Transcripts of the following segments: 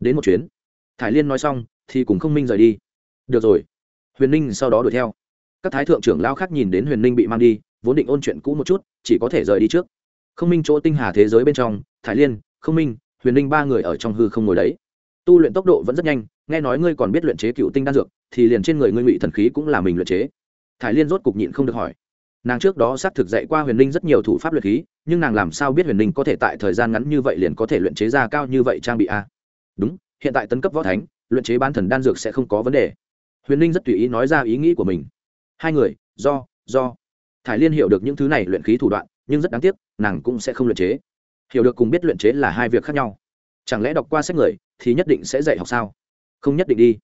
đến một chuyến. Thải liên nói xong, thì cùng không minh rời đi. Được rồi. Huyền ninh sau đó đuổi theo. Các thái thượng trưởng lao khác nhìn đến huyền ninh bị mang đi, vốn định ôn chuyện cũ một chút, chỉ có thể rời đi trước. Không minh chỗ tinh hà thế giới bên trong, thải liên, không minh, huyền ninh ba người ở trong hư không ngồi đấy. Tu luyện tốc độ vẫn rất nhanh, nghe nói ngươi còn biết luyện chế cựu tinh đan dược, thì liền trên người ngươi ngụy thần khí cũng là mình luyện chế. Thải liên rốt cục nhịn không được hỏi. Nàng trước đó xác thực dạy qua huyền ninh rất nhiều thủ pháp luyện khí, nhưng nàng làm sao biết huyền ninh có thể tại thời gian ngắn như vậy liền có thể luyện chế ra cao như vậy trang bị a? Đúng, hiện tại tấn cấp võ thánh, luyện chế bán thần đan dược sẽ không có vấn đề. Huyền ninh rất tùy ý nói ra ý nghĩ của mình. Hai người, do do. Thải liên hiểu được những thứ này luyện khí thủ đoạn, nhưng rất đáng tiếc, nàng cũng sẽ không luyện chế. Hiểu được cùng biết luyện chế là hai việc khác nhau. Chẳng lẽ đọc qua sách người thì nhất định sẽ dạy học sao? Không nhất định đi.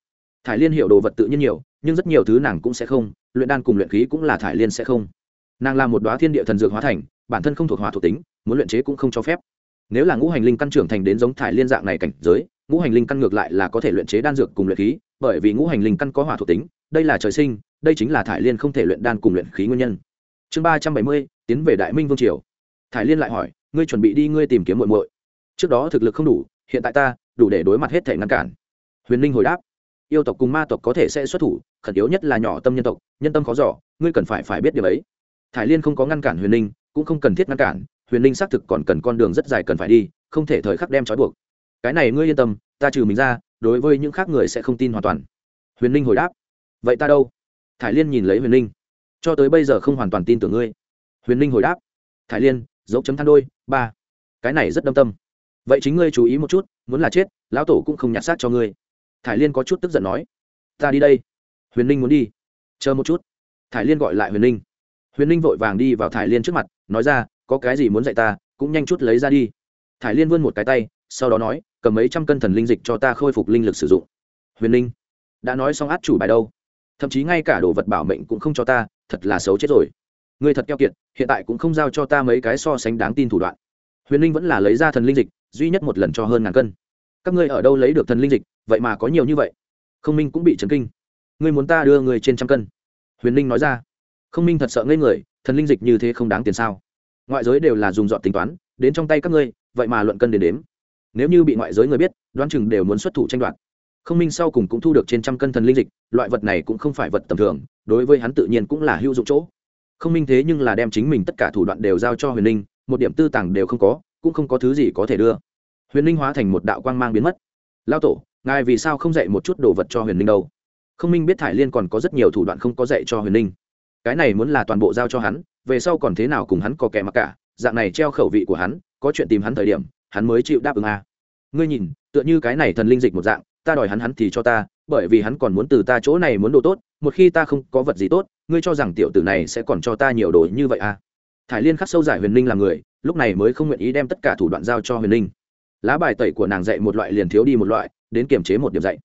Thải liên hiểu đồ vật tự nhiên nhiều, nhưng rất nhiều thứ nàng cũng sẽ không, luyện đan cùng luyện khí cũng là thải liên sẽ không. Nàng là một đoá thiên địa thần dược hóa thành, bản thân không thuộc hóa thuộc tính, muốn luyện chế cũng không cho phép. Nếu là ngũ hành linh căn trưởng thành đến giống thải liên dạng này cảnh giới ngũ hành linh căn ngược lại là có thể luyện chế đan dược cùng luyện khí bởi vì ngũ hành linh căn có hỏa thuộc tính đây là trời sinh đây chính là thải liên không thể luyện đan cùng luyện khí nguyên nhân. Chương ba trăm bảy mươi tiến về đại minh vương triều. Thải liên lại hỏi ngươi chuẩn bị đi ngươi tìm kiếm muội muội? Trước đó thực lực không đủ hiện tại ta đủ để đối mặt hết thể ngăn cản. Huyền Linh hồi đáp yêu tộc cùng ma tộc có thể sẽ xuất thủ khẩn yếu nhất là nhỏ tâm nhân tộc nhân tâm khó giỏ ngươi cần phải phải biết điều ấy. Thải liên không có ngăn cản huyền Linh, cũng không cần thiết ngăn cản huyền Linh xác thực còn cần con đường rất dài cần phải đi không thể thời khắc đem trói buộc cái này ngươi yên tâm, ta trừ mình ra, đối với những khác người sẽ không tin hoàn toàn. Huyền ninh hồi đáp, vậy ta đâu? Thải liên nhìn lấy huyền ninh, cho tới bây giờ không hoàn toàn tin tưởng ngươi. Huyền ninh hồi đáp, thải liên, dấu chấm than đôi, ba. Cái này rất đâm tâm. Vậy chính ngươi chú ý một chút, muốn là chết, lão tổ cũng không nhặt xác cho ngươi. Thải liên có chút tức giận nói, ta đi đây. Huyền ninh muốn đi. Chờ một chút. Thải liên gọi lại huyền ninh. Huyền ninh vội vàng đi vào thải liên trước mặt, nói ra, có cái gì muốn dạy ta, cũng nhanh chút lấy ra đi. Thải liên vươn một cái tay sau đó nói, cầm mấy trăm cân thần linh dịch cho ta khôi phục linh lực sử dụng. Huyền Linh, đã nói xong át chủ bài đâu? Thậm chí ngay cả đồ vật bảo mệnh cũng không cho ta, thật là xấu chết rồi. Người thật keo kiệt, hiện tại cũng không giao cho ta mấy cái so sánh đáng tin thủ đoạn. Huyền Linh vẫn là lấy ra thần linh dịch, duy nhất một lần cho hơn ngàn cân. Các ngươi ở đâu lấy được thần linh dịch? Vậy mà có nhiều như vậy. Không minh cũng bị chấn kinh. Ngươi muốn ta đưa người trên trăm cân? Huyền Linh nói ra. Không minh thật sợ ngây người, thần linh dịch như thế không đáng tiền sao? Ngoại giới đều là dùng dọn tính toán, đến trong tay các ngươi, vậy mà luận cân đến đếm nếu như bị ngoại giới người biết, đoán chừng đều muốn xuất thủ tranh đoạt. Không minh sau cùng cũng thu được trên trăm cân thần linh dịch, loại vật này cũng không phải vật tầm thường, đối với hắn tự nhiên cũng là hữu dụng chỗ. Không minh thế nhưng là đem chính mình tất cả thủ đoạn đều giao cho huyền ninh một điểm tư tàng đều không có, cũng không có thứ gì có thể đưa. Huyền ninh hóa thành một đạo quang mang biến mất. Lao tổ, ngài vì sao không dạy một chút đồ vật cho huyền ninh đâu? Không minh biết thải liên còn có rất nhiều thủ đoạn không có dạy cho huyền ninh cái này muốn là toàn bộ giao cho hắn, về sau còn thế nào cùng hắn có kẻ mặc cả, dạng này treo khẩu vị của hắn, có chuyện tìm hắn thời điểm hắn mới chịu đáp ứng à. ngươi nhìn, tựa như cái này thần linh dịch một dạng, ta đòi hắn hắn thì cho ta, bởi vì hắn còn muốn từ ta chỗ này muốn đồ tốt, một khi ta không có vật gì tốt, ngươi cho rằng tiểu tử này sẽ còn cho ta nhiều đồ như vậy à? Thải liên khắc sâu giải huyền ninh là người, lúc này mới không nguyện ý đem tất cả thủ đoạn giao cho huyền ninh lá bài tẩy của nàng dạy một loại liền thiếu đi một loại, đến kiềm chế một điểm dạy.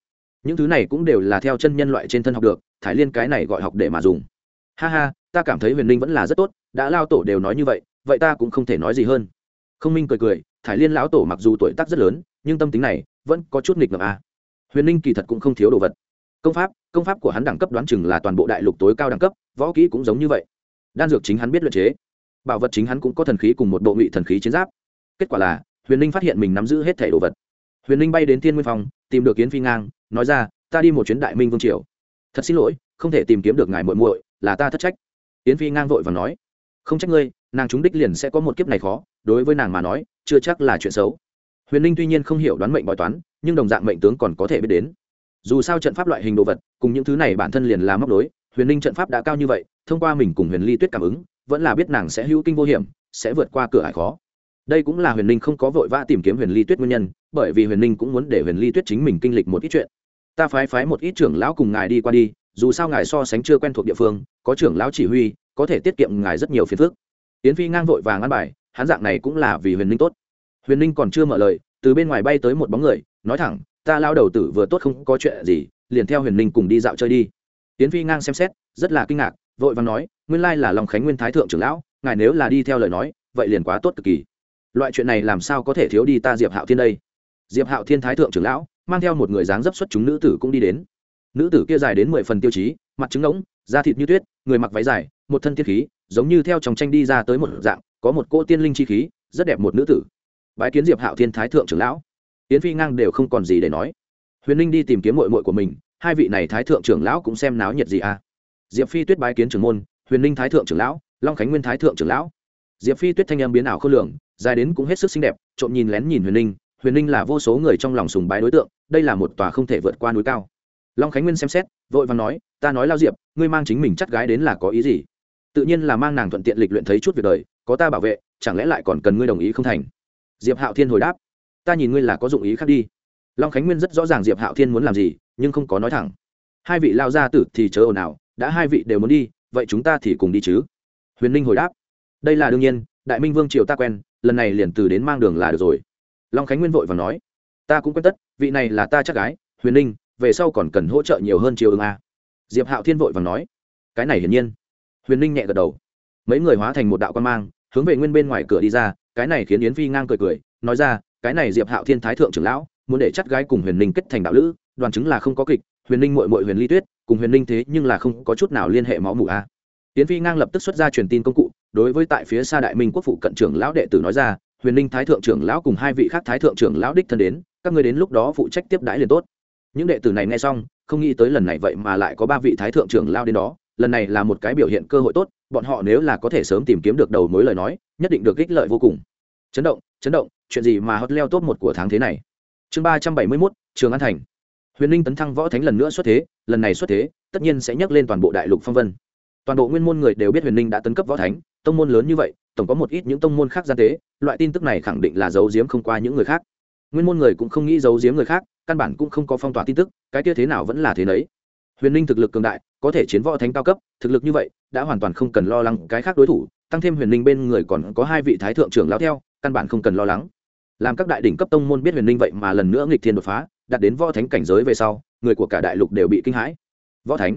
Những thứ này cũng đều là theo chân nhân loại trên thân học được, thải liên cái này gọi học để mà dùng. Ha ha, ta cảm thấy huyền ninh vẫn là rất tốt, đã lao tổ đều nói như vậy vậy ta cũng không thể nói gì hơn. Không minh cười cười thải liên lão tổ mặc dù tuổi tác rất lớn, nhưng tâm tính này vẫn có chút nghịch ngợm à. huyền ninh kỳ thật cũng không thiếu đồ vật. Công pháp công pháp của hắn đẳng cấp đoán chừng là toàn bộ đại lục tối cao đẳng cấp, võ kỹ cũng giống như vậy. Đan dược chính hắn biết luyện chế, bảo vật chính hắn cũng có thần khí cùng một bộ ngụy thần khí chiến giáp. Kết quả là, huyền ninh phát hiện mình nắm giữ hết thẻ đồ vật. Huyền ninh bay đến thiên nguyên phòng tìm được kiến phi ngang, nói ra, ta đi một chuyến đại minh vương triều. Thật xin lỗi, không thể tìm kiếm được ngài muội muội, là ta thất trách. Yến phi ngang vội và nói, không trách ngươi, nàng chúng đích liền sẽ có một kiếp này khó, đối với nàng mà nói chưa chắc là chuyện xấu. Huyền ninh tuy nhiên không hiểu đoán mệnh bói toán, nhưng đồng dạng mệnh tướng còn có thể biết đến. Dù sao trận pháp loại hình đồ vật, cùng những thứ này bản thân liền là móc đối huyền ninh trận pháp đã cao như vậy, thông qua mình cùng huyền ly tuyết cảm ứng, vẫn là biết nàng sẽ hữu kinh vô hiểm, sẽ vượt qua cửa hải khó. Đây cũng là huyền ninh không có vội vã tìm kiếm huyền ly tuyết nguyên nhân, bởi vì huyền ninh cũng muốn để huyền ly tuyết chính mình kinh lịch một ít chuyện. Ta phái phái một ít trưởng lão cùng ngài đi qua đi, dù sao ngài so sánh chưa quen thuộc địa phương, có trưởng lão chỉ huy, có thể tiết kiệm ngài rất nhiều phiền phức. Yến phi ngang vội vàng ăn bài, hắn dạng này cũng là vì huyền ninh tốt huyền ninh còn chưa mở lời, từ bên ngoài bay tới một bóng người, nói thẳng, ta lao đầu tử vừa tốt không có chuyện gì, liền theo huyền ninh cùng đi dạo chơi đi. Tiến phi ngang xem xét, rất là kinh ngạc, vội vàng nói, nguyên lai là lòng khánh nguyên thái thượng trưởng lão, ngài nếu là đi theo lời nói, vậy liền quá tốt cực kỳ. Loại chuyện này làm sao có thể thiếu đi ta diệp hạo thiên đây? Diệp hạo thiên thái thượng trưởng lão, mang theo một người dáng dấp xuất chúng nữ tử cũng đi đến. Nữ tử kia dài đến mười phần tiêu chí, mặt trứng ngỗng, da thịt như tuyết, người mặc váy dài, một thân tiên khí, giống như theo trong tranh đi ra tới một dạng, có một cô tiên linh chi khí, rất đẹp một nữ tử bái kiến diệp hạo thiên thái thượng trưởng lão yến phi ngang đều không còn gì để nói huyền ninh đi tìm kiếm mội mội của mình hai vị này thái thượng trưởng lão cũng xem náo nhiệt gì à? diệp phi tuyết bái kiến trưởng môn, huyền ninh thái thượng trưởng lão, long khánh nguyên thái thượng trưởng lão. diệp phi tuyết thanh em biến ảo khôn lường, dài đến cũng hết sức xinh đẹp, trộm nhìn lén nhìn huyền ninh huyền ninh là vô số người trong lòng sùng bái đối tượng, đây là một tòa không thể vượt qua núi cao. long khánh nguyên xem xét, vội và nói, ta nói lao diệp, ngươi mang chính mình chắt gái đến là có ý gì? Tự nhiên là mang nàng thuận tiện lịch luyện thấy chút việc đời, có ta bảo vệ, chẳng lẽ lại còn cần ngươi đồng ý không thành? Diệp hạo thiên hồi đáp, ta nhìn ngươi là có dụng ý khác đi. Long khánh nguyên rất rõ ràng diệp hạo thiên muốn làm gì, nhưng không có nói thẳng. Hai vị lao gia tử thì chớ ồn ào, đã hai vị đều muốn đi, vậy chúng ta thì cùng đi chứ. Huyền ninh hồi đáp, đây là đương nhiên, đại minh vương triều ta quen, lần này liền từ đến mang đường là được rồi. Long khánh nguyên vội và nói, ta cũng quen tất, vị này là ta chắc gái, huyền ninh về sau còn cần hỗ trợ nhiều hơn triều ứng a. Diệp hạo thiên vội và nói, cái này hiển nhiên. Huyền ninh nhẹ gật đầu, mấy người hóa thành một đạo quan mang, hướng về nguyên bên ngoài cửa đi ra cái này khiến yến phi ngang cười cười, nói ra, cái này diệp hạo thiên thái thượng trưởng lão, muốn để chắt gái cùng huyền ninh kết thành đạo lữ, đoàn chứng là không có kịch, huyền ninh mội mội huyền ly tuyết, cùng huyền ninh thế nhưng là không có chút nào liên hệ máu mủ a. Yến phi ngang lập tức xuất ra truyền tin công cụ, đối với tại phía xa đại minh quốc phụ cận trưởng lão đệ tử nói ra, huyền ninh thái thượng trưởng lão cùng hai vị khác thái thượng trưởng lão đích thân đến, các người đến lúc đó phụ trách tiếp đãi liền tốt. Những đệ tử này nghe xong, không nghĩ tới lần này vậy mà lại có ba vị thái thượng trưởng lao đến đó lần này là một cái biểu hiện cơ hội tốt, bọn họ nếu là có thể sớm tìm kiếm được đầu mối lời nói, nhất định được ích lợi vô cùng. Chấn động chấn động, chuyện gì mà hot leo top một của tháng thế này? Chương ba trăm bảy mươi mốt, trường an thành. Huyền ninh tấn thăng võ thánh lần nữa xuất thế, lần này xuất thế, tất nhiên sẽ nhắc lên toàn bộ đại lục phong vân. Toàn bộ nguyên môn người đều biết huyền ninh đã tấn cấp võ thánh, tông môn lớn như vậy, tổng có một ít những tông môn khác gian tế, loại tin tức này khẳng định là giấu giếm không qua những người khác. Nguyên môn người cũng không nghĩ giấu giếm người khác, căn bản cũng không có phong tỏa tin tức, cái kia thế nào vẫn là thế nấy huyền ninh thực lực cường đại, có thể chiến võ thánh cao cấp, thực lực như vậy, đã hoàn toàn không cần lo lắng cái khác đối thủ, tăng thêm huyền ninh bên người còn có hai vị thái thượng trưởng lao theo, căn bản không cần lo lắng. Làm các đại đỉnh cấp tông môn biết huyền ninh vậy mà lần nữa nghịch thiên đột phá, đạt đến võ thánh cảnh giới về sau, người của cả đại lục đều bị kinh hãi. Võ thánh?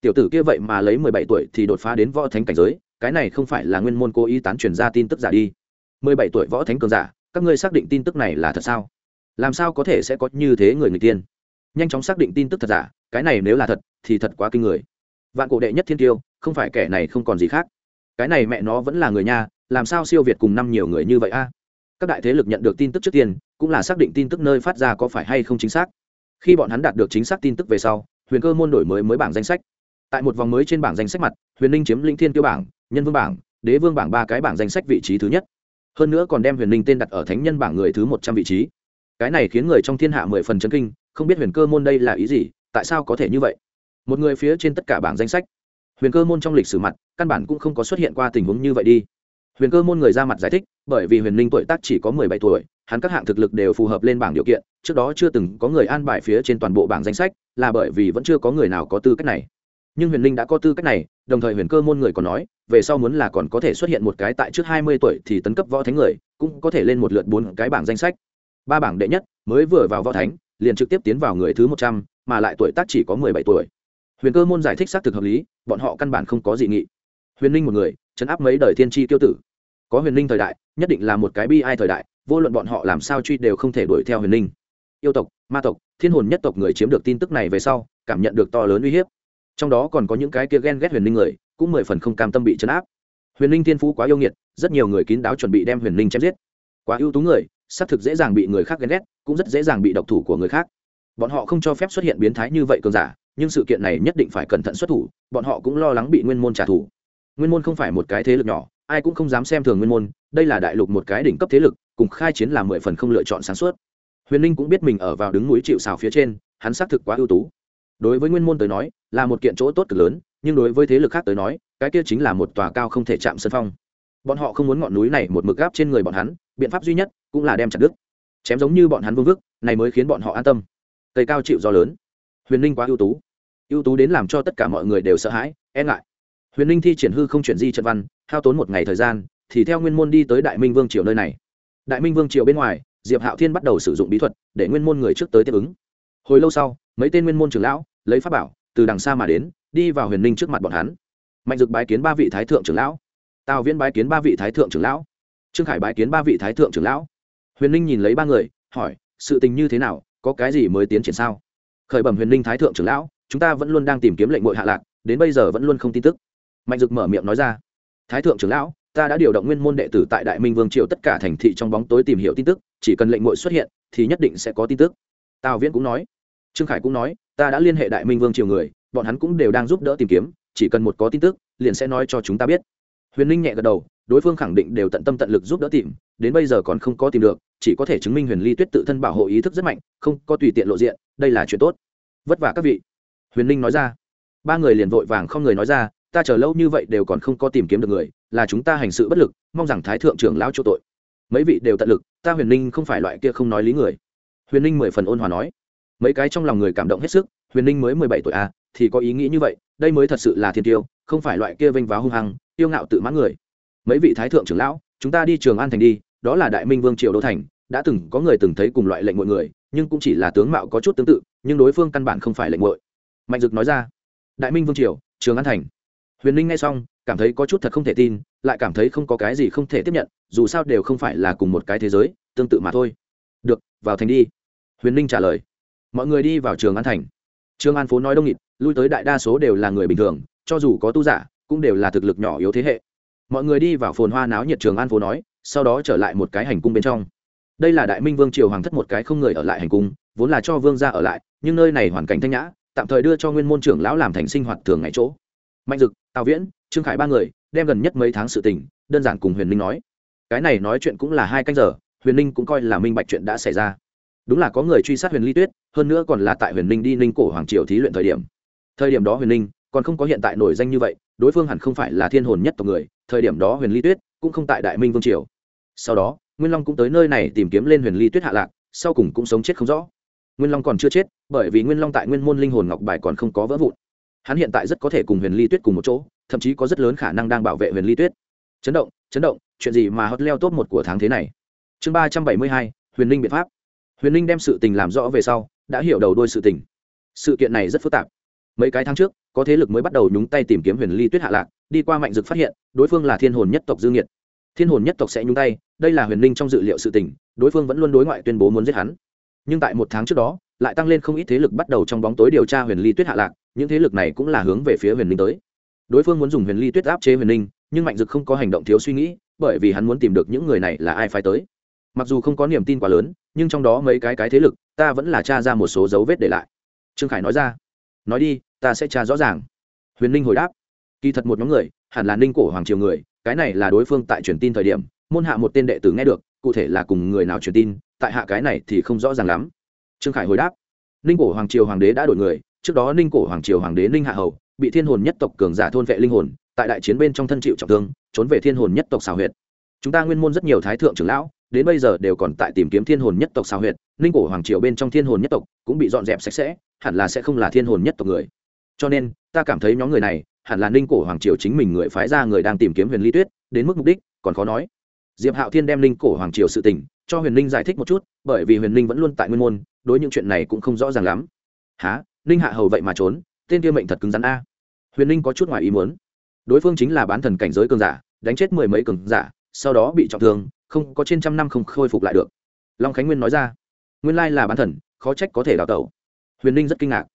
Tiểu tử kia vậy mà lấy mười bảy tuổi thì đột phá đến võ thánh cảnh giới, cái này không phải là nguyên môn cố ý tán truyền ra tin tức giả đi. mười bảy tuổi võ thánh cường giả, các ngươi xác định tin tức này là thật sao? Làm sao có thể sẽ có như thế người người tiên nhanh chóng xác định tin tức thật giả cái này nếu là thật, thì thật quá kinh người. Vạn cổ đệ nhất thiên tiêu, không phải kẻ này không còn gì khác. Cái này mẹ nó vẫn là người nha làm sao siêu việt cùng năm nhiều người như vậy a? Các đại thế lực nhận được tin tức trước tiên, cũng là xác định tin tức nơi phát ra có phải hay không chính xác. Khi bọn hắn đạt được chính xác tin tức về sau, huyền cơ môn đổi mới mới bảng danh sách. Tại một vòng mới trên bảng danh sách mặt, huyền ninh chiếm linh thiên tiêu bảng, nhân vương bảng, đế vương bảng ba cái bảng danh sách vị trí thứ nhất. Hơn nữa còn đem huyền ninh tên đặt ở thánh nhân bảng người thứ một trăm vị trí. Cái này khiến người trong thiên hạ mười phần chấn kinh, không biết huyền cơ môn đây là ý gì tại sao có thể như vậy? Một người phía trên tất cả bảng danh sách. Huyền cơ môn trong lịch sử mặt, căn bản cũng không có xuất hiện qua tình huống như vậy đi. Huyền cơ môn người ra mặt giải thích, bởi vì huyền ninh tuổi tác chỉ có mười bảy tuổi, hắn các hạng thực lực đều phù hợp lên bảng điều kiện, trước đó chưa từng có người an bài phía trên toàn bộ bảng danh sách, là bởi vì vẫn chưa có người nào có tư cách này. Nhưng huyền ninh đã có tư cách này, đồng thời huyền cơ môn người còn nói, về sau muốn là còn có thể xuất hiện một cái tại trước hai mươi tuổi thì tấn cấp võ thánh người, cũng có thể lên một lượt bốn cái bảng danh sách. Ba bảng đệ nhất, mới vừa vào võ thánh, liền trực tiếp tiến vào người thứ một trăm mà lại tuổi tác chỉ có mười bảy tuổi. Huyền cơ môn giải thích xác thực hợp lý, bọn họ căn bản không có dị nghị. Huyền ninh một người chấn áp mấy đời thiên tri tiêu tử. Có huyền ninh thời đại, nhất định là một cái bi ai thời đại, vô luận bọn họ làm sao truy đều không thể đuổi theo huyền ninh yêu tộc, ma tộc, thiên hồn nhất tộc người chiếm được tin tức này về sau, cảm nhận được to lớn uy hiếp. Trong đó còn có những cái kia ghen ghét huyền ninh người, cũng mười phần không cam tâm bị chấn áp. Huyền ninh thiên phú quá yêu nghiệt, rất nhiều người kín đáo chuẩn bị đem huyền ninh chém giết. Quá ưu tú người, xác thực dễ dàng bị người khác ghen ghét, cũng rất dễ dàng bị độc thủ của người khác bọn họ không cho phép xuất hiện biến thái như vậy cường giả, nhưng sự kiện này nhất định phải cẩn thận xuất thủ, bọn họ cũng lo lắng bị nguyên môn trả thù. Nguyên môn không phải một cái thế lực nhỏ, ai cũng không dám xem thường nguyên môn, đây là đại lục một cái đỉnh cấp thế lực, cùng khai chiến là mười phần không lựa chọn sáng suốt. Huyền ninh cũng biết mình ở vào đứng núi chịu xào phía trên, hắn xác thực quá ưu tú. Đối với nguyên môn tới nói, là một kiện chỗ tốt cực lớn, nhưng đối với thế lực khác tới nói, cái kia chính là một tòa cao không thể chạm sân phong. Bọn họ không muốn ngọn núi này một mực gáp trên người bọn hắn, biện pháp duy nhất cũng là đem chặt đứt. Chém giống như bọn hắn vương vức, này mới khiến bọn họ an tâm cây cao chịu do lớn. Huyền ninh quá ưu tú. Ưu tú đến làm cho tất cả mọi người đều sợ hãi e ngại. Huyền ninh thi triển hư không chuyển di trận văn, hao tốn một ngày thời gian, thì theo nguyên môn đi tới đại minh vương triều nơi này. Đại minh vương triều bên ngoài, diệp hạo thiên bắt đầu sử dụng bí thuật, để nguyên môn người trước tới tiếp ứng. Hồi lâu sau, mấy tên nguyên môn trưởng lão, lấy pháp bảo, từ đằng xa mà đến, đi vào huyền ninh trước mặt bọn hắn. Mạnh dực bái kiến ba vị thái thượng trưởng lão. Tào viễn bái kiến ba vị thái thượng trưởng lão. Trương khải bái kiến ba vị thái thượng trưởng lão. Huyền ninh nhìn lấy ba người, hỏi, sự tình như thế nào? Có cái gì mới tiến triển sao? Khởi bẩm huyền ninh thái thượng trưởng lão, chúng ta vẫn luôn đang tìm kiếm lệnh mội hạ lạc, đến bây giờ vẫn luôn không tin tức. Mạnh dực mở miệng nói ra. Thái thượng trưởng lão, ta đã điều động nguyên môn đệ tử tại đại minh vương triều tất cả thành thị trong bóng tối tìm hiểu tin tức, chỉ cần lệnh mội xuất hiện, thì nhất định sẽ có tin tức. Tào viễn cũng nói. Trương khải cũng nói, ta đã liên hệ đại minh vương triều người, bọn hắn cũng đều đang giúp đỡ tìm kiếm, chỉ cần một có tin tức, liền sẽ nói cho chúng ta biết huyền ninh nhẹ gật đầu, đối phương khẳng định đều tận tâm tận lực giúp đỡ tìm, đến bây giờ còn không có tìm được, chỉ có thể chứng minh huyền ly tuyết tự thân bảo hộ ý thức rất mạnh, không có tùy tiện lộ diện, đây là chuyện tốt. Vất vả các vị. Huyền ninh nói ra. Ba người liền vội vàng không người nói ra, ta chờ lâu như vậy đều còn không có tìm kiếm được người, là chúng ta hành sự bất lực, mong rằng thái thượng trưởng lão chỗ tội. Mấy vị đều tận lực, ta huyền ninh không phải loại kia không nói lý người. Huyền ninh mười phần ôn hòa nói. Mấy cái trong lòng người cảm động hết sức, huyền ninh mới mười bảy tuổi à thì có ý nghĩ như vậy, đây mới thật sự là thiên tiêu, không phải loại kia vênh váo hung hăng Yêu ngạo tự mãn người. Mấy vị thái thượng trưởng lão, chúng ta đi trường an thành đi, đó là đại minh vương triều đô thành, đã từng có người từng thấy cùng loại lệnh mọi người, nhưng cũng chỉ là tướng mạo có chút tương tự, nhưng đối phương căn bản không phải lệnh ngội mạnh dực nói ra, đại minh vương triều, trường an thành. Huyền ninh nghe xong, cảm thấy có chút thật không thể tin, lại cảm thấy không có cái gì không thể tiếp nhận, dù sao đều không phải là cùng một cái thế giới, tương tự mà thôi. Được, vào thành đi. Huyền ninh trả lời, mọi người đi vào trường an thành. Trường an phố nói đông nghịt, lui tới đại đa số đều là người bình thường, cho dù có tu giả cũng đều là thực lực nhỏ yếu thế hệ. Mọi người đi vào phồn hoa náo nhiệt trường an phố nói, sau đó trở lại một cái hành cung bên trong. Đây là đại minh vương triều hoàng thất một cái không người ở lại hành cung, vốn là cho vương gia ở lại, nhưng nơi này hoàn cảnh thanh nhã, tạm thời đưa cho nguyên môn trưởng lão làm thành sinh hoạt thường ngày chỗ. Mạnh dực, tào viễn, trương khải ba người, đem gần nhất mấy tháng sự tình, đơn giản cùng huyền ninh nói. Cái này nói chuyện cũng là hai canh giờ, huyền ninh cũng coi là minh bạch chuyện đã xảy ra. Đúng là có người truy sát huyền ly tuyết, hơn nữa còn là tại huyền ninh đi ninh cổ hoàng triều thí luyện thời điểm. Thời điểm đó huyền ninh còn không có hiện tại nổi danh như vậy, đối phương hẳn không phải là thiên hồn nhất tộc người, thời điểm đó huyền ly tuyết cũng không tại đại minh vương triều. Sau đó, nguyên long cũng tới nơi này tìm kiếm lên huyền ly tuyết hạ lạc, sau cùng cũng sống chết không rõ. Nguyên long còn chưa chết, bởi vì nguyên long tại nguyên môn linh hồn ngọc bài còn không có vỡ vụn. Hắn hiện tại rất có thể cùng huyền ly tuyết cùng một chỗ, thậm chí có rất lớn khả năng đang bảo vệ huyền ly tuyết. Chấn động chấn động, chuyện gì mà hot leo top một của tháng thế này? Chương ba trăm bảy mươi hai, huyền linh biện pháp. Huyền linh đem sự tình làm rõ về sau, đã hiểu đầu đôi sự tình. Sự kiện này rất phức tạp. Mấy cái tháng trước có thế lực mới bắt đầu nhúng tay tìm kiếm huyền ly tuyết hạ lạc, đi qua mạnh dực phát hiện, đối phương là thiên hồn nhất tộc dương nhiệt thiên hồn nhất tộc sẽ nhúng tay, đây là huyền linh trong dự liệu sự tình, đối phương vẫn luôn đối ngoại tuyên bố muốn giết hắn. Nhưng tại một tháng trước đó, lại tăng lên không ít thế lực bắt đầu trong bóng tối điều tra huyền ly tuyết hạ lạc, những thế lực này cũng là hướng về phía huyền linh tới. Đối phương muốn dùng huyền ly tuyết áp chế huyền linh, nhưng mạnh dực không có hành động thiếu suy nghĩ, bởi vì hắn muốn tìm được những người này là ai phái tới. Mặc dù không có niềm tin quá lớn, nhưng trong đó mấy cái cái thế lực, ta vẫn là tra ra một số dấu vết để lại. Trương khải nói ra. Nói đi ta sẽ tra rõ ràng. Huyền ninh hồi đáp, kỳ thật một nhóm người, hẳn là ninh cổ hoàng triều người, cái này là đối phương tại truyền tin thời điểm, môn hạ một tên đệ tử nghe được, cụ thể là cùng người nào truyền tin, tại hạ cái này thì không rõ ràng lắm. Trương khải hồi đáp, ninh cổ hoàng triều hoàng đế đã đổi người, trước đó ninh cổ hoàng triều hoàng đế ninh hạ hầu, bị thiên hồn nhất tộc cường giả thôn vệ linh hồn, tại đại chiến bên trong thân chịu trọng thương, trốn về thiên hồn nhất tộc xào huyệt. Chúng ta nguyên môn rất nhiều thái thượng trưởng lão, đến bây giờ đều còn tại tìm kiếm thiên hồn nhất tộc xào huyệt, ninh cổ hoàng triều bên trong thiên hồn nhất tộc cũng bị dọn dẹp sạch sẽ, hẳn là sẽ không là thiên hồn nhất tộc người cho nên, ta cảm thấy nhóm người này hẳn là ninh cổ hoàng triều chính mình người phái ra người đang tìm kiếm huyền ly tuyết, đến mức mục đích, còn khó nói. Diệp hạo thiên đem ninh cổ hoàng triều sự tình cho huyền ninh giải thích một chút, bởi vì huyền ninh vẫn luôn tại nguyên môn, đối những chuyện này cũng không rõ ràng lắm. Há ninh hạ hầu vậy mà trốn, tên kia mệnh thật cứng rắn a. Huyền ninh có chút ngoài ý muốn. Đối phương chính là bán thần cảnh giới cường giả, đánh chết mười mấy cường giả, sau đó bị trọng thương, không có trên trăm năm không khôi phục lại được. Long khánh nguyên nói ra, nguyên lai là bán thần, khó trách có thể đào tẩu. Huyền ninh rất kinh ngạc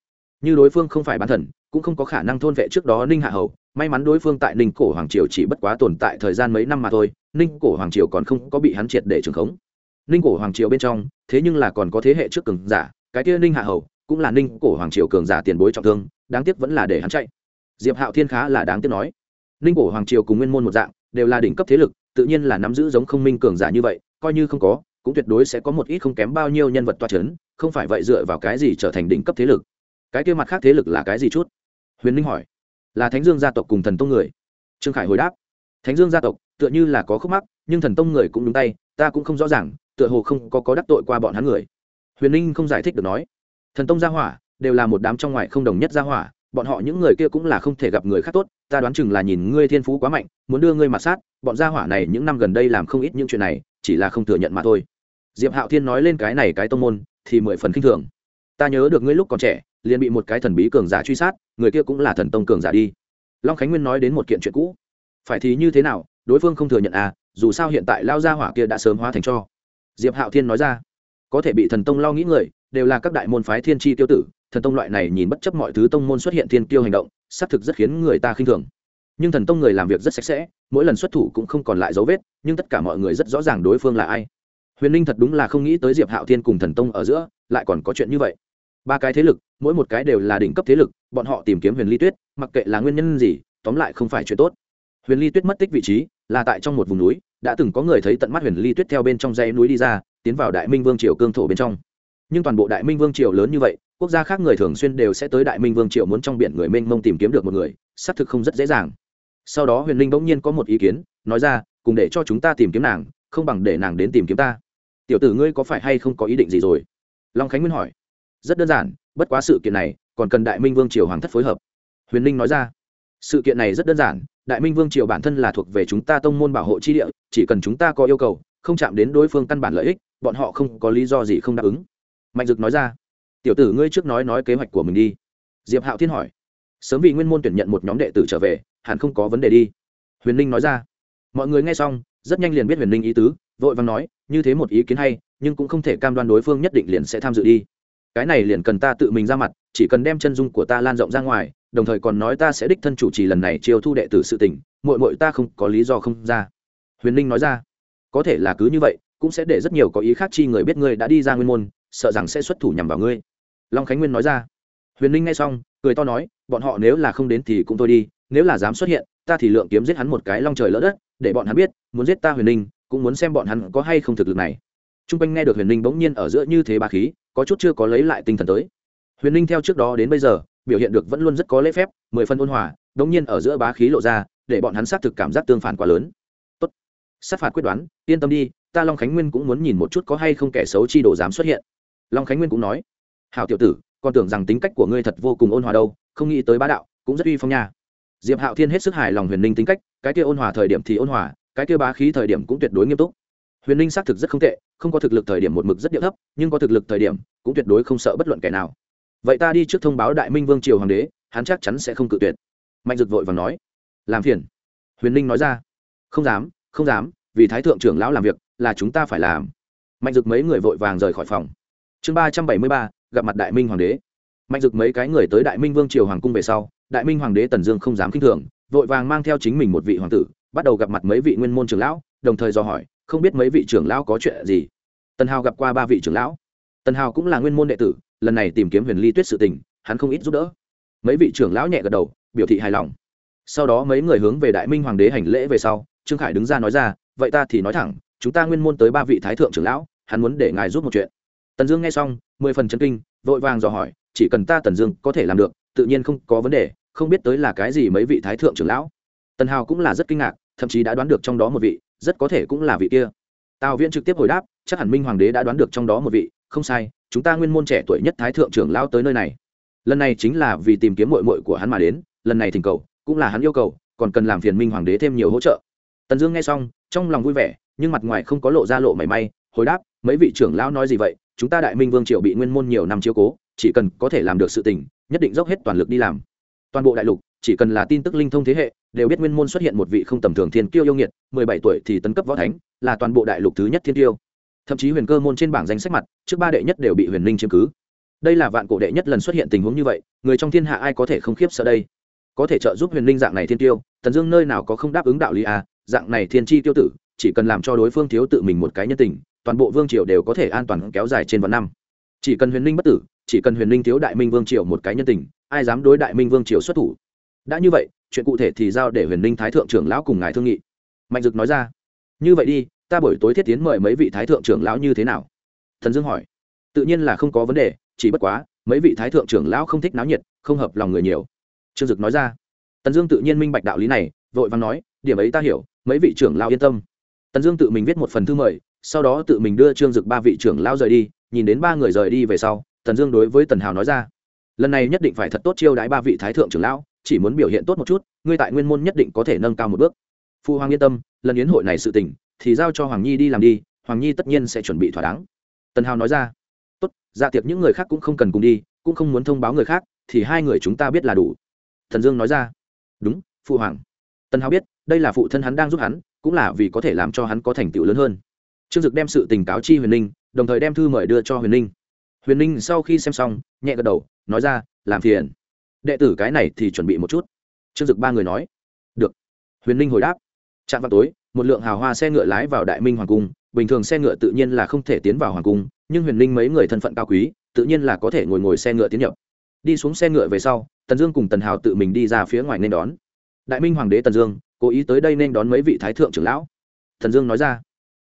như đối phương không phải bán thần, cũng không có khả năng thôn vệ trước đó ninh hạ hầu. May mắn đối phương tại ninh cổ hoàng triều chỉ bất quá tồn tại thời gian mấy năm mà thôi, ninh cổ hoàng triều còn không có bị hắn triệt để trường khống. Ninh cổ hoàng triều bên trong, thế nhưng là còn có thế hệ trước cường giả, cái kia ninh hạ hầu cũng là ninh cổ hoàng triều cường giả tiền bối trọng thương, đáng tiếc vẫn là để hắn chạy. Diệp hạo thiên khá là đáng tiếc nói. Ninh cổ hoàng triều cùng nguyên môn một dạng, đều là đỉnh cấp thế lực, tự nhiên là nắm giữ giống không minh cường giả như vậy, coi như không có, cũng tuyệt đối sẽ có một ít không kém bao nhiêu nhân vật toa c h ấ n không phải vậy dựa vào cái gì trở thành đỉnh cấp thế lực cái kia mặt khác thế lực là cái gì chút? Huyền ninh hỏi. Là thánh dương gia tộc cùng thần tông người. Trương khải hồi đáp. Thánh dương gia tộc, tựa như là có khúc mắc, nhưng thần tông người cũng đúng tay, ta cũng không rõ ràng, tựa hồ không có có đắc tội qua bọn hắn người. Huyền ninh không giải thích được nói. Thần tông gia hỏa, đều là một đám trong ngoài không đồng nhất gia hỏa, bọn họ những người kia cũng là không thể gặp người khác tốt, ta đoán chừng là nhìn ngươi thiên phú quá mạnh, muốn đưa ngươi mặt sát, bọn gia hỏa này những năm gần đây làm không ít những chuyện này, chỉ là không thừa nhận mà thôi. Diệp hạo thiên nói lên cái này cái tông môn, thì mười phần k i n h thường. Ta nhớ được ngươi lúc còn trẻ liền bị một cái thần bí cường giả truy sát, người kia cũng là thần tông cường giả đi. Long khánh nguyên nói đến một kiện chuyện cũ. Phải thì như thế nào, đối phương không thừa nhận à dù sao hiện tại lao gia hỏa kia đã sớm hóa thành cho. Diệp hạo thiên nói ra. Có thể bị thần tông lo nghĩ người, đều là các đại môn phái thiên tri tiêu tử, thần tông loại này nhìn bất chấp mọi thứ tông môn xuất hiện thiên tiêu hành động, xác thực rất khiến người ta khinh thường. Nhưng thần tông người làm việc rất sạch sẽ, mỗi lần xuất thủ cũng không còn lại dấu vết, nhưng tất cả mọi người rất rõ ràng đối phương là ai. Huyền ninh thật đúng là không nghĩ tới diệp hạo thiên cùng thần tông ở giữa, lại còn có chuyện như vậy ba cái thế lực, mỗi một cái đều là đỉnh cấp thế lực, bọn họ tìm kiếm huyền ly tuyết, mặc kệ là nguyên nhân gì, tóm lại không phải chuyện tốt. Huyền ly tuyết mất tích vị trí, là tại trong một vùng núi, đã từng có người thấy tận mắt huyền ly tuyết theo bên trong dãy núi đi ra, tiến vào đại minh vương triều cương thổ bên trong. Nhưng toàn bộ đại minh vương triều lớn như vậy, quốc gia khác người thường xuyên đều sẽ tới đại minh vương triều muốn trong biển người mênh mông tìm kiếm được một người, xác thực không rất dễ dàng. Sau đó huyền linh bỗng nhiên có một ý kiến, nói ra, cùng để cho chúng ta tìm kiếm nàng, không bằng để nàng đến tìm kiếm ta. Tiểu tử ngươi có phải hay không có ý định gì rồi? Long khánh nguyên hỏi rất đơn giản, bất quá sự kiện này còn cần đại minh vương triều hoàng thất phối hợp. Huyền ninh nói ra, sự kiện này rất đơn giản, đại minh vương triều bản thân là thuộc về chúng ta tông môn bảo hộ chi địa, chỉ cần chúng ta có yêu cầu, không chạm đến đối phương căn bản lợi ích, bọn họ không có lý do gì không đáp ứng. Mạnh dực nói ra, tiểu tử ngươi trước nói nói kế hoạch của mình đi. Diệp hạo thiên hỏi, sớm vì nguyên môn tuyển nhận một nhóm đệ tử trở về, hẳn không có vấn đề đi. Huyền ninh nói ra, mọi người nghe xong, rất nhanh liền biết huyền ninh ý tứ, vội vàng nói, như thế một ý kiến hay, nhưng cũng không thể cam đoan đối phương nhất định liền sẽ tham dự đi cái này liền cần ta tự mình ra mặt, chỉ cần đem chân dung của ta lan rộng ra ngoài, đồng thời còn nói ta sẽ đích thân chủ trì lần này chiêu thu đệ tử sự tỉnh mội mội ta không có lý do không ra. Huyền ninh nói ra. Có thể là cứ như vậy, cũng sẽ để rất nhiều có ý khác chi người biết ngươi đã đi ra nguyên môn, sợ rằng sẽ xuất thủ nhằm vào ngươi. Long khánh nguyên nói ra. Huyền ninh nghe xong, cười to nói, bọn họ nếu là không đến thì cũng thôi đi, nếu là dám xuất hiện, ta thì lượng kiếm giết hắn một cái long trời lỡ đất, để bọn hắn biết, muốn giết ta huyền ninh cũng muốn xem bọn hắn có hay không thực lực này t r u n g quanh nghe được huyền ninh bỗng nhiên ở giữa như thế bá khí, có chút chưa có lấy lại tinh thần tới. Huyền ninh theo trước đó đến bây giờ, biểu hiện được vẫn luôn rất có lễ phép, mười phân ôn hòa, bỗng nhiên ở giữa bá khí lộ ra, để bọn hắn xác thực cảm giác tương phản quá lớn. Tốt. Sát phạt quyết đoán, yên tâm đi, ta long khánh nguyên cũng muốn nhìn một chút có hay không kẻ xấu chi đồ dám xuất hiện. Long khánh nguyên cũng nói hào tiểu tử con tưởng rằng tính cách của ngươi thật vô cùng ôn hòa đâu, không nghĩ tới bá đạo cũng rất uy phong nha. Diệp hạo thiên hết sức hài lòng huyền ninh tính cách, cái kia ôn hòa thời điểm thì ôn hòa, cái kia bá khí thời điểm cũng tuyệt đối nghiêm túc huyền ninh xác thực rất không tệ, không có thực lực thời điểm một mực rất điệu thấp, nhưng có thực lực thời điểm, cũng tuyệt đối không sợ bất luận kẻ nào. Vậy ta đi trước thông báo đại minh vương triều hoàng đế, hắn chắc chắn sẽ không cự tuyệt. Mạnh dực vội và nói. Làm phiền. Huyền ninh nói ra. Không dám không dám, vì thái thượng trưởng lão làm việc, là chúng ta phải làm. Mạnh dực mấy người vội vàng rời khỏi phòng. Chương ba trăm bảy mươi ba, gặp mặt đại minh hoàng đế. Mạnh dực mấy cái người tới đại minh vương triều hoàng cung về sau, đại minh hoàng đế tần dương không dám k i n h thường, vội vàng mang theo chính mình một vị hoàng tử, bắt đầu gặp mặt mấy vị nguyên môn trưởng lão, đồng thời dò hỏi không biết mấy vị trưởng lão có chuyện gì. Tần hào gặp qua ba vị trưởng lão. Tần hào cũng là nguyên môn đệ tử, lần này tìm kiếm huyền ly tuyết sự tình, hắn không ít giúp đỡ. Mấy vị trưởng lão nhẹ gật đầu, biểu thị hài lòng. Sau đó mấy người hướng về đại minh hoàng đế hành lễ về sau, trương khải đứng ra nói ra, vậy ta thì nói thẳng, chúng ta nguyên môn tới ba vị thái thượng trưởng lão, hắn muốn để ngài giúp một chuyện. Tần dương nghe xong, mười phần chân kinh, vội vàng dò hỏi, chỉ cần ta tần dương có thể làm được, tự nhiên không có vấn đề, không biết tới là cái gì mấy vị thái thượng trưởng lão? Tần hào cũng là rất kinh ngạc, thậm chí đã đoán được trong đó một vị rất có thể cũng là vị kia. Tào viễn trực tiếp hồi đáp, chắc hẳn minh hoàng đế đã đoán được trong đó một vị, không sai, chúng ta nguyên môn trẻ tuổi nhất thái thượng trưởng lão tới nơi này. Lần này chính là vì tìm kiếm mội mội của hắn mà đến, lần này thỉnh cầu, cũng là hắn yêu cầu, còn cần làm phiền minh hoàng đế thêm nhiều hỗ trợ. Tần dương nghe xong, trong lòng vui vẻ, nhưng mặt ngoài không có lộ ra lộ mảy may, hồi đáp, mấy vị trưởng lão nói gì vậy, chúng ta đại minh vương triều bị nguyên môn nhiều năm chiếu cố, chỉ cần có thể làm được sự tình, nhất định dốc hết toàn lực đi làm. Toàn bộ đại lục chỉ cần là tin tức linh thông thế hệ, đều biết nguyên môn xuất hiện một vị không tầm thường thiên kiêu yêu nghiệt, mười bảy tuổi thì tấn cấp võ thánh, là toàn bộ đại lục thứ nhất thiên kiêu. Thậm chí huyền cơ môn trên bảng danh sách mặt, trước ba đệ nhất đều bị huyền ninh chiếm cứ. Đây là vạn cổ đệ nhất lần xuất hiện tình huống như vậy, người trong thiên hạ ai có thể không khiếp sợ đây? Có thể trợ giúp huyền ninh dạng này thiên tiêu tần dương nơi nào có không đáp ứng đạo lý à? Dạng này thiên chi tiêu tử, chỉ cần làm cho đối phương thiếu tự mình một cái nhân tình, toàn bộ vương triều đều có thể an toàn kéo dài trên vạn năm. Chỉ cần huyền ninh bất tử, chỉ cần huyền ninh thiếu đại minh vương triều một cái nhân tình, ai dám đối đại minh vương triều xuất thủ? Đã như vậy, chuyện cụ thể thì giao để huyền ninh thái thượng trưởng lão cùng ngài thương nghị. Mạnh dực nói ra. Như vậy đi, ta buổi tối thiết tiến mời mấy vị thái thượng trưởng lão như thế nào? Thần dương hỏi. Tự nhiên là không có vấn đề, chỉ bất quá, mấy vị thái thượng trưởng lão không thích náo nhiệt, không hợp lòng người nhiều. Trương dực nói ra. Tần dương tự nhiên minh bạch đạo lý này, vội vàng nói, điểm ấy ta hiểu, mấy vị trưởng lão yên tâm. Tần dương tự mình viết một phần thư mời, sau đó tự mình đưa trương dực ba vị trưởng lão rời đi, nhìn đến ba người rời đi về sau, tần dương đối với tần hào nói ra. Lần này nhất định phải thật tốt chiêu đãi ba vị thái thượng trưởng lão chỉ muốn biểu hiện tốt một chút, ngươi tại nguyên môn nhất định có thể nâng cao một bước. Phu hoàng yên tâm, lần yến hội này sự tỉnh thì giao cho hoàng nhi đi làm đi, hoàng nhi tất nhiên sẽ chuẩn bị thỏa đáng. Tần hào nói ra. Tốt dạ tiệc những người khác cũng không cần cùng đi, cũng không muốn thông báo người khác, thì hai người chúng ta biết là đủ. Thần dương nói ra. Đúng phụ hoàng. Tần hào biết, đây là phụ thân hắn đang giúp hắn, cũng là vì có thể làm cho hắn có thành tựu lớn hơn. Trương dực đem sự tình cáo chi huyền ninh, đồng thời đem thư mời đưa cho huyền ninh. Huyền ninh sau khi xem xong, nhẹ gật đầu, nói ra, làm phiền đệ tử cái này thì chuẩn bị một chút. Trương dực ba người nói. Được. Huyền ninh hồi đáp. Trạm vào tối, một lượng hào hoa xe ngựa lái vào đại minh hoàng cung. Bình thường xe ngựa tự nhiên là không thể tiến vào hoàng cung, nhưng huyền ninh mấy người thân phận cao quý, tự nhiên là có thể ngồi ngồi xe ngựa tiến nhập. Đi xuống xe ngựa về sau, tần dương cùng tần hào tự mình đi ra phía ngoài nên đón. Đại minh hoàng đế tần dương, cố ý tới đây nên đón mấy vị thái thượng trưởng lão. Tần dương nói ra.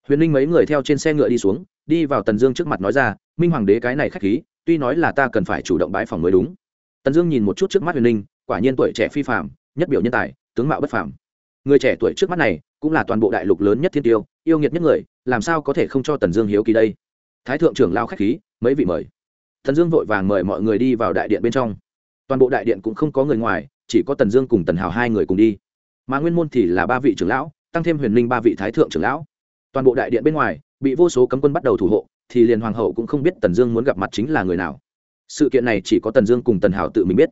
Huyền ninh mấy người theo trên xe ngựa đi xuống, đi vào tần dương trước mặt nói ra, minh hoàng đế cái này k h á c h khí, tuy nói là ta cần phải chủ động bãi phòng mới đúng tần dương nhìn một chút trước mắt huyền ninh quả nhiên tuổi trẻ phi phạm nhất biểu nhân tài, tướng mạo bất phàm. Người trẻ tuổi trước mắt này, cũng là toàn bộ đại lục lớn nhất thiên tiêu, yêu nghiệt nhất người, làm sao có thể không cho tần dương hiếu kỳ đây? Thái thượng trưởng lao k h á c h khí, mấy vị mời. Tần dương vội vàng mời mọi người đi vào đại điện bên trong. Toàn bộ đại điện cũng không có người ngoài, chỉ có tần dương cùng tần hào hai người cùng đi. Mà nguyên môn thì là ba vị trưởng lão, tăng thêm huyền linh ba vị thái thượng trưởng lão. Toàn bộ đại điện bên ngoài, bị vô số cấm quân bắt đầu thủ hộ, thì liền hoàng hậu cũng không biết tần dương muốn gặp mặt chính là người nào sự kiện này chỉ có tần dương cùng tần hảo tự mình biết.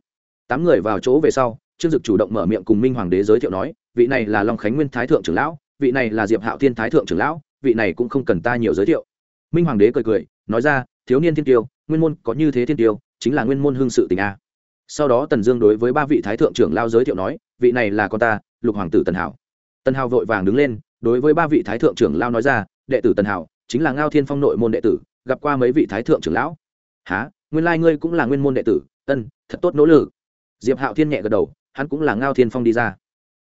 Tám người vào chỗ về sau, trương dực chủ động mở miệng cùng minh hoàng đế giới thiệu nói, vị này là long khánh nguyên thái thượng trưởng lão, vị này là diệp hạo thiên thái thượng trưởng lão, vị này cũng không cần ta nhiều giới thiệu. Minh hoàng đế cười cười, nói ra, thiếu niên thiên tiêu, nguyên môn có như thế thiên tiêu, chính là nguyên môn hương sự tình a. Sau đó tần dương đối với ba vị thái thượng trưởng lao giới thiệu nói, vị này là con ta, lục hoàng tử tần hảo. Tần hảo vội vàng đứng lên, đối với ba vị thái thượng trưởng lao nói ra, đệ tử tần hảo, chính là ngao thiên phong nội môn đệ tử, gặp qua mấy vị thái thượng trưởng lão. Há nguyên lai ngươi cũng là nguyên môn đệ tử, ân, thật tốt nỗ lực. Diệp hạo thiên nhẹ gật đầu, hắn cũng là ngao thiên phong đi ra.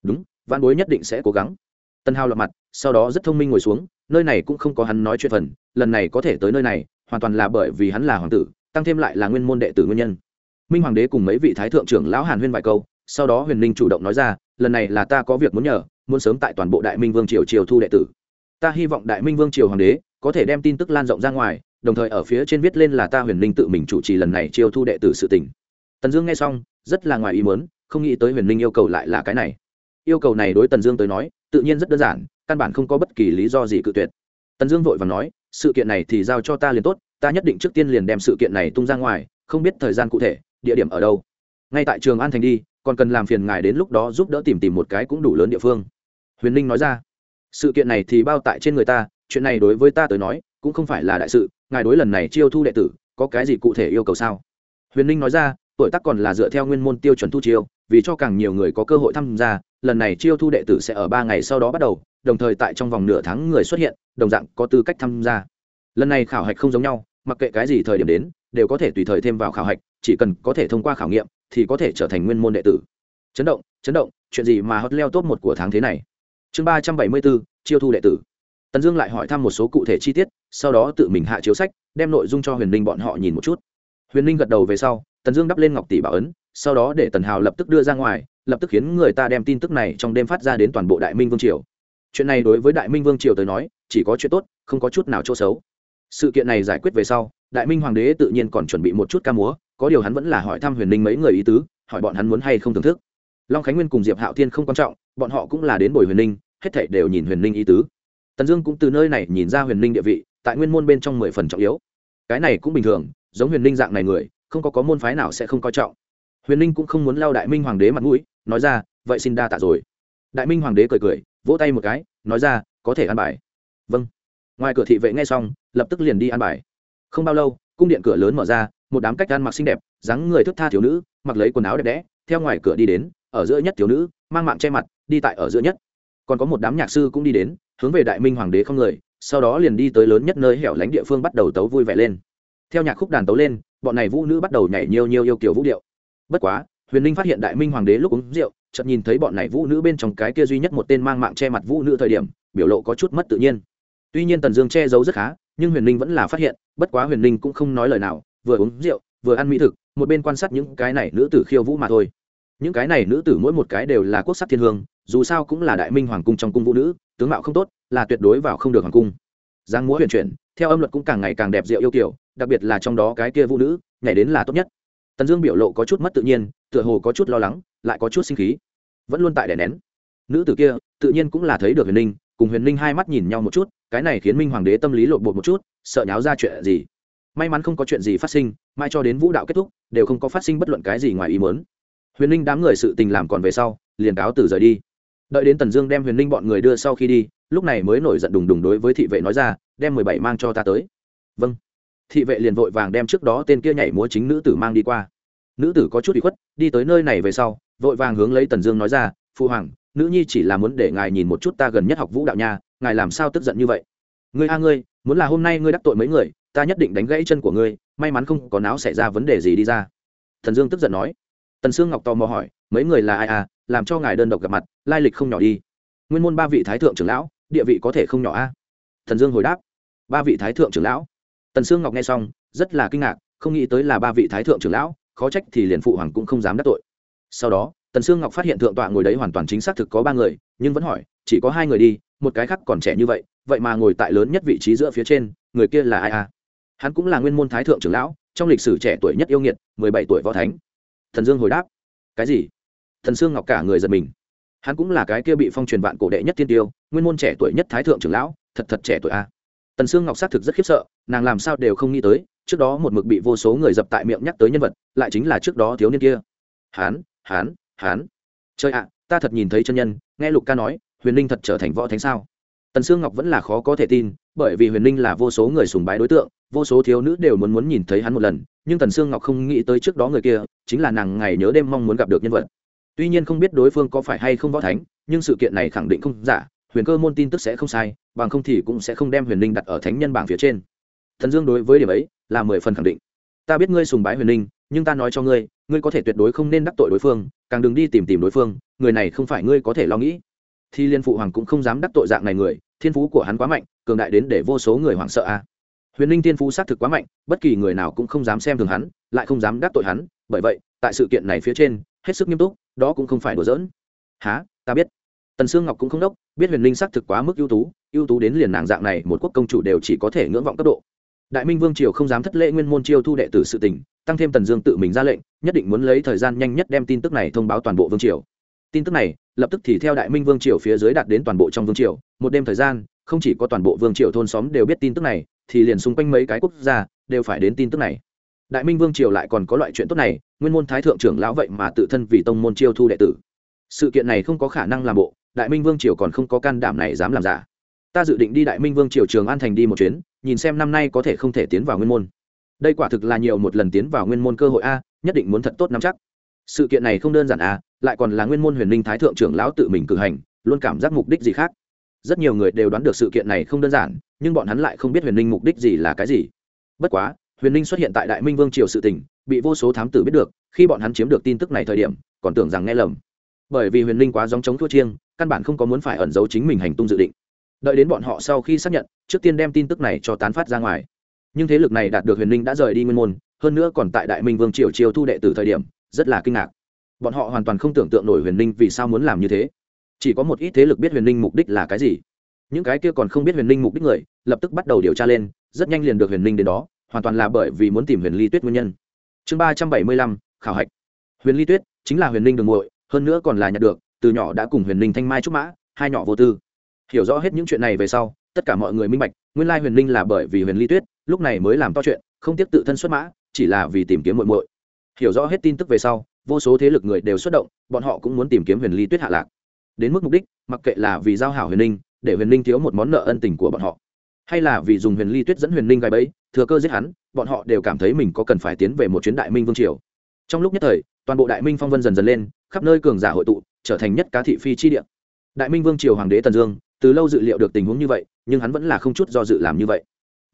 Đúng văn bối nhất định sẽ cố gắng. Tân hào lặp mặt, sau đó rất thông minh ngồi xuống, nơi này cũng không có hắn nói chuyện phần, lần này có thể tới nơi này, hoàn toàn là bởi vì hắn là hoàng tử, tăng thêm lại là nguyên môn đệ tử nguyên nhân. Minh hoàng đế cùng mấy vị thái thượng trưởng lão hàn huyên vài câu, sau đó huyền ninh chủ động nói ra, lần này là ta có việc muốn nhờ, muốn sớm tại toàn bộ đại minh vương triều triều thu đệ tử. Ta hy vọng đại minh vương triều hoàng đế có thể đem tin tức lan rộng ra ngoài đồng thời ở phía trên viết lên là ta huyền ninh tự mình chủ trì lần này chiêu thu đệ tử sự tỉnh tần dương nghe xong, rất là ngoài ý muốn, không nghĩ tới huyền ninh yêu cầu lại là cái này. Yêu cầu này đối tần dương tới nói, tự nhiên rất đơn giản, căn bản không có bất kỳ lý do gì cự tuyệt. Tần dương vội và nói, sự kiện này thì giao cho ta liền tốt, ta nhất định trước tiên liền đem sự kiện này tung ra ngoài, không biết thời gian cụ thể, địa điểm ở đâu. Ngay tại trường an thành đi, còn cần làm phiền ngài đến lúc đó giúp đỡ tìm tìm một cái cũng đủ lớn địa phương. Huyền ninh nói ra, sự kiện này thì bao tại trên người ta, chuyện này đối với ta tới nói cũng không phải là đại sự, ngài đối lần này chiêu thu đệ tử, có cái gì cụ thể yêu cầu sao? Huyền ninh nói ra, tuổi tác còn là dựa theo nguyên môn tiêu chuẩn thu chiêu, vì cho càng nhiều người có cơ hội tham gia, lần này chiêu thu đệ tử sẽ ở ba ngày sau đó bắt đầu, đồng thời tại trong vòng nửa tháng người xuất hiện, đồng dạng có tư cách tham gia. Lần này khảo hạch không giống nhau, mặc kệ cái gì thời điểm đến, đều có thể tùy thời thêm vào khảo hạch, chỉ cần có thể thông qua khảo nghiệm, thì có thể trở thành nguyên môn đệ tử. Chấn động chấn động, chuyện gì mà hot leo top một của tháng thế này? Chương ba trăm bảy mươi bốn, chiêu thu đệ tử. Tần dương lại hỏi thăm một số cụ thể chi tiết sau đó tự mình hạ chiếu sách, đem nội dung cho huyền ninh bọn họ nhìn một chút. Huyền ninh gật đầu về sau, tần dương đắp lên ngọc tỷ bảo ấn, sau đó để tần hào lập tức đưa ra ngoài, lập tức khiến người ta đem tin tức này trong đêm phát ra đến toàn bộ đại minh vương triều. Chuyện này đối với đại minh vương triều tới nói, chỉ có chuyện tốt, không có chút nào chỗ xấu. Sự kiện này giải quyết về sau, đại minh hoàng đế tự nhiên còn chuẩn bị một chút ca múa, có điều hắn vẫn là hỏi thăm huyền ninh mấy người ý tứ, hỏi bọn hắn muốn hay không thưởng thức. Long khánh nguyên cùng diệp hạo thiên không quan trọng, bọn họ cũng là đến bồi huyền ninh, hết thảy đều nhìn huyền ninh ý tứ. Tần dương cũng từ nơi này nhìn ra huyền ninh địa vị tại nguyên môn bên trong mười phần trọng yếu. Cái này cũng bình thường, giống huyền ninh dạng này người, không có có môn phái nào sẽ không coi trọng. Huyền ninh cũng không muốn lao đại minh hoàng đế mặt mũi, nói ra, vậy xin đa tạ rồi. Đại minh hoàng đế cười cười, vỗ tay một cái, nói ra, có thể ăn bài. Vâng. Ngoài cửa thị vệ nghe xong, lập tức liền đi ăn bài. Không bao lâu, cung điện cửa lớn mở ra, một đám cách ăn mặc xinh đẹp, dáng người thức tha thiếu nữ, mặc lấy quần áo đẹp đẽ, theo ngoài cửa đi đến, ở giữa nhất thiếu nữ, mang mạng che mặt, đi tại ở giữa nhất. Còn có một đám nhạc sư cũng đi đến, hướng về đại minh hoàng đế không người sau đó liền đi tới lớn nhất nơi hẻo lánh địa phương bắt đầu tấu vui vẻ lên. Theo nhạc khúc đàn tấu lên, bọn này vũ nữ bắt đầu nhảy nhiều nhiều yêu kiểu vũ điệu. Bất quá, huyền ninh phát hiện đại minh hoàng đế lúc uống rượu, chợt nhìn thấy bọn này vũ nữ bên trong cái kia duy nhất một tên mang mạng che mặt vũ nữ thời điểm, biểu lộ có chút mất tự nhiên. Tuy nhiên tần dương che giấu rất khá, nhưng huyền ninh vẫn là phát hiện, bất quá huyền ninh cũng không nói lời nào, vừa uống rượu, vừa ăn mỹ thực, một bên quan sát những cái này nữ tử khiêu vũ mà thôi. Những cái này nữ tử mỗi một cái đều là quốc sắc thiên hương dù sao cũng là đại minh hoàng cung trong cung vũ nữ, tướng mạo không tốt, là tuyệt đối vào không được hoàng cung. Giang múa huyền chuyển, theo âm luật cũng càng ngày càng đẹp diệu yêu kiểu đặc biệt là trong đó cái kia vũ nữ, nhảy đến là tốt nhất. Tần dương biểu lộ có chút mất tự nhiên, tựa hồ có chút lo lắng, lại có chút sinh khí. Vẫn luôn tại đè nén. Nữ tử kia, tự nhiên cũng là thấy được huyền ninh cùng huyền ninh hai mắt nhìn nhau một chút, cái này khiến minh hoàng đế tâm lý lộn bột một chút, sợ nháo ra chuyện gì. May mắn không có chuyện gì phát sinh, mai cho đến vũ đạo kết thúc, đều không có phát sinh bất luận cái gì ngoài ý muốn. Huyền ninh đám người sự tình làm còn về sau, liền cáo từ rời đi đợi đến tần dương đem huyền linh bọn người đưa sau khi đi, lúc này mới nổi giận đùng đùng đối với thị vệ nói ra, đem mười bảy mang cho ta tới. Vâng. Thị vệ liền vội vàng đem trước đó tên kia nhảy múa chính nữ tử mang đi qua. Nữ tử có chút bị khuất, đi tới nơi này về sau, vội vàng hướng lấy tần dương nói ra phụ hoàng, nữ nhi chỉ là muốn để ngài nhìn một chút ta gần nhất học vũ đạo nha, ngài làm sao tức giận như vậy? Ngươi a ngươi, muốn là hôm nay ngươi đắc tội mấy người, ta nhất định đánh gãy chân của ngươi, may mắn không có não xảy ra vấn đề gì đi ra. Thần dương tức giận nói. Tần sương ngọc tò mò hỏi, mấy người là ai à? Làm cho ngài đơn độc gặp mặt, lai lịch không nhỏ đi. Nguyên môn ba vị thái thượng trưởng lão, địa vị có thể không nhỏ a. Thần dương hồi đáp. Ba vị thái thượng trưởng lão. Tần sương ngọc nghe xong, rất là kinh ngạc, không nghĩ tới là ba vị thái thượng trưởng lão, khó trách thì liền phụ hoàng cũng không dám đắc tội. Sau đó, tần sương ngọc phát hiện thượng tọa ngồi đấy hoàn toàn chính xác thực có ba người, nhưng vẫn hỏi, chỉ có hai người đi, một cái khác còn trẻ như vậy vậy mà ngồi tại lớn nhất vị trí giữa phía trên, người kia là ai à hắn cũng là nguyên môn thái thượng trưởng lão, trong lịch sử trẻ tuổi nhất yêu nghiệt, mười bảy tuổi võ thánh. Thần dương hồi đáp. Cái gì? Thần sương ngọc cả người giật mình. Hắn cũng là cái kia bị phong truyền vạn cổ đệ nhất tiên tiêu, nguyên môn trẻ tuổi nhất thái thượng trưởng lão, thật thật trẻ tuổi a. Tần sương ngọc xác thực rất khiếp sợ, nàng làm sao đều không nghĩ tới, trước đó một mực bị vô số người dập tại miệng nhắc tới nhân vật, lại chính là trước đó thiếu niên kia. Hán hán hán chơi ạ, ta thật nhìn thấy chân nhân, nghe lục ca nói, huyền linh thật trở thành võ thánh sao? Tần sương ngọc vẫn là khó có thể tin, bởi vì huyền linh là vô số người sùng bái đối tượng, vô số thiếu nữ đều muốn muốn nhìn thấy hắn một lần, nhưng tần sương ngọc không nghĩ tới trước đó người kia, chính là nàng ngày nhớ đêm mong muốn gặp được nhân vật tuy nhiên không biết đối phương có phải hay không võ thánh, nhưng sự kiện này khẳng định không giả, huyền cơ môn tin tức sẽ không sai, bằng không thì cũng sẽ không đem huyền linh đặt ở thánh nhân bảng phía trên. Thần dương đối với điểm ấy là mười phần khẳng định. Ta biết ngươi sùng bái huyền linh, nhưng ta nói cho ngươi ngươi có thể tuyệt đối không nên đắc tội đối phương, càng đừng đi tìm tìm đối phương, người này không phải ngươi có thể lo nghĩ. Thì liên phụ hoàng cũng không dám đắc tội dạng này người, thiên phú của hắn quá mạnh, cường đại đến để vô số người hoảng sợ a. Huyền linh thiên phú xác thực quá mạnh, bất kỳ người nào cũng không dám xem thường hắn, lại không dám đắc tội hắn, bởi vậy, tại sự kiện này phía trên hết sức nghiêm túc, đó cũng không phải đùa giỡn. Há ta biết. Tần sương ngọc cũng không đốc, biết huyền linh xác thực quá mức ưu tú ưu tú đến liền nàng dạng này một quốc công chủ đều chỉ có thể ngưỡng vọng cấp độ. Đại minh vương triều không dám thất lễ nguyên môn chiêu thu đệ tử sự tình, tăng thêm tần dương tự mình ra lệnh, nhất định muốn lấy thời gian nhanh nhất đem tin tức này thông báo toàn bộ vương triều. Tin tức này, lập tức thì theo đại minh vương triều phía dưới đạt đến toàn bộ trong vương triều, một đêm thời gian, không chỉ có toàn bộ vương triều thôn xóm đều biết tin tức này, thì liền xung quanh mấy cái quốc gia, đều phải đến tin tức này đại minh vương triều lại còn có loại chuyện tốt này, nguyên môn thái thượng trưởng lão vậy mà tự thân vì tông môn chiêu thu đệ tử. Sự kiện này không có khả năng làm bộ, đại minh vương triều còn không có can đảm này dám làm giả. Ta dự định đi đại minh vương triều trường an thành đi một chuyến, nhìn xem năm nay có thể không thể tiến vào nguyên môn. Đây quả thực là nhiều một lần tiến vào nguyên môn cơ hội a, nhất định muốn thật tốt nắm chắc. Sự kiện này không đơn giản a, lại còn là nguyên môn huyền linh thái thượng trưởng lão tự mình cử hành, luôn cảm giác mục đích gì khác. Rất nhiều người đều đoán được sự kiện này không đơn giản, nhưng bọn hắn lại không biết huyền linh mục đích gì là cái gì. Bất quá huyền linh xuất hiện tại đại minh vương triều sự tỉnh bị vô số thám tử biết được, khi bọn hắn chiếm được tin tức này thời điểm, còn tưởng rằng nghe lầm. Bởi vì huyền linh quá dòng chống thua chiêng, căn bản không có muốn phải ẩn giấu chính mình hành tung dự định. Đợi đến bọn họ sau khi xác nhận, trước tiên đem tin tức này cho tán phát ra ngoài. Nhưng thế lực này đạt được huyền linh đã rời đi nguyên môn, hơn nữa còn tại đại minh vương triều chiêu thu đệ từ thời điểm, rất là kinh ngạc. Bọn họ hoàn toàn không tưởng tượng nổi huyền linh vì sao muốn làm như thế. Chỉ có một ít thế lực biết huyền linh mục đích là cái gì. Những cái kia còn không biết huyền linh mục đích người, lập tức bắt đầu điều tra lên, rất nhanh liền được huyền linh đến đó hoàn toàn là bởi vì muốn tìm huyền ly tuyết nguyên nhân. Chương ba trăm bảy mươi lăm, khảo hạch. Huyền ly tuyết chính là huyền linh đường muội, hơn nữa còn là nhặt được, từ nhỏ đã cùng huyền linh thanh mai trúc mã, hai nhỏ vô tư. Hiểu rõ hết những chuyện này về sau, tất cả mọi người minh bạch, nguyên lai huyền linh là bởi vì huyền ly tuyết, lúc này mới làm to chuyện, không tiếp tự thân xuất mã, chỉ là vì tìm kiếm muội muội. Hiểu rõ hết tin tức về sau, vô số thế lực người đều xuất động, bọn họ cũng muốn tìm kiếm huyền ly tuyết hạ lạc. Đến mức mục đích, mặc kệ là vì giao hảo huyền linh, để huyền linh thiếu một món nợ ân tình của bọn họ hay là vì dùng huyền ly tuyết dẫn huyền ninh gai bẫy, thừa cơ giết hắn, bọn họ đều cảm thấy mình có cần phải tiến về một chuyến đại minh vương triều. Trong lúc nhất thời, toàn bộ đại minh phong vân dần dần lên, khắp nơi cường giả hội tụ, trở thành nhất cá thị phi chi địa. Đại minh vương triều hoàng đế tần dương, từ lâu dự liệu được tình huống như vậy, nhưng hắn vẫn là không chút do dự làm như vậy.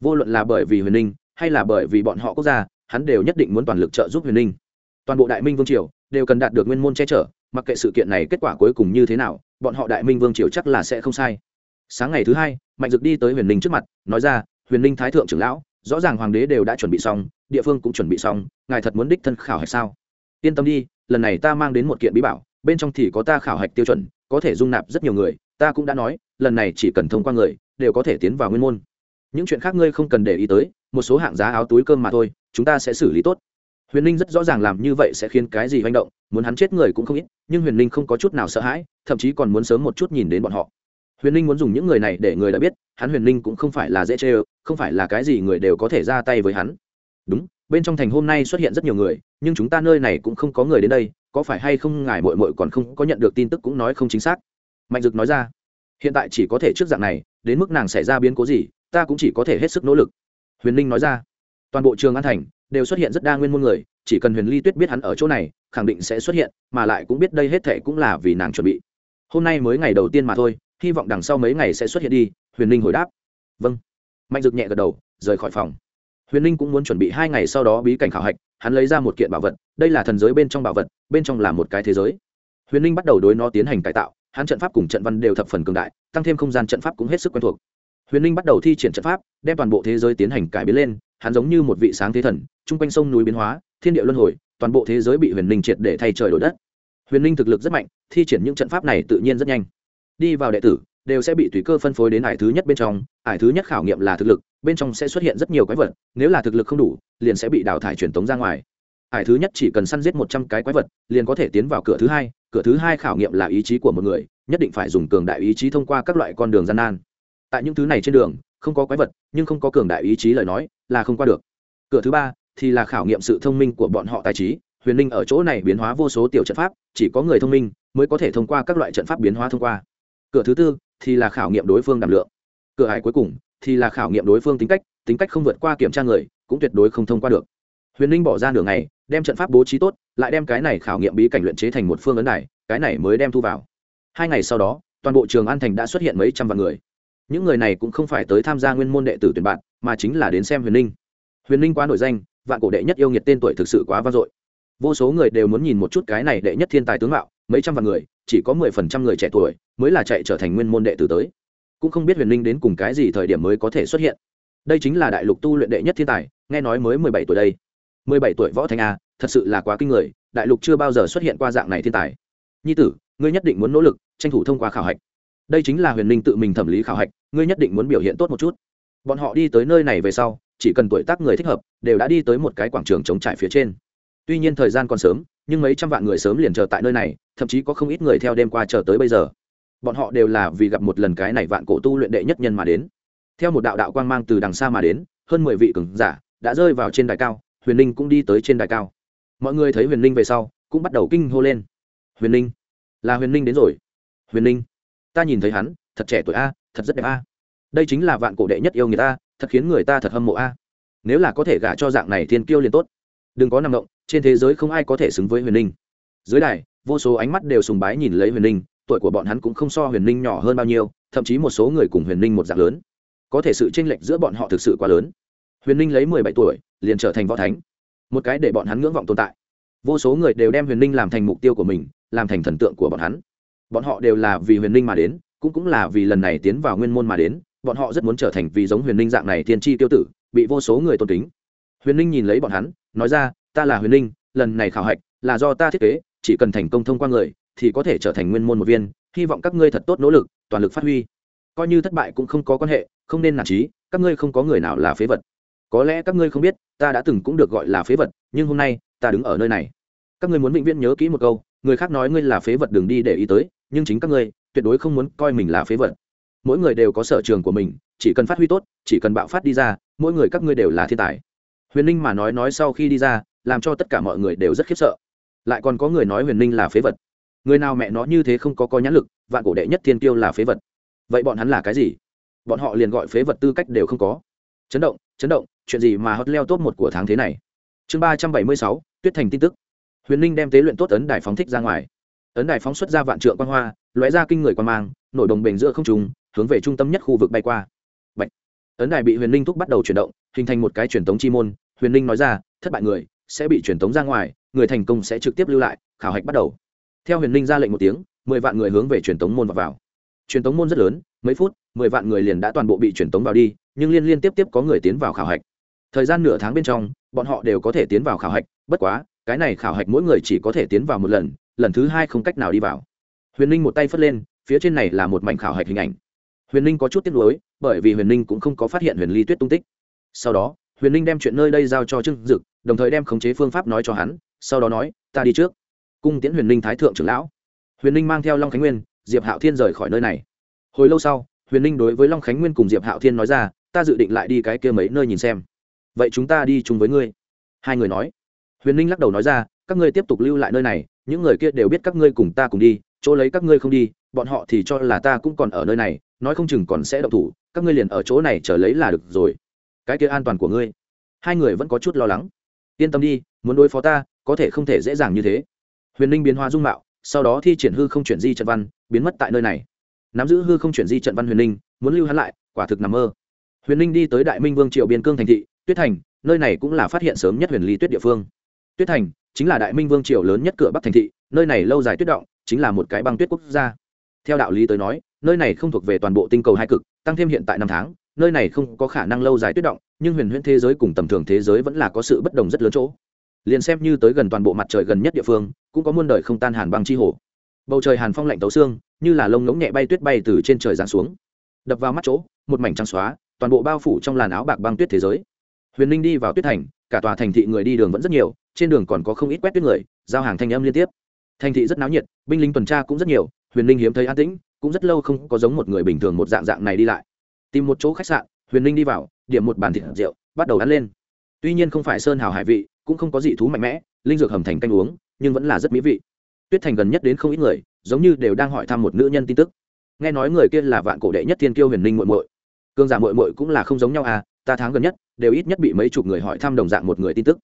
Vô luận là bởi vì huyền ninh hay là bởi vì bọn họ quốc gia, hắn đều nhất định muốn toàn lực trợ giúp huyền ninh toàn bộ đại minh vương triều đều cần đạt được nguyên môn che chở, mặc kệ sự kiện này kết quả cuối cùng như thế nào, bọn họ đại minh vương triều chắc là sẽ không sai sáng ngày thứ hai, mạnh dực đi tới huyền ninh trước mặt, nói ra, huyền ninh thái thượng trưởng lão, rõ ràng hoàng đế đều đã chuẩn bị xong, địa phương cũng chuẩn bị xong, ngài thật muốn đích thân khảo hạch sao? Yên tâm đi, lần này ta mang đến một kiện bí bảo, bên trong thì có ta khảo hạch tiêu chuẩn, có thể dung nạp rất nhiều người, ta cũng đã nói, lần này chỉ cần thông qua người, đều có thể tiến vào nguyên môn. Những chuyện khác ngươi không cần để ý tới, một số hạng giá áo túi cơm mà thôi, chúng ta sẽ xử lý tốt. Huyền ninh rất rõ ràng làm như vậy sẽ khiến cái gì manh động, muốn hắn chết người cũng không ít, nhưng huyền ninh không có chút nào sợ hãi, thậm chí còn muốn sớm một chút nhìn đến bọn họ huyền ninh muốn dùng những người này để người đã biết, hắn huyền ninh cũng không phải là dễ chê ơ không phải là cái gì người đều có thể ra tay với hắn. Đúng, bên trong thành hôm nay xuất hiện rất nhiều người, nhưng chúng ta nơi này cũng không có người đến đây, có phải hay không ngài mội mội còn không có nhận được tin tức cũng nói không chính xác. Mạnh dực nói ra, hiện tại chỉ có thể trước dạng này, đến mức nàng xảy ra biến cố gì, ta cũng chỉ có thể hết sức nỗ lực. Huyền ninh nói ra, toàn bộ trường an thành đều xuất hiện rất đa nguyên môn người, chỉ cần huyền ly tuyết biết hắn ở chỗ này, khẳng định sẽ xuất hiện, mà lại cũng biết đây hết thệ cũng là vì nàng chuẩn bị. Hôm nay mới ngày đầu tiên mà thôi hy vọng đằng sau mấy ngày sẽ xuất hiện đi, huyền ninh hồi đáp. Vâng. Mạnh dực nhẹ gật đầu, rời khỏi phòng. Huyền ninh cũng muốn chuẩn bị hai ngày sau đó bí cảnh khảo hạch, hắn lấy ra một kiện bảo vật, đây là thần giới bên trong bảo vật, bên trong là một cái thế giới. Huyền ninh bắt đầu đối nó tiến hành cải tạo, hắn trận pháp cùng trận văn đều thập phần cường đại, tăng thêm không gian trận pháp cũng hết sức quen thuộc. Huyền ninh bắt đầu thi triển trận pháp, đem toàn bộ thế giới tiến hành cải biến lên, hắn giống như một vị sáng thế thần, chung quanh sông núi biến hóa, thiên địa luân hồi, toàn bộ thế giới bị huyền ninh triệt để thay trời đổi đất. Huyền ninh thực lực rất mạnh, thi triển những trận pháp này tự nhiên rất nhanh đi vào đệ tử, đều sẽ bị tùy cơ phân phối đến ải thứ nhất bên trong. Ải thứ nhất khảo nghiệm là thực lực, bên trong sẽ xuất hiện rất nhiều quái vật, nếu là thực lực không đủ, liền sẽ bị đào thải truyền tống ra ngoài. Ải thứ nhất chỉ cần săn giết một trăm cái quái vật, liền có thể tiến vào cửa thứ hai. Cửa thứ hai khảo nghiệm là ý chí của một người, nhất định phải dùng cường đại ý chí thông qua các loại con đường gian nan. Tại những thứ này trên đường, không có quái vật, nhưng không có cường đại ý chí lời nói, là không qua được. Cửa thứ ba thì là khảo nghiệm sự thông minh của bọn họ tài trí. Huyền linh ở chỗ này biến hóa vô số tiểu trận pháp, chỉ có người thông minh mới có thể thông qua các loại trận pháp biến hóa thông qua cửa thứ tư thì là khảo nghiệm đối phương đảm lượng. Cửa hải cuối cùng thì là khảo nghiệm đối phương tính cách tính cách không vượt qua kiểm tra người, cũng tuyệt đối không thông qua được. Huyền linh bỏ ra nửa ngày, đem trận pháp bố trí tốt, lại đem cái này khảo nghiệm bí cảnh luyện chế thành một phương ấn này cái này mới đem thu vào. Hai ngày sau đó, toàn bộ trường an thành đã xuất hiện mấy trăm vạn người. Những người này cũng không phải tới tham gia nguyên môn đệ tử tuyển bạn, mà chính là đến xem huyền linh huyền linh quá nổi danh, vạn cổ đệ nhất yêu nghiệt tên tuổi thực sự quá vang dội. Vô số người đều muốn nhìn một chút cái này đệ nhất thiên tài tướng mạo, mấy trăm vạn người chỉ có mười phần trăm người trẻ tuổi mới là chạy trở thành nguyên môn đệ tử tới. Cũng không biết huyền linh đến cùng cái gì thời điểm mới có thể xuất hiện. Đây chính là đại lục tu luyện đệ nhất thiên tài, nghe nói mới mười bảy tuổi đây. Mười bảy tuổi võ thanh a, thật sự là quá kinh người, đại lục chưa bao giờ xuất hiện qua dạng này thiên tài. Nhi tử, ngươi nhất định muốn nỗ lực, tranh thủ thông qua khảo hạch. Đây chính là huyền linh tự mình thẩm lý khảo hạch, ngươi nhất định muốn biểu hiện tốt một chút. Bọn họ đi tới nơi này về sau, chỉ cần tuổi tác người thích hợp, đều đã đi tới một cái quảng trường chống trải phía trên. Tuy nhiên thời gian còn sớm nhưng mấy trăm vạn người sớm liền chờ tại nơi này, thậm chí có không ít người theo đêm qua chờ tới bây giờ. Bọn họ đều là vì gặp một lần cái này vạn cổ tu luyện đệ nhất nhân mà đến. Theo một đạo đạo quang mang từ đằng xa mà đến, hơn mười vị cường giả đã rơi vào trên đài cao, huyền linh cũng đi tới trên đài cao. Mọi người thấy huyền linh về sau, cũng bắt đầu kinh hô lên. Huyền linh, là huyền linh đến rồi. Huyền linh, ta nhìn thấy hắn, thật trẻ tuổi a, thật rất đẹp a. Đây chính là vạn cổ đệ nhất yêu người ta, thật khiến người ta thật hâm mộ a. Nếu là có thể gả cho dạng này thiên kiêu liền tốt. Đừng có nằm động trên thế giới không ai có thể xứng với huyền linh. Dưới đài, vô số ánh mắt đều sùng bái nhìn lấy huyền linh, tuổi của bọn hắn cũng không so huyền linh nhỏ hơn bao nhiêu, thậm chí một số người cùng huyền linh một dạng lớn. Có thể sự chênh lệch giữa bọn họ thực sự quá lớn. Huyền linh lấy mười bảy tuổi, liền trở thành võ thánh. Một cái để bọn hắn ngưỡng vọng tồn tại. Vô số người đều đem huyền linh làm thành mục tiêu của mình, làm thành thần tượng của bọn hắn. Bọn họ đều là vì huyền linh mà đến, cũng cũng là vì lần này tiến vào nguyên môn mà đến. Bọn họ rất muốn trở thành vì giống huyền linh dạng này tiên tri tiêu tử, bị vô số người tôn kính. Huyền linh nhìn lấy bọn hắn, nói ra ta là huyền linh, lần này khảo hạch là do ta thiết kế, chỉ cần thành công thông qua người, thì có thể trở thành nguyên môn một viên, hy vọng các ngươi thật tốt nỗ lực, toàn lực phát huy. Coi như thất bại cũng không có quan hệ, không nên nản trí, các ngươi không có người nào là phế vật. Có lẽ các ngươi không biết, ta đã từng cũng được gọi là phế vật, nhưng hôm nay, ta đứng ở nơi này. Các ngươi muốn vĩnh viễn nhớ kỹ một câu, người khác nói ngươi là phế vật đừng đi để ý tới, nhưng chính các ngươi, tuyệt đối không muốn coi mình là phế vật. Mỗi người đều có sở trường của mình, chỉ cần phát huy tốt, chỉ cần bạo phát đi ra, mỗi người các ngươi đều là thiên tài. Huyền ninh mà nói nói sau khi đi ra làm cho tất cả mọi người đều rất khiếp sợ. Lại còn có người nói huyền ninh là phế vật. Người nào mẹ nó như thế không có có nhãn lực, vạn cổ đệ nhất thiên tiêu là phế vật. Vậy bọn hắn là cái gì? Bọn họ liền gọi phế vật tư cách đều không có. Chấn động chấn động, chuyện gì mà hot leo top một của tháng thế này? Chương ba trăm bảy mươi sáu, tuyết thành tin tức. Huyền ninh đem tế luyện tốt ấn đài phóng thích ra ngoài. Ấn đài phóng xuất ra vạn trượng quan hoa, lóe ra kinh người quan mang nổi đồng bền giữa không trùng hướng về trung tâm nhất khu vực bay qua. Bạch. ấn đài bị huyền ninh thúc bắt đầu chuyển động, hình thành một cái truyền tống chi môn. Huyền ninh nói ra, thất bại người sẽ bị truyền tống ra ngoài người thành công sẽ trực tiếp lưu lại khảo hạch bắt đầu. Theo huyền ninh ra lệnh một tiếng mười vạn người hướng về truyền tống môn vào, vào. truyền tống môn rất lớn mấy phút mười vạn người liền đã toàn bộ bị truyền tống vào đi nhưng liên liên tiếp tiếp có người tiến vào khảo hạch. Thời gian nửa tháng bên trong bọn họ đều có thể tiến vào khảo hạch bất quá cái này khảo hạch mỗi người chỉ có thể tiến vào một lần lần thứ hai không cách nào đi vào. Huyền ninh một tay phất lên phía trên này là một mảnh khảo hạch hình ảnh. Huyền ninh có chút tiếc nuối bởi vì huyền ninh cũng không có phát hiện huyền ly tuyết tung tích. Sau đó huyền ninh đem chuyện nơi đây giao cho trương dực đồng thời đem khống chế phương pháp nói cho hắn, sau đó nói, ta đi trước. Cung tiễn huyền ninh thái thượng trưởng lão. Huyền ninh mang theo long khánh nguyên, diệp hạo thiên rời khỏi nơi này. Hồi lâu sau, huyền ninh đối với long khánh nguyên cùng diệp hạo thiên nói ra, ta dự định lại đi cái kia mấy nơi nhìn xem. Vậy chúng ta đi chung với ngươi. Hai người nói. Huyền ninh lắc đầu nói ra, các ngươi tiếp tục lưu lại nơi này, những người kia đều biết các ngươi cùng ta cùng đi, chỗ lấy các ngươi không đi, bọn họ thì cho là ta cũng còn ở nơi này, nói không chừng còn sẽ động thủ, các ngươi liền ở chỗ này chờ lấy là được rồi. Cái kia an toàn của ngươi. Hai người vẫn có chút lo lắng yên tâm đi, muốn đối phó ta, có thể không thể dễ dàng như thế. Huyền ninh biến hóa dung mạo, sau đó thi triển hư không chuyển di trận văn, biến mất tại nơi này. Nắm giữ hư không chuyển di trận văn huyền ninh muốn lưu hắn lại, quả thực nằm mơ. Huyền ninh đi tới đại minh vương triều biên cương thành thị, tuyết thành, nơi này cũng là phát hiện sớm nhất huyền ly tuyết địa phương. Tuyết thành chính là đại minh vương triều lớn nhất cửa bắc thành thị, nơi này lâu dài tuyết động, chính là một cái băng tuyết quốc gia. Theo đạo lý tới nói, nơi này không thuộc về toàn bộ tinh cầu hai cực, tăng thêm hiện tại năm tháng nơi này không có khả năng lâu dài tuyết động, nhưng huyền huyễn thế giới cùng tầm thường thế giới vẫn là có sự bất đồng rất lớn chỗ. Liền xem như tới gần toàn bộ mặt trời gần nhất địa phương, cũng có muôn đời không tan hàn băng chi hồ. Bầu trời hàn phong lạnh tấu xương, như là lông ngỗng nhẹ bay tuyết bay từ trên trời giáng xuống. Đập vào mắt chỗ, một mảnh trắng xóa, toàn bộ bao phủ trong làn áo bạc băng tuyết thế giới. Huyền ninh đi vào tuyết thành, cả tòa thành thị người đi đường vẫn rất nhiều, trên đường còn có không ít quét tuyết người, giao hàng thanh âm liên tiếp. Thành thị rất náo nhiệt, binh lính tuần tra cũng rất nhiều, huyền ninh hiếm thấy an tĩnh, cũng rất lâu không có giống một người bình thường một dạng dạng này đi lại tìm một chỗ khách sạn, huyền ninh đi vào, điểm một bàn thịt rượu, bắt đầu ăn lên. Tuy nhiên không phải sơn hào hải vị, cũng không có dị thú mạnh mẽ, linh dược hầm thành canh uống, nhưng vẫn là rất mỹ vị. Tuyết thành gần nhất đến không ít người, giống như đều đang hỏi thăm một nữ nhân tin tức. Nghe nói người kia là vạn cổ đệ nhất thiên kiêu huyền ninh muội muội. Cương giả muội muội cũng là không giống nhau à ta tháng gần nhất, đều ít nhất bị mấy chục người hỏi thăm đồng dạng một người tin tức.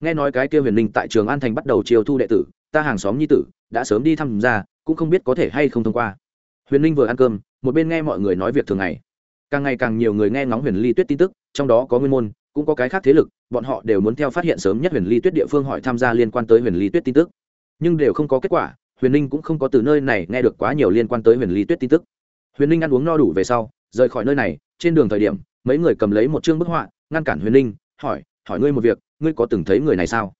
Nghe nói cái kia huyền ninh tại trường an thành bắt đầu chiêu thu đệ tử, ta hàng xóm nhi tử, đã sớm đi thăm ra, cũng không biết có thể hay không thông qua. Huyền ninh vừa ăn cơm, một bên nghe mọi người nói việc thường ngày càng ngày càng nhiều người nghe ngóng huyền ly tuyết tin tức, trong đó có nguyên môn, cũng có cái khác thế lực, bọn họ đều muốn theo phát hiện sớm nhất huyền ly tuyết địa phương hỏi tham gia liên quan tới huyền ly tuyết tin tức. Nhưng đều không có kết quả, huyền ninh cũng không có từ nơi này nghe được quá nhiều liên quan tới huyền ly tuyết tin tức. Huyền ninh ăn uống no đủ về sau, rời khỏi nơi này, trên đường thời điểm, mấy người cầm lấy một chương bức họa, ngăn cản huyền ninh, hỏi hỏi ngươi một việc, ngươi có từng thấy người này sao?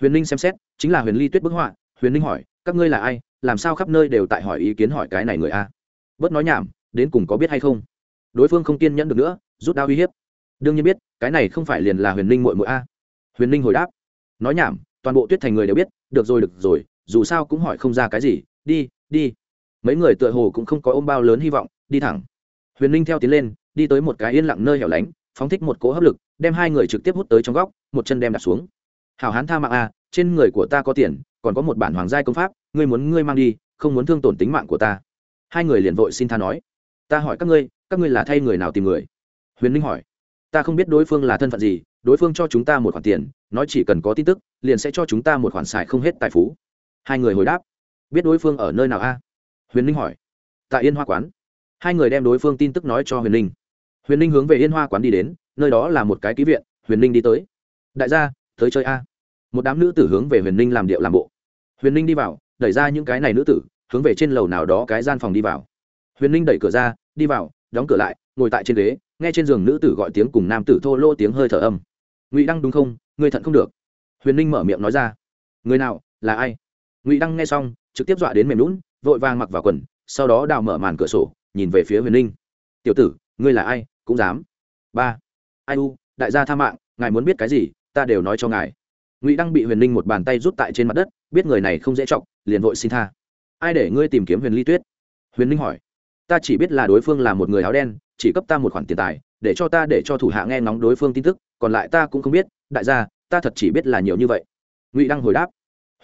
Huyền ninh xem xét, chính là huyền ly tuyết bức họa. Huyền ninh hỏi, các ngươi là ai? Làm sao khắp nơi đều tại hỏi ý kiến hỏi cái này người a? Bớt nói nhảm, đến cùng có biết hay không? Đối phương không kiên nhẫn được nữa, rút đao uy hiếp. Đương nhiên biết, cái này không phải liền là huyền ninh mội mội a. Huyền ninh hồi đáp. Nói nhảm, toàn bộ tuyết thành người đều biết, được rồi được rồi, dù sao cũng hỏi không ra cái gì, đi đi. Mấy người tựa hồ cũng không có ôm bao lớn hy vọng, đi thẳng. Huyền ninh theo tiến lên, đi tới một cái yên lặng nơi hẻo lánh, phóng thích một cỗ hấp lực, đem hai người trực tiếp hút tới trong góc, một chân đem đặt xuống. Hảo hán tha mạng a, trên người của ta có tiền, còn có một bản hoàng giai công pháp, ngươi muốn ngươi mang đi, không muốn thương tổn tính mạng của ta. Hai người liền vội xin tha nói. Ta hỏi các ngươi các ngươi là thay người nào tìm người? Huyền ninh hỏi. Ta không biết đối phương là thân phận gì, đối phương cho chúng ta một khoản tiền, nói chỉ cần có tin tức, liền sẽ cho chúng ta một khoản xài không hết tài phú. Hai người hồi đáp. Biết đối phương ở nơi nào a? Huyền ninh hỏi. Tại yên hoa quán. Hai người đem đối phương tin tức nói cho huyền ninh. Huyền ninh hướng về yên hoa quán đi đến, nơi đó là một cái ký viện, huyền ninh đi tới. Đại gia, tới chơi a. Một đám nữ tử hướng về huyền ninh làm điệu làm bộ. Huyền ninh đi vào, đẩy ra những cái này nữ tử, hướng về trên lầu nào đó cái gian phòng đi vào. Huyền ninh đẩy cửa ra, đi vào đóng cửa lại, ngồi tại trên ghế, nghe trên giường nữ tử gọi tiếng cùng nam tử thô lô tiếng hơi thở âm. Ngụy đăng đúng không? Người thận không được. Huyền ninh mở miệng nói ra. Người nào? Là ai? Ngụy đăng nghe xong, trực tiếp dọa đến mềm lún vội vàng mặc vào quần, sau đó đào mở màn cửa sổ, nhìn về phía huyền ninh. Tiểu tử, ngươi là ai? Cũng dám. Ba. Ai u, đại gia tha mạng, ngài muốn biết cái gì, ta đều nói cho ngài. Ngụy đăng bị huyền ninh một bàn tay rút tại trên mặt đất, biết người này không dễ chọc, liền vội xin tha. Ai để ngươi tìm kiếm huyền ly tuyết? Huyền ninh hỏi ta chỉ biết là đối phương là một người áo đen, chỉ cấp ta một khoản tiền tài, để cho ta để cho thủ hạ nghe ngóng đối phương tin tức, còn lại ta cũng không biết, đại gia, ta thật chỉ biết là nhiều như vậy. Ngụy đăng hồi đáp.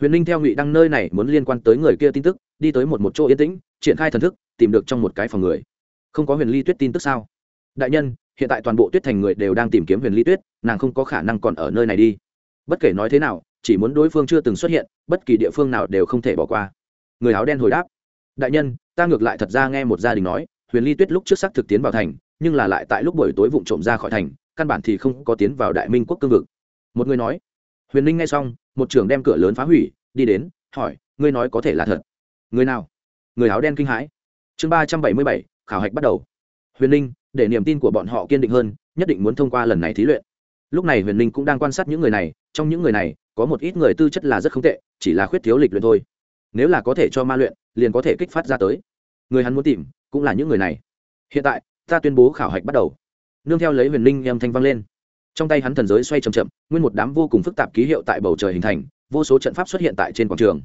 Huyền ninh theo ngụy đăng nơi này muốn liên quan tới người kia tin tức, đi tới một một chỗ yên tĩnh, triển khai thần thức, tìm được trong một cái phòng người. Không có huyền ly tuyết tin tức sao? Đại nhân, hiện tại toàn bộ tuyết thành người đều đang tìm kiếm huyền ly tuyết, nàng không có khả năng còn ở nơi này đi. Bất kể nói thế nào, chỉ muốn đối phương chưa từng xuất hiện, bất kỳ địa phương nào đều không thể bỏ qua. Người áo đen hồi đáp đại nhân, ta ngược lại thật ra nghe một gia đình nói, huyền ly tuyết lúc trước sắc thực tiến vào thành, nhưng là lại tại lúc buổi tối vụng trộm ra khỏi thành, căn bản thì không có tiến vào đại minh quốc cương vực. Một người nói, huyền linh nghe xong, một trưởng đem cửa lớn phá hủy, đi đến, hỏi, ngươi nói có thể là thật? Người nào? Người áo đen kinh hãi. Chương ba trăm bảy mươi bảy, khảo hạch bắt đầu. Huyền linh, để niềm tin của bọn họ kiên định hơn, nhất định muốn thông qua lần này thí luyện. Lúc này huyền linh cũng đang quan sát những người này, trong những người này, có một ít người tư chất là rất không tệ, chỉ là khuyết thiếu lịch luyện thôi. Nếu là có thể cho ma luyện liền có thể kích phát ra tới. Người hắn muốn tìm cũng là những người này. Hiện tại, ta tuyên bố khảo hạch bắt đầu. Nương theo lấy huyền linh em thanh vang lên. Trong tay hắn thần giới xoay c h ậ m chậm, nguyên một đám vô cùng phức tạp ký hiệu tại bầu trời hình thành, vô số trận pháp xuất hiện tại trên quảng trường.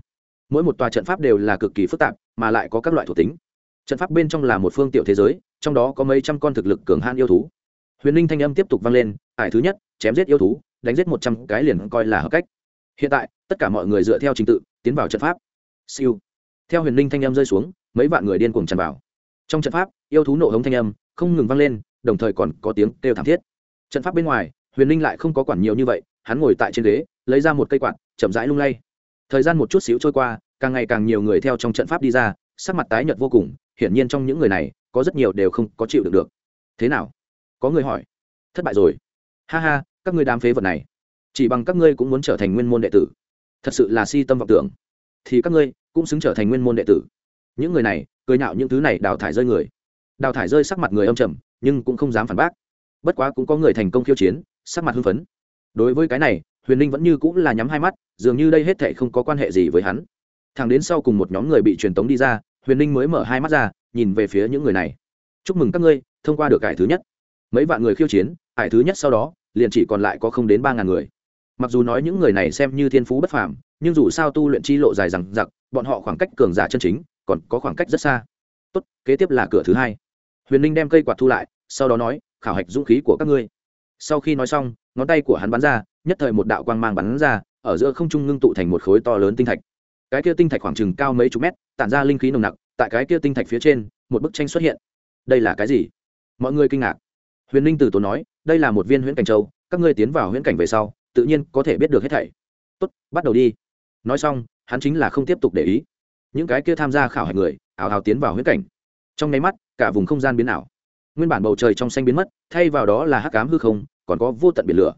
Mỗi một tòa trận pháp đều là cực kỳ phức tạp, mà lại có các loại thuộc tính. Trận pháp bên trong là một phương tiểu thế giới, trong đó có mấy trăm con thực lực cường han yêu thú. Huyền linh thanh âm tiếp tục vang lên, ải thứ nhất, chém giết yêu thú, đánh giết một trăm cái liền coi là hợp cách. Hiện tại, tất cả mọi người dựa theo trình tự, tiến vào trận pháp. Siêu theo huyền linh thanh âm rơi xuống, mấy vạn người điên cuồng tràn vào. Trong trận pháp, yêu thú nộ hống thanh âm không ngừng vang lên, đồng thời còn có tiếng kêu thảm thiết. Trận pháp bên ngoài, huyền linh lại không có quản nhiều như vậy, hắn ngồi tại trên ghế, lấy ra một cây quạt, chậm rãi lung lay. Thời gian một chút xíu trôi qua, càng ngày càng nhiều người theo trong trận pháp đi ra, sắc mặt tái nhợt vô cùng, hiển nhiên trong những người này, có rất nhiều đều không có chịu được được. Thế nào? Có người hỏi. Thất bại rồi. Ha ha, các ngươi đám phế vật này. Chỉ bằng các ngươi cũng muốn trở thành nguyên môn đệ tử. Thật sự là si tâm vọng tưởng. Thì các ngươi cũng xứng trở thành nguyên môn đệ tử. Những người này, cười nhạo những thứ này đào thải rơi người. Đào thải rơi sắc mặt người âm trầm, nhưng cũng không dám phản bác. Bất quá cũng có người thành công khiêu chiến, sắc mặt hưng phấn. Đối với cái này, huyền ninh vẫn như cũng là nhắm hai mắt, dường như đây hết thệ không có quan hệ gì với hắn. Thằng đến sau cùng một nhóm người bị truyền tống đi ra, huyền ninh mới mở hai mắt ra, nhìn về phía những người này. Chúc mừng các ngươi, thông qua được ải thứ nhất. Mấy vạn người khiêu chiến, ải thứ nhất sau đó, liền chỉ còn lại có không đến ba ngàn người. Mặc dù nói những người này xem như thiên phú bất phàm nhưng dù sao tu luyện chi lộ dài rằng giặc bọn họ khoảng cách cường giả chân chính còn có khoảng cách rất xa. Tốt, kế tiếp là cửa thứ hai. Huyền ninh đem cây quạt thu lại, sau đó nói, khảo hạch dũng khí của các ngươi. Sau khi nói xong, ngón tay của hắn bắn ra, nhất thời một đạo quang mang bắn ra, ở giữa không trung ngưng tụ thành một khối to lớn tinh thạch. Cái kia tinh thạch khoảng chừng cao mấy chục mét, tản ra linh khí nồng nặc, tại cái kia tinh thạch phía trên, một bức tranh xuất hiện. Đây là cái gì? Mọi người kinh ngạc. Huyền ninh từ tốn nói, đây là một viên huyễn cảnh châu, các ngươi tiến vào huyễn cảnh về sau, tự nhiên có thể biết được hết thảy. Tốt, bắt đầu đi nói xong, hắn chính là không tiếp tục để ý. Những cái kia tham gia khảo hạch người ảo hào tiến vào huyễn cảnh. Trong nháy mắt, cả vùng không gian biến ảo. Nguyên bản bầu trời trong xanh biến mất, thay vào đó là hắc cám hư không, còn có vô tận biển lửa.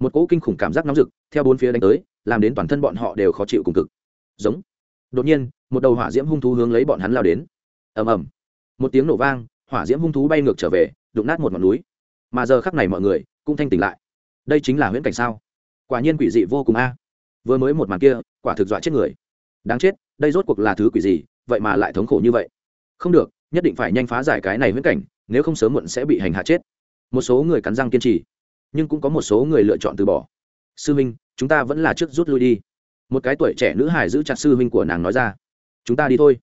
Một cỗ kinh khủng cảm giác nóng rực, theo bốn phía đánh tới, làm đến toàn thân bọn họ đều khó chịu cùng cực. Giống. Đột nhiên, một đầu hỏa diễm hung thú hướng lấy bọn hắn lao đến. Ầm ầm. Một tiếng nổ vang, hỏa diễm hung thú bay ngược trở về, đụng nát một ngọn núi. Mà giờ khắc này mọi người cũng thanh tỉnh lại. Đây chính là huyễn cảnh sao? Quả nhiên quỷ dị vô cùng a vừa mới một màn kia, quả thực dọa chết người. Đáng chết, đây rốt cuộc là thứ quỷ gì, vậy mà lại thống khổ như vậy? Không được, nhất định phải nhanh phá giải cái này huyễn cảnh, nếu không sớm muộn sẽ bị hành hạ chết. Một số người cắn răng kiên trì, nhưng cũng có một số người lựa chọn từ bỏ. Sư minh, chúng ta vẫn là trước rút lui đi. Một cái tuổi trẻ nữ hải giữ chặt sư minh của nàng nói ra. Chúng ta đi thôi.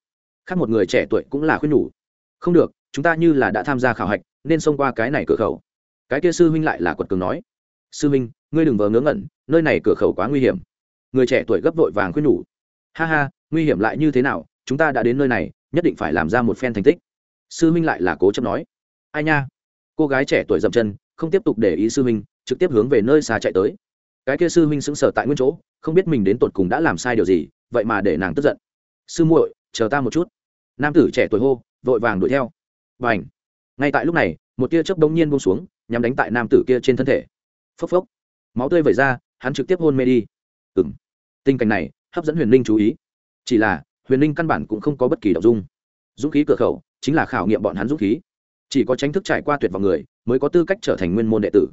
Khác một người trẻ tuổi cũng là khuyên nhủ. Không được, chúng ta như là đã tham gia khảo hạch, nên xông qua cái này cửa khẩu. Cái kia sư huynh lại là quật cường nói. Sư huynh ngươi đừng vờ ngớ ngẩn, nơi này cửa khẩu quá nguy hiểm người trẻ tuổi gấp vội vàng khuyên nhủ. Ha ha nguy hiểm lại như thế nào chúng ta đã đến nơi này nhất định phải làm ra một phen thành tích. Sư minh lại là cố chấp nói. Ai nha? Cô gái trẻ tuổi dậm chân không tiếp tục để ý sư minh, trực tiếp hướng về nơi xa chạy tới. Cái kia sư minh sững sờ tại nguyên chỗ không biết mình đến tột cùng đã làm sai điều gì vậy mà để nàng tức giận. Sư muội chờ ta một chút. Nam tử trẻ tuổi hô vội vàng đuổi theo. Và ảnh ngay tại lúc này một tia chớp đông nhiên buông xuống nhằm đánh tại nam tử kia trên thân thể. Phốc phốc. Máu tươi vẩy ra hắn trực tiếp hôn mê đi ừ m tình cảnh này hấp dẫn huyền linh chú ý. Chỉ là, huyền linh căn bản cũng không có bất kỳ đ dung. Dũng khí cửa khẩu chính là khảo nghiệm bọn hắn dũng khí. Chỉ có tranh thức trải qua tuyệt vọng người mới có tư cách trở thành nguyên môn đệ tử.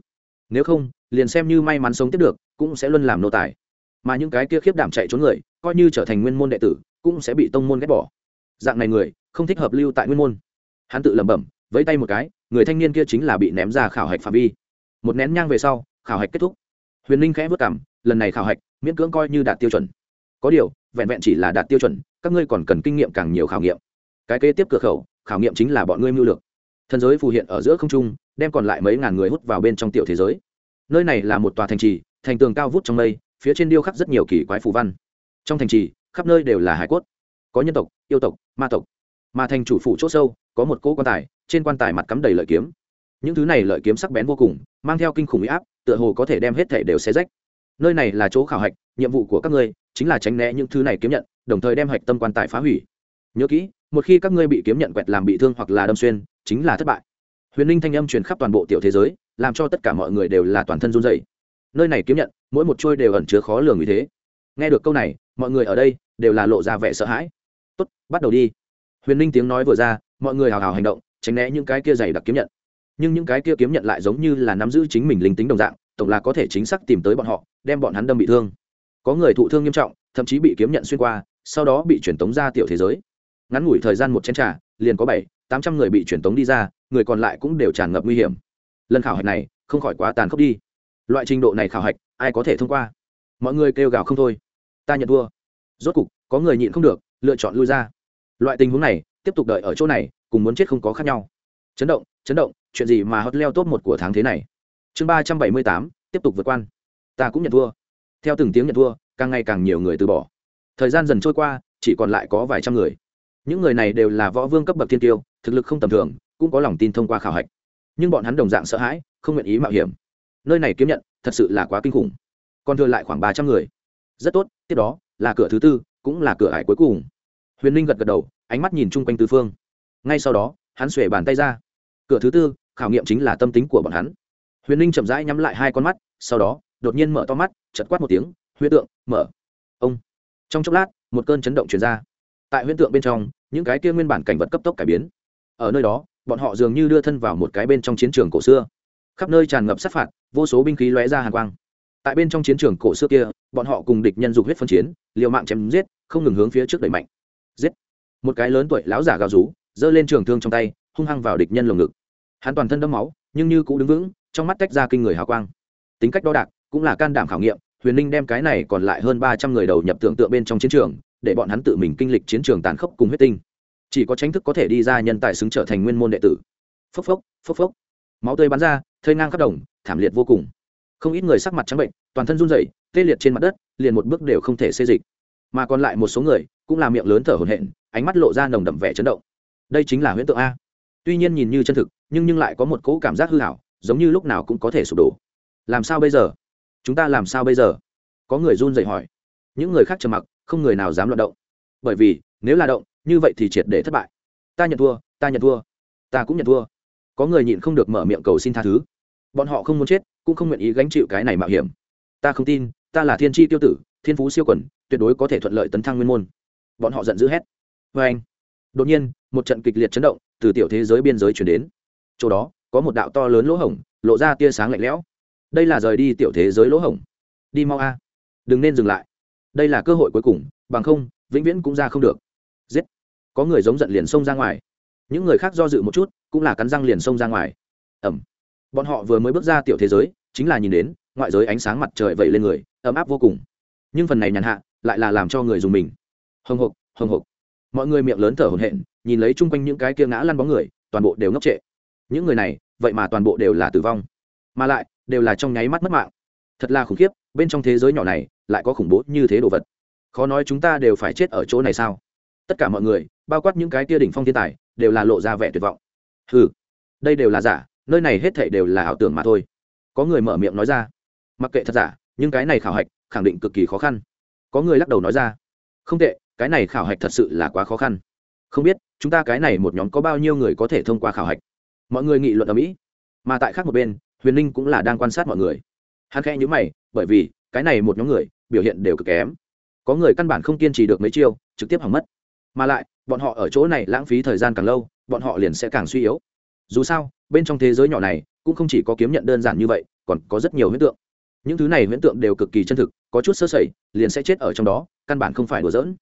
Nếu không, liền xem như may mắn sống tiếp được, cũng sẽ luôn làm nô tài. Mà những cái kia khiếp đảm chạy trốn người, coi như trở thành nguyên môn đệ tử, cũng sẽ bị tông môn ghét bỏ. Dạng này người không thích hợp lưu tại nguyên môn. Hắn tự lẩm bẩm, vẫy tay một cái, người thanh niên kia chính là bị ném ra khảo hạch phạm vi. Một nén nhang về sau, khảo hạch kết thúc. Huyền ninh khẽ vất cảm lần này khảo hạch, miễn cưỡng coi như đạt tiêu chuẩn. Có điều, vẹn vẹn chỉ là đạt tiêu chuẩn, các ngươi còn cần kinh nghiệm càng nhiều khảo nghiệm. Cái kế tiếp cửa khẩu, khảo nghiệm chính là bọn ngươi mưu lược. Thần giới phù hiện ở giữa không trung, đem còn lại mấy ngàn người hút vào bên trong tiểu thế giới. Nơi này là một tòa thành trì, thành tường cao vút trong mây, phía trên điêu khắc rất nhiều kỳ quái phù văn. Trong thành trì, khắp nơi đều là hải cốt. Có nhân tộc, yêu tộc, ma tộc. Mà thành chủ phủ c h ỗ sâu, có một cỗ quan tài, trên quan tài mặt cắm đầy lợi kiếm. Những thứ này lợi kiếm sắc bén vô cùng, mang theo kinh khủng huy áp, tựa hồ có thể đem hết thể đều xé rách nơi này là chỗ khảo hạch, nhiệm vụ của các ngươi chính là tránh né những thứ này kiếm nhận, đồng thời đem hạch tâm quan tài phá hủy. Nhớ kỹ, một khi các ngươi bị kiếm nhận quẹt làm bị thương hoặc là đâm xuyên, chính là thất bại. Huyền linh thanh âm truyền khắp toàn bộ tiểu thế giới, làm cho tất cả mọi người đều là toàn thân run dày nơi này kiếm nhận, mỗi một trôi đều ẩn chứa khó lường như thế. Nghe được câu này, mọi người ở đây đều là lộ ra vẻ sợ hãi. Tốt, bắt đầu đi. Huyền linh tiếng nói vừa ra, mọi người hào hào hành động, tránh né những cái kia dày đặc kiếm nhận. Nhưng những cái kia kiếm nhận lại giống như là nắm giữ chính mình linh tính đồng dạng tổng là có thể chính xác tìm tới bọn họ, đem bọn hắn đâm bị thương. Có người thụ thương nghiêm trọng, thậm chí bị kiếm nhận xuyên qua, sau đó bị truyền tống ra tiểu thế giới. Ngắn ngủi thời gian một chén t r à liền có bảy, tám trăm người bị truyền tống đi ra, người còn lại cũng đều tràn ngập nguy hiểm. Lần khảo hạch này, không khỏi quá tàn khốc đi. Loại trình độ này khảo hạch, ai có thể thông qua? Mọi người kêu gào không thôi. Ta nhận thua. Rốt cục, có người nhịn không được, lựa chọn lui ra. Loại tình huống này, tiếp tục đợi ở chỗ này, cùng muốn chết không có khác nhau. Chấn động chấn động, chuyện gì mà hot leo top một của tháng thế này? Chương ba trăm bảy mươi tám, tiếp tục vượt quan. Ta cũng nhận thua. Theo từng tiếng nhận thua, càng ngày càng nhiều người từ bỏ. Thời gian dần trôi qua, chỉ còn lại có vài trăm người. Những người này đều là võ vương cấp bậc thiên tiêu thực lực không tầm thường, cũng có lòng tin thông qua khảo hạch. Nhưng bọn hắn đồng dạng sợ hãi, không nguyện ý mạo hiểm. Nơi này kiếm nhận, thật sự là quá kinh khủng. Còn thừa lại khoảng ba trăm người. Rất tốt, tiếp đó, là cửa thứ tư, cũng là cửa hải cuối cùng. Huyền ninh gật gật đầu, ánh mắt nhìn chung quanh tứ phương. Ngay sau đó, hắn xuể bàn tay ra. Cửa thứ tư, khảo nghiệm chính là tâm tính của bọn hắn huyền ninh chậm rãi nhắm lại hai con mắt, sau đó, đột nhiên mở to mắt chật quát một tiếng, huyễn tượng, mở. Ông. Trong chốc lát, một cơn chấn động truyền ra. Tại huyễn tượng bên trong, những cái kia nguyên bản cảnh vật cấp tốc cải biến. Ở nơi đó, bọn họ dường như đưa thân vào một cái bên trong chiến trường cổ xưa. Khắp nơi tràn ngập sát phạt, vô số binh khí lóe ra hàng quang. Tại bên trong chiến trường cổ xưa kia, bọn họ cùng địch nhân dục huyết phân chiến, liều mạng chém giết, không ngừng hướng phía trước đẩy mạnh. Giết. Một cái lớn tuổi lão giả gào rú, giơ lên trường thương trong tay, hung hăng vào địch nhân lồng ngực. Hắn toàn thân đẫm máu, nhưng như cũng đứng vững trong mắt tách ra kinh người hào quang. Tính cách đo đạc, cũng là can đảm khảo nghiệm, huyền ninh đem cái này còn lại hơn ba trăm người đầu nhập tưởng tượng bên trong chiến trường, để bọn hắn tự mình kinh lịch chiến trường tàn khốc cùng huyết tinh. Chỉ có tránh thức có thể đi ra nhân tài xứng trở thành nguyên môn đệ tử. Phốc phốc phốc phốc. Máu tươi bắn ra thơi ngang khắp đồng, thảm liệt vô cùng. Không ít người sắc mặt trắng bệnh, toàn thân run rẩy, tê liệt trên mặt đất, liền một bước đều không thể xê dịch. Mà còn lại một số người, cũng là miệng lớn thở hổn hển, ánh mắt lộ ra nồng đậm vẻ chấn động. Đây chính là huyễn tượng a. Tuy nhiên nhìn như chân thực, nhưng nhưng lại có một cỗ cảm giác hư hảo giống như lúc nào cũng có thể sụp đổ. Làm sao bây giờ? Chúng ta làm sao bây giờ? Có người run rẩy hỏi. Những người khác trầm mặc, không người nào dám luận động. Bởi vì, nếu là động, như vậy thì triệt để thất bại. Ta nhận thua, ta nhận thua, ta cũng nhận thua. Có người nhịn không được mở miệng cầu xin tha thứ. Bọn họ không muốn chết, cũng không nguyện ý gánh chịu cái này mạo hiểm. Ta không tin, ta là thiên tri tiêu tử, thiên phú siêu quẩn tuyệt đối có thể thuận lợi tấn thăng nguyên môn. Bọn họ giận dữ hét. Vê anh đột nhiên, một trận kịch liệt chấn động từ tiểu thế giới biên giới chuyển đến. Chỗ đó có một đạo to lớn lỗ hổng, lộ ra tia sáng lạnh lẽo. Đây là rời đi tiểu thế giới lỗ hổng. Đi mau a. Đừng nên dừng lại. Đây là cơ hội cuối cùng, bằng không, vĩnh viễn cũng ra không được. Giết. Có người giống giận liền xông ra ngoài. Những người khác do dự một chút, cũng là cắn răng liền xông ra ngoài. Ẩm bọn họ vừa mới bước ra tiểu thế giới, chính là nhìn đến, ngoại giới ánh sáng mặt trời vẩy lên người, ấm áp vô cùng. Nhưng phần này nhàn hạ, lại là làm cho người dùng mình. Hồng hộc hồng hộc. Mọi người miệng lớn thở hổn hển, nhìn lấy chung quanh những cái kia ngã lăn bóng người, toàn bộ đều ngốc trệ những người này, vậy mà toàn bộ đều là tử vong. Mà lại, đều là trong nháy mắt mất mạng. Thật là khủng khiếp, bên trong thế giới nhỏ này, lại có khủng bố như thế đồ vật. Khó nói chúng ta đều phải chết ở chỗ này sao? Tất cả mọi người, bao quát những cái tia đỉnh phong thiên tài, đều là lộ ra vẻ tuyệt vọng. Ừ đây đều là giả, nơi này hết thảy đều là ảo tưởng mà thôi. Có người mở miệng nói ra. Mặc kệ thật giả, nhưng cái này khảo hạch, khẳng định cực kỳ khó khăn. Có người lắc đầu nói ra. Không tệ, cái này khảo hạch thật sự là quá khó khăn. Không biết, chúng ta cái này một nhóm có bao nhiêu người có thể thông qua khảo hạch? Mọi người nghị luận ở mỹ mà tại khác một bên huyền ninh cũng là đang quan sát mọi người hắn khẽ nhữ mày bởi vì cái này một nhóm người biểu hiện đều cực kém có người căn bản không kiên trì được mấy chiêu trực tiếp hỏng mất mà lại bọn họ ở chỗ này lãng phí thời gian càng lâu bọn họ liền sẽ càng suy yếu dù sao bên trong thế giới nhỏ này cũng không chỉ có kiếm nhận đơn giản như vậy còn có rất nhiều huyễn tượng những thứ này huyễn tượng đều cực kỳ chân thực có chút sơ sẩy liền sẽ chết ở trong đó căn bản không phải đùa giỡn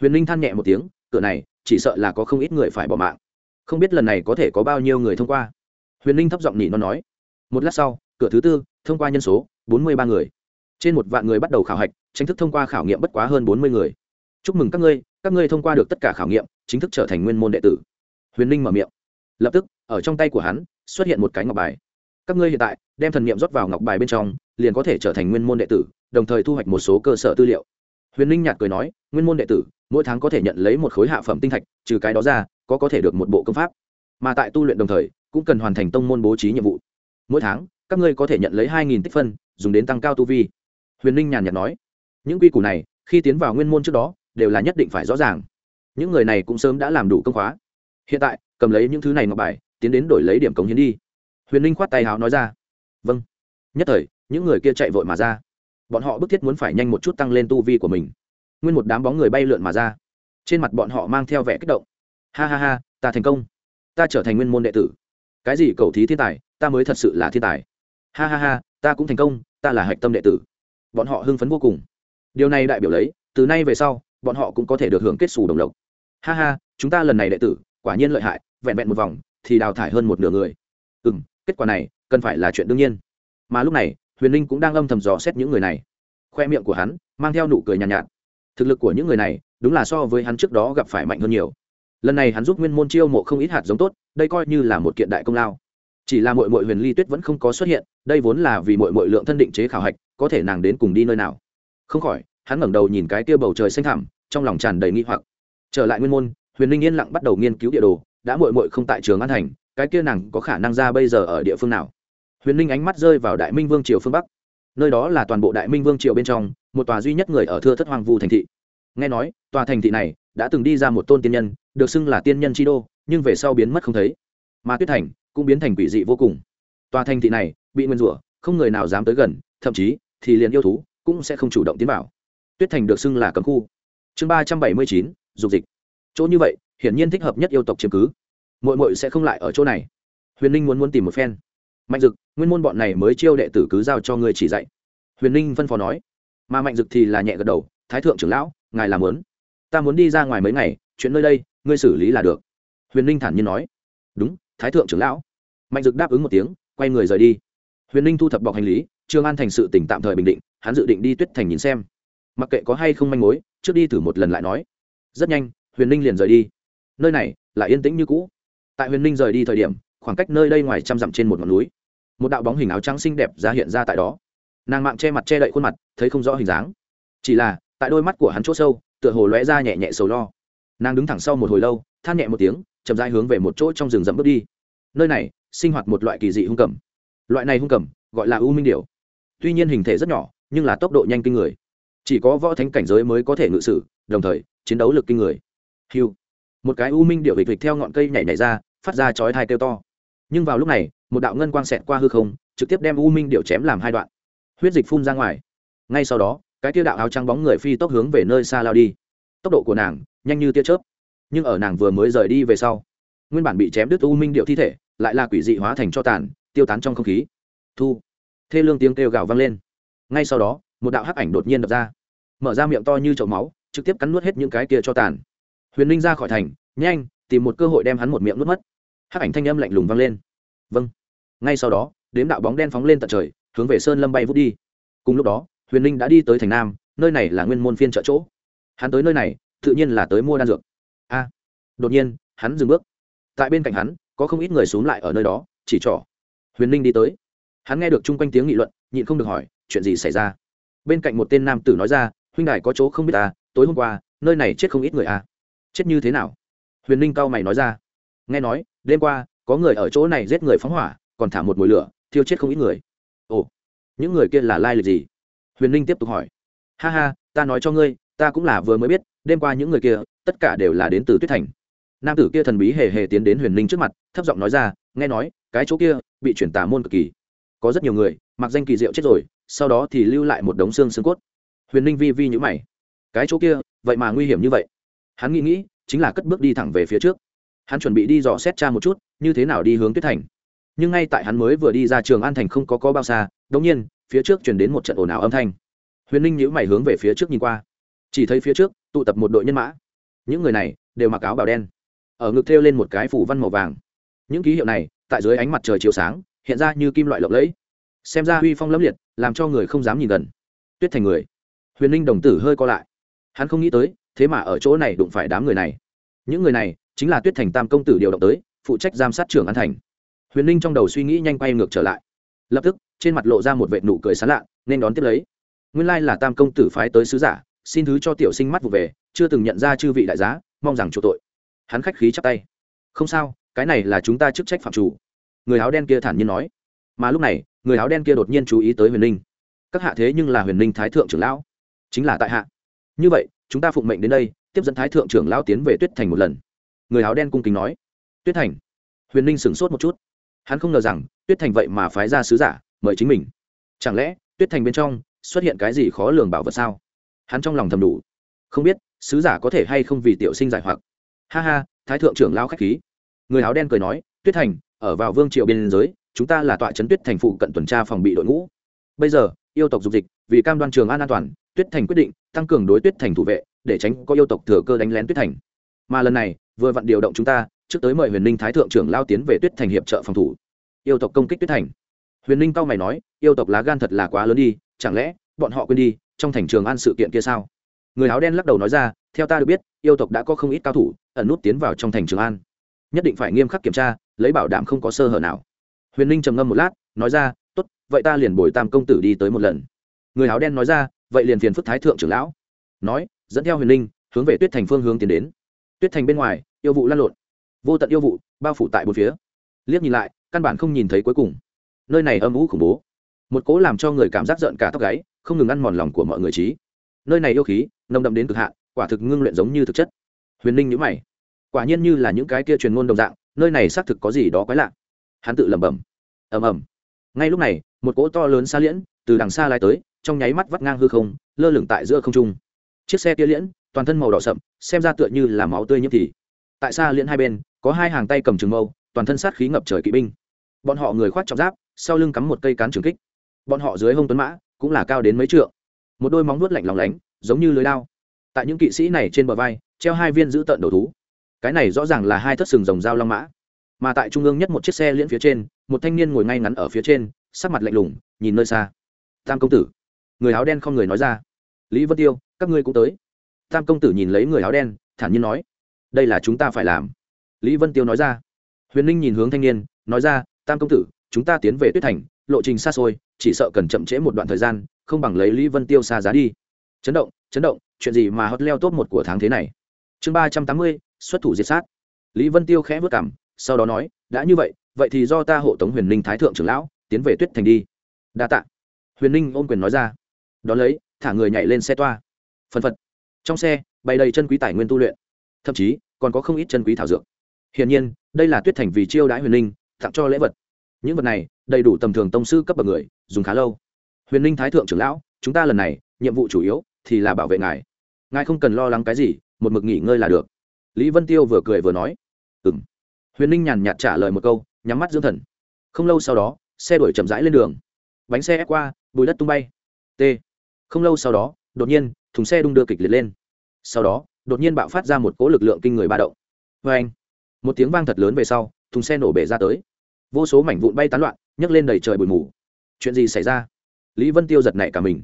huyền ninh than nhẹ một tiếng cửa này chỉ sợ là có không ít người phải bỏ mạng không biết lần này có thể có bao nhiêu người thông qua. Huyền ninh thấp giọng nhị nó nói. Một lát sau, cửa thứ tư, thông qua nhân số, bốn mươi ba người. Trên một vạn người bắt đầu khảo hạch, chính thức thông qua khảo nghiệm bất quá hơn bốn mươi người. Chúc mừng các ngươi các ngươi thông qua được tất cả khảo nghiệm, chính thức trở thành nguyên môn đệ tử. Huyền ninh mở miệng. Lập tức, ở trong tay của hắn, xuất hiện một cái ngọc bài. Các ngươi hiện tại, đem thần niệm rót vào ngọc bài bên trong, liền có thể trở thành nguyên môn đệ tử, đồng thời thu hoạch một số cơ sở tư liệu. Huyền ninh nhạt cười nói, nguyên môn đệ tử, mỗi tháng có thể nhận lấy một khối hạ phẩm tinh thạch, trừ cái đó ra có có thể được một bộ công pháp. Mà tại tu luyện đồng thời, cũng cần hoàn thành tông môn bố trí nhiệm vụ. Mỗi tháng, các ngươi có thể nhận lấy hai nghìn tích phân, dùng đến tăng cao tu vi. Huyền ninh nhàn nhạt nói. Những quy củ này, khi tiến vào nguyên môn trước đó, đều là nhất định phải rõ ràng. Những người này cũng sớm đã làm đủ công khóa. Hiện tại, cầm lấy những thứ này ngọc bài, tiến đến đổi lấy điểm cống hiến đi. Huyền ninh khoát tay háo nói ra. Vâng. Nhất thời, những người kia chạy vội mà ra. Bọn họ bức thiết muốn phải nhanh một chút tăng lên tu vi của mình. Nguyên một đám bóng người bay lượn mà ra. Trên mặt bọn họ mang theo vẻ kích động ha ha ha ta thành công. Ta trở thành nguyên môn đệ tử. Cái gì cầu thí thiên tài ta mới thật sự là thiên tài. Ha ha ha ta cũng thành công ta là hạch tâm đệ tử. Bọn họ hưng phấn vô cùng. Điều này đại biểu lấy từ nay về sau bọn họ cũng có thể được hưởng kết xù đồng lộc. Ha ha chúng ta lần này đệ tử quả nhiên lợi hại vẹn vẹn một vòng thì đào thải hơn một nửa người. Ừ m kết quả này cần phải là chuyện đương nhiên. Mà lúc này huyền linh cũng đang âm thầm dò xét những người này. Khoe miệng của hắn mang theo nụ cười nhàn nhạt, nhạt. Thực lực của những người này đúng là so với hắn trước đó gặp phải mạnh hơn nhiều lần này hắn giúp nguyên môn chiêu mộ không ít hạt giống tốt, đây coi như là một kiện đại công lao. Chỉ là mội mội huyền ly tuyết vẫn không có xuất hiện, đây vốn là vì mội mội lượng thân định chế khảo hạch, có thể nàng đến cùng đi nơi nào. Không khỏi, hắn ngẩng đầu nhìn cái tia bầu trời xanh thẳm, trong lòng tràn đầy nghi hoặc. Trở lại nguyên môn, huyền linh yên lặng bắt đầu nghiên cứu địa đồ, đã mội mội không tại trường an thành, cái kia nàng có khả năng ra bây giờ ở địa phương nào? Huyền linh ánh mắt rơi vào đại minh vương triều phương bắc. Nơi đó là toàn bộ đại minh vương triều bên trong, một tòa duy nhất người ở thưa thất hoàng vu thành thị nghe nói, tòa thành thị này đã từng đi ra một tôn tiên nhân, được xưng là tiên nhân chi đô, nhưng về sau biến mất không thấy. Mà tuyết thành cũng biến thành quỷ dị vô cùng. Tòa thành thị này bị nguyên rủa, không người nào dám tới gần, thậm chí thì liền yêu thú cũng sẽ không chủ động tiến vào. Tuyết thành được xưng là cấm khu. Chương ba trăm bảy mươi chín, dục dịch. Chỗ như vậy, hiển nhiên thích hợp nhất yêu tộc chiếm cứ. Mội mội sẽ không lại ở chỗ này. Huyền ninh muốn muốn tìm một phen. Mạnh dực, nguyên môn bọn này mới chiêu đệ tử cứ giao cho người chỉ dạy. Huyền ninh phân phó nói. Mà mạnh dực thì là nhẹ gật đầu, thái thượng trưởng lão ngài làm muốn, ta muốn đi ra ngoài mấy ngày chuyện nơi đây ngươi xử lý là được. Huyền ninh thản nhiên nói. Đúng thái thượng trưởng lão. Mạnh dực đáp ứng một tiếng quay người rời đi. Huyền ninh thu thập bọc hành lý trương an thành sự tỉnh tạm thời bình định hắn dự định đi tuyết thành nhìn xem. Mặc kệ có hay không manh mối trước đi thử một lần lại nói. Rất nhanh huyền ninh liền rời đi. Nơi này lại yên tĩnh như cũ. Tại huyền ninh rời đi thời điểm khoảng cách nơi đây ngoài trăm dặm trên một ngọn núi. Một đạo bóng hình áo trắng xinh đẹp ra hiện ra tại đó. Nàng mạng che mặt che đậy khuôn mặt thấy không rõ hình dáng. Chỉ là tại đôi mắt của hắn chỗ sâu, tựa hồ lóe ra nhẹ nhẹ sầu lo. Nàng đứng thẳng sau một hồi lâu, than nhẹ một tiếng, chậm rãi hướng về một chỗ trong rừng rậm bước đi. Nơi này, sinh hoạt một loại kỳ dị hung cầm loại này hung cầm gọi là u minh điểu. Tuy nhiên hình thể rất nhỏ, nhưng là tốc độ nhanh kinh người. Chỉ có võ thánh cảnh giới mới có thể ngự sử, đồng thời, chiến đấu lực kinh người. Hiu. Một cái u minh điệu vịt vịt theo ngọn cây nhảy nhảy ra, phát ra chói thai kêu to. Nhưng vào lúc này, một đạo ngân quang xẹt qua hư không, trực tiếp đem u minh điệu chém làm hai đoạn. Huyết dịch phun ra ngoài. Ngay sau đó cái tia đạo áo trắng bóng người phi tốc hướng về nơi xa lao đi. Tốc độ của nàng nhanh như tia chớp, nhưng ở nàng vừa mới rời đi về sau, nguyên bản bị chém đứt u minh điệu thi thể lại là quỷ dị hóa thành cho tàn, tiêu tán trong không khí. Thu, thê lương tiếng kêu gào vang lên. Ngay sau đó, một đạo hắc ảnh đột nhiên đập ra, mở ra miệng to như chậu máu, trực tiếp cắn nuốt hết những cái kia cho tàn. Huyền ninh ra khỏi thành, nhanh, tìm một cơ hội đem hắn một miệng nuốt mất. Hắc ảnh thanh âm lạnh lùng vang lên. Vâng. Ngay sau đó, đếm đạo bóng đen phóng lên tận trời, hướng về sơn lâm bay vút đi. Cùng lúc đó huyền ninh đã đi tới thành nam nơi này là nguyên môn phiên trợ chỗ hắn tới nơi này tự nhiên là tới mua đan dược a đột nhiên hắn dừng bước tại bên cạnh hắn có không ít người x u ố n g lại ở nơi đó chỉ trỏ huyền ninh đi tới hắn nghe được chung quanh tiếng nghị luận nhịn không được hỏi chuyện gì xảy ra bên cạnh một tên nam tử nói ra huynh đài có chỗ không biết ta tối hôm qua nơi này chết không ít người à chết như thế nào huyền ninh cao mày nói ra nghe nói đêm qua có người ở chỗ này giết người phóng hỏa còn thả một mồi lửa thiêu chết không ít người ồ những người kia là lai lịch gì huyền ninh tiếp tục hỏi. Ha ha, ta nói cho ngươi, ta cũng là vừa mới biết, đêm qua những người kia, tất cả đều là đến từ tuyết thành. Nam tử kia thần bí hề hề tiến đến huyền ninh trước mặt, thấp giọng nói ra, nghe nói, cái chỗ kia bị chuyển tà môn cực kỳ. Có rất nhiều người, mặc danh kỳ diệu chết rồi, sau đó thì lưu lại một đống xương xương cốt. Huyền ninh vi vi nhữ mày. Cái chỗ kia, vậy mà nguy hiểm như vậy. Hắn nghĩ nghĩ, chính là cất bước đi thẳng về phía trước. Hắn chuẩn bị đi dò xét cha một chút, như thế nào đi hướng tuyết thành. Nhưng ngay tại hắn mới vừa đi ra trường an thành không có có bao xa đống nhiên phía trước chuyển đến một trận ồn ào âm thanh. Huyền ninh nhữ mày hướng về phía trước nhìn qua. Chỉ thấy phía trước, tụ tập một đội nhân mã. Những người này đều mặc áo bào đen, ở ngực thêu lên một cái phủ văn màu vàng. Những ký hiệu này, tại dưới ánh mặt trời chiều sáng, hiện ra như kim loại lộng lẫy. Xem ra uy phong lẫm liệt, làm cho người không dám nhìn gần. Tuyết thành người. Huyền ninh đồng tử hơi co lại. Hắn không nghĩ tới, thế mà ở chỗ này đụng phải đám người này. Những người này, chính là tuyết thành tam công tử điều động tới, phụ trách giám sát trưởng an thành. Huyền ninh trong đầu suy nghĩ nhanh quay ngược trở lại lập tức, trên mặt lộ ra một vệ nụ cười sán lạ, nên đón tiếp lấy. Nguyên lai là tam công tử phái tới sứ giả, xin thứ cho tiểu sinh mắt vụ về, chưa từng nhận ra chư vị đại giá, mong rằng chủ tội. Hắn khách khí chắp tay. Không sao, cái này là chúng ta chức trách phạm chủ. Người áo đen kia thản nhiên nói. Mà lúc này, người áo đen kia đột nhiên chú ý tới huyền ninh. Các hạ thế nhưng là huyền ninh thái thượng trưởng lão. Chính là tại hạ. Như vậy, chúng ta phụng mệnh đến đây, tiếp dẫn thái thượng trưởng lão tiến về tuyết thành một lần. Người áo đen cung kính nói. Tuyết thành. Huyền ninh sửng sốt một chút hắn không ngờ rằng tuyết thành vậy mà phái ra sứ giả mời chính mình. Chẳng lẽ tuyết thành bên trong xuất hiện cái gì khó lường bảo vật sao? Hắn trong lòng thầm đủ. Không biết sứ giả có thể hay không vì tiểu sinh giải hoặc. Ha ha, thái thượng trưởng lao k h á c h khí. Người áo đen cười nói, tuyết thành, ở vào vương triệu biên giới, chúng ta là tọa trấn tuyết thành phụ cận tuần tra phòng bị đội ngũ. Bây giờ, yêu tộc dục dịch, vì cam đoan trường an an toàn, tuyết thành quyết định tăng cường đối tuyết thành thủ vệ, để tránh có yêu tộc thừa cơ đánh lén tuyết thành. Mà lần này, vừa vặn điều động chúng ta trước tới mời huyền ninh thái thượng trưởng lao tiến về tuyết thành hiệp trợ phòng thủ. Yêu tộc công kích tuyết thành. Huyền ninh cao mày nói, yêu tộc lá gan thật là quá lớn đi, chẳng lẽ bọn họ quên đi trong thành trường an sự kiện kia sao? Người áo đen lắc đầu nói ra, theo ta được biết, yêu tộc đã có không ít cao thủ, ẩn nút tiến vào trong thành trường an. Nhất định phải nghiêm khắc kiểm tra, lấy bảo đảm không có sơ hở nào. Huyền ninh trầm ngâm một lát, nói ra, tốt, vậy ta liền bồi tam công tử đi tới một lần. Người áo đen nói ra, vậy liền phiền phức thái thượng trưởng lão. Nói, dẫn theo huyền ninh, hướng về tuyết thành phương hướng tiến đến. Tuyết thành bên ngoài, yêu vụ lan lộn vô tận yêu vụ, bao phủ tại bốn phía. Liếc nhìn lại, căn bản không nhìn thấy cuối cùng. Nơi này âm ủ khủng bố. Một cố làm cho người cảm giác giận cả tóc gáy, không ngừng ăn mòn lòng của mọi người trí. Nơi này yêu khí, nồng đậm đến cực hạn, quả thực ngưng luyện giống như thực chất. Huyền ninh nhữ mày. Quả nhiên như là những cái kia truyền ngôn đồng dạng, nơi này xác thực có gì đó quái lạ. Hắn tự lẩm bẩm. Ầm ầm. Ngay lúc này, một cỗ to lớn xa liễn, từ đằng xa lai tới, trong nháy mắt vắt ngang hư không, lơ lửng tại giữa không trung. Chiếc xe kia liễn, toàn thân màu đỏ sậm, xem ra tựa như là máu tươi nhiễm thì tại xa liễn hai bên, có hai hàng tay cầm trường mâu, toàn thân sát khí ngập trời kỵ binh. Bọn họ người khoác trọng giáp, sau lưng cắm một cây cán trường kích. Bọn họ dưới hông tuấn mã, cũng là cao đến mấy trượng. Một đôi móng vuốt lạnh lòng lánh, giống như lưới lao tại những kỵ sĩ này trên bờ vai, treo hai viên giữ tận đầu thú. Cái này rõ ràng là hai thất sừng rồng dao long mã. Mà tại trung ương nhất một chiếc xe liễn phía trên, một thanh niên ngồi ngay ngắn ở phía trên, sắc mặt lạnh lùng, nhìn nơi xa. Tam công tử. Người áo đen không người nói ra. Lý vân tiêu, các ngươi cũng tới. Tam công tử nhìn lấy người áo đen, thản nhiên nói đây là chúng ta phải làm. Lý vân tiêu nói ra. Huyền ninh nhìn hướng thanh niên, nói ra, tam công tử, chúng ta tiến về tuyết thành, lộ trình xa xôi, chỉ sợ cần chậm trễ một đoạn thời gian, không bằng lấy lý vân tiêu xa giá đi. Chấn động chấn động, chuyện gì mà hot leo top một của tháng thế này? Chương ba trăm tám mươi, xuất thủ diệt sát. Lý vân tiêu khẽ vất cảm sau đó nói, đã như vậy vậy thì do ta hộ tống huyền ninh thái thượng trưởng lão, tiến về tuyết thành đi. Đa t ạ huyền ninh ôm quyền nói ra. Đón lấy, thả người nhảy lên xe toa. Phân phật. Trong xe, bày đầy chân quý tài nguyên tu luyện thậm chí còn có không ít chân quý thảo dược. Hiển nhiên, đây là tuyết thành vì chiêu đãi huyền ninh tặng cho lễ vật. Những vật này, đầy đủ tầm thường tông sư cấp bậc người, dùng khá lâu. Huyền ninh thái thượng trưởng lão, chúng ta lần này, nhiệm vụ chủ yếu thì là bảo vệ ngài. Ngài không cần lo lắng cái gì, một mực nghỉ ngơi là được. Lý vân tiêu vừa cười vừa nói. Ừ m huyền ninh nhàn nhạt trả lời một câu, nhắm mắt dưỡng thần. Không lâu sau đó, xe đuổi chậm rãi lên đường. Bánh xe ép qua, bùi đất tung bay. T. Không lâu sau đó, đột nhiên, thùng xe đung đưa kịch liệt lên. Sau đó đột nhiên bạo phát ra một cỗ lực lượng kinh người ba động. Vê anh, một tiếng vang thật lớn về sau, thùng xe nổ bể ra tới. Vô số mảnh vụn bay tán loạn, nhấc lên đầy trời bụi mù. Chuyện gì xảy ra? Lý vân tiêu giật nảy cả mình.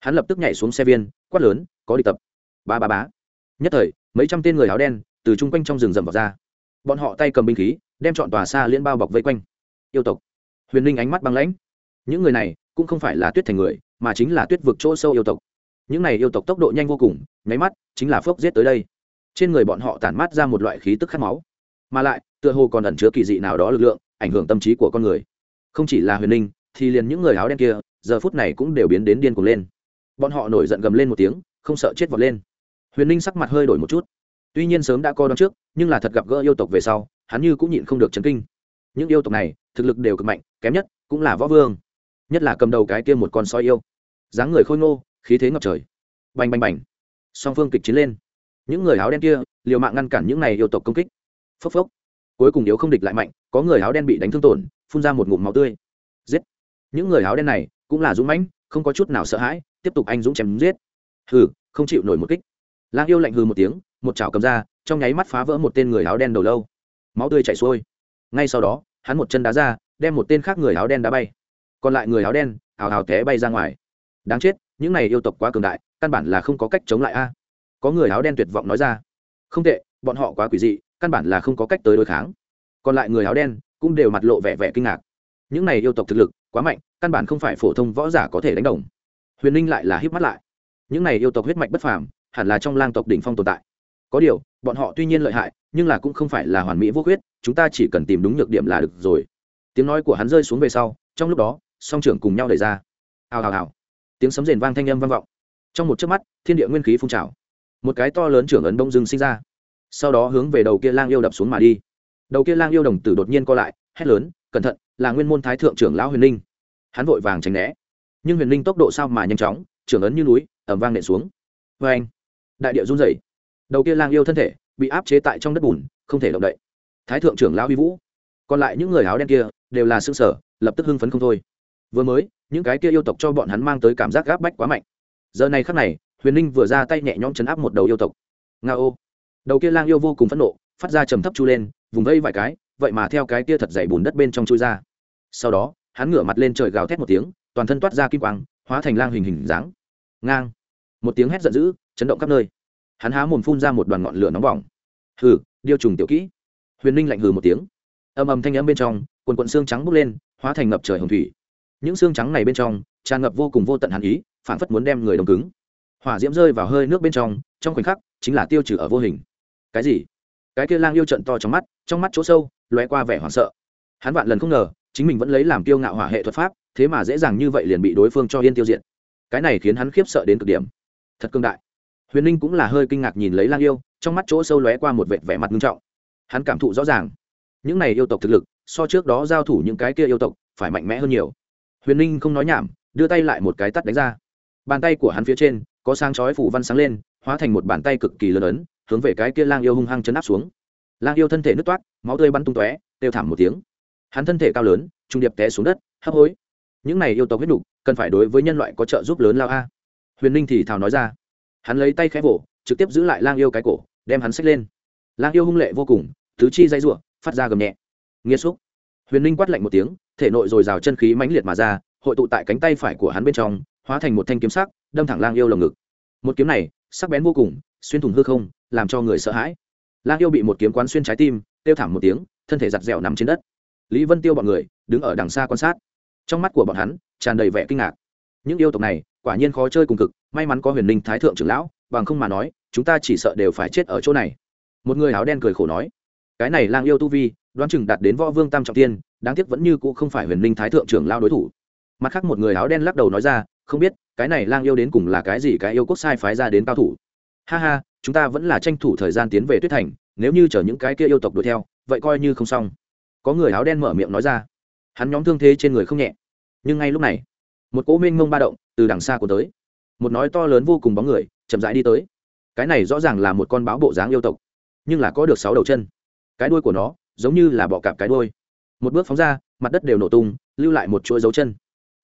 Hắn lập tức nhảy xuống xe viên, quát lớn, có đi tập. Ba ba bá nhất thời, mấy trăm tên người áo đen từ chung quanh trong rừng rậm vào ra. Bọn họ tay cầm binh khí, đem chọn tòa xa liên bao bọc vây quanh. Yêu tộc. Huyền linh ánh mắt băng lãnh. Những người này cũng không phải là tuyết thành người, mà chính là tuyết vực chỗ sâu yêu tộc những này yêu tộc tốc độ nhanh vô cùng, nháy mắt, chính là phốc giết tới đây. Trên người bọn họ tản mát ra một loại khí tức khát máu. Mà lại, tựa hồ còn ẩn chứa kỳ dị nào đó lực lượng, ảnh hưởng tâm trí của con người. Không chỉ là huyền ninh thì liền những người áo đen kia, giờ phút này cũng đều biến đến điên cuồng lên. Bọn họ nổi giận gầm lên một tiếng, không sợ chết vọt lên. Huyền ninh sắc mặt hơi đổi một chút. Tuy nhiên sớm đã coi đón trước, nhưng là thật gặp gỡ yêu tộc về sau, hắn như cũng nhịn không được chấn kinh. Những yêu tộc này, thực lực đều cực mạnh, kém nhất cũng là võ vương. Nhất là cầm đầu cái kia một con sói yêu. Dáng người khôi ngô khí thế ngập trời. Bành bành bành. Song phương kịch chiến lên. Những người áo đen kia, liều mạng ngăn cản những này yêu tộc công kích. Phốc phốc. Cuối cùng yếu không địch lại mạnh, có người áo đen bị đánh thương tổn, phun ra một ngụm máu tươi. Giết. Những người áo đen này cũng là dũng mãnh, không có chút nào sợ hãi, tiếp tục anh dũng chém giết. Hừ, không chịu nổi một kích. Lang yêu lạnh hừ một tiếng, một chảo cầm ra, trong nháy mắt phá vỡ một tên người áo đen đầu lâu. Máu tươi chảy xuôi. Ngay sau đó, hắn một chân đá ra, đem một tên khác người áo đen đá bay. Còn lại người áo đen ào ào té bay ra ngoài. Đáng chết những này yêu tộc quá cường đại, căn bản là không có cách chống lại a. Có người áo đen tuyệt vọng nói ra. Không tệ, bọn họ quá quỷ dị, căn bản là không có cách tới đối kháng. Còn lại người áo đen cũng đều mặt lộ vẻ vẻ kinh ngạc. Những này yêu tộc thực lực quá mạnh, căn bản không phải phổ thông võ giả có thể đánh đồng. Huyền ninh lại là híp mắt lại. Những này yêu tộc huyết mạch bất phàm, hẳn là trong lang tộc đỉnh phong tồn tại. Có điều, bọn họ tuy nhiên lợi hại, nhưng là cũng không phải là hoàn mỹ vô khuyết, chúng ta chỉ cần tìm đúng nhược điểm là được rồi. Tiếng nói của hắn rơi xuống về sau, trong lúc đó, song trưởng cùng nhau đẩy ra. Hào hào hào tiếng sấm rền vang thanh âm vang vọng. Trong một chớp mắt, thiên địa nguyên khí phun trào. Một cái to lớn trưởng ấn đông dương sinh ra. Sau đó hướng về đầu kia lang yêu đập xuống mà đi. Đầu kia lang yêu đồng tử đột nhiên co lại, hét lớn, cẩn thận, là nguyên môn thái thượng trưởng lão huyền linh. Hắn vội vàng tránh né. Nhưng huyền linh tốc độ sao mà nhanh chóng, trưởng ấn như núi ẩm vang nện xuống. Vê anh đại địa run rẩy. Đầu kia lang yêu thân thể bị áp chế tại trong đất bùn, không thể động đậy. Thái thượng trưởng lão huy vũ. Còn lại những người áo đen kia đều là xương sở lập tức hưng phấn không thôi. Vừa mới những cái kia yêu tộc cho bọn hắn mang tới cảm giác gáp bách quá mạnh. Giờ này khắc này, huyền ninh vừa ra tay nhẹ nhõm chấn áp một đầu yêu tộc. Nga ô. Đầu kia lang yêu vô cùng phẫn nộ, phát ra trầm thấp chu lên, vùng vây vài cái, vậy mà theo cái kia thật dày bùn đất bên trong chui ra. Sau đó, hắn ngửa mặt lên trời gào thét một tiếng, toàn thân toát ra kim quang, hóa thành lang hình hình dáng. Ngang. Một tiếng hét giận dữ, chấn động khắp nơi. Hắn há mồm phun ra một đoàn ngọn lửa nóng bỏng. Hừ, điêu trùng tiểu kỹ. Huyền ninh lạnh hừ một tiếng. Âm âm thanh âm bên trong, quần quận xương trắng bốc lên, hóa thành ngập trời hồng thủy những xương trắng này bên trong, tràn ngập vô cùng vô tận hàn ý phản phất muốn đem người đồng cứng. Hỏa diễm rơi vào hơi nước bên trong trong khoảnh khắc, chính là tiêu trừ ở vô hình. Cái gì? Cái kia lang yêu trận to trong mắt trong mắt chỗ sâu, lóe qua vẻ hoảng sợ. Hắn vạn lần không ngờ, chính mình vẫn lấy làm tiêu ngạo hỏa hệ thuật pháp, thế mà dễ dàng như vậy liền bị đối phương cho yên tiêu diệt. Cái này khiến hắn khiếp sợ đến cực điểm. Thật cương đại. Huyền ninh cũng là hơi kinh ngạc nhìn lấy lang yêu, trong mắt chỗ sâu lóe qua một vệt vẻ mặt nghiêm trọng. Hắn cảm thụ rõ ràng. Những này yêu tộc thực lực, so trước đó giao thủ những cái kia yêu tộc, phải mạnh mẽ hơn nhiều huyền ninh không nói nhảm đưa tay lại một cái tắt đánh ra. Bàn tay của hắn phía trên có sáng chói phủ văn sáng lên hóa thành một bàn tay cực kỳ lớn ấn hướng về cái kia lang yêu hung hăng chấn áp xuống. Lang yêu thân thể nứt toát máu tươi bắn tung tóe đều thảm một tiếng. Hắn thân thể cao lớn trung điệp té xuống đất hấp hối. Những này yêu tộc huyết đủ, cần phải đối với nhân loại có trợ giúp lớn lao a. Huyền ninh thì thào nói ra. Hắn lấy tay khẽ vỗ trực tiếp giữ lại lang yêu cái cổ đem hắn xách lên. Lang yêu hung lệ vô cùng tứ chi dây ruộng phát ra gầm nhẹ. Nghiêm xúc. Huyền ninh quát lạnh một tiếng thể nội dồi dào chân khí mãnh liệt mà ra, hội tụ tại cánh tay phải của hắn bên trong, hóa thành một thanh kiếm sắc, đâm thẳng lang yêu lồng ngực. Một kiếm này, sắc bén vô cùng, xuyên thủng hư không, làm cho người sợ hãi. Lang yêu bị một kiếm quán xuyên trái tim tiêu thảm một tiếng, thân thể giặt dẻo nằm trên đất. Lý vân tiêu bọn người, đứng ở đằng xa quan sát. Trong mắt của bọn hắn, tràn đầy vẻ kinh ngạc. Những yêu tộc này, quả nhiên khó chơi cùng cực, may mắn có huyền ninh thái thượng trưởng lão, bằng không mà nói, chúng ta chỉ sợ đều phải chết ở chỗ này. Một người áo đen cười khổ nói. Cái này lang yêu tu vi, đoán chừng đạt đến võ vương tam trọng tiên đáng tiếc vẫn như cũ không phải huyền ninh thái thượng trưởng lao đối thủ. Mặt khác một người áo đen lắc đầu nói ra, không biết, cái này lang yêu đến cùng là cái gì cái yêu quốc sai phái ra đến cao thủ? Ha ha, chúng ta vẫn là tranh thủ thời gian tiến về tuyết thành, nếu như chở những cái kia yêu tộc đuổi theo, vậy coi như không xong. Có người áo đen mở miệng nói ra. Hắn nhóm thương thế trên người không nhẹ. Nhưng ngay lúc này, một cỗ minh mông ba động từ đằng xa của tới. Một nói to lớn vô cùng bóng người chậm rãi đi tới. Cái này rõ ràng là một con báo bộ dáng yêu tộc, nhưng là có được sáu đầu chân. Cái đuôi của nó giống như là bọ cạp cái đuôi một bước phóng ra, mặt đất đều nổ tung, lưu lại một chuỗi dấu chân.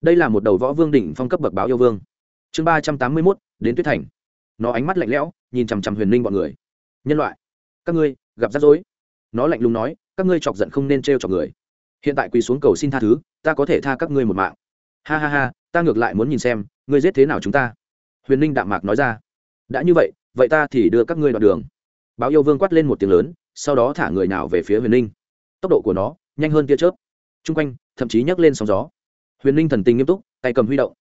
Đây là một đầu võ vương đỉnh phong cấp bậc báo yêu vương. Chương ba trăm tám mươi mốt, đến tuyết thành. Nó ánh mắt lạnh lẽo, nhìn chằm chằm huyền ninh bọn người. Nhân loại, các ngươi gặp rắc rối. Nó lạnh lùng nói, các ngươi chọc giận không nên t r e o chọc người. Hiện tại quỳ xuống cầu xin tha thứ, ta có thể tha các ngươi một mạng. Ha ha ha, ta ngược lại muốn nhìn xem, ngươi giết thế nào chúng ta. Huyền ninh đạm mạc nói ra. Đã như vậy vậy ta thì đưa các ngươi đoạn đường. Báo yêu vương quát lên một tiếng lớn, sau đó thả người nào về phía huyền ninh tốc độ của nó nhanh hơn tia chớp. T r u n g quanh, thậm chí nhấc lên sóng gió. Huyền ninh thần tình nghiêm túc, tay cầm huy động.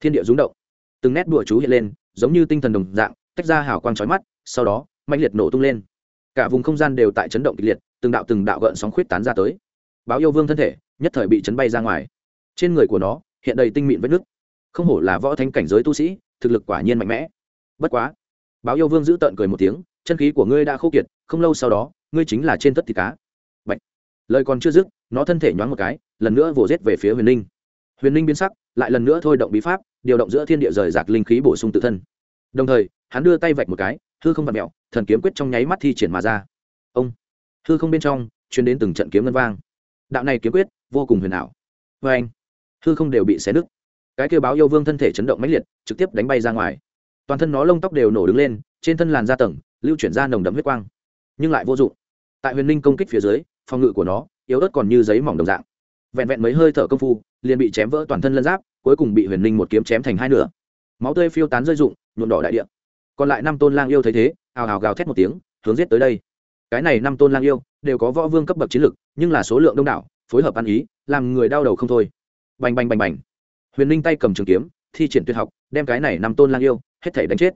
Thiên địa rúng động. Từng nét đùa chú hiện lên, giống như tinh thần đồng dạng, tách ra hào quang trói mắt, sau đó mạnh liệt nổ tung lên. Cả vùng không gian đều tại chấn động kịch liệt, từng đạo từng đạo gợn sóng khuyết tán ra tới. Báo yêu vương thân thể, nhất thời bị chấn bay ra ngoài. Trên người của nó, hiện đầy tinh mịn vết nứt. Không hổ là võ thánh cảnh giới tu sĩ, thực lực quả nhiên mạnh mẽ. Bất quá, báo yêu vương giữ tợn cười một tiếng, chân khí của ngươi đã khô kiệt, không lâu sau đó, ngươi chính là trên tất thịt cá lời còn chưa dứt, nó thân thể nhoáng một cái, lần nữa vồ rết về phía huyền ninh. Huyền ninh biến sắc, lại lần nữa thôi động bí pháp, điều động giữa thiên địa rời rạc linh khí bổ sung tự thân. Đồng thời, hắn đưa tay vạch một cái, hư không vặt mẹo thần kiếm quyết trong nháy mắt thi triển mà ra. Ông! Hư không bên trong chuyến đến từng trận kiếm ngân vang. Đạo này kiếm quyết, vô cùng huyền ảo. Vê anh, hư không đều bị xé nứt. Cái kêu báo yêu vương thân thể chấn động mãnh liệt, trực tiếp đánh bay ra ngoài. Toàn thân nó lông tóc đều nổ đứng lên, trên thân làn da tầng, lưu chuyển ra nồng đậm huyết quang, nhưng lại vô dụng. Tại huyền linh công kích phía dưới phòng ngự của nó yếu ớt còn như giấy mỏng đồng dạng. Vẹn vẹn mấy hơi thở công phu, liền bị chém vỡ toàn thân lân giáp, cuối cùng bị huyền linh một kiếm chém thành hai nửa. Máu tươi phiêu tán rơi rụng, nhuộm đỏ đại địa. Còn lại năm tôn lang yêu thấy thế, ào ào gào thét một tiếng, hướng giết tới đây. Cái này năm tôn lang yêu đều có võ vương cấp bậc chiến lực, nhưng là số lượng đông đảo, phối hợp ăn ý, làm người đau đầu không thôi. Bành bành bành bành. Huyền linh tay cầm trường kiếm, thi triển tuyệt học, đem cái này năm tôn lang yêu hết thể đánh chết.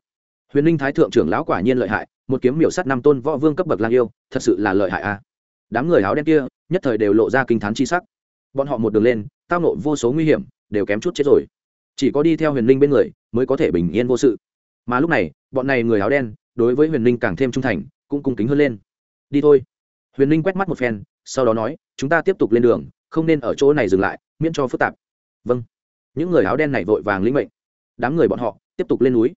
Huyền ninh thái thượng trưởng lão quả nhiên lợi hại, một kiếm miểu sắt năm tôn võ vương cấp bậc lang yêu, thật sự là lợi hại a. à đám người áo đen kia nhất thời đều lộ ra kinh t h á n chi sắc. Bọn họ một đường lên, tao nộ vô số nguy hiểm, đều kém chút chết rồi. Chỉ có đi theo huyền ninh bên người mới có thể bình yên vô sự. Mà lúc này, bọn này người áo đen đối với huyền ninh càng thêm trung thành, cũng cung kính hơn lên. Đi thôi. Huyền ninh quét mắt một phen, sau đó nói, chúng ta tiếp tục lên đường, không nên ở chỗ này dừng lại, miễn cho phức tạp. Vâng. Những người áo đen này vội vàng linh mệnh. Đám người bọn họ tiếp tục lên núi.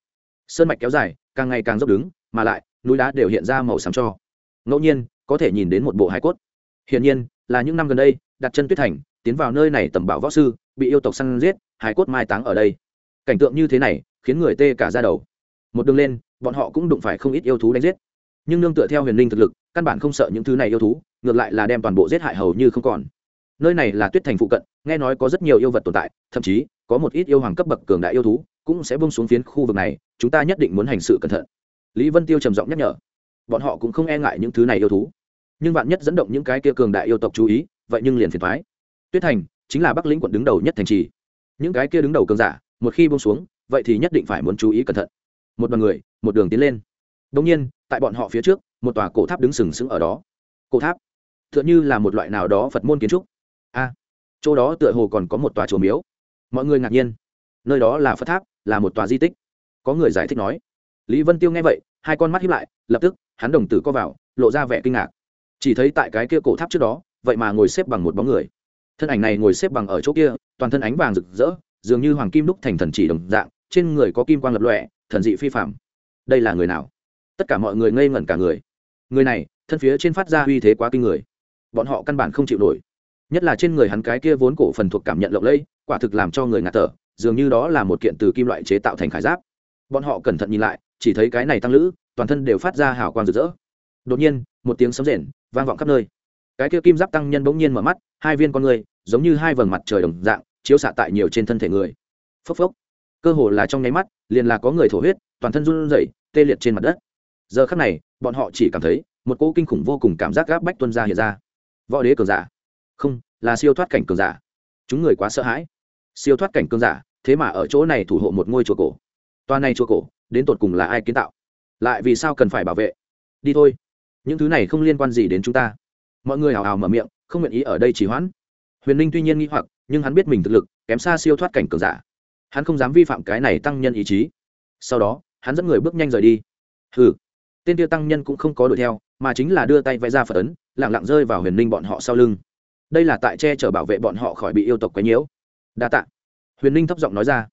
Sơn mạch kéo dài, càng ngày càng dốc đứng, mà lại núi đá đều hiện ra màu xám cho. Ngẫu nhiên có thể nhìn đến một bộ hải cốt. Hiển nhiên, là những năm gần đây, đặt chân tuyết thành, tiến vào nơi này tầm bảo võ sư, bị yêu tộc săn giết hải cốt mai táng ở đây. Cảnh tượng như thế này, khiến người tê cả ra đầu. Một đường lên, bọn họ cũng đụng phải không ít yêu thú đánh giết. Nhưng nương tựa theo huyền linh thực lực, căn bản không sợ những thứ này yêu thú, ngược lại là đem toàn bộ giết hại hầu như không còn. Nơi này là tuyết thành phụ cận, nghe nói có rất nhiều yêu vật tồn tại, thậm chí, có một ít yêu hoàng cấp bậc cường đại yêu thú cũng sẽ bông xuống phiến khu vực này, chúng ta nhất định muốn hành sự cẩn thận. Lý vân tiêu trầm giọng nhắc nhở bọn họ cũng không e ngại những thứ này yêu thú. Nhưng bạn nhất dẫn động những cái kia cường đại yêu tộc chú ý, vậy nhưng liền phiền thoái tuyết thành chính là bắc lĩnh quận đứng đầu nhất thành trì. Những cái kia đứng đầu cường giả, một khi bông xuống, vậy thì nhất định phải muốn chú ý cẩn thận. Một đoàn người, một đường tiến lên. Đông nhiên, tại bọn họ phía trước, một tòa cổ tháp đứng sừng sững ở đó. Cổ tháp, tựa như là một loại nào đó phật môn kiến trúc. A, chỗ đó tựa hồ còn có một tòa chùa miếu. Mọi người ngạc nhiên. Nơi đó là phật tháp, là một tòa di tích. Có người giải thích nói. Lý vân tiêu nghe vậy, hai con mắt hiếp lại, lập tức hắn đồng tử co vào, lộ ra vẻ kinh ngạc. Chỉ thấy tại cái kia cổ tháp trước đó, vậy mà ngồi xếp bằng một bóng người. Thân ảnh này ngồi xếp bằng ở chỗ kia, toàn thân ánh vàng rực rỡ, dường như hoàng kim đúc thành thần chỉ đồng dạng, trên người có kim quang lập lọe thần dị phi phạm đây là người nào? Tất cả mọi người ngây ngẩn cả người. Người này, thân phía trên phát ra uy thế quá kinh người. Bọn họ căn bản không chịu nổi. Nhất là trên người hắn cái kia vốn cổ phần thuộc cảm nhận lộng lẫy, quả thực làm cho người ngạt thở, dường như đó là một kiện từ kim loại chế tạo thành khải giáp. Bọn họ cẩn thận nhìn lại, chỉ thấy cái này tăng lữ toàn thân đều phát ra hào quang rực rỡ. Đột nhiên, một tiếng sấm rền vang vọng khắp nơi. Cái kia kim giáp tăng nhân bỗng nhiên mở mắt, hai viên con người, giống như hai vầng mặt trời đồng dạng, chiếu xạ tại nhiều trên thân thể người. Phốc phốc. Cơ hồ là trong nháy mắt, liền là có người thổ huyết, toàn thân run rẩy, tê liệt trên mặt đất. Giờ khắc này, bọn họ chỉ cảm thấy, một cỗ kinh khủng vô cùng cảm giác gáp bách tuân ra hiện ra. Võ đế cường giả. Không, là siêu thoát cảnh cường giả. Chúng người quá sợ hãi. Siêu thoát cảnh cường giả, thế mà ở chỗ này thủ hộ một ngôi chùa cổ. Toa này chùa cổ, đến tột cùng là ai kiến tạo? Lại vì sao cần phải bảo vệ? Đi thôi. Những thứ này không liên quan gì đến chúng ta. Mọi người hào hào mở miệng, không nguyện ý ở đây chỉ hoãn. Huyền ninh tuy nhiên nghĩ hoặc, nhưng hắn biết mình thực lực, kém xa siêu thoát cảnh cường giả. Hắn không dám vi phạm cái này tăng nhân ý chí. Sau đó, hắn dẫn người bước nhanh rời đi. Hừ. Tên tiêu tăng nhân cũng không có đuổi theo, mà chính là đưa tay vẽ ra phật ấn lẳng lặng rơi vào huyền ninh bọn họ sau lưng. Đây là tại che chở bảo vệ bọn họ khỏi bị yêu tộc quấy nhiễu. Đa tạ. Huyền ninh thấp giọng nói ra.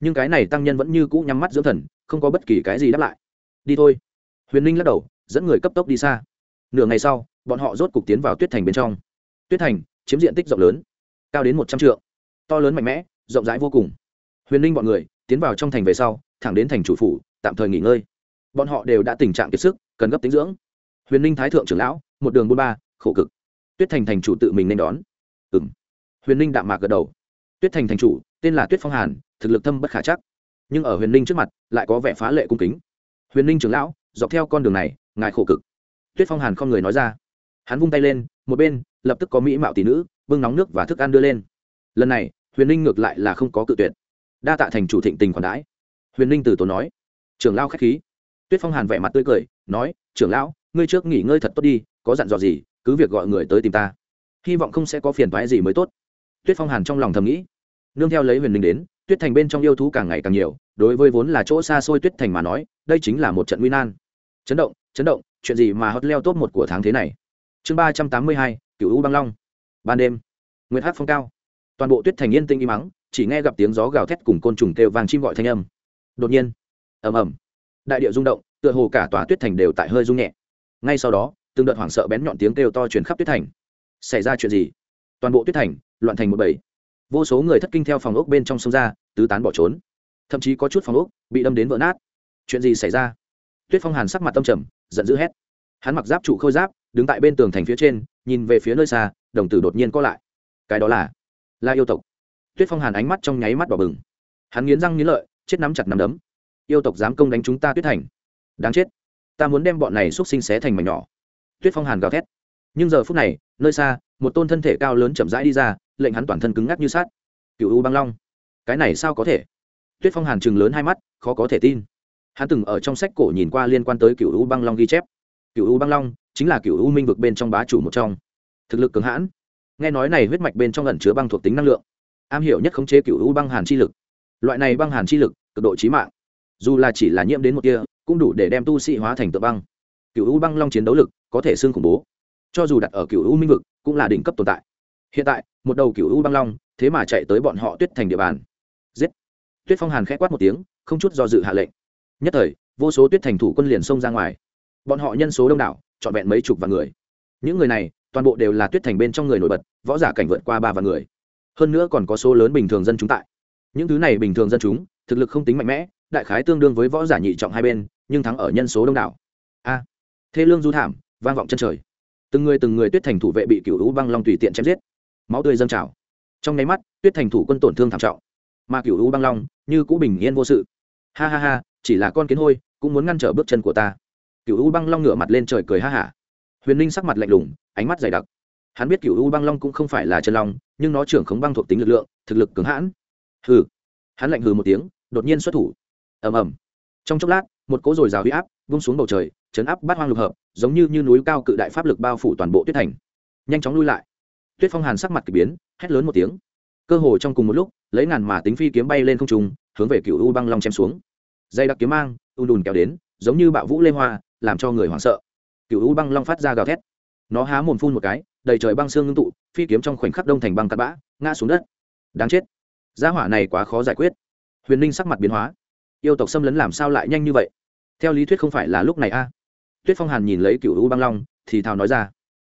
Nhưng cái này tăng nhân vẫn như cũ nhắm mắt dưỡng thần, không có bất kỳ cái gì đáp lại đi thôi. Huyền ninh lắc đầu, dẫn người cấp tốc đi xa. Nửa ngày sau, bọn họ rốt cục tiến vào tuyết thành bên trong. Tuyết thành, chiếm diện tích rộng lớn, cao đến một trăm triệu to lớn mạnh mẽ, rộng rãi vô cùng. Huyền ninh bọn người tiến vào trong thành về sau, thẳng đến thành chủ phủ, tạm thời nghỉ ngơi. Bọn họ đều đã tình trạng kiệt sức, cần gấp tính dưỡng. Huyền ninh thái thượng trưởng lão, một đường buôn ba, khổ cực. Tuyết thành thành chủ tự mình nên đón. Ừ m huyền ninh đạm mạc gật đầu. Tuyết thành thành chủ, tên là tuyết phong hàn, thực lực thâm bất khả chắc. Nhưng ở huyền ninh trước mặt, lại có vẻ phá lệ cung kính huyền ninh trưởng lão dọc theo con đường này ngài khổ cực tuyết phong hàn không người nói ra hắn vung tay lên một bên lập tức có mỹ mạo tỷ nữ bưng nóng nước và thức ăn đưa lên lần này huyền ninh ngược lại là không có cự tuyệt đa tạ thành chủ thịnh tình khoản đãi huyền ninh từ tốn nói trưởng lão k h á c h khí tuyết phong hàn vẻ mặt tươi cười nói trưởng lão ngươi trước nghỉ ngơi thật tốt đi có dặn dò gì cứ việc gọi người tới tìm ta hy vọng không sẽ có phiền thoái gì mới tốt tuyết phong hàn trong lòng thầm nghĩ nương theo lấy huyền ninh đến tuyết thành bên trong yêu thú càng ngày càng nhiều, đối với vốn là chỗ xa xôi tuyết thành mà nói, đây chính là một trận nguy nan. Chấn động chấn động, chuyện gì mà hot leo top một của tháng thế này? Chương ba trăm tám mươi hai cựu u băng long. Ban đêm, nguyệt hát phong cao. Toàn bộ tuyết thành yên tinh im mắng chỉ nghe gặp tiếng gió gào thét cùng côn trùng kêu vàng chim gọi thanh âm. Đột nhiên, ầm ầm, đại địa rung động, tựa hồ cả tòa tuyết thành đều tại hơi rung nhẹ. Ngay sau đó, từng đợt hoảng sợ bén nhọn tiếng kêu to truyền khắp tuyết thành. Xảy ra chuyện gì? Toàn bộ tuyết thành loạn thành một bầy vô số người thất kinh theo phòng ốc bên trong sông ra, tứ tán bỏ trốn. Thậm chí có chút phòng ốc bị đâm đến vỡ nát. Chuyện gì xảy ra? Tuyết phong hàn sắc mặt tâm trầm, giận dữ hét. Hắn mặc giáp trụ khôi giáp, đứng tại bên tường thành phía trên, nhìn về phía nơi xa, đồng tử đột nhiên co lại. Cái đó là là yêu tộc. Tuyết phong hàn ánh mắt trong nháy mắt đỏ bừng. Hắn nghiến răng nghiến lợi, chết nắm chặt nắm đấm. Yêu tộc dám công đánh chúng ta tuyết thành. Đáng chết. Ta muốn đem bọn này x u ấ t sinh xé thành mảnh nhỏ. Tuyết phong hàn gào thét. Nhưng giờ phút này, nơi xa, một tôn thân thể cao lớn chậm rãi đi ra lệnh hắn toàn thân cứng ngắc như sát cựu u băng long, cái này sao có thể? Tuyết phong hàn chừng lớn hai mắt, khó có thể tin. Hắn từng ở trong sách cổ nhìn qua liên quan tới cựu u băng long ghi chép. Cựu u băng long chính là cựu u minh vực bên trong bá chủ một trong. Thực lực cường hãn. Nghe nói này huyết mạch bên trong lần chứa băng thuộc tính năng lượng. Am hiểu nhất khống chế cựu u băng hàn chi lực. Loại này băng hàn chi lực, cực độ trí mạng. Dù là chỉ là nhiễm đến một kia cũng đủ để đem tu sĩ hóa thành tượng băng. Cựu u băng long chiến đấu lực có thể xương khủng bố. Cho dù đặt ở cựu u minh vực, cũng là đỉnh cấp tồn tại. Hiện tại một đầu cựu u băng long, thế mà chạy tới bọn họ tuyết thành địa bàn. Giết! Tuyết phong hàn k h ẽ quát một tiếng, không chút do dự hạ lệnh. Nhất thời, vô số tuyết thành thủ quân liền xông ra ngoài. Bọn họ nhân số đông đảo, trọn vẹn mấy chục vạn người. Những người này, toàn bộ đều là tuyết thành bên trong người nổi bật, võ giả cảnh vượt qua ba vạn người. Hơn nữa còn có số lớn bình thường dân chúng tại. Những thứ này bình thường dân chúng, thực lực không tính mạnh mẽ, đại khái tương đương với võ giả nhị trọng hai bên, nhưng thắng ở nhân số đông đảo. A! Thế lương du thảm, vang vọng chân trời. Từng người từng người tuyết thành thủ vệ bị cựu u băng long tùy tiện chém giết máu tươi dâng trào. Trong nháy mắt tuyết thành thủ quân tổn thương thảm trọng. Mà cựu u băng long như cũ bình yên vô sự. Ha ha ha chỉ là con kiến hôi cũng muốn ngăn trở bước chân của ta. Cựu u băng long ngửa mặt lên trời cười ha hả. Huyền ninh sắc mặt lạnh lùng ánh mắt dày đặc. Hắn biết cựu u băng long cũng không phải là chân long nhưng nó trưởng khống băng thuộc tính lực lượng thực lực cứng hãn. Hừ. Hắn lạnh hừ một tiếng đột nhiên xuất thủ. Ầm ầm. Trong chốc lát một cỗ dồi rào huy áp vung xuống bầu trời chấn áp bát hoang lục hợp giống như, như núi cao cự đại pháp lực bao phủ toàn bộ tuyết thành. Nhanh chóng lui lại tuyết phong hàn sắc mặt k ỳ biến, hét lớn một tiếng. Cơ hồ trong cùng một lúc, lấy ngàn mà tính phi kiếm bay lên không trùng hướng về cựu u băng long chém xuống. Dây đặc kiếm mang u đùn kéo đến, giống như bạo vũ lê hoa, làm cho người hoảng sợ. Cựu u băng long phát ra gào thét. Nó há mồm phun một cái, đầy trời băng xương ngưng tụ, phi kiếm trong khoảnh khắc đông thành băng cắt bã, ngã xuống đất. Đáng chết. Gia hỏa này quá khó giải quyết. Huyền ninh sắc mặt biến hóa. Yêu tộc xâm lấn làm sao lại nhanh như vậy? Theo lý thuyết không phải là lúc này a. Tuyết phong hàn nhìn lấy cựu u băng long, thì thào nói ra.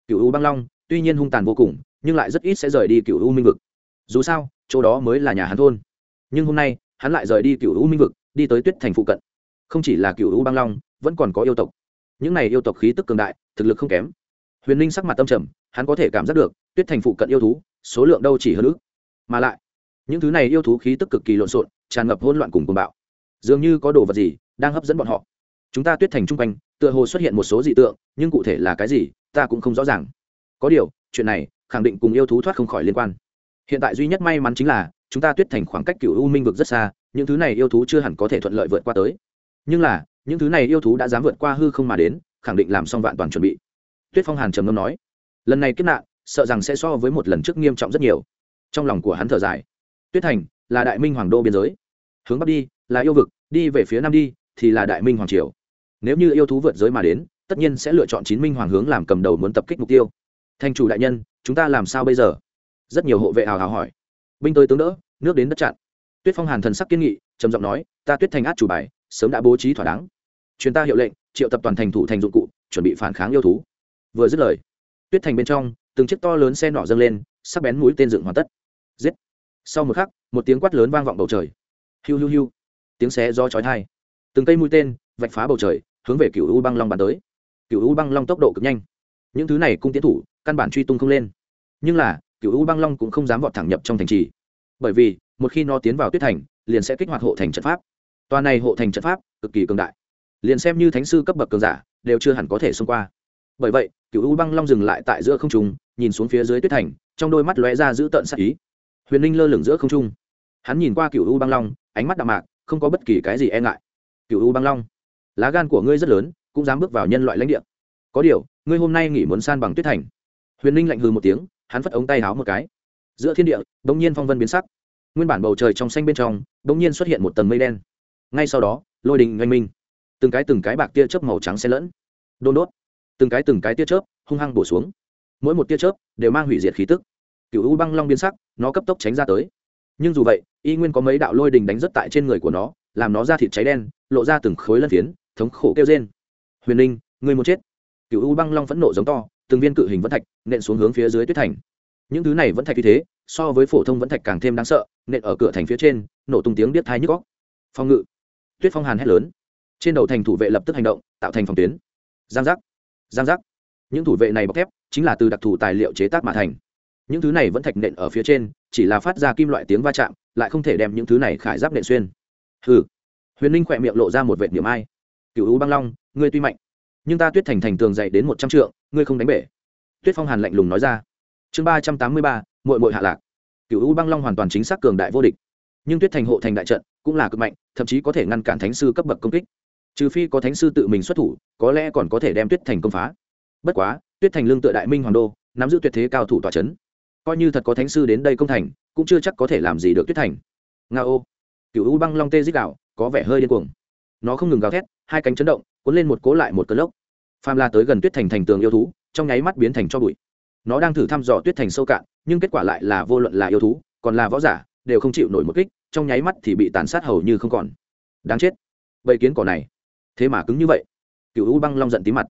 Cựu u băng long, tuy nhiên hung tàn vô cùng nhưng lại rất ít sẽ rời đi cựu u minh vực. Dù sao, chỗ đó mới là nhà hắn thôn. Nhưng hôm nay, hắn lại rời đi cựu u minh vực, đi tới tuyết thành phụ cận. Không chỉ là cựu u băng long, vẫn còn có yêu tộc. Những này yêu tộc khí tức cường đại, thực lực không kém. Huyền ninh sắc mặt tâm trầm, hắn có thể cảm giác được, tuyết thành phụ cận yêu thú, số lượng đâu chỉ hơn ước. Mà lại, những thứ này yêu thú khí tức cực kỳ lộn xộn, tràn ngập hỗn loạn cùng cuồng bạo. Dường như có đồ vật gì đang hấp dẫn bọn họ. Chúng ta tuyết thành chung quanh, tựa hồ xuất hiện một số dị tượng, nhưng cụ thể là cái gì, ta cũng không rõ ràng. Có điều, chuyện này khẳng định cùng yêu thú thoát không khỏi liên quan. Hiện tại duy nhất may mắn chính là, chúng ta tuyết thành khoảng cách cựu u minh vực rất xa, những thứ này yêu thú chưa hẳn có thể thuận lợi vượt qua tới. Nhưng là, những thứ này yêu thú đã dám vượt qua hư không mà đến, khẳng định làm xong vạn toàn chuẩn bị. Tuyết phong hàn trầm ngâm nói. Lần này kiếp nạn, sợ rằng sẽ so với một lần trước nghiêm trọng rất nhiều. Trong lòng của hắn thở dài. Tuyết thành là đại minh hoàng đô biên giới. Hướng bắc đi, là yêu vực, đi về phía nam đi, thì là đại minh hoàng triều. Nếu như yêu thú vượt giới mà đến, tất nhiên sẽ lựa chọn chín minh hoàng hướng làm cầm đầu muốn tập kích mục tiêu. Thành chủ đại nhân chúng ta làm sao bây giờ? Rất nhiều hộ vệ hào hào hỏi. Binh tới tướng đỡ, nước đến đất chặn. Tuyết phong hàn thần sắc kiên nghị, trầm giọng nói, ta tuyết thành át chủ bài, sớm đã bố trí thỏa đáng. Chuyến ta hiệu lệnh, triệu tập toàn thành thủ thành dụng cụ, chuẩn bị phản kháng yêu thú. Vừa dứt lời, tuyết thành bên trong, từng chiếc to lớn xe nỏ dâng lên, sắc bén mũi tên dựng hoàn tất. Giết! Sau một khắc, một tiếng quát lớn vang vọng bầu trời. Hiu hiu hiu. Tiếng xé do chói thai từng cây mũi tên vạch phá bầu trời, hướng về cựu u băng long bàn tới. Cựu u băng long tốc độ cực nhanh những thứ này cung tiến thủ, căn bản truy tung không lên. Nhưng là, cựu u băng long cũng không dám vọt thẳng nhập trong thành trì. Bởi vì, một khi nó tiến vào tuyết thành, liền sẽ kích hoạt hộ thành trận pháp. Tòa này hộ thành trận pháp, cực kỳ cường đại. Liền xem như thánh sư cấp bậc cường giả, đều chưa hẳn có thể xông qua. Bởi vậy, cựu u băng long dừng lại tại giữa không trung, nhìn xuống phía dưới tuyết thành, trong đôi mắt lóe ra giữ tợn sắc ý. Huyền ninh lơ lửng giữa không trung. Hắn nhìn qua cựu u băng long, ánh mắt đạm mạc, không có bất kỳ cái gì e ngại. Cựu u băng long, lá gan của ngươi rất lớn, cũng dám bước vào nhân loại lãnh địa. Có điều ngươi hôm nay nghỉ muốn san bằng tuyết thành. Huyền ninh lạnh hư một tiếng, hắn phất ống tay háo một cái. Giữa thiên địa đ ỗ n g nhiên phong vân biến sắc. Nguyên bản bầu trời trong xanh bên trong đ ỗ n g nhiên xuất hiện một tầng mây đen. Ngay sau đó, lôi đình oanh minh. Từng cái từng cái bạc tia chớp màu trắng xen lẫn. Đôn đốt. Từng cái từng cái tia chớp hung hăng bổ xuống. Mỗi một tia chớp đều mang hủy diệt khí tức. Cựu u băng long biến sắc, nó cấp tốc tránh ra tới. Nhưng dù vậy, y nguyên có mấy đạo lôi đình đánh rất tại trên người của nó, làm nó ra thịt cháy đen, lộ ra từng khối lân phiến, thống khổ kêu trên huyền ninh người muốn chết cựu u băng long phẫn nộ giống to, từng viên cự hình vẫn thạch nện xuống hướng phía dưới tuyết thành. Những thứ này vẫn thạch như thế, so với phổ thông vẫn thạch càng thêm đáng sợ, nện ở cửa thành phía trên, nổ tung tiếng biết thai nhức góc phong ngự. Tuyết phong hàn hét lớn. Trên đầu thành thủ vệ lập tức hành động, tạo thành phòng tuyến. Giang giác. Giang giác. Những thủ vệ này bọc thép chính là từ đặc thù tài liệu chế tác mà thành. Những thứ này vẫn thạch nện ở phía trên, chỉ là phát ra kim loại tiếng va chạm, lại không thể đem những thứ này khải giáp nện xuyên. Hừ. Huyền ninh khỏe miệng lộ ra một vệ niệm ai. Cựu u băng long, ngươi tuy mạnh nhưng ta tuyết thành thành tường dậy đến một trăm trượng, ngươi không đánh bể. Tuyết phong hàn lạnh lùng nói ra. Chương ba trăm tám mươi ba mội mội hạ lạc. Cựu u băng long hoàn toàn chính xác cường đại vô địch. Nhưng tuyết thành hộ thành đại trận cũng là cực mạnh, thậm chí có thể ngăn cản thánh sư cấp bậc công kích. Trừ phi có thánh sư tự mình xuất thủ, có lẽ còn có thể đem tuyết thành công phá. Bất quá, tuyết thành lương tựa đại minh hoàng đô, nắm giữ tuyệt thế cao thủ tòa c h ấ n coi như thật có thánh sư đến đây công thành, cũng chưa chắc có thể làm gì được tuyết thành. Nga ô cựu u băng long tê dích đạo, có vẻ hơi điên cuồng. Nó không ngừng gào thét, hai cánh chấn động cuốn lên một cố lại một cơn lốc. Phàm la tới gần tuyết thành thành tường yêu thú, trong nháy mắt biến thành cho bụi. Nó đang thử thăm dò tuyết thành sâu cạn, nhưng kết quả lại là vô luận là yêu thú, còn là võ giả, đều không chịu nổi một kích, trong nháy mắt thì bị tàn sát hầu như không còn. Đáng chết. Bầy kiến cỏ này. Thế mà cứng như vậy. Cựu u băng long giận tí mặt.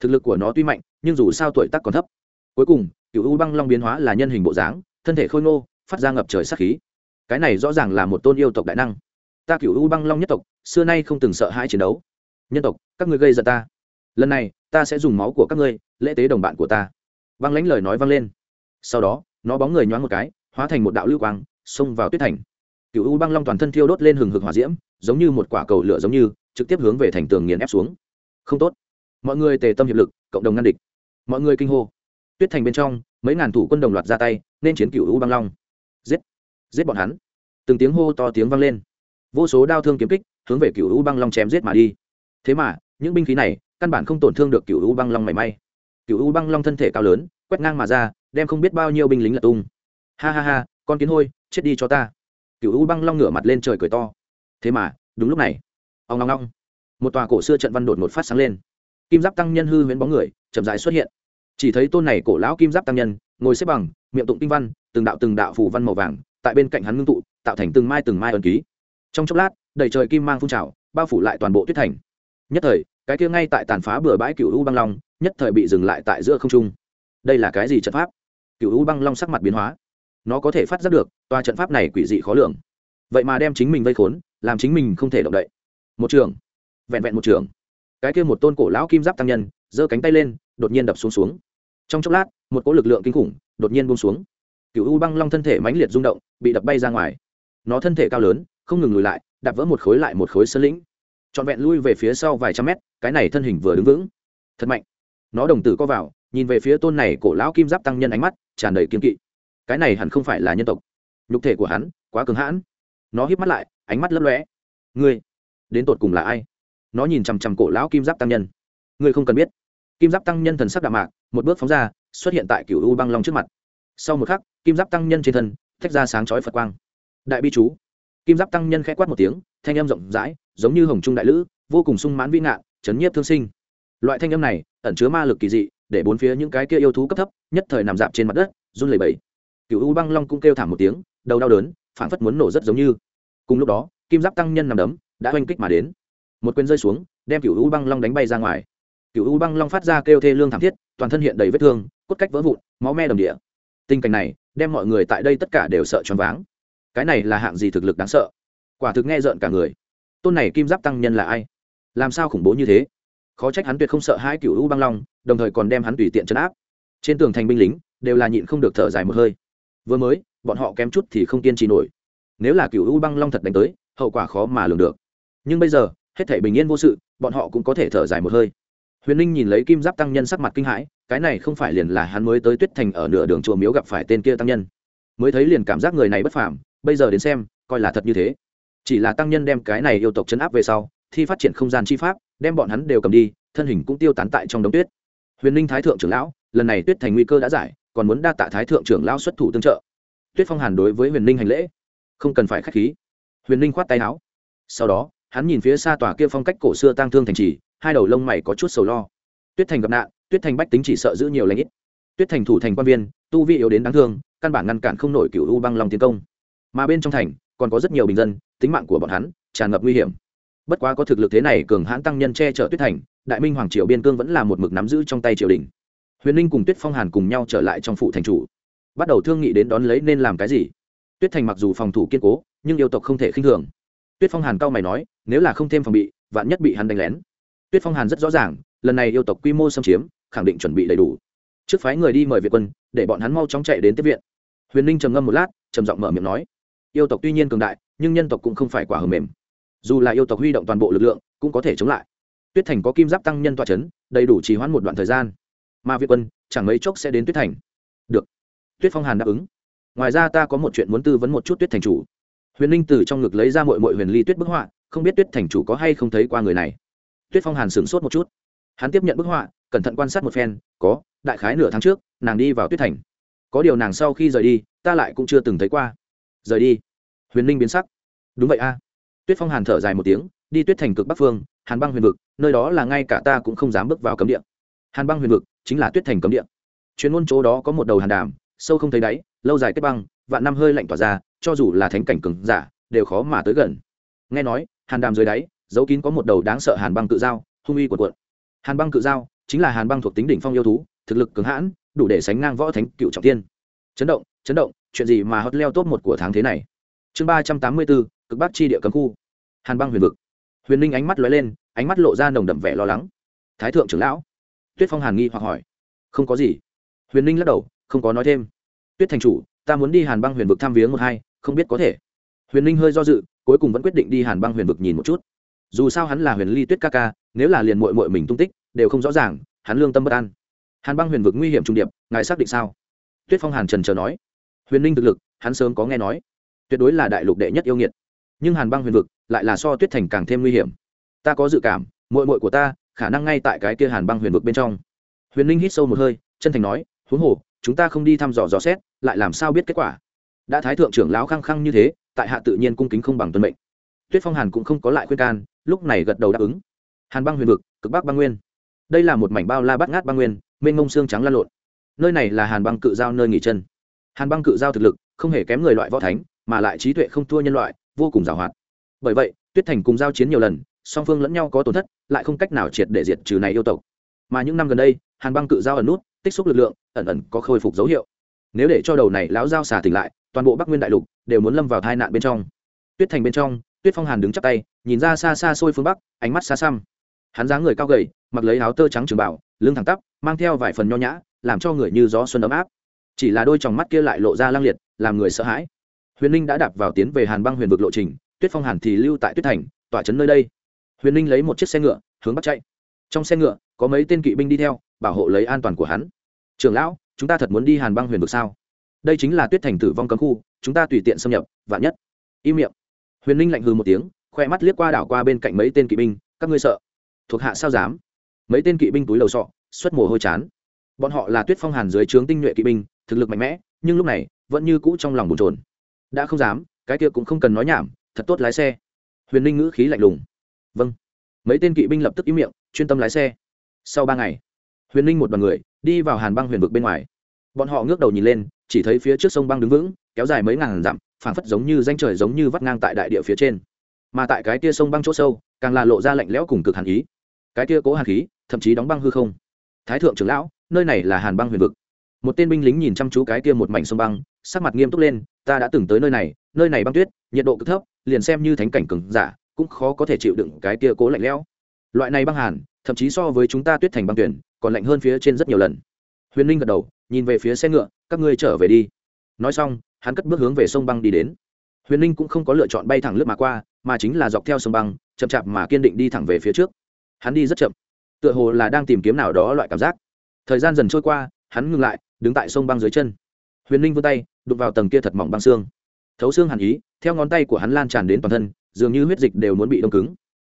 Thực lực của nó tuy mạnh, nhưng dù sao tuổi tác còn thấp. Cuối cùng cựu u băng long biến hóa là nhân hình bộ dáng, thân thể khôi ngô, phát ra ngập trời sắc khí. Cái này rõ ràng là một tôn yêu tộc đại năng. Ta cựu u băng long nhất tộc, xưa nay không từng sợ hãi chiến đấu nhân tộc, các ngươi gây ra ta. Lần này, ta sẽ dùng máu của các ngươi, lễ tế đồng bạn của ta. Băng lãnh lời nói vang lên. Sau đó, nó bóng người nhoáng một cái, hóa thành một đạo lưu quang, xông vào tuyết thành. Cựu u băng long toàn thân thiêu đốt lên hừng hực hỏa diễm, giống như một quả cầu lửa giống như, trực tiếp hướng về thành tường nghiền ép xuống. Không tốt. Mọi người tề tâm hiệp lực, cộng đồng ngăn địch. Mọi người kinh hô. Tuyết thành bên trong, mấy ngàn thủ quân đồng loạt ra tay, nên chiến cựu u băng long. Giết. Giết bọn hắn. Từng tiếng hô to tiếng vang lên. Vô số đao thương kiếm kích hướng về cựu u băng long chém giết mà đi thế mà, những binh khí này, căn bản không tổn thương được cựu u băng long mảy may. Cựu u băng long thân thể cao lớn, quét ngang mà ra, đem không biết bao nhiêu binh lính lật tung. Ha ha ha, con kiến hôi, chết đi cho ta. Cựu u băng long ngửa mặt lên trời cười to. Thế mà, đúng lúc này ông long long một tòa cổ xưa trận văn đột một phát sáng lên. Kim giáp tăng nhân hư huyễn bóng người, chậm rãi xuất hiện. Chỉ thấy tôn này cổ lão kim giáp tăng nhân, ngồi xếp bằng, miệng tụng kinh văn, từng đạo từng đạo phù văn màu vàng, tại bên cạnh hắn ngưng tụ, tạo thành từng mai từng mai ẩn ký. Trong chốc lát, đầy trời kim mang phun trào, bao phủ lại toàn bộ tuyết thành nhất thời, cái kia ngay tại tàn phá bừa bãi cựu u băng long, nhất thời bị dừng lại tại giữa không trung. Đây là cái gì trận pháp? Cựu u băng long sắc mặt biến hóa. Nó có thể phát giác được toa trận pháp này quỷ dị khó lường. Vậy mà đem chính mình vây khốn, làm chính mình không thể động đậy. Một trường. Vẹn vẹn một trường. Cái kia một tôn cổ lão kim giáp tăng nhân, giơ cánh tay lên, đột nhiên đập xuống xuống. Trong chốc lát, một cỗ lực lượng kinh khủng, đột nhiên buông xuống. Cựu u băng long thân thể mãnh liệt rung động, bị đập bay ra ngoài. Nó thân thể cao lớn, không ngừng lùi lại, đạp vỡ một khối lại một khối sơn lĩnh trọn vẹn lui về phía sau vài trăm mét, cái này thân hình vừa đứng vững. Thật mạnh. Nó đồng tử co vào, nhìn về phía tôn này cổ lão kim giáp tăng nhân ánh mắt, tràn đầy kiên kỵ. Cái này hẳn không phải là nhân tộc. Nhục thể của hắn, quá cứng hãn. Nó híp mắt lại, ánh mắt lấp lóe. Ngươi, đến tột cùng là ai? Nó nhìn chằm chằm cổ lão kim giáp tăng nhân. Ngươi không cần biết. Kim giáp tăng nhân thần sắc đạm mạc, một bước phóng ra, xuất hiện tại cựu u băng long trước mặt. Sau một khắc, kim giáp tăng nhân trên thân thách ra sáng chói phật quang. Đại bi chú. Kim giáp tăng nhân khẽ quát một tiếng, thanh âm rộng rãi giống như hồng trung đại lữ, vô cùng sung mãn vĩ ngạn, chấn nhiếp thương sinh. Loại thanh âm này, ẩn chứa ma lực kỳ dị, để bốn phía những cái kia yêu thú cấp thấp, nhất thời nằm dạp trên mặt đất, run lẩy bẩy. Cựu u băng long cũng kêu thảm một tiếng, đầu đau đớn phản phất muốn nổ rất giống như. Cùng lúc đó, kim giáp tăng nhân nằm đấm, đã oanh kích mà đến. Một quyền rơi xuống, đem cựu u băng long đánh bay ra ngoài. Cựu u băng long phát ra kêu thê lương thảm thiết, toàn thân hiện đầy vết thương, cốt cách vỡ vụn, máu me đầm địa. Tình cảnh này, đem mọi người tại đây tất cả đều sợ choáng váng. Cái này là hạng gì thực lực đáng sợ? Quả thực nghe rợn cả người tôn này kim giáp tăng nhân là ai? Làm sao khủng bố như thế? Khó trách hắn tuyệt không sợ hai cựu u băng long, đồng thời còn đem hắn tùy tiện chấn áp. Trên tường thành binh lính đều là nhịn không được thở dài một hơi. Vừa mới, bọn họ kém chút thì không kiên trì nổi. Nếu là cựu u băng long thật đánh tới, hậu quả khó mà lường được. Nhưng bây giờ, hết thể bình yên vô sự, bọn họ cũng có thể thở dài một hơi. Huyền ninh nhìn lấy kim giáp tăng nhân sắc mặt kinh hãi, cái này không phải liền là hắn mới tới tuyết thành ở nửa đường chùa miếu gặp phải tên kia tăng nhân. Mới thấy liền cảm giác người này bất phàm, bây giờ đến xem, coi là thật như thế chỉ là tăng nhân đem cái này yêu tộc chấn áp về sau, thi phát triển không gian chi pháp, đem bọn hắn đều cầm đi, thân hình cũng tiêu tán tại trong đống tuyết. Huyền ninh thái thượng trưởng lão, lần này tuyết thành nguy cơ đã giải, còn muốn đa tạ thái thượng trưởng lão xuất thủ tương trợ. Tuyết phong hàn đối với huyền ninh hành lễ. Không cần phải k h á c h khí. Huyền ninh khoát tay áo. Sau đó, hắn nhìn phía xa tòa kia phong cách cổ xưa tang thương thành trì, hai đầu lông mày có chút sầu lo. Tuyết thành gặp nạn, tuyết thành bách tính chỉ sợ giữ nhiều lãnh ít. Tuyết thành thủ thành quan viên, tu vi yếu đến đáng thương, căn bản ngăn cản không nổi cựu u băng long tiến công. Mà bên trong thành, còn có rất nhiều bình dân tính mạng của bọn hắn, tràn ngập nguy hiểm. Bất quá có thực lực thế này, cường hãn tăng nhân che chở tuyết thành, đại minh hoàng triều biên cương vẫn là một mực nắm giữ trong tay triều đình. Huyền ninh cùng tuyết phong hàn cùng nhau trở lại trong phủ thành chủ. Bắt đầu thương nghị đến đón lấy nên làm cái gì? Tuyết thành mặc dù phòng thủ kiên cố, nhưng yêu tộc không thể khinh thường. Tuyết phong hàn cao mày nói, nếu là không thêm phòng bị, vạn nhất bị hắn đánh lén. Tuyết phong hàn rất rõ ràng, lần này yêu tộc quy mô xâm chiếm, khẳng định chuẩn bị đầy đủ. Trước phái người đi mời việt quân, để bọn hắn mau chóng chạy đến tiếp viện. Huyền ninh trầm ngâm một lát, trầm giọng mở miệng nói, yêu tộc tuy nhiên cường đại nhưng nhân tộc cũng không phải quả hầm mềm. Dù là yêu tộc huy động toàn bộ lực lượng, cũng có thể chống lại. Tuyết thành có kim giáp tăng nhân toa c h ấ n đầy đủ trì hoãn một đoạn thời gian. Mà việt quân, chẳng mấy chốc sẽ đến tuyết thành. Được. Tuyết phong hàn đáp ứng. Ngoài ra ta có một chuyện muốn tư vấn một chút tuyết thành chủ. Huyền linh từ trong ngực lấy ra mội mội huyền ly tuyết bức họa, không biết tuyết thành chủ có hay không thấy qua người này. Tuyết phong hàn sửng sốt một chút. Hắn tiếp nhận bức họa, cẩn thận quan sát một phen, có, đại khái nửa tháng trước, nàng đi vào tuyết thành. Có điều nàng sau khi rời đi, ta lại cũng chưa từng thấy qua. Rời đi huyền ninh biến sắc. Đúng vậy a. Tuyết phong hàn thở dài một tiếng, đi tuyết thành cực bắc phương, hàn băng huyền vực, nơi đó là ngay cả ta cũng không dám bước vào cấm địa. Hàn băng huyền vực chính là tuyết thành cấm địa. Chuyên môn chỗ đó có một đầu hàn đàm, sâu không thấy đáy, lâu dài kết băng, vạn năm hơi lạnh tỏa ra, cho dù là thánh cảnh cừng giả, đều khó mà tới gần. Nghe nói, hàn đàm dưới đáy dấu kín có một đầu đáng sợ hàn băng cự dao, hung uy cuộn cuộn. Hàn băng cự dao chính là hàn băng thuộc tính đỉnh phong yêu thú, thực lực cứng hãn, đủ để sánh ngang võ thánh cựu trọng tiên chấn động chấn động, chuyện gì mà hot leo top một của tháng thế này? Chương ba trăm tám mươi bốn, cực bắc chi địa cấm khu. Hàn băng huyền vực. Huyền ninh ánh mắt lóe lên, ánh mắt lộ ra nồng đậm vẻ lo lắng. Thái thượng trưởng lão. Tuyết phong hàn nghi hoặc hỏi. Không có gì. Huyền ninh lắc đầu, không có nói thêm. Tuyết thành chủ, ta muốn đi hàn băng huyền vực thăm viếng một hai, không biết có thể. Huyền ninh hơi do dự, cuối cùng vẫn quyết định đi hàn băng huyền vực nhìn một chút. Dù sao hắn là huyền ly tuyết ca ca, nếu là liền mội mội mình tung tích, đều không rõ ràng, hắn lương tâm bất an. Hàn băng huyền vực nguy hiểm trung điệp, ngài xác định sao? Tuyết phong hàn trần chờ nói. Huyền ninh thực lực, hắn sớm có nghe nói tuyệt đối là đại lục đệ nhất yêu nghiệt. Nhưng hàn băng huyền vực lại là so tuyết thành càng thêm nguy hiểm. Ta có dự cảm mội mội của ta khả năng ngay tại cái kia hàn băng huyền vực bên trong. Huyền ninh hít sâu một hơi, chân thành nói huống hồ, chúng ta không đi thăm dò dò xét, lại làm sao biết kết quả? Đã thái thượng trưởng lão khăng khăng như thế, tại hạ tự nhiên cung kính không bằng tuân mệnh. Tuyết phong hàn cũng không có lại khuyên can, lúc này gật đầu đáp ứng. Hàn băng huyền vực, cực bắc băng nguyên. Đây là một mảnh bao la bát ngát băng nguyên, mênh mông xương trắng lan lộn. Nơi này là hàn băng cự giao nơi nghỉ chân. Hàn băng cự giao thực lực không hề kém người loại võ thánh mà lại trí tuệ không thua nhân loại, vô cùng giàu hoạt bởi vậy, tuyết thành cùng giao chiến nhiều lần, song phương lẫn nhau có tổn thất, lại không cách nào triệt để diệt trừ này yêu tộc. Mà những năm gần đây, hàn băng cự giao ẩn nút, tích xúc lực lượng, ẩn ẩn có khôi phục dấu hiệu. Nếu để cho đầu này lão giao xà tỉnh lại, toàn bộ bắc nguyên đại lục đều muốn lâm vào tai nạn bên trong. Tuyết thành bên trong, tuyết phong hàn đứng chắp tay, nhìn ra xa xa xôi phương bắc, ánh mắt xa xăm. Hắn dáng người cao gầy, mặc lấy áo tơ trắng trường bảo, lưng thẳng tắp, mang theo vài phần nho nhã, làm cho người như gió xuân ấm áp. Chỉ là đôi tròng mắt kia lại lộ ra lang liệt, làm người sợ hãi huyền ninh đã đạp vào tiến về hàn băng huyền vực lộ trình, tuyết phong hàn thì lưu tại tuyết thành, tỏa trấn nơi đây. Huyền ninh lấy một chiếc xe ngựa, hướng bắt chạy. Trong xe ngựa, có mấy tên kỵ binh đi theo, bảo hộ lấy an toàn của hắn. Trường lão, chúng ta thật muốn đi hàn băng huyền vực sao? Đây chính là tuyết thành tử vong cấm khu, chúng ta tùy tiện xâm nhập, vạn nhất. Im miệng. Huyền ninh lạnh hừ một tiếng, khoe mắt liếc qua đảo qua bên cạnh mấy tên kỵ binh, các ngươi sợ? Thuộc hạ sao dám? Mấy tên kỵ binh túi đầu sọ, xuất mồ hôi chán. Bọn họ là tuyết phong hàn dưới trướng tinh nhuệ kỵ binh, thực lực mạnh mẽ, nhưng lúc này, vẫn như cũ trong lòng bồn trồn đã không dám, cái kia cũng không cần nói nhảm, thật tốt lái xe. Huyền ninh ngữ khí lạnh lùng. Vâng. Mấy tên kỵ binh lập tức ý miệng, chuyên tâm lái xe. Sau ba ngày, huyền ninh một đ o à n người đi vào hàn băng huyền vực bên ngoài. Bọn họ ngước đầu nhìn lên, chỉ thấy phía trước sông băng đứng vững, kéo dài mấy ngàn dặm, phảng phất giống như danh trời giống như vắt ngang tại đại địa phía trên. Mà tại cái tia sông băng chỗ sâu, càng là lộ ra lạnh lẽo cùng cực hàn ý. Cái tia cố hàn khí, thậm chí đóng băng hư không. Thái thượng trưởng lão, nơi này là hàn băng huyền vực. Một tên binh lính nhìn chăm chú cái kia một mảnh sông băng sắc mặt nghiêm túc lên, ta đã từng tới nơi này nơi này băng tuyết, nhiệt độ cực thấp, liền xem như thánh cảnh cừng giả, cũng khó có thể chịu đựng cái tia cố lạnh lẽo. Loại này băng hàn, thậm chí so với chúng ta tuyết thành băng tuyển, còn lạnh hơn phía trên rất nhiều lần. Huyền linh gật đầu, nhìn về phía xe ngựa, các ngươi trở về đi. Nói xong, hắn cất bước hướng về sông băng đi đến. Huyền linh cũng không có lựa chọn bay thẳng lướt mà qua, mà chính là dọc theo sông băng, chậm chạp mà kiên định đi thẳng về phía trước. Hắn đi rất chậm, tựa hồ là đang tìm kiếm nào đó loại cảm giác. Thời gian dần trôi qua, hắn ngừng lại, đứng tại sông băng dưới chân. Huyền linh vươn tay đụng vào tầng kia thật mỏng băng xương. Thấu xương hàn ý, theo ngón tay của hắn lan tràn đến toàn thân, dường như huyết dịch đều muốn bị đông cứng.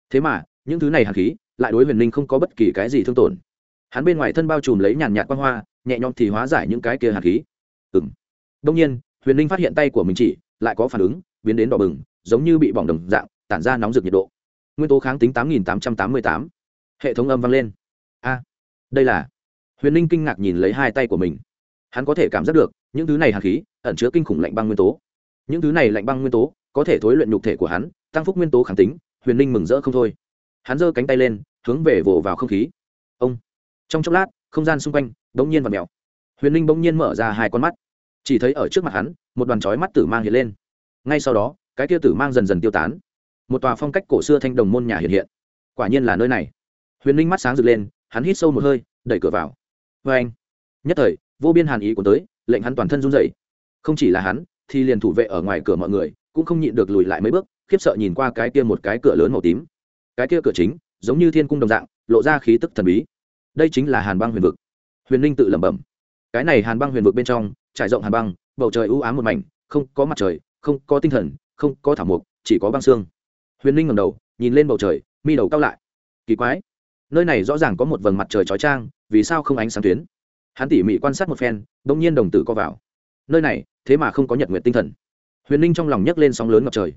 Thế mà, những thứ này hàn khí lại đối huyền linh không có bất kỳ cái gì thương tổn. Hắn bên ngoài thân bao trùm lấy nhàn nhạt quang hoa, nhẹ nhõm thì hóa giải những cái kia hàn khí. Ừng đông nhiên, huyền linh phát hiện tay của mình chỉ lại có phản ứng, biến đến đỏ bừng, giống như bị bỏng đồng dạng, tản ra nóng rực nhiệt độ. Nguyên tố kháng tính tám nghìn tám trăm tám mươi tám. Hệ thống âm vang lên. A, đây là. Huyền linh kinh ngạc nhìn lấy hai tay của mình hắn có thể cảm giác được, những thứ này hàn khí ẩn chứa kinh khủng lạnh băng nguyên tố. Những thứ này lạnh băng nguyên tố có thể thối luyện nhục thể của hắn, tăng phúc nguyên tố kháng tính, huyền linh mừng rỡ không thôi. Hắn giơ cánh tay lên, hướng về vồ vào không khí. Ông! Trong chốc lát, không gian xung quanh bỗng nhiên và mèo. Huyền linh bỗng nhiên mở ra hai con mắt. Chỉ thấy ở trước mặt hắn, một đoàn chói mắt tử mang hiện lên. Ngay sau đó, cái kia tử mang dần dần tiêu tán. Một tòa phong cách cổ xưa thanh đồng môn nhà hiện hiện. Quả nhiên là nơi này. Huyền linh mắt sáng rực lên, hắn hít sâu một hơi, đẩy cửa vào. Vê anh nhất thời vô biên hàn ý của tới, lệnh hắn toàn thân run rẩy. Không chỉ là hắn, thì liền thủ vệ ở ngoài cửa mọi người, cũng không nhịn được lùi lại mấy bước, khiếp sợ nhìn qua cái kia một cái cửa lớn màu tím. Cái kia cửa chính, giống như thiên cung đồng dạng, lộ ra khí tức thần bí. Đây chính là hàn băng huyền vực. Huyền linh tự lẩm bẩm. Cái này hàn băng huyền vực bên trong, trải rộng hàn băng, bầu trời ưu ám một mảnh, không có mặt trời, không có tinh thần, không có thảo mục chỉ có băng xương. Huyền linh ngầm đầu, nhìn lên bầu trời, mi đầu cao lại. Kỳ quái. Nơi này rõ ràng có một vầng mặt trời trói trang vì sao không ánh sáng tuyến? Hắn tỉ mỉ quan sát một phen bỗng nhiên đồng tử co vào. Nơi này thế mà không có nhật nguyện tinh thần. Huyền ninh trong lòng nhấc lên sóng lớn ngập trời.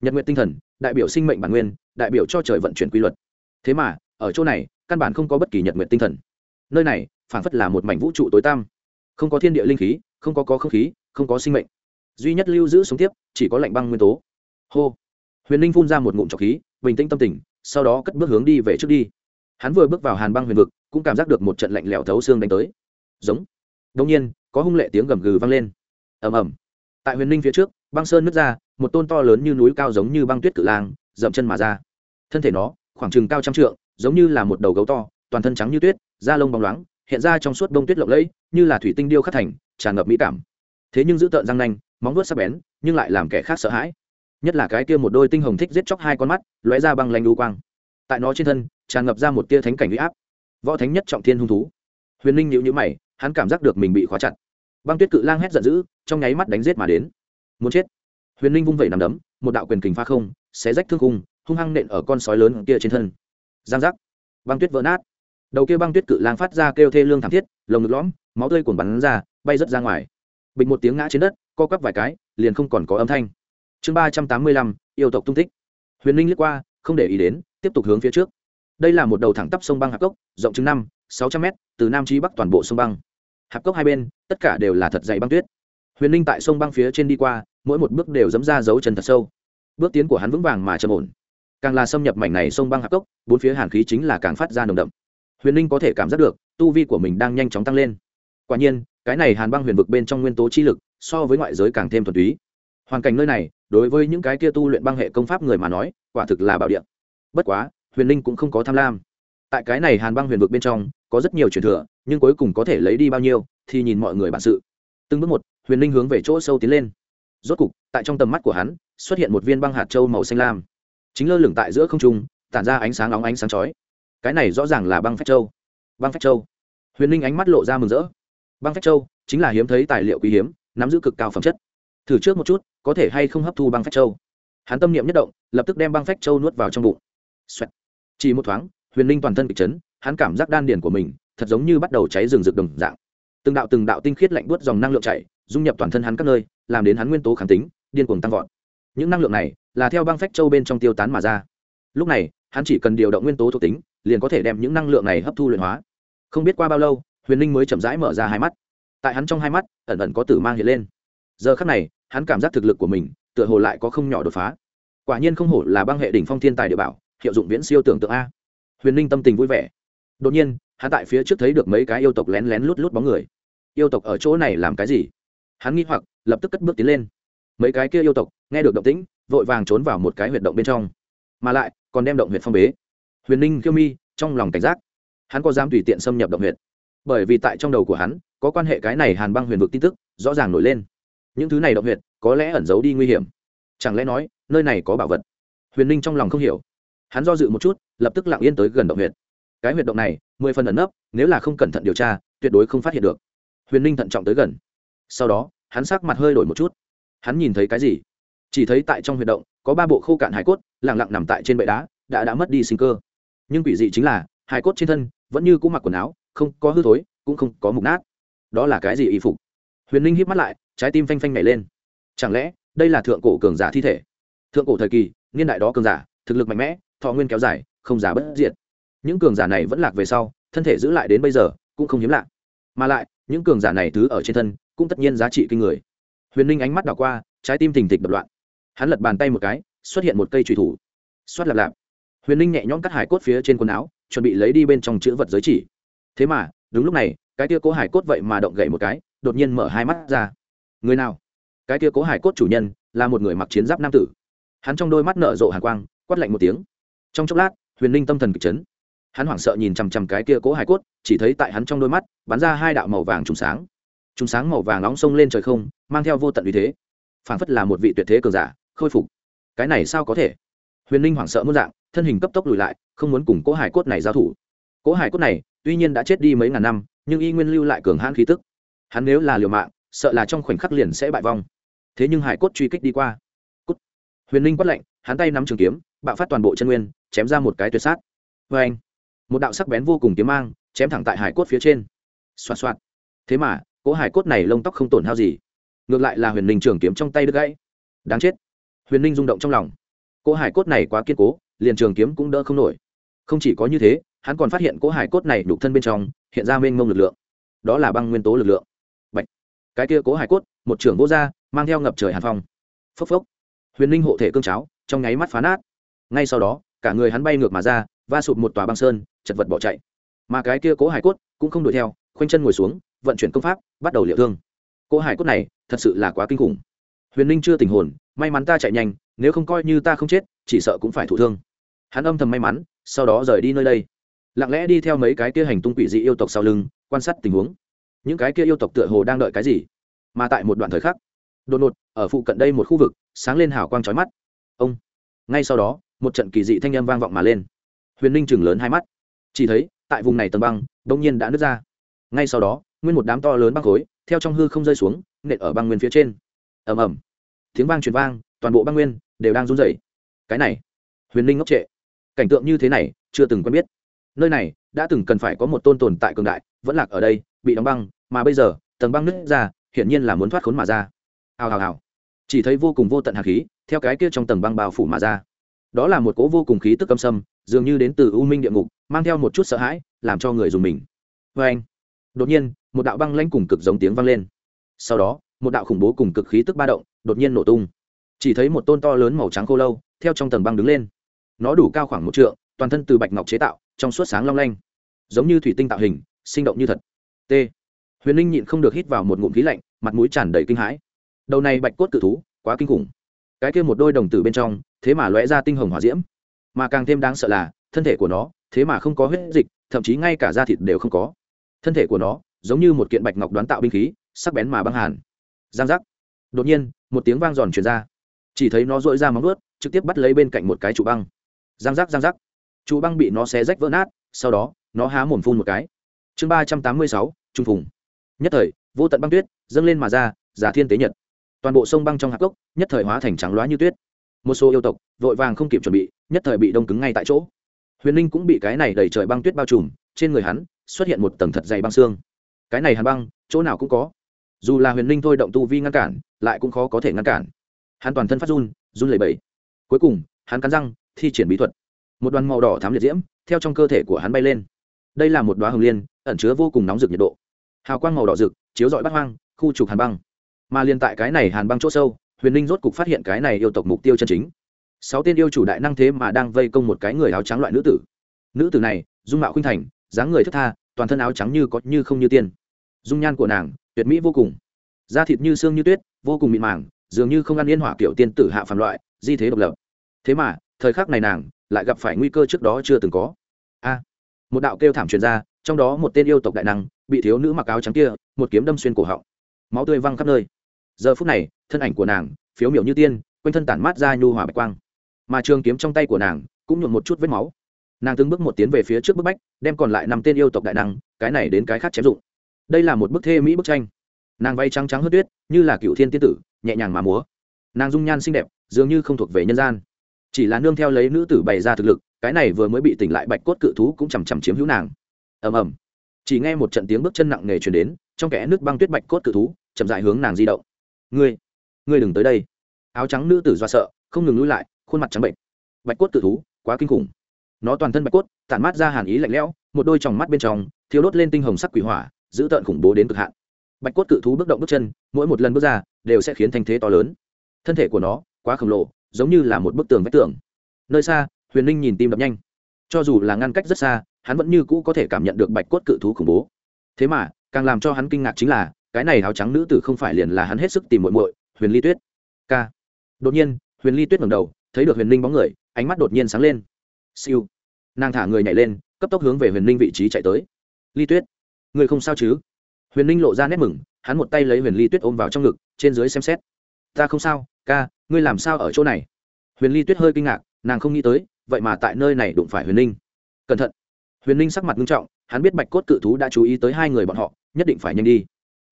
Nhật nguyện tinh thần đại biểu sinh mệnh bản nguyên đại biểu cho trời vận chuyển quy luật. Thế mà ở chỗ này căn bản không có bất kỳ nhật nguyện tinh thần. Nơi này phảng phất là một mảnh vũ trụ tối tăm. Không có thiên địa linh khí không có, có không khí không có sinh mệnh. Duy nhất lưu giữ sống tiếp chỉ có lạnh băng nguyên tố. Hô! Huyền ninh phun ra một ngụm trọc khí bình tĩnh tâm tình sau đó cất bước hướng đi về trước đi. Hắn vừa bước vào hàn băng huyền vực cũng cảm giác được một trận lạnh lẽo thấu xương đánh tới giống. Đông nhiên, có hung lệ tiếng gầm gừ vang lên. Ầm ầm. Tại huyền ninh phía trước, băng sơn nứt ra, một tôn to lớn như núi cao giống như băng tuyết cự lang, dậm chân mà ra. Thân thể nó, khoảng chừng cao trăm trượng, giống như là một đầu gấu to, toàn thân trắng như tuyết, da lông bóng loáng, hiện ra trong suốt bông tuyết lộng lẫy, như là thủy tinh điêu khắc thành, tràn ngập mỹ cảm. Thế nhưng giữ tợn răng nanh, móng vuốt sắc bén, nhưng lại làm kẻ khác sợ hãi. Nhất là cái kia một đôi tinh hồng thích giết chóc hai con mắt, lóe ra băng lanh đu quang. Tại nó trên thân, tràn ngập ra một tia thánh cảnh huy áp. Võ thánh nhất trọng thiên hung thú. Huyền ninh nhịu nhữ mày hắn cảm giác được mình bị khóa chặt. Băng tuyết cự lang hét giận dữ, trong nháy mắt đánh giết mà đến. Muốn chết. Huyền ninh vung vẩy nằm đấm, một đạo quyền kình pha không, xé rách thương khung, hung hăng nện ở con sói lớn kia trên thân. Giang giác. Băng tuyết vỡ nát. Đầu kia băng tuyết cự lang phát ra kêu thê lương thảm thiết, lồng ngực lõm, máu tươi cuồn bắn ra, bay rớt ra ngoài. Bịch một tiếng ngã trên đất, co quắp vài cái, liền không còn có âm thanh. Chương ba trăm tám mươi lăm, yêu tộc tung tích. Huyền ninh lướt qua, không để ý đến, tiếp tục hướng phía trước. Đây là một đầu thẳng tắp sông băng hạp cốc, rộng chừng năm, sáu trăm mét, từ nam chí bắc toàn bộ sông băng hạp cốc hai bên, tất cả đều là thật dày băng tuyết. Huyền ninh tại sông băng phía trên đi qua, mỗi một bước đều dẫm ra dấu chân thật sâu. Bước tiến của hắn vững vàng mà trầm ổn. Càng là xâm nhập mảnh này sông băng hạp cốc, bốn phía hàn khí chính là càng phát ra nồng đậm. Huyền ninh có thể cảm giác được, tu vi của mình đang nhanh chóng tăng lên. Quả nhiên, cái này hàn băng huyền vực bên trong nguyên tố chi lực, so với ngoại giới càng thêm thuần túy. Hoàn cảnh nơi này, đối với những cái kia tu luyện băng hệ công pháp người mà nói, quả thực là bảo địa. Bất quá, huyền ninh cũng không có tham lam. Tại cái này hàn băng huyền vực bên trong, có rất nhiều truyền thừa nhưng cuối cùng có thể lấy đi bao nhiêu thì nhìn mọi người bản sự. Từng bước một, huyền Linh hướng về chỗ sâu tiến lên. Rốt cục, tại trong tầm mắt của hắn, xuất hiện một viên băng hạt châu màu xanh lam. Chính lơ lửng tại giữa không trung, tản ra ánh sáng óng ánh sáng chói. Cái này rõ ràng là băng phách châu. Băng phách châu. Huyền Linh ánh mắt lộ ra mừng rỡ. Băng phách châu chính là hiếm thấy tài liệu quý hiếm, nắm giữ cực cao phẩm chất. Thử trước một chút, có thể hay không hấp thu băng phách châu? Hắn tâm niệm nhất động, lập tức đem băng phách châu nuốt vào trong bụng、Xoẹt. chỉ một thoáng, huyền Linh toàn thân kịch chấn, hắn cảm giác đan điền của mình thật giống như bắt đầu cháy rừng rực đồng dạng. Từng đạo từng đạo tinh khiết lạnh buốt dòng năng lượng chảy, dung nhập toàn thân hắn các nơi, làm đến hắn nguyên tố kháng tính, điên cuồng tăng vọt. Những năng lượng này là theo băng phách châu bên trong tiêu tán mà ra. Lúc này, hắn chỉ cần điều động nguyên tố thuộc tính, liền có thể đem những năng lượng này hấp thu luyện hóa. Không biết qua bao lâu, huyền Linh mới chậm rãi mở ra hai mắt. Tại hắn trong hai mắt, ẩn ẩn có tử mang hiện lên. Giờ khắc này, hắn cảm giác thực lực của mình, tựa hồ lại có không nhỏ đột phá. Quả nhiên không hổ là băng hệ đỉnh phong thiên tài địa bảo, hiệu dụng viễn siêu tưởng tượng a. Huyền ninh tâm tình vui vẻ. Đột nhiên hắn tại phía trước thấy được mấy cái yêu tộc lén lén lút lút bóng người. Yêu tộc ở chỗ này làm cái gì? Hắn nghi hoặc, lập tức cất bước tiến lên. Mấy cái kia yêu tộc, nghe được động tĩnh, vội vàng trốn vào một cái huyệt động bên trong. Mà lại, còn đem động huyệt phong bế. Huyền ninh, kiêu mi, trong lòng cảnh giác. Hắn có dám tùy tiện xâm nhập động huyệt? Bởi vì tại trong đầu của hắn, có quan hệ cái này hàn băng huyền vực tin tức, rõ ràng nổi lên. Những thứ này động huyệt, có lẽ ẩn giấu đi nguy hiểm. Chẳng lẽ nói, nơi này có bảo vật? Huyền ninh trong lòng không hiểu. Hắn do dự một chút, lập tức lặng yên tới gần động huyệt cái huyệt động này, mười phần ẩn nấp, nếu là không cẩn thận điều tra, tuyệt đối không phát hiện được. Huyền ninh thận trọng tới gần. Sau đó, hắn sắc mặt hơi đổi một chút. Hắn nhìn thấy cái gì? Chỉ thấy tại trong huyệt động, có ba bộ khô cạn hải cốt lẳng lặng nằm tại trên bệ đá, đã đã mất đi sinh cơ. Nhưng quỷ dị chính là, hải cốt trên thân vẫn như cũng mặc quần áo, không có hư thối, cũng không có mục nát. Đó là cái gì y phục? Huyền ninh hít mắt lại, trái tim phanh phanh nhảy lên. Chẳng lẽ, đây là thượng cổ cường giả thi thể? Thượng cổ thời kỳ, niên đại đó cường giả, thực lực mạnh mẽ, thọ nguyên kéo dài, không giả bất diệt những cường giả này vẫn lạc về sau, thân thể giữ lại đến bây giờ cũng không hiếm lạ. Mà lại, những cường giả này thứ ở trên thân cũng tất nhiên giá trị kinh người. Huyền ninh ánh mắt đảo qua, trái tim thình thịch đập loạn. Hắn lật bàn tay một cái, xuất hiện một cây trùy thủ. Xoát lạp lạp. Huyền ninh nhẹ nhõm cắt hải cốt phía trên quần áo, chuẩn bị lấy đi bên trong chữ vật giới chỉ. Thế mà, đúng lúc này, cái tia cố hải cốt vậy mà động gậy một cái, đột nhiên mở hai mắt ra. Người nào? Cái tia cố hải cốt chủ nhân là một người mặc chiến giáp nam tử. Hắn trong đôi mắt nở rộ hàng quang, quát lạnh một tiếng. Trong chốc lát, huyền ninh tâm thần kịch chấn hắn hoảng sợ nhìn chằm chằm cái kia cố hải cốt, chỉ thấy tại hắn trong đôi mắt, bắn ra hai đạo màu vàng trùng sáng. Trùng sáng màu vàng nóng sông lên trời không, mang theo vô tận uy thế. Phảng phất là một vị tuyệt thế cường giả, khôi phục. Cái này sao có thể? Huyền ninh hoảng sợ muốn dạng, thân hình cấp tốc lùi lại, không muốn cùng cố hải cốt này giao thủ. Cố hải cốt này, tuy nhiên đã chết đi mấy ngàn năm, nhưng y nguyên lưu lại cường hãn khí tức. Hắn nếu là liều mạng, sợ là trong khoảnh khắc liền sẽ bại vong. Thế nhưng hải cốt truy kích đi qua. Cút. huyền ninh quát lạnh, hắn tay nắm trường kiếm, bạo phát toàn bộ chân nguyên, chém ra một cái tuyệt sát. Vê anh một đạo sắc bén vô cùng kiếm mang, chém thẳng tại hải cốt phía trên. Xoạt xoạt. Thế mà, cỗ hải cốt này lông tóc không tổn hao gì. Ngược lại là huyền ninh trường kiếm trong tay đứt gãy. Đáng chết. Huyền ninh rung động trong lòng. Cỗ hải cốt này quá kiên cố, liền trường kiếm cũng đỡ không nổi. Không chỉ có như thế, hắn còn phát hiện cỗ hải cốt này đục thân bên trong, hiện ra mênh mông lực lượng. Đó là băng nguyên tố lực lượng. Bạch. cái kia cố hải cốt, một trưởng vô r mang theo ngập trời hàn phong. Phốc phốc. Huyền ninh hộ thể cương cháo, trong nháy mắt phá nát. Ngay sau đó, cả người hắn bay ngược mà ra, va sụp một tòa băng sơn chật vật bỏ chạy. Mà cái kia cố hải cốt cũng không đuổi theo, khoanh chân ngồi xuống, vận chuyển công pháp, bắt đầu liệu thương. Cố hải cốt này thật sự là quá kinh khủng. Huyền ninh chưa tình hồn, may mắn ta chạy nhanh, nếu không coi như ta không chết, chỉ sợ cũng phải thụ thương. Hắn âm thầm may mắn, sau đó rời đi nơi đây. Lặng lẽ đi theo mấy cái kia hành tung quỷ dị yêu tộc sau lưng, quan sát tình huống. Những cái kia yêu tộc tựa hồ đang đợi cái gì? Mà tại một đoạn thời khắc, đột ngột, ở phụ cận đây một khu vực, sáng lên hào quang trói mắt. Ông! Ngay sau đó, một trận kỳ dị thanh âm vang vọng mà lên. Huyền ninh chừng lớn hai mắt chỉ thấy, tại vùng này tầng băng đông nhiên đã nứt ra. Ngay sau đó, nguyên một đám to lớn băng khối, theo trong hư không rơi xuống, nện ở băng nguyên phía trên. Ầm ầm. Tiếng vang truyền vang, toàn bộ băng nguyên đều đang run rẩy. Cái này, huyền linh ngốc trệ. Cảnh tượng như thế này, chưa từng quen biết. Nơi này, đã từng cần phải có một tôn tồn tại cường đại, vẫn lạc ở đây, bị đóng băng, mà bây giờ, tầng băng nứt ra, hiển nhiên là muốn thoát khốn mà ra. Hào hào hào. Chỉ thấy vô cùng vô tận hạt khí, theo cái kia trong tầng băng bao phủ mà ra đó là một cỗ vô cùng khí tức âm sâm, dường như đến từ u minh địa ngục, mang theo một chút sợ hãi, làm cho người dùng mình. Vê anh, đột nhiên, một đạo băng lanh cùng cực giống tiếng vang lên. Sau đó, một đạo khủng bố cùng cực khí tức ba động, đột nhiên nổ tung. Chỉ thấy một tôn to lớn màu trắng khô lâu, theo trong tầng băng đứng lên. Nó đủ cao khoảng một trượng, toàn thân từ bạch ngọc chế tạo, trong suốt sáng long lanh. Giống như thủy tinh tạo hình, sinh động như thật. T. Huyền linh nhịn không được hít vào một ngụm khí lạnh, mặt mũi tràn đầy kinh hãi. Đầu này bạch cốt cự thú, quá kinh khủng. Cái kia một đôi đồng tử bên trong thế mà lóe ra tinh hồng hỏa diễm. Mà càng thêm đáng sợ là, thân thể của nó, thế mà không có huyết dịch, thậm chí ngay cả da thịt đều không có. Thân thể của nó, giống như một kiện bạch ngọc đoán tạo binh khí, sắc bén mà băng hàn. Giang giác. Đột nhiên, một tiếng vang giòn truyền ra. Chỉ thấy nó dội ra móng ướt trực tiếp bắt lấy bên cạnh một cái trụ băng. Giang giác giang giác. Trụ băng bị nó xé rách vỡ nát, sau đó, nó há mồm phun một cái. Chương ba trăm tám mươi sáu, trung phùng. Nhất thời, vô tận băng tuyết dâng lên mà ra, giả thiên tế nhật. Toàn bộ sông băng trong hạp cốc, nhất thời hóa thành trắng loá như tuyết một số yêu tộc vội vàng không kịp chuẩn bị, nhất thời bị đông cứng ngay tại chỗ. Huyền ninh cũng bị cái này đẩy trời băng tuyết bao trùm, trên người hắn xuất hiện một tầng thật dày băng xương. Cái này hàn băng, chỗ nào cũng có. Dù là huyền ninh thôi động tu vi ngăn cản, lại cũng khó có thể ngăn cản. Hắn toàn thân phát run run lẩy bẩy. Cuối cùng, hắn cắn răng, thi triển bí thuật. Một đoàn màu đỏ thám liệt diễm theo trong cơ thể của hắn bay lên. Đây là một đoá hồng liên, ẩn chứa vô cùng nóng rực nhiệt độ. Hào quang màu đỏ rực, chiếu dọi bắt hoang, khu trục hàn băng. Mà liên tại cái này hàn băng chỗ sâu huyền ninh rốt cục phát hiện cái này yêu tộc mục tiêu chân chính. Sáu tên yêu chủ đại năng thế mà đang vây công một cái người áo trắng loại nữ tử. Nữ tử này, dung mạo khuynh thành, dáng người thất tha, toàn thân áo trắng như có như không như tiên. Dung nhan của nàng, tuyệt mỹ vô cùng. Da thịt như xương như tuyết, vô cùng mịn màng, dường như không ăn yên hỏa kiểu tiên tử hạ phàm loại, di thế độc lập. Thế mà, thời khắc này nàng lại gặp phải nguy cơ trước đó chưa từng có. A! Một đạo kêu thảm truyền ra, trong đó một tên yêu tộc đại năng, bị thiếu nữ mặc áo trắng kia, một kiếm đâm xuyên cổ họng. Máu tươi văng khắp nơi giờ phút này, thân ảnh của nàng, phiếu miểu như tiên, quanh thân tản mát ra nhu hòa bạch quang. Mà trường kiếm trong tay của nàng cũng nhuộm một chút vết máu. Nàng từng bước một tiến về phía trước bức bách, đem còn lại năm tên yêu tộc đại năng, cái này đến cái khác chém dụng. Đây là một bức thê mỹ bức tranh. Nàng vay trắng trắng hớt tuyết, như là cựu thiên tiên tử, nhẹ nhàng mà múa. Nàng dung nhan xinh đẹp, dường như không thuộc về nhân gian. Chỉ là nương theo lấy nữ tử bày ra thực lực, cái này vừa mới bị tỉnh lại bạch cốt cự thú cũng chằm chằm chiếm hữu nàng. Ầm ầm. Chỉ nghe một trận tiếng bước chân nặng nề chuyển đến, trong kẽ nước băng tuyết bạch cốt cự thú chậm dại hướng nàng di động ngươi ngươi đừng tới đây. Áo trắng nữ tử do sợ, không ngừng lui lại, khuôn mặt trắng bệnh. Bạch cốt cự thú, quá kinh khủng. Nó toàn thân bạch cốt, tản mát ra hàn ý lạnh lẽo, một đôi tròng mắt bên trong thiếu đốt lên tinh hồng sắc quỷ hỏa giữ tợn khủng bố đến cực hạn. Bạch cốt cự thú bước động bước chân, mỗi một lần bước ra, đều sẽ khiến thanh thế to lớn. Thân thể của nó, quá khổng lồ, giống như là một bức tường vách tường. Nơi xa, huyền ninh nhìn tim đập nhanh. Cho dù là ngăn cách rất xa, hắn vẫn như cũ có thể cảm nhận được bạch cốt cự thú khủng bố. Thế mà, càng làm cho hắn kinh ngạc chính là cái này áo trắng nữ tử không phải liền là hắn hết sức tìm muội muội, huyền ly tuyết. K đột nhiên, huyền ly tuyết ngẩng đầu, thấy được huyền Linh bóng người, ánh mắt đột nhiên sáng lên. Siêu. Nàng thả người nhảy lên, cấp tốc hướng về huyền Linh vị trí chạy tới. Ly tuyết. Ngươi không sao chứ? Huyền Linh lộ ra nét mừng, hắn một tay lấy huyền ly tuyết ôm vào trong ngực, trên dưới xem xét. Ta không sao, ca, ngươi làm sao ở chỗ này? Huyền ly tuyết hơi kinh ngạc, nàng không nghĩ tới, vậy mà tại nơi này đụng phải huyền Linh. cẩn thận. Huyền Linh sắc mặt nghiêm trọng, hắn biết bạch cốt cự thú đã chú ý tới hai người bọn họ, nhất định phải nhanh đi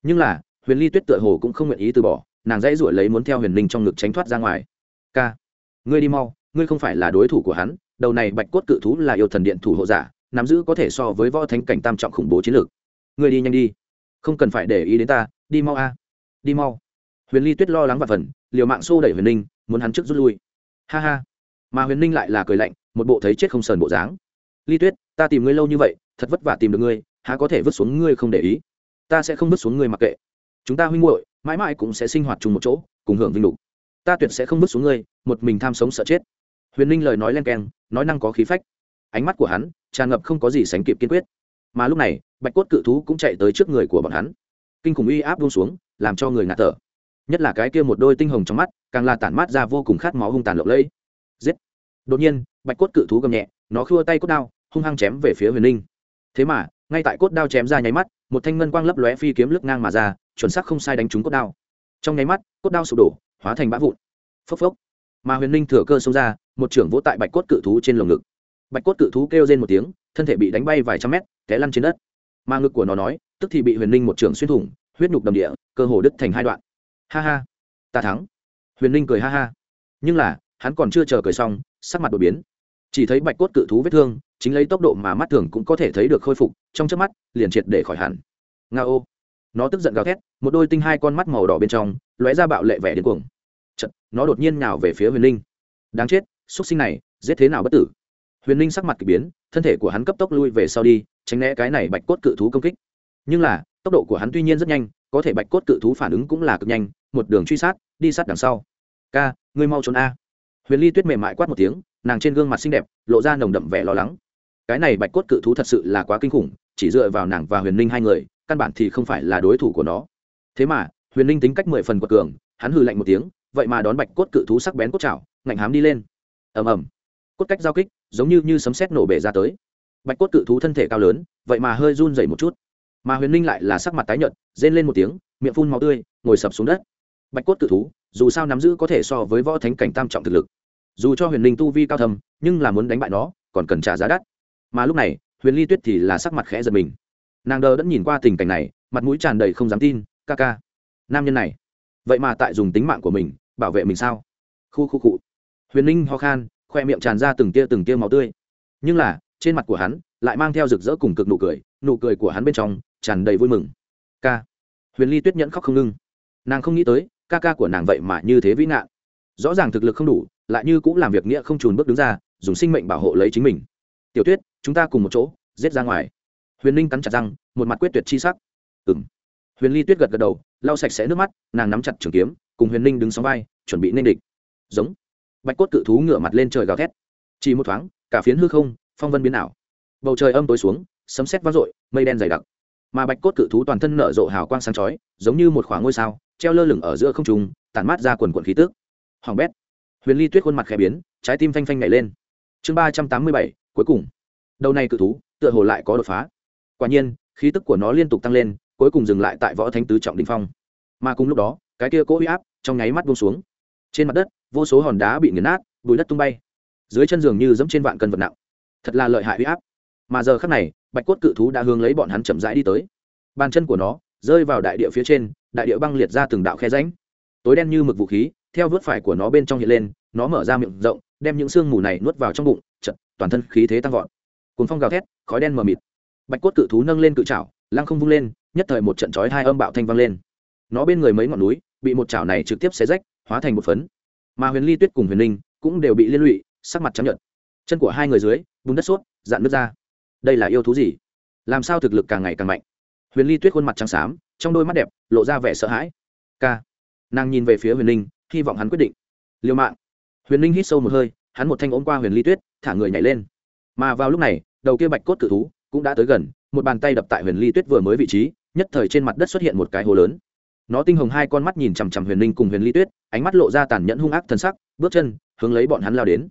nhưng là, huyền ly tuyết tựa hồ cũng không nguyện ý từ bỏ, nàng dãy ruổi lấy muốn theo huyền ninh trong ngực tránh thoát ra ngoài. Ca, ngươi đi mau, ngươi không phải là đối thủ của hắn, đầu này bạch cốt cự thú là yêu thần điện thủ hộ giả, nắm giữ có thể so với võ thánh cảnh tam trọng khủng bố chiến lược. Ngươi đi nhanh đi, không cần phải để ý đến ta, đi mau a, đi mau. Huyền ly tuyết lo lắng và phần, liều mạng xô đẩy huyền ninh muốn hắn trước rút lui. Ha ha. Mà huyền ninh lại là cười lạnh, một bộ thấy chết không sờn bộ dáng. Ly tuyết, ta tìm ngươi lâu như vậy, thật vất vả tìm được ngươi, há có thể vứt xuống ngươi không để ý? Ta sẽ không bước xuống ngươi mặc kệ. Chúng ta huynh muội, mãi mãi cũng sẽ sinh hoạt chung một chỗ, cùng hưởng vinh lục. Ta tuyệt sẽ không bước xuống ngươi, một mình tham sống sợ chết. Huyền ninh lời nói len keng, nói năng có khí phách. Ánh mắt của hắn tràn ngập không có gì sánh kịp kiên quyết. Mà lúc này, bạch cốt cự thú cũng chạy tới trước người của bọn hắn. Kinh khủng uy áp buông xuống, làm cho người ngạt thở. Nhất là cái kia một đôi tinh hồng trong mắt, càng là tản mát ra vô cùng khát máu hung tàn lộng lẫy. Giết! Đột nhiên, bạch cốt cự thú gầm nhẹ, nó khua tay cốt đao, hung hăng chém về phía huyền ninh. Thế mà, ngay tại cốt đao chém ra nháy mắt một thanh ngân quang lấp lóe phi kiếm lướt ngang mà ra, chuẩn xác không sai đánh trúng cốt đao. Trong nháy mắt, cốt đao sụp đổ, hóa thành bã vụn. Phốc phốc. Mà huyền ninh thừa cơ xông ra, một trưởng vỗ tại bạch cốt cự thú trên lồng ngực. Bạch cốt cự thú kêu lên một tiếng, thân thể bị đánh bay vài trăm mét, té lăn trên đất. Mà ngực của nó nói, tức thì bị huyền ninh một trưởng xuyên thủng, huyết nhục đầm địa, cơ hồ đứt thành hai đoạn. Ha ha. Ta thắng. Huyền ninh cười ha ha. Nhưng là, hắn còn chưa chờ cười xong, sắc mặt đột biến chỉ thấy bạch cốt cự thú vết thương chính lấy tốc độ mà mắt thường cũng có thể thấy được khôi phục trong chớp mắt liền triệt để khỏi hẳn. Nga ô. Nó tức giận gào thét một đôi tinh hai con mắt màu đỏ bên trong lóe ra bạo lệ vẻ đến cuồng. Chật, nó đột nhiên nhào về phía huyền linh. Đáng chết xuất sinh này giết thế nào bất tử? Huyền linh sắc mặt k ỳ biến thân thể của hắn cấp tốc lui về sau đi tránh né cái này bạch cốt cự thú công kích. Nhưng là tốc độ của hắn tuy nhiên rất nhanh có thể bạch cốt cự thú phản ứng cũng là cực nhanh một đường truy sát đi sát đằng sau. Ca ngươi mau trốn a. Huyền ly tuyết mềm mại quát một tiếng nàng trên gương mặt xinh đẹp, lộ ra nồng đậm vẻ lo lắng. Cái này bạch cốt cự thú thật sự là quá kinh khủng, chỉ dựa vào nàng và huyền ninh hai người, căn bản thì không phải là đối thủ của nó. Thế mà, huyền ninh tính cách mười phần quật cường, hắn hừ lạnh một tiếng, vậy mà đón bạch cốt cự thú sắc bén cốt chảo ngạnh hám đi lên. Ầm ầm. Cốt cách giao kích, giống như như sấm sét nổ bể ra tới. Bạch cốt cự thú thân thể cao lớn, vậy mà hơi run dày một chút. Mà huyền ninh lại là sắc mặt tái nhợt, rên lên một tiếng, miệng phun màu tươi, ngồi sập xuống đất. Bạch cốt cự thú, dù sao nắm giữ có thể so với võ thánh cảnh tam trọng thực lực dù cho huyền Linh tu vi cao thầm nhưng là muốn đánh bại nó, còn cần trả giá đắt. Mà lúc này, huyền ly tuyết thì là sắc mặt khẽ giật mình. Nàng đờ đẫn nhìn qua tình cảnh này, mặt mũi tràn đầy không dám tin, ca ca, nam nhân này, vậy mà tại dùng tính mạng của mình, bảo vệ mình sao? Khu khu cụ huyền ninh ho khan, khoe miệng tràn ra từng tia từng tia máu tươi. Nhưng là, trên mặt của hắn lại mang theo rực rỡ cùng cực nụ cười nụ cười của hắn bên trong tràn đầy vui mừng. Ca. Huyền ly tuyết nhẫn khóc không ngưng nàng không nghĩ tới, ca ca của nàng vậy mà như thế vĩ nạn rõ ràng thực lực không đủ lại như cũng làm việc nghĩa không trùn bước đứng ra, dùng sinh mệnh bảo hộ lấy chính mình. Tiểu tuyết, chúng ta cùng một chỗ, giết ra ngoài. Huyền linh cắn chặt răng, một mặt quyết tuyệt chi sắc. Ừng huyền ly tuyết gật gật đầu, lau sạch sẽ nước mắt, nàng nắm chặt trường kiếm, cùng huyền linh đứng sóng vai, chuẩn bị nên địch. Giống. Bạch cốt cự thú ngửa mặt lên trời gào thét. Chỉ một thoáng, cả phiến hư không, phong vân biến ảo. Bầu trời âm tối xuống, sấm sét vang dội, mây đen dày đặc. Mà bạch cốt cự thú toàn thân nở rộ hào quang sáng chói, giống như một khoảng ngôi sao, treo lơ lửng ở giữa không trung, tản mát ra quần quần khí tức. Hoàng bét huyền ly tuyết khuôn mặt khẽ biến, trái tim phanh phanh nhảy lên. Chương ba trăm tám mươi bảy, cuối cùng. Đầu này cự thú, tựa hồ lại có đột phá. Quả nhiên, khí tức của nó liên tục tăng lên, cuối cùng dừng lại tại võ thánh tứ trọng đình phong. Mà cùng lúc đó, cái kia cố huy áp trong nháy mắt buông xuống. Trên mặt đất, vô số hòn đá bị nghiền nát bùi đất tung bay. Dưới chân giường như dẫm trên vạn cân vật nặng. Thật là lợi hại huy áp. Mà giờ khắc này, bạch cốt cự thú đã hướng lấy bọn hắn chậm rãi đi tới. Bàn chân của nó, rơi vào đại địa phía trên, đại địa băng liệt ra từng đạo khe ránh tối đen như mực vũ khí theo vớt phải của nó bên trong hiện lên nó mở ra miệng rộng đem những sương mù này nuốt vào trong bụng chật toàn thân khí thế tăng vọt. Cuốn phong gào thét khói đen mờ mịt. Bạch cốt cự thú nâng lên cự trảo lăng không vung lên nhất thời một trận chói hai âm bạo thanh vang lên. Nó bên người mấy ngọn núi bị một chảo này trực tiếp xé rách hóa thành một phấn. Mà huyền ly tuyết cùng huyền linh cũng đều bị liên lụy sắc mặt trắng nhợt. Chân của hai người dưới bùn đất suốt, dạn nước ra. Đây là yêu thú gì? Làm sao thực lực càng ngày càng mạnh? Huyền ly tuyết khuôn mặt trắng xám trong đôi mắt đẹp lộ ra vẻ sợ hãi. K nàng nhìn về phía huyền linh, hy vọng hắn quyết định. Liêu mạng huyền linh hít sâu một hơi, hắn một thanh ôm qua huyền ly tuyết, thả người nhảy lên. Mà vào lúc này, đầu kia bạch cốt cự thú cũng đã tới gần, một bàn tay đập tại huyền ly tuyết vừa mới vị trí, nhất thời trên mặt đất xuất hiện một cái hố lớn. Nó tinh hồng hai con mắt nhìn chằm chằm huyền linh cùng huyền ly tuyết, ánh mắt lộ ra tàn nhẫn hung ác thân sắc, bước chân, hướng lấy bọn hắn lao đến.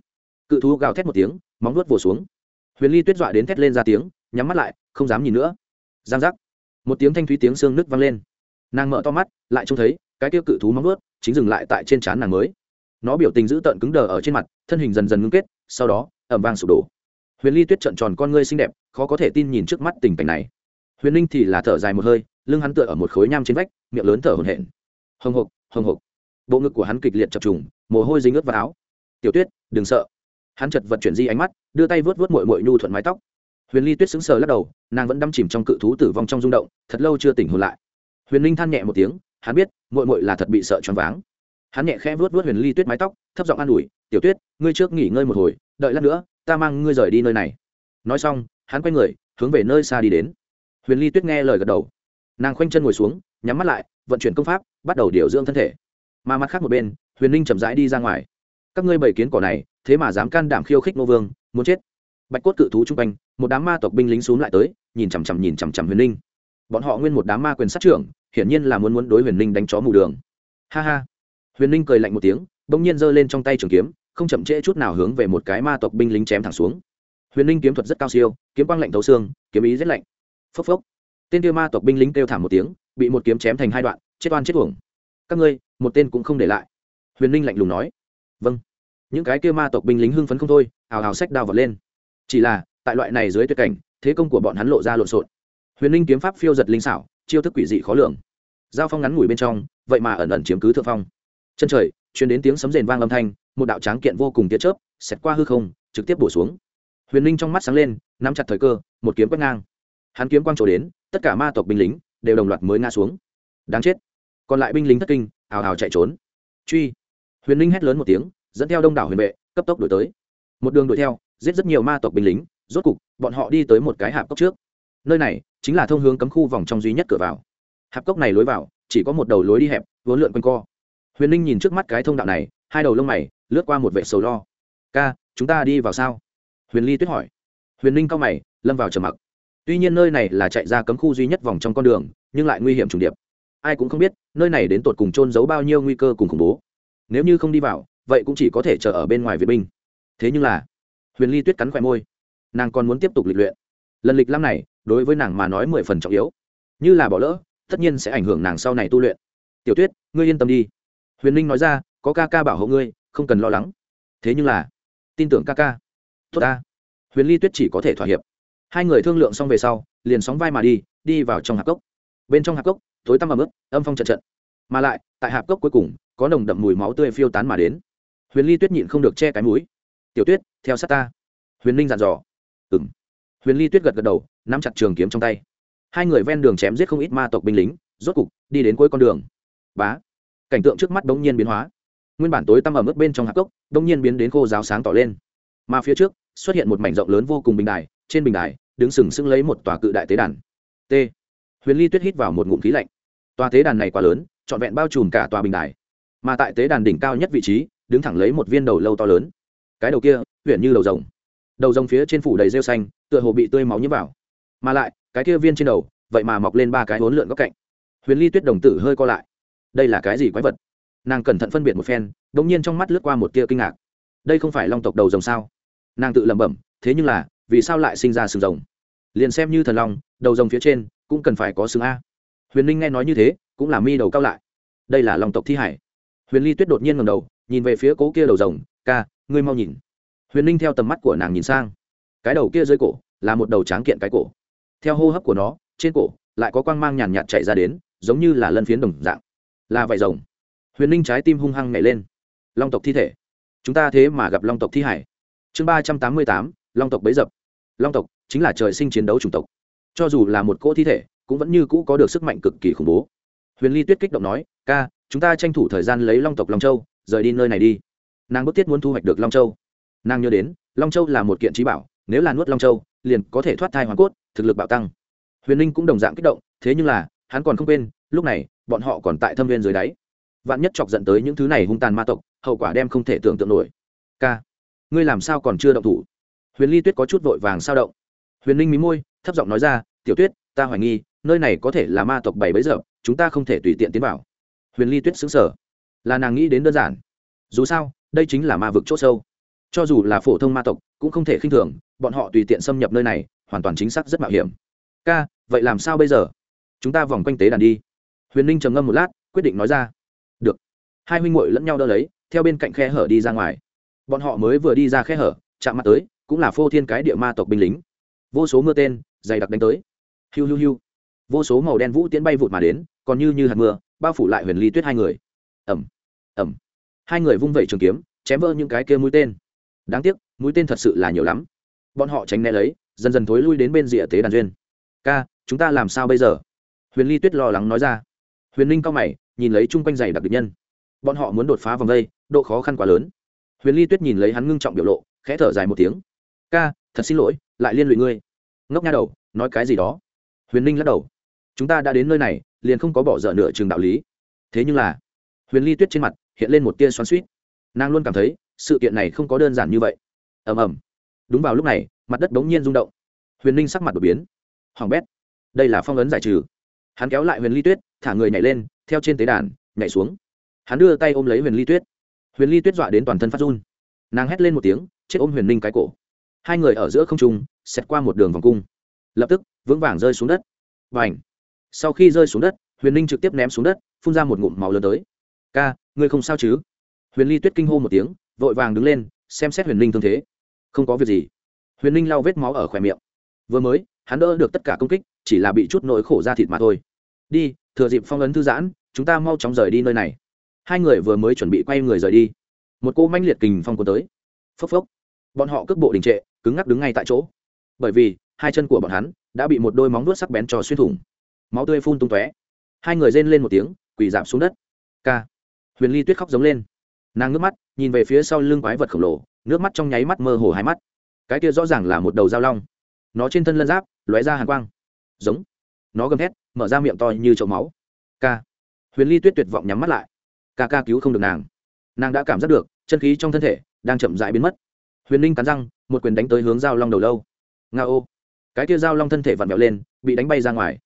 Cự thú gào thét một tiếng, móng nuốt vồ xuống. Huyền ly tuyết dọa đến thét lên ra tiếng, nhắm mắt lại, không dám nhìn nữa. Giang giác. Một tiếng thanh thúy tiếng xương nứt vang lên. Nàng mở to mắt, lại trông thấy cái tiêu cự thú móng vớt chính dừng lại tại trên trán nàng mới. Nó biểu tình giữ tợn cứng đờ ở trên mặt, thân hình dần dần ngưng kết, sau đó ẩm vang sụp đổ. Huyền ly tuyết trợn tròn con ngươi xinh đẹp, khó có thể tin nhìn trước mắt tình cảnh này. Huyền linh thì là thở dài một hơi, lưng hắn tựa ở một khối nham trên vách, miệng lớn thở hổn hển. Hồng hộc hồng hộc. Bộ ngực của hắn kịch liệt chập trùng, mồ hôi dính ướt vào áo. Tiểu tuyết, đừng sợ. Hắn chật vật chuyển di ánh mắt, đưa tay vớt vớt mội mội nhu thuận mái tóc. Huyền ly tuyết sững sờ lắc đầu, nàng vẫn đâm chìm trong cự thú tử vong trong rung động, thật lâu chưa tỉnh hồn lại. Huyền linh than nhẹ một tiếng hắn biết mội mội là thật bị sợ choáng váng. Hắn nhẹ khẽ vuốt vuốt huyền ly tuyết mái tóc, thấp giọng an ủi, tiểu tuyết, ngươi trước nghỉ ngơi một hồi, đợi lát nữa, ta mang ngươi rời đi nơi này. Nói xong, hắn quay người, hướng về nơi xa đi đến. Huyền ly tuyết nghe lời gật đầu. Nàng khoanh chân ngồi xuống, nhắm mắt lại, vận chuyển công pháp, bắt đầu điều dưỡng thân thể. Mà mặt khác một bên, huyền ninh chậm rãi đi ra ngoài. Các ngươi bảy kiến cỏ này, thế mà dám can đảm khiêu khích nô vương, muốn chết. Bạch cốt cự thú chung quanh, một đám ma tộc binh lính xuống lại tới, nhìn chằm chằm nhìn chằm chằm huyền ninh bọn họ nguyên một đám ma quyền sát trưởng, hiển nhiên là muốn muốn đối huyền ninh đánh chó mù đường. Ha ha. Huyền ninh cười lạnh một tiếng, bỗng nhiên giơ lên trong tay trường kiếm, không chậm trễ chút nào hướng về một cái ma tộc binh lính chém thẳng xuống. Huyền ninh kiếm thuật rất cao siêu, kiếm quang lạnh thấu xương, kiếm ý rất lạnh. Phốc phốc. Tên kia ma tộc binh lính kêu thảm một tiếng, bị một kiếm chém thành hai đoạn, chết oan chết uổng. Các ngươi, một tên cũng không để lại. Huyền ninh lạnh lùng nói. Vâng. Những cái kia ma tộc binh lính hưng phấn không thôi hào hào sách đao vật lên. Chỉ là, tại loại này dưới tuyệt cảnh, thế công của bọn hắn lộ ra lộn xộn huyền Linh kiếm pháp phiêu giật linh xảo, chiêu thức quỷ dị khó lường. Giao phong ngắn ngủi bên trong, vậy mà ẩn ẩn chiếm cứ thượng phong. Chân trời chuyển đến tiếng sấm rền vang âm thanh, một đạo tráng kiện vô cùng tiết chớp, xẹt qua hư không, trực tiếp bổ xuống. Huyền Linh trong mắt sáng lên, nắm chặt thời cơ, một kiếm quét ngang. Hắn kiếm quang trổ đến, tất cả ma tộc binh lính đều đồng loạt mới ngã xuống. Đáng chết. Còn lại binh lính thất kinh, hào hào chạy trốn. Truy. Huyền Linh hét lớn một tiếng, dẫn theo đông đảo huyền vệ, cấp tốc đổi tới. Một đường đuổi theo, giết rất nhiều ma tộc binh lính, rốt cục, bọn họ đi tới một cái hạp cốc trước nơi này chính là thông hướng cấm khu vòng trong duy nhất cửa vào. Hạp cốc này lối vào, chỉ có một đầu lối đi hẹp, vốn lượn quanh co. Huyền ninh nhìn trước mắt cái thông đạo này, hai đầu lông mày, lướt qua một vệ sầu lo. Ca, chúng ta đi vào sao? Huyền ly tuyết hỏi. Huyền ninh cao mày, lâm vào trầm mặc. Tuy nhiên nơi này là chạy ra cấm khu duy nhất vòng trong con đường, nhưng lại nguy hiểm trùng điệp. Ai cũng không biết, nơi này đến tột cùng trôn giấu bao nhiêu nguy cơ cùng khủng bố. Nếu như không đi vào, vậy cũng chỉ có thể chờ ở bên ngoài vệ binh. Thế nhưng là, huyền ly tuyết cắn khỏe môi. Nàng còn muốn tiếp tục lịch luyện. Lần lịch năm này đối với nàng mà nói mười phần trọng yếu. Như là bỏ lỡ, tất nhiên sẽ ảnh hưởng nàng sau này tu luyện. Tiểu tuyết, ngươi yên tâm đi. Huyền ninh nói ra, có ca ca bảo hộ ngươi, không cần lo lắng. Thế nhưng là, tin tưởng ca ca. Tốt ta. Huyền ly tuyết chỉ có thể thỏa hiệp. Hai người thương lượng xong về sau, liền sóng vai mà đi đi vào trong hạp cốc. Bên trong hạp cốc, tối tăm ấm ướt, âm phong trận trận. Mà lại, tại hạp cốc cuối cùng, có nồng đậm mùi máu tươi phiêu tán mà đến. Huyền ly tuyết nhịn không được che cái mũi. Tiểu tuyết, theo sát ta. Huyền ninh dặn dò. Ừ huyền ly tuyết gật gật đầu, nắm chặt trường kiếm trong tay. Hai người ven đường chém giết không ít ma tộc binh lính, rốt cục đi đến cuối con đường. Bá, cảnh tượng trước mắt bỗng nhiên biến hóa. Nguyên bản tối tăm ở mức bên trong hạp cốc bỗng nhiên biến đến khô giáo sáng tỏ lên. Mà phía trước, xuất hiện một mảnh rộng lớn vô cùng bình đài, trên bình đài, đứng sừng sững lấy một tòa cự đại tế đàn. T. Huyền ly tuyết hít vào một ngụm khí lạnh. Tòa tế đàn này quá lớn, trọn vẹn bao trùm cả tòa bình đài. Mà tại tế đàn đỉnh cao nhất vị trí, đứng thẳng lấy một viên đầu lâu to lớn. Cái đầu kia, huyện như đầu rồng. Đầu rồng phía trên phủ đầy rêu xanh tựa hồ bị tươi máu nhiễm vào. Mà lại, cái kia viên trên đầu, vậy mà mọc lên ba cái hốn lượn góc cạnh. Huyền ly tuyết đồng tử hơi co lại. Đây là cái gì quái vật? Nàng cẩn thận phân biệt một phen đ ỗ n g nhiên trong mắt lướt qua một tia kinh ngạc. Đây không phải long tộc đầu rồng sao? Nàng tự lẩm bẩm, thế nhưng là, vì sao lại sinh ra sừng rồng? Liền xem như thần long, đầu rồng phía trên, cũng cần phải có sừng a. Huyền linh nghe nói như thế, cũng là mi đầu cao lại. Đây là long tộc thi hải. Huyền ly tuyết đột nhiên ngầm đầu, nhìn về phía cố kia đầu rồng, ca, ngươi mau nhìn. Huyền linh theo tầm mắt của nàng nhìn sang cái đầu kia dưới cổ là một đầu tráng kiện cái cổ. Theo hô hấp của nó, trên cổ lại có quang mang nhàn nhạt chạy ra đến, giống như là lân phiến đồng dạng. Là vải rồng. Huyền ninh trái tim hung hăng nhảy lên. Long tộc thi thể. Chúng ta thế mà gặp long tộc thi hải. Chương ba trăm tám mươi tám, long tộc bấy dập. Long tộc chính là trời sinh chiến đấu chủng tộc. Cho dù là một cỗ thi thể, cũng vẫn như cũ có được sức mạnh cực kỳ khủng bố. Huyền ly tuyết kích động nói, ca, chúng ta tranh thủ thời gian lấy long tộc long châu, rời đi nơi này đi. Nàng bức thiết muốn thu hoạch được long châu. Nàng nhớ đến, long châu là một kiện trí bảo nếu là nuốt long châu, liền có thể thoát thai hoàn cốt, thực lực bạo tăng. Huyền ninh cũng đồng dạng kích động, thế nhưng là, hắn còn không quên, lúc này, bọn họ còn tại thâm viên dưới đáy. Vạn nhất chọc dẫn tới những thứ này hung tàn ma tộc, hậu quả đem không thể tưởng tượng nổi. K, ngươi làm sao còn chưa động thủ? Huyền ly tuyết có chút vội vàng sao động. Huyền ninh mí môi, thấp giọng nói ra, tiểu tuyết, ta hoài nghi, nơi này có thể là ma tộc bảy bấy giờ, chúng ta không thể tùy tiện tiến vào. Huyền ly tuyết xứng sở là nàng nghĩ đến đơn giản. Dù sao, đây chính là ma vực c h ỗ sâu cho dù là phổ thông ma tộc, cũng không thể khinh thường, bọn họ tùy tiện xâm nhập nơi này, hoàn toàn chính xác rất mạo hiểm. Ca, vậy làm sao bây giờ? Chúng ta vòng quanh tế đàn đi. Huyền ninh trầm ngâm một lát, quyết định nói ra. Được. Hai huynh muội lẫn nhau đỡ lấy, theo bên cạnh khe hở đi ra ngoài. Bọn họ mới vừa đi ra khe hở, chạm mặt tới, cũng là phô thiên cái địa ma tộc binh lính. Vô số mưa tên, dày đặc đánh tới. Hiu hiu hiu. Vô số màu đen vũ tiến bay vụt mà đến, còn như như hạt mưa, bao phủ lại huyền ly tuyết hai người. Ẩm ẩm hai người vung vẩy trường kiếm, chém vỡ những cái kia mũi tên đáng tiếc, mũi tên thật sự là nhiều lắm. Bọn họ tránh né lấy, dần dần thối lui đến bên rìa tế đàn duyên. Ca, chúng ta làm sao bây giờ? Huyền ly tuyết lo lắng nói ra. Huyền ninh cao mày, nhìn lấy chung quanh giày đặc biệt nhân. Bọn họ muốn đột phá vòng vây độ khó khăn quá lớn. Huyền ly tuyết nhìn lấy hắn ngưng trọng biểu lộ, khẽ thở dài một tiếng. Ca, thật xin lỗi, lại liên lụy ngươi. Ngốc nha đầu, nói cái gì đó. Huyền ninh lắc đầu. Chúng ta đã đến nơi này, liền không có bỏ dở nửa trường đạo lý. Thế nhưng là huyền ly tuyết trên mặt hiện lên một tia xoắn suýt nàng luôn cảm thấy sự kiện này không có đơn giản như vậy. Ầm ầm. Đúng vào lúc này, mặt đất bỗng nhiên rung động. Huyền ninh sắc mặt đột biến. Hoàng bét, đây là phong ấn giải trừ. Hắn kéo lại huyền ly tuyết, thả người nhảy lên, theo trên tế đàn, nhảy xuống. Hắn đưa tay ôm lấy huyền ly tuyết. Huyền ly tuyết dọa đến toàn thân phát run. Nàng hét lên một tiếng, chết ôm huyền ninh cái cổ. Hai người ở giữa không trung, xẹt qua một đường vòng cung. Lập tức, vững vàng rơi xuống đất. Và ảnh sau khi rơi xuống đất, huyền ninh trực tiếp ném xuống đất, phun ra một ngụm máu lớn tới. Ca, ngươi không sao chứ? Huyền ly tuyết kinh hô một tiếng vội vàng đứng lên, xem xét huyền ninh thương thế. Không có việc gì. Huyền ninh lau vết máu ở khỏe miệng. Vừa mới, hắn đỡ được tất cả công kích, chỉ là bị chút nỗi khổ ra thịt mà thôi. Đi, thừa dịp phong ấn thư giãn, chúng ta mau chóng rời đi nơi này. Hai người vừa mới chuẩn bị quay người rời đi. Một cô manh liệt kình phong cuốn tới. Phốc phốc. Bọn họ cước bộ đình trệ, cứng ngắc đứng ngay tại chỗ. Bởi vì, hai chân của bọn hắn đã bị một đôi móng vuốt sắc bén trò xuyên thủng. Máu tươi phun tung tóe. Hai người rên lên một tiếng, quỳ giảm xuống đất. Ca. Huyền ly tuyết khóc giống lên nàng ngước mắt, nhìn về phía sau lưng quái vật khổng lồ, nước mắt trong nháy mắt mơ hồ hai mắt. Cái kia rõ ràng là một đầu dao long. Nó trên thân lân giáp, lóe ra hàn quang. Giống. Nó gầm thét, mở ra miệng to như chậu máu. Ca. Huyền ly tuyết tuyệt vọng nhắm mắt lại. Ca ca cứu không được nàng. Nàng đã cảm giác được, chân khí trong thân thể đang chậm rãi biến mất. Huyền linh cắn răng, một quyền đánh tới hướng dao long đầu lâu. Nga ô. Cái kia dao long thân thể vặn vẹo lên, bị đánh bay ra ngoài.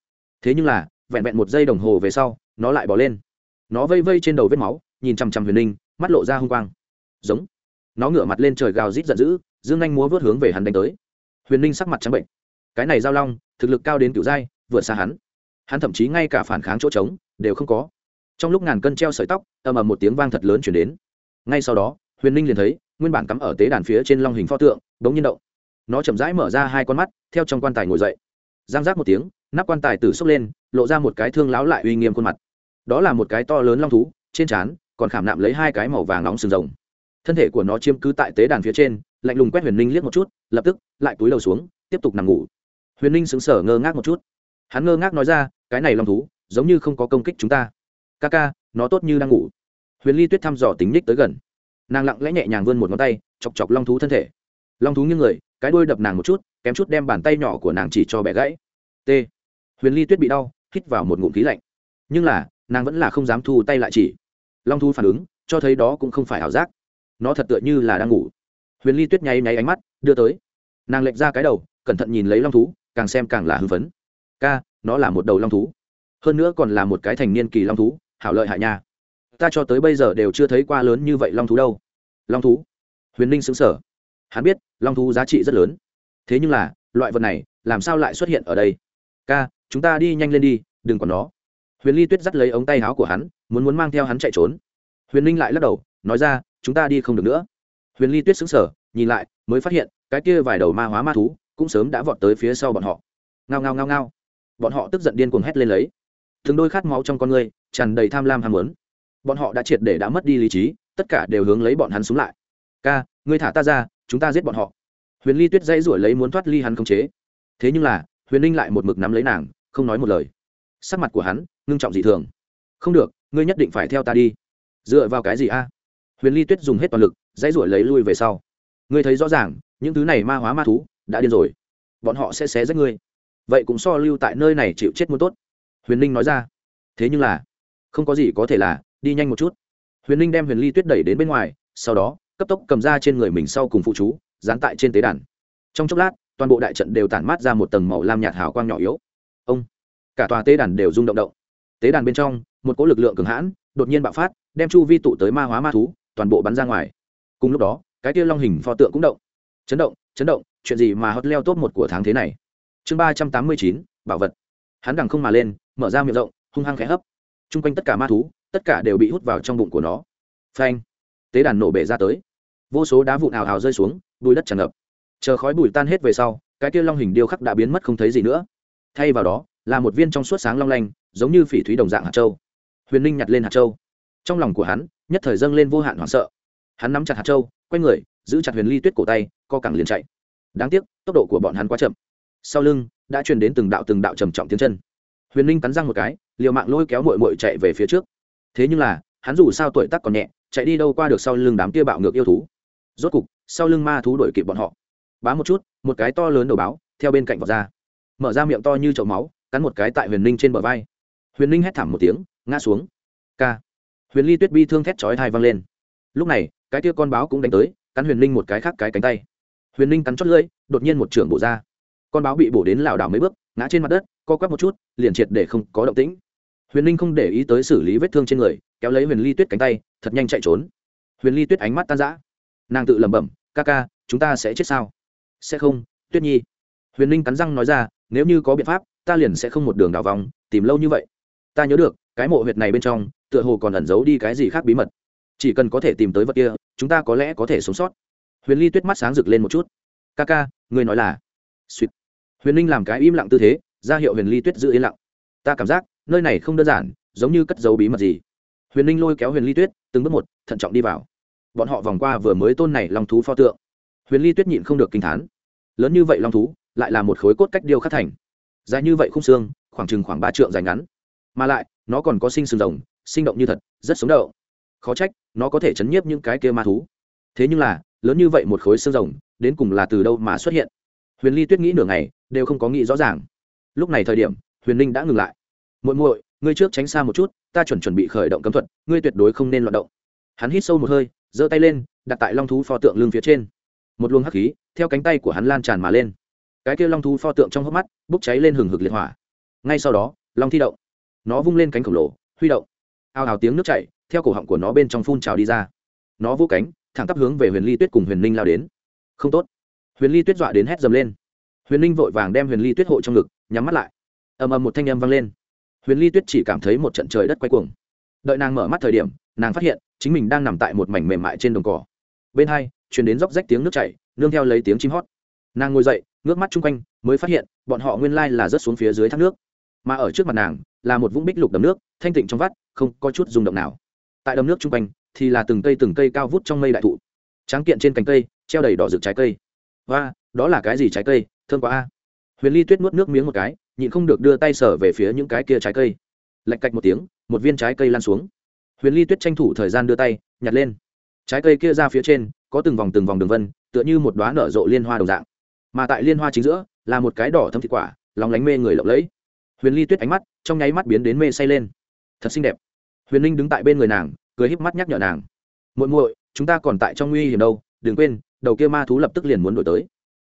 Thế nhưng là, vẹn vẹn một giây đồng hồ về sau, nó lại bỏ lên. Nó vây vây trên đầu vết máu, nhìn chằm chằm huyền linh mắt lộ ra hung quang. Giống. Nó ngửa mặt lên trời gào rít giận dữ, dương anh múa vớt hướng về hắn đánh tới. Huyền ninh sắc mặt trắng bệnh. Cái này giao long, thực lực cao đến kiểu giai vượt xa hắn. Hắn thậm chí ngay cả phản kháng chỗ trống, đều không có. Trong lúc ngàn cân treo sợi tóc, ầm ầm một tiếng vang thật lớn chuyển đến. Ngay sau đó, huyền ninh liền thấy, nguyên bản cắm ở tế đàn phía trên long hình pho tượng, bỗng nhiên động. Nó chậm rãi mở ra hai con mắt, theo trong quan tài ngồi dậy. Giang giác một tiếng, nắp quan tài tử xốc lên, lộ ra một cái thương láo lại uy nghiêm khuôn mặt. Đó là một cái to lớn long thú, trên trán còn khảm nạm lấy hai cái màu vàng nóng sừng rồng. Thân thể của nó chiếm cứ tại tế đàn phía trên, lạnh lùng quét huyền ninh liếc một chút, lập tức, lại túi đầu xuống, tiếp tục nằm ngủ. Huyền ninh sững sờ ngơ ngác một chút. Hắn ngơ ngác nói ra, cái này long thú, giống như không có công kích chúng ta. Ca ca, nó tốt như đang ngủ. Huyền ly tuyết thăm dò tính ních tới gần. Nàng lặng lẽ nhẹ nhàng vươn một ngón tay, chọc chọc long thú thân thể. Long thú như người, cái đuôi đập nàng một chút, kém chút đem bàn tay nhỏ của nàng chỉ cho bẻ gãy. T. Huyền ly tuyết bị đau, hít vào một ngụm khí lạnh. Nhưng là, nàng vẫn là không dám thu tay lại chỉ long thú phản ứng, cho thấy đó cũng không phải ảo giác. Nó thật tựa như là đang ngủ. Huyền ly tuyết nháy nháy ánh mắt, đưa tới. Nàng lệch ra cái đầu, cẩn thận nhìn lấy long thú càng xem càng là hưng phấn. Ca, nó là một đầu long thú hơn nữa còn là một cái thành niên kỳ long thú hảo lợi hại nha. Ta cho tới bây giờ đều chưa thấy qua lớn như vậy long thú đâu. Long thú huyền ninh xứng sở hắn biết, long thú giá trị rất lớn. Thế nhưng là, loại vật này, làm sao lại xuất hiện ở đây? Ca, chúng ta đi nhanh lên đi, đừng còn nó. Huyền ly tuyết dắt lấy ống tay áo của hắn muốn muốn mang theo hắn chạy trốn. Huyền ninh lại lắc đầu, nói ra, chúng ta đi không được nữa. Huyền ly tuyết xứng sở nhìn lại, mới phát hiện, cái kia vài đầu ma hóa ma thú cũng sớm đã vọt tới phía sau bọn họ. Ngao ngao ngao ngao. Bọn họ tức giận điên cuồng hét lên lấy. Thường đôi khát máu trong con người, tràn đầy tham lam ham muốn. Bọn họ đã triệt để đã mất đi lý trí, tất cả đều hướng lấy bọn hắn xuống lại. Ca, ngươi thả ta ra, chúng ta giết bọn họ. Huyền ly tuyết dây rủi lấy muốn thoát ly hắn không chế. Thế nhưng là, huyền linh lại một mực nắm lấy nàng, không nói một lời. Sắc mặt của hắn ngưng trọng dị thường. Không được ngươi nhất định phải theo ta đi. Dựa vào cái gì a? Huyền ly tuyết dùng hết toàn lực, dãy ruổi lấy lui về sau. Ngươi thấy rõ ràng, những thứ này ma hóa ma thú, đã điên rồi. Bọn họ sẽ xé rách ngươi. Vậy cũng so lưu tại nơi này chịu chết muốn tốt. Huyền linh nói ra. Thế nhưng là, không có gì có thể là, đi nhanh một chút. Huyền linh đem huyền ly tuyết đẩy đến bên ngoài, sau đó, cấp tốc cầm ra trên người mình sau cùng phụ chú, dán tại trên tế đàn. Trong chốc lát, toàn bộ đại trận đều tản mát ra một tầng màu lam nhạt hào quang nhỏ yếu. Ông, cả tòa tế đàn đều rung động động. Tế đàn bên trong một cỗ lực lượng cường hãn đột nhiên bạo phát, đem chu vi tụ tới ma hóa ma thú, toàn bộ bắn ra ngoài. Cùng lúc đó, cái kia long hình pho tượng cũng động. Chấn động chấn động, chuyện gì mà hot leo top một của tháng thế này? Chương ba trăm tám mươi chín, bảo vật. Hắn đằng không mà lên, mở ra miệng rộng, hung hăng khẽ hấp. T r u n g quanh tất cả ma thú, tất cả đều bị hút vào trong bụng của nó. Phanh! Tế đàn nổ bể ra tới. Vô số đá vụn ào ào rơi xuống bùi đất tràn ngập. Chờ khói bụi tan hết về sau, cái kia long hình điêu khắc đã biến mất không thấy gì nữa. Thay vào đó, là một viên trong suốt sáng long lanh, giống như phỉ thúy đồng dạng hạt châu huyền ninh nhặt lên hạt châu. Trong lòng của hắn, nhất thời dâng lên vô hạn hoảng sợ. Hắn nắm chặt hạt châu, quay người, giữ chặt huyền ly tuyết cổ tay, co cẳng liền chạy. Đáng tiếc, tốc độ của bọn hắn quá chậm. Sau lưng, đã truyền đến từng đạo từng đạo trầm trọng tiếng chân. Huyền ninh cắn răng một cái, liều mạng lôi kéo mội mội chạy về phía trước. Thế nhưng là, hắn dù sao tuổi tác còn nhẹ, chạy đi đâu qua được sau lưng đám kia bạo ngược yêu thú. Rốt cục, sau lưng ma thú đuổi kịp bọn họ. Bá một chút, một cái to lớn đầu báo, theo bên cạnh vọt ra. Mở ra miệng to như chậu máu, cắn một cái tại huyền ninh trên bờ vai huyền ninh hét thảm một tiếng, ngã xuống. K huyền ly tuyết bi thương thét chói thai văng lên. Lúc này, cái tia con báo cũng đánh tới, cắn huyền ninh một cái khác cái cánh tay. Huyền ninh cắn chót lưỡi, đột nhiên một trưởng bổ ra. Con báo bị bổ đến lảo đảo mấy bước, ngã trên mặt đất, co quắp một chút, liền triệt để không có động tĩnh. Huyền ninh không để ý tới xử lý vết thương trên người, kéo lấy huyền ly tuyết cánh tay, thật nhanh chạy trốn. Huyền ly tuyết ánh mắt tan rã. Nàng tự lẩm bẩm, ca ca, chúng ta sẽ chết sao? Sẽ không, tuyết nhi. Huyền ninh cắn răng nói ra, nếu như có biện pháp, ta liền sẽ không một đường đào vòng, tìm lâu như vậy ta nhớ được, cái mộ huyệt này bên trong, tựa hồ còn ẩn giấu đi cái gì khác bí mật. Chỉ cần có thể tìm tới vật kia, chúng ta có lẽ có thể sống sót. Huyền ly tuyết mắt sáng rực lên một chút. Ca ca người nói là suýt huyền Linh làm cái im lặng tư thế, ra hiệu huyền ly tuyết giữ yên lặng. Ta cảm giác, nơi này không đơn giản, giống như cất dấu bí mật gì. Huyền Linh lôi kéo huyền ly tuyết, từng bước một, thận trọng đi vào. Bọn họ vòng qua vừa mới tôn này long thú pho tượng. Huyền ly tuyết nhịn không được kinh thán. Lớn như vậy long thú, lại là một khối cốt cách điêu khắc thành. Dài như vậy khung xương, khoảng chừng khoảng ba trượng dài ngắn mà lại, nó còn có sinh sừng rồng, sinh động như thật, rất sống động. Khó trách, nó có thể chấn nhiếp những cái kia ma thú. Thế nhưng là, lớn như vậy một khối xương rồng, đến cùng là từ đâu mà xuất hiện? Huyền ly tuyết nghĩ nửa ngày, đều không có nghĩ rõ ràng. Lúc này thời điểm, huyền ninh đã ngừng lại. Muội muội, ngươi trước tránh xa một chút, ta chuẩn chuẩn bị khởi động cấm thuật, ngươi tuyệt đối không nên loạt động. Hắn hít sâu một hơi, giơ tay lên, đặt tại long thú pho tượng lưng phía trên. Một luồng hắc khí, theo cánh tay của hắn lan tràn mà lên. Cái kia long thú pho tượng trong hốc mắt, bốc cháy lên hừng hực liệt hỏa. Ngay sau đó, long thi động nó vung lên cánh khổng lồ, huy động. Ao ào tiếng nước chảy, theo cổ họng của nó bên trong phun trào đi ra. Nó vô cánh, thẳng tắp hướng về huyền ly tuyết cùng huyền ninh lao đến. Không tốt. Huyền ly tuyết dọa đến hét dầm lên. Huyền ninh vội vàng đem huyền ly tuyết hộ trong ngực, nhắm mắt lại. Ầm ầm một thanh âm vang lên. Huyền ly tuyết chỉ cảm thấy một trận trời đất quay cuồng. Đợi nàng mở mắt thời điểm, nàng phát hiện, chính mình đang nằm tại một mảnh mềm mại trên đồng cỏ. Bên hai chuyển đến róc rách tiếng nước chảy, nương theo lấy tiếng chim hót. Nàng ngồi dậy, ngước mắt chung quanh, mới phát hiện, bọn họ nguyên lai là rớt xuống phía dưới thác nước mà ở trước mặt nàng là một vũng bích lục đầm nước, thanh tịnh trong vắt, không có chút rung động nào. Tại đầm nước chung quanh thì là từng cây từng cây cao vút trong mây đại thụ, tráng kiện trên cành cây, treo đầy đỏ rực trái cây. Và đó là cái gì trái cây? Thơm quá a. Huyền ly tuyết nuốt nước miếng một cái, nhịn không được đưa tay sở về phía những cái kia trái cây. Lạch cạch một tiếng, một viên trái cây lan xuống. Huyền ly tuyết tranh thủ thời gian đưa tay, nhặt lên. Trái cây kia ra phía trên, có từng vòng từng vòng đường vân, tựa như một đoá nở rộ liên hoa đồng dạng. Mà tại liên hoa chính giữa, là một cái đỏ thâm thịt quả lóng lánh mê người lộng lẫy huyền ly tuyết ánh mắt trong nháy mắt biến đến mê say lên. Thật xinh đẹp. Huyền linh đứng tại bên người nàng, cười híp mắt nhắc nhở nàng. Muội muội, chúng ta còn tại trong nguy hiểm đâu, đừng quên, đầu kia ma thú lập tức liền muốn đổi tới.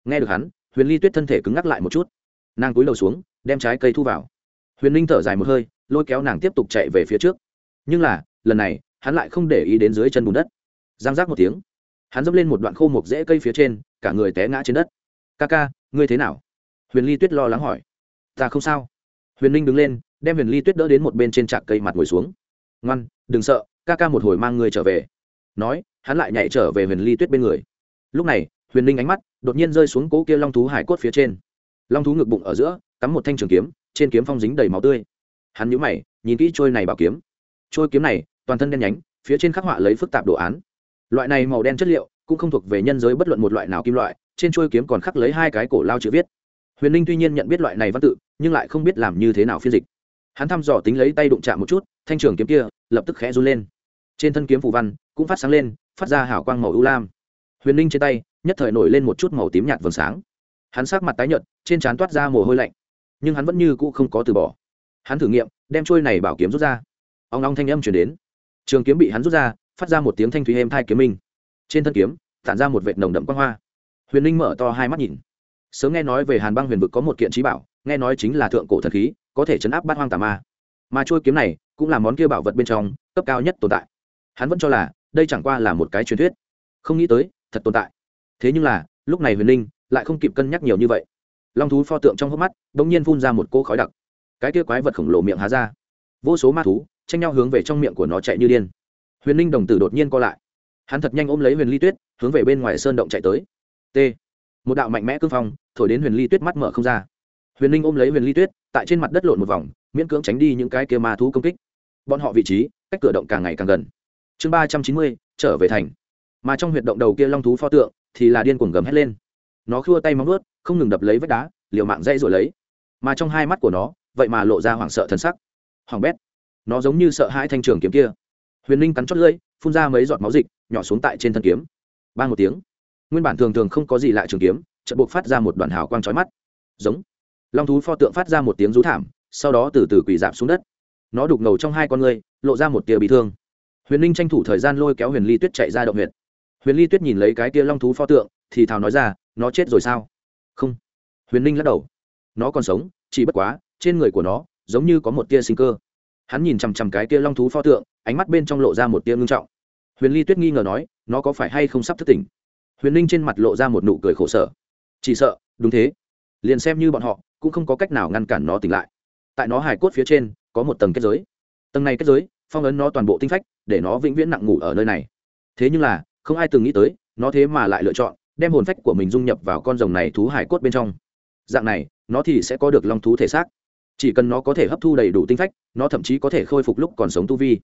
Nghe được hắn, huyền ly tuyết thân thể cứng ngắc lại một chút. Nàng cúi đầu xuống, đem trái cây thu vào. Huyền linh thở dài một hơi, lôi kéo nàng tiếp tục chạy về phía trước. Nhưng là, lần này, hắn lại không để ý đến dưới chân bùn đất. Giang rác một tiếng, hắn dẫm lên một đoạn khô mục rễ cây phía trên, cả người té ngã trên đất. Ca ca, ngươi thế nào? Huyền ly tuyết lo lắng hỏi. Ta không sao huyền linh đứng lên, đem huyền ly tuyết đỡ đến một bên trên trạc cây mặt ngồi xuống. Ngoan, đừng sợ, ca ca một hồi mang người trở về. Nói, hắn lại nhảy trở về huyền ly tuyết bên người. Lúc này, huyền linh ánh mắt đột nhiên rơi xuống cỗ kia long thú hải cốt phía trên. Long thú ngực bụng ở giữa, cắm một thanh trường kiếm, trên kiếm phong dính đầy máu tươi. Hắn nhũ mày, nhìn kỹ trôi này bảo kiếm. Trôi kiếm này, toàn thân đen nhánh, phía trên khắc họa lấy phức tạp đồ án. Loại này màu đen chất liệu cũng không thuộc về nhân giới bất luận một loại nào kim loại, trên trôi kiếm còn khắc lấy hai cái cổ lao chữ viết huyền ninh tuy nhiên nhận biết loại này văn tự, nhưng lại không biết làm như thế nào phiên dịch. Hắn thăm dò tính lấy tay đụng chạm một chút, thanh trường kiếm kia lập tức khẽ run lên. Trên thân kiếm phù văn cũng phát sáng lên, phát ra hảo quang màu ưu lam. Huyền ninh trên tay nhất thời nổi lên một chút màu tím nhạt vầng sáng. Hắn sát mặt tái nhợt, trên trán toát ra mồ hôi lạnh. Nhưng hắn vẫn như cũ không có từ bỏ. Hắn thử nghiệm, đem trôi này bảo kiếm rút ra. Ông long thanh âm chuyển đến. Trường kiếm bị hắn rút ra, phát ra một tiếng thanh thúy êm thai kiếm minh. Trên thân kiếm, tản ra một vệt nồng đậm quang hoa. Huyền ninh mở to hai mắt nhìn sớm nghe nói về hàn băng huyền vực có một kiện trí bảo, nghe nói chính là thượng cổ thần khí, có thể chấn áp bát hoang tà ma. Mà trôi kiếm này cũng là món kia bảo vật bên trong, cấp cao nhất tồn tại. Hắn vẫn cho là, đây chẳng qua là một cái truyền thuyết. Không nghĩ tới, thật tồn tại. Thế nhưng là, lúc này huyền ninh lại không kịp cân nhắc nhiều như vậy. Long thú pho tượng trong hốc mắt đ ỗ n g nhiên phun ra một cỗ khói đặc. Cái kia quái vật khổng lồ miệng há ra. Vô số ma thú tranh nhau hướng về trong miệng của nó chạy như điên. Huyền ninh đồng tử đột nhiên co lại. Hắn thật nhanh ôm lấy huyền ly tuyết, hướng về bên ngoài sơn động chạy tới. T một đạo mạnh mẽ cương phong, thổi đến huyền ly tuyết mắt mở không ra. Huyền Linh ôm lấy huyền ly tuyết, tại trên mặt đất lộn một vòng, miễn cưỡng tránh đi những cái kia ma thú công kích. Bọn họ vị trí, cách cửa động càng ngày càng gần. Chương ba trăm chín mươi, trở về thành. Mà trong huyệt động đầu kia long thú pho tượng, thì là điên cuồng gầm hét lên. Nó khua tay móng ướt không ngừng đập lấy vách đá, liều mạng dây rồi lấy. Mà trong hai mắt của nó, vậy mà lộ ra hoảng sợ thân sắc. Hoàng bét, nó giống như sợ hai thanh trường kiếm kia. Huyền ninh cắn chót lưỡi, phun ra mấy giọt máu dịch, nhỏ xuống tại trên thân kiếm. Ba một tiếng nguyên bản thường thường không có gì lạ trường kiếm, chợt buộc phát ra một đoàn hào quang chói mắt. Giống. Long thú pho tượng phát ra một tiếng rú thảm, sau đó từ từ quỳ giảm xuống đất. Nó đục ngầu trong hai con ngươi, lộ ra một tia bị thương. Huyền ninh tranh thủ thời gian lôi kéo huyền ly tuyết chạy ra động huyện huyền ly tuyết nhìn lấy cái tia long thú pho tượng, thì thào nói ra, nó chết rồi sao? Không. Huyền ninh lắc đầu. Nó còn sống, chỉ bất quá, trên người của nó, giống như có một tia sinh cơ. Hắn nhìn chằm chằm cái tia long thú pho tượng, ánh mắt bên trong lộ ra một tia ngưng trọng. Huyền ly tuyết nghi ngờ nói, nó có phải hay không sắp thức tỉnh? Huyền ninh trên mặt lộ ra một nụ cười khổ sở chỉ sợ đúng thế liền xem như bọn họ cũng không có cách nào ngăn cản nó tỉnh lại tại nó hài cốt phía trên có một tầng kết giới tầng này kết giới phong ấn nó toàn bộ tinh phách để nó vĩnh viễn nặng ngủ ở nơi này thế nhưng là không ai từng nghĩ tới nó thế mà lại lựa chọn đem hồn phách của mình dung nhập vào con rồng này thú hải cốt bên trong dạng này nó thì sẽ có được long thú thể xác chỉ cần nó có thể hấp thu đầy đủ tinh phách nó thậm chí có thể khôi phục lúc còn sống tu vi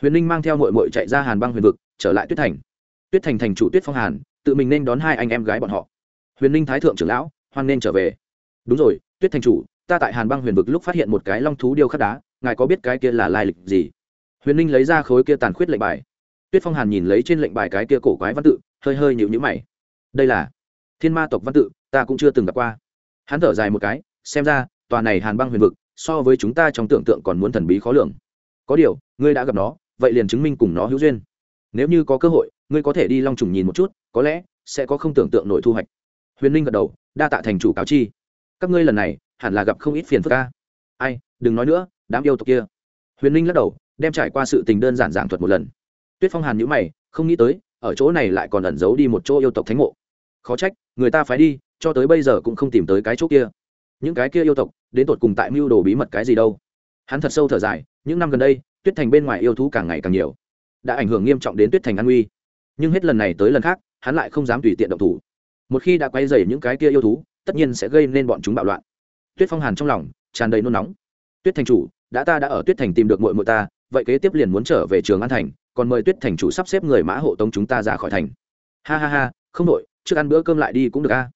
huyền ninh mang theo mội mội chạy ra hàn băng huyền vực trở lại tuyết thành tuyết thành thành chủ tuyết phong hàn tự mình nên đón hai anh em gái bọn họ. Huyền ninh thái thượng trưởng lão, hoan nên trở về. Đúng rồi, tuyết thành chủ, ta tại hàn băng huyền vực lúc phát hiện một cái long thú điêu khắc đá, ngài có biết cái kia là lai lịch gì? Huyền ninh lấy ra khối kia tàn khuyết lệnh bài. Tuyết phong hàn nhìn lấy trên lệnh bài cái kia cổ quái văn tự, hơi hơi nhịu nhữ mày. Đây là thiên ma tộc văn tự, ta cũng chưa từng gặp qua. Hắn thở dài một cái, xem ra, tòa này hàn băng huyền vực, so với chúng ta trong tưởng tượng còn muốn thần bí khó lường. Có điều, ngươi đã gặp nó, vậy liền chứng minh cùng nó hữu duyên. Nếu như có cơ hội ngươi có thể đi long trùng nhìn một chút, có lẽ sẽ có không tưởng tượng nổi thu hoạch. Huyền ninh gật đầu, đa tạ thành chủ cáo chi. Các ngươi lần này hẳn là gặp không ít phiền phức ca ai, đừng nói nữa, đám yêu tộc kia. Huyền ninh lắc đầu, đem trải qua sự tình đơn giản giảng thuật một lần. Tuyết phong hàn nhữ mày, không nghĩ tới, ở chỗ này lại còn ẩn giấu đi một chỗ yêu tộc thánh mộ. Khó trách, người ta phải đi, cho tới bây giờ cũng không tìm tới cái chỗ kia. Những cái kia yêu tộc, đến tột cùng tại mưu đồ bí mật cái gì đâu. Hắn thật sâu thở dài, những năm gần đây, tuyết thành bên ngoài yêu thú càng ngày càng nhiều. Đã ảnh hưởng nghiêm trọng đến tuyết thành an nguy nhưng hết lần này tới lần khác, hắn lại không dám tùy tiện động thủ. Một khi đã quay dày những cái kia yêu thú, tất nhiên sẽ gây nên bọn chúng bạo loạn. Tuyết phong hàn trong lòng tràn đầy nôn nóng. Tuyết thành chủ, đã ta đã ở tuyết thành tìm được mội mội ta, vậy kế tiếp liền muốn trở về trường an thành, còn mời tuyết thành chủ sắp xếp người mã hộ tống chúng ta ra khỏi thành. Ha ha ha, không đội trước ăn bữa cơm lại đi cũng được a.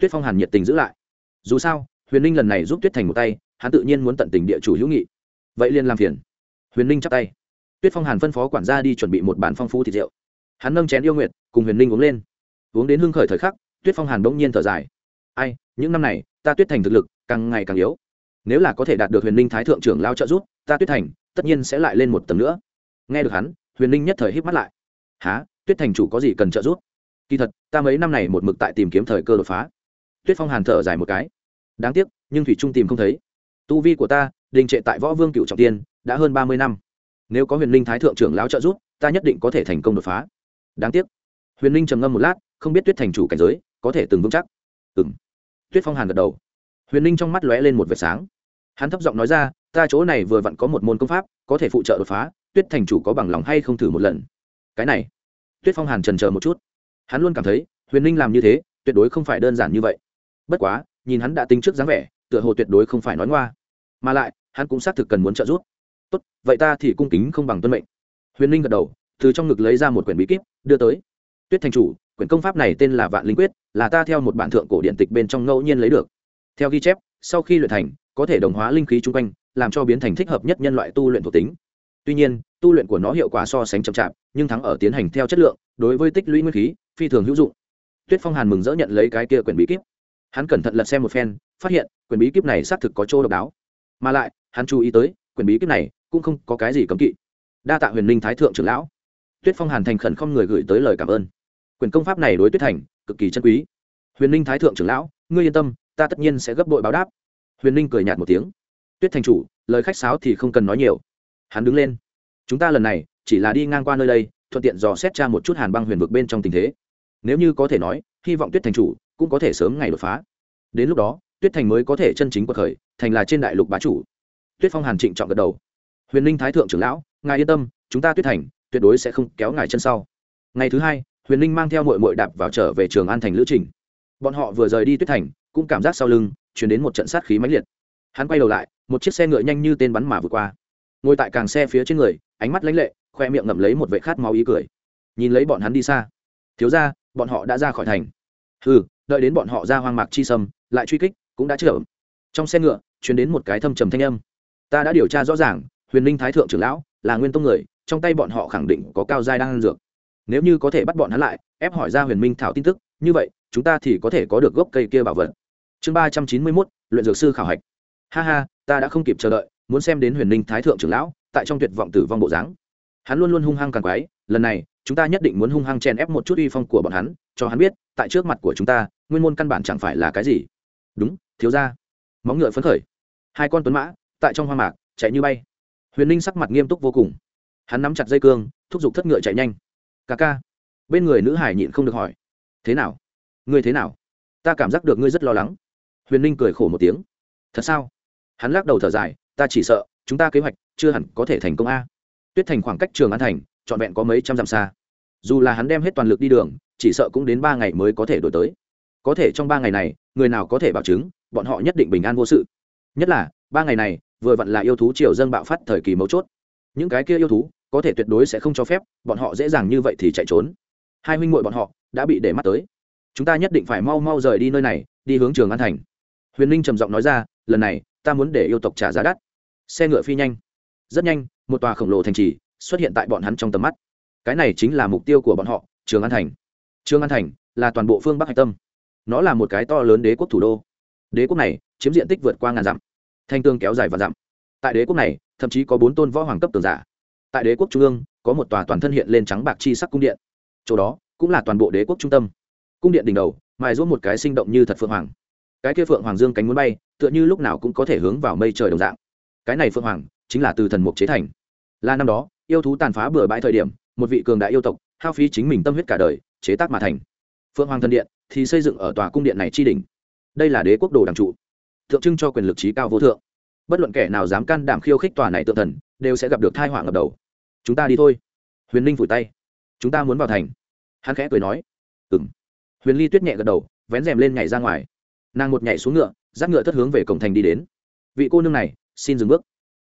Tuyết phong hàn nhiệt tình giữ lại. Dù sao, huyền ninh lần này giúp tuyết thành một tay, hắn tự nhiên muốn tận tình địa chủ hữu nghị. Vậy liền làm phiền. Huyền ninh chắp tay. Tuyết phong hàn phân phó quản gia đi chuẩn bị một bàn phong phú thịt rượu hắn nâng chén yêu nguyệt, cùng huyền ninh uống lên. Uống đến hưng khởi thời khắc, tuyết phong hàn bỗng nhiên thở dài. Ai, những năm này, ta tuyết thành thực lực càng ngày càng yếu. Nếu là có thể đạt được huyền ninh thái thượng trưởng lao trợ giúp, ta tuyết thành tất nhiên sẽ lại lên một tầng nữa. Nghe được hắn, huyền ninh nhất thời hít mắt lại. Há tuyết thành chủ có gì cần trợ giúp? Kỳ thật, ta mấy năm này một mực tại tìm kiếm thời cơ đột phá. Tuyết phong hàn thở dài một cái. Đáng tiếc, nhưng thủy trung tìm không thấy. Tu vi của ta, đình trệ tại võ vương cựu trọng tiên, đã hơn ba mươi năm. Nếu có huyền linh thái thượng trưởng lão trợ giúp, ta nhất định có thể thành công đột phá đáng tiếc. Huyền linh trầm ngâm một lát, không biết tuyết thành chủ cảnh giới có thể từng vững chắc. Ừ m tuyết phong hàn gật đầu. Huyền linh trong mắt lóe lên một vệt sáng. Hắn thấp giọng nói ra, ta chỗ này vừa vặn có một môn công pháp, có thể phụ trợ đột phá, tuyết thành chủ có bằng lòng hay không thử một lần? Cái này. Tuyết phong hàn trần c một chút. Hắn luôn cảm thấy, huyền linh làm như thế, tuyệt đối không phải đơn giản như vậy. Bất quá, nhìn hắn đã tính trước dáng vẻ, tựa hồ tuyệt đối không phải nói ngoa. Mà lại, hắn cũng xác thực cần muốn trợ giúp. Tốt, vậy ta thì cung kính không bằng tuân mệnh. Huyền linh gật đầu, từ trong ngực lấy ra một quyển bí kíp đưa tới. Tuyết thành chủ, quyển công pháp này tên là vạn linh quyết, là ta theo một bản thượng cổ điện tịch bên trong ngẫu nhiên lấy được. Theo ghi chép, sau khi luyện thành, có thể đồng hóa linh khí chung quanh, làm cho biến thành thích hợp nhất nhân loại tu luyện thuộc tính. Tuy nhiên, tu luyện của nó hiệu quả so sánh chậm chạp, nhưng thắng ở tiến hành theo chất lượng, đối với tích lũy nguyên khí, phi thường hữu dụng. Tuyết phong hàn mừng dỡ nhận lấy cái kia quyển bí kíp. Hắn cẩn thận lật xem một phen, phát hiện, quyển bí kíp này xác thực có chỗ độc đáo. Mà lại, hắn chú ý tới, quyển bí kíp này cũng không có cái gì cấm kỵ. Đa tạ huyền linh thái thượng trưởng lão tuyết phong hàn thành khẩn không người gửi tới lời cảm ơn. Quyền công pháp này đối tuyết thành, cực kỳ chân quý. Huyền linh thái thượng trưởng lão, ngươi yên tâm, ta tất nhiên sẽ gấp đội báo đáp. Huyền linh cười nhạt một tiếng. Tuyết thành chủ, lời khách sáo thì không cần nói nhiều. Hắn đứng lên. Chúng ta lần này, chỉ là đi ngang qua nơi đây, thuận tiện dò xét tra một chút hàn băng huyền vực bên trong tình thế. Nếu như có thể nói, hy vọng tuyết thành chủ cũng có thể sớm ngày đột phá. Đến lúc đó, tuyết thành mới có thể chân chính cuộc khởi, thành là trên đại lục bá chủ. Tuyết phong hàn trịnh chọn gật đầu. Huyền ninh thái thượng trưởng lão, ngài yên tâm, chúng ta tuyết thành tuyệt đối sẽ không kéo ngài chân sau. Ngày thứ hai, huyền ninh mang theo mội mội đạp vào trở về trường an thành lữ trình. Bọn họ vừa rời đi tuyết thành, cũng cảm giác sau lưng chuyển đến một trận sát khí mãnh liệt. Hắn quay đầu lại, một chiếc xe ngựa nhanh như tên bắn mà vượt qua. Ngồi tại càng xe phía trên người, ánh mắt lãnh lệ, khoe miệng ngậm lấy một vệ khát máu ý cười. Nhìn lấy bọn hắn đi xa. Thiếu ra bọn họ đã ra khỏi thành. Hừ, đợi đến bọn họ ra hoang mạc chi sâm, lại truy kích, cũng đã chở trong xe ngựa chuyển đến một cái thâm trầm thanh âm. Ta đã điều tra rõ ràng, huyền linh thái thượng trưởng lão là nguyên tông người trong tay bọn họ khẳng định có cao giai đang ăn dược. Nếu như có thể bắt bọn hắn lại, ép hỏi ra huyền minh thảo tin tức, như vậy, chúng ta thì có thể có được gốc cây kia bảo vật. Chương ba trăm chín mươi mốt, luyện dược sư khảo hạch. Ha ha, ta đã không kịp chờ đợi, muốn xem đến huyền minh thái thượng trưởng lão, tại trong tuyệt vọng tử vong bộ dáng. Hắn luôn luôn hung hăng càng quái, lần này, chúng ta nhất định muốn hung hăng chèn ép một chút uy phong của bọn hắn, cho hắn biết, tại trước mặt của chúng ta, nguyên môn căn bản chẳng phải là cái gì. Đúng, thiếu ra móng ngựa phấn khởi. Hai con tuấn mã, tại trong hoa mạc, chạy như bay. Huyền ninh sắc mặt nghiêm túc vô cùng hắn nắm chặt dây cương, thúc giục thất ngựa chạy nhanh. Ca ca. Bên người nữ hải nhịn không được hỏi. Thế nào? Ngươi thế nào? Ta cảm giác được ngươi rất lo lắng. Huyền ninh cười khổ một tiếng. Thật sao? Hắn lắc đầu thở dài. Ta chỉ sợ, chúng ta kế hoạch chưa hẳn có thể thành công a. Tuyết thành khoảng cách trường an thành, trọn vẹn có mấy trăm dặm xa. Dù là hắn đem hết toàn lực đi đường, chỉ sợ cũng đến ba ngày mới có thể đổi tới. Có thể trong ba ngày này, người nào có thể bảo chứng, bọn họ nhất định bình an vô sự. Nhất là, ba ngày này, vừa vặn là yêu thú triều dân bạo phát thời kỳ mấu chốt. Những cái kia yêu thú có thể tuyệt đối sẽ không cho phép, bọn họ dễ dàng như vậy thì chạy trốn. Hai huynh muội bọn họ đã bị để mắt tới. Chúng ta nhất định phải mau mau rời đi nơi này, đi hướng trường an thành. Huyền linh trầm giọng nói ra, lần này, ta muốn để yêu tộc trả giá đắt. Xe ngựa phi nhanh. Rất nhanh, một tòa khổng lồ thành trì xuất hiện tại bọn hắn trong tầm mắt. Cái này chính là mục tiêu của bọn họ, trường an thành. Trường an thành là toàn bộ phương bắc hạch tâm. Nó là một cái to lớn đế quốc thủ đô. Đế quốc này chiếm diện tích vượt qua ngàn dặm, thanh tương kéo dài và dặm. Tại đế quốc này, thậm chí có bốn tôn võ hoàng cấp tường giả tại đế quốc trung ương, có một tòa toàn thân hiện lên trắng bạc chi sắc cung điện. Chỗ đó cũng là toàn bộ đế quốc trung tâm. Cung điện đỉnh đầu, mài rũa một cái sinh động như thật phượng hoàng. Cái kia phượng hoàng dương cánh muốn bay, tựa như lúc nào cũng có thể hướng vào mây trời đồng dạng. Cái này phượng hoàng chính là từ thần mục chế thành. Là năm đó, yêu thú tàn phá bừa bãi thời điểm, một vị cường đại yêu tộc, hao phí chính mình tâm huyết cả đời, chế tác mà thành. Phượng hoàng thần điện thì xây dựng ở tòa cung điện này chi đỉnh. Đây là đế quốc đồ đàng trụ, tượng trưng cho quyền lực trí cao vô thượng. Bất luận kẻ nào dám can đảm khiêu khích tòa này tự thần đều sẽ gặp được thai họa ngập đầu. Chúng ta đi thôi. Huyền ninh vùi tay. Chúng ta muốn vào thành. Hắn khẽ cười nói. Ừng huyền ly tuyết nhẹ gật đầu, vén rèm lên nhảy ra ngoài. Nàng một nhảy xuống ngựa, dắt ngựa thất hướng về cổng thành đi đến. Vị cô nương này, xin dừng bước.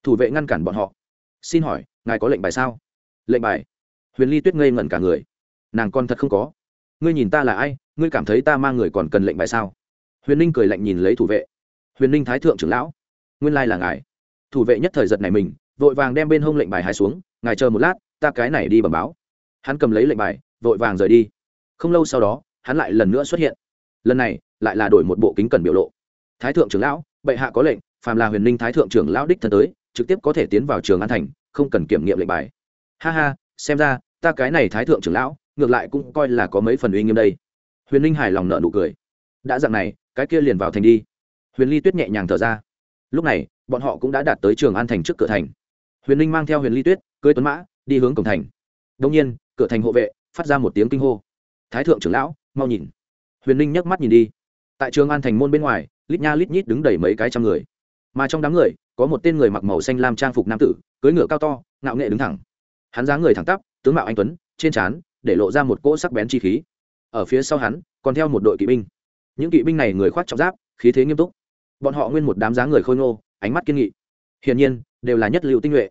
Thủ vệ ngăn cản bọn họ. Xin hỏi, ngài có lệnh bài sao? Lệnh bài? Huyền ly tuyết ngây ngẩn cả người. Nàng con thật không có. Ngươi nhìn ta là ai? Ngươi cảm thấy ta mang người còn cần lệnh bài sao? Huyền ninh cười lạnh nhìn lấy thủ vệ. Huyền ninh thái thượng trưởng lão. Nguyên lai là ngài. Thủ vệ nhất thời giật này mình vội vàng đem bên hông lệnh bài hai xuống, ngài chờ một lát, ta cái này đi bẩm báo. Hắn cầm lấy lệnh bài, vội vàng rời đi. Không lâu sau đó, hắn lại lần nữa xuất hiện. Lần này, lại là đổi một bộ kính cần biểu lộ. Thái thượng trưởng lão, bệ hạ có lệnh, phàm là huyền ninh thái thượng trưởng lão đích thân tới, trực tiếp có thể tiến vào trường an thành, không cần kiểm nghiệm lệnh bài. Ha ha, xem ra, ta cái này thái thượng trưởng lão, ngược lại cũng coi là có mấy phần uy nghiêm đây. Huyền ninh hài lòng nợ nụ cười. Đã dặn này, cái kia liền vào thành đi. Huyền ly tuyết nhẹ nhàng thở ra. Lúc này, bọn họ cũng đã đạt tới trường an thành trước cửa thành huyền ninh mang theo huyền ly tuyết, cưới tuấn mã, đi hướng cổng thành. Đông nhiên, cửa thành hộ vệ phát ra một tiếng kinh hô. Thái thượng trưởng lão, mau nhìn. Huyền ninh nhấc mắt nhìn đi. Tại trường an thành môn bên ngoài, lít nha lít nhít đứng đầy mấy cái trăm người. Mà trong đám người, có một tên người mặc màu xanh lam trang phục nam tử cưỡi ngựa cao to, ngạo nghệ đứng thẳng. Hắn dáng người thẳng tắp, tướng mạo anh tuấn, trên trán để lộ ra một cỗ sắc bén chi khí. Ở phía sau hắn, còn theo một đội kỵ binh. Những kỵ binh này người khoác trọng giáp, khí thế nghiêm túc. Bọn họ nguyên một đám dáng người khôi ngô, ánh mắt kiên nghị. Hiển nhiên đều là nhất lưu tinh nhuệ.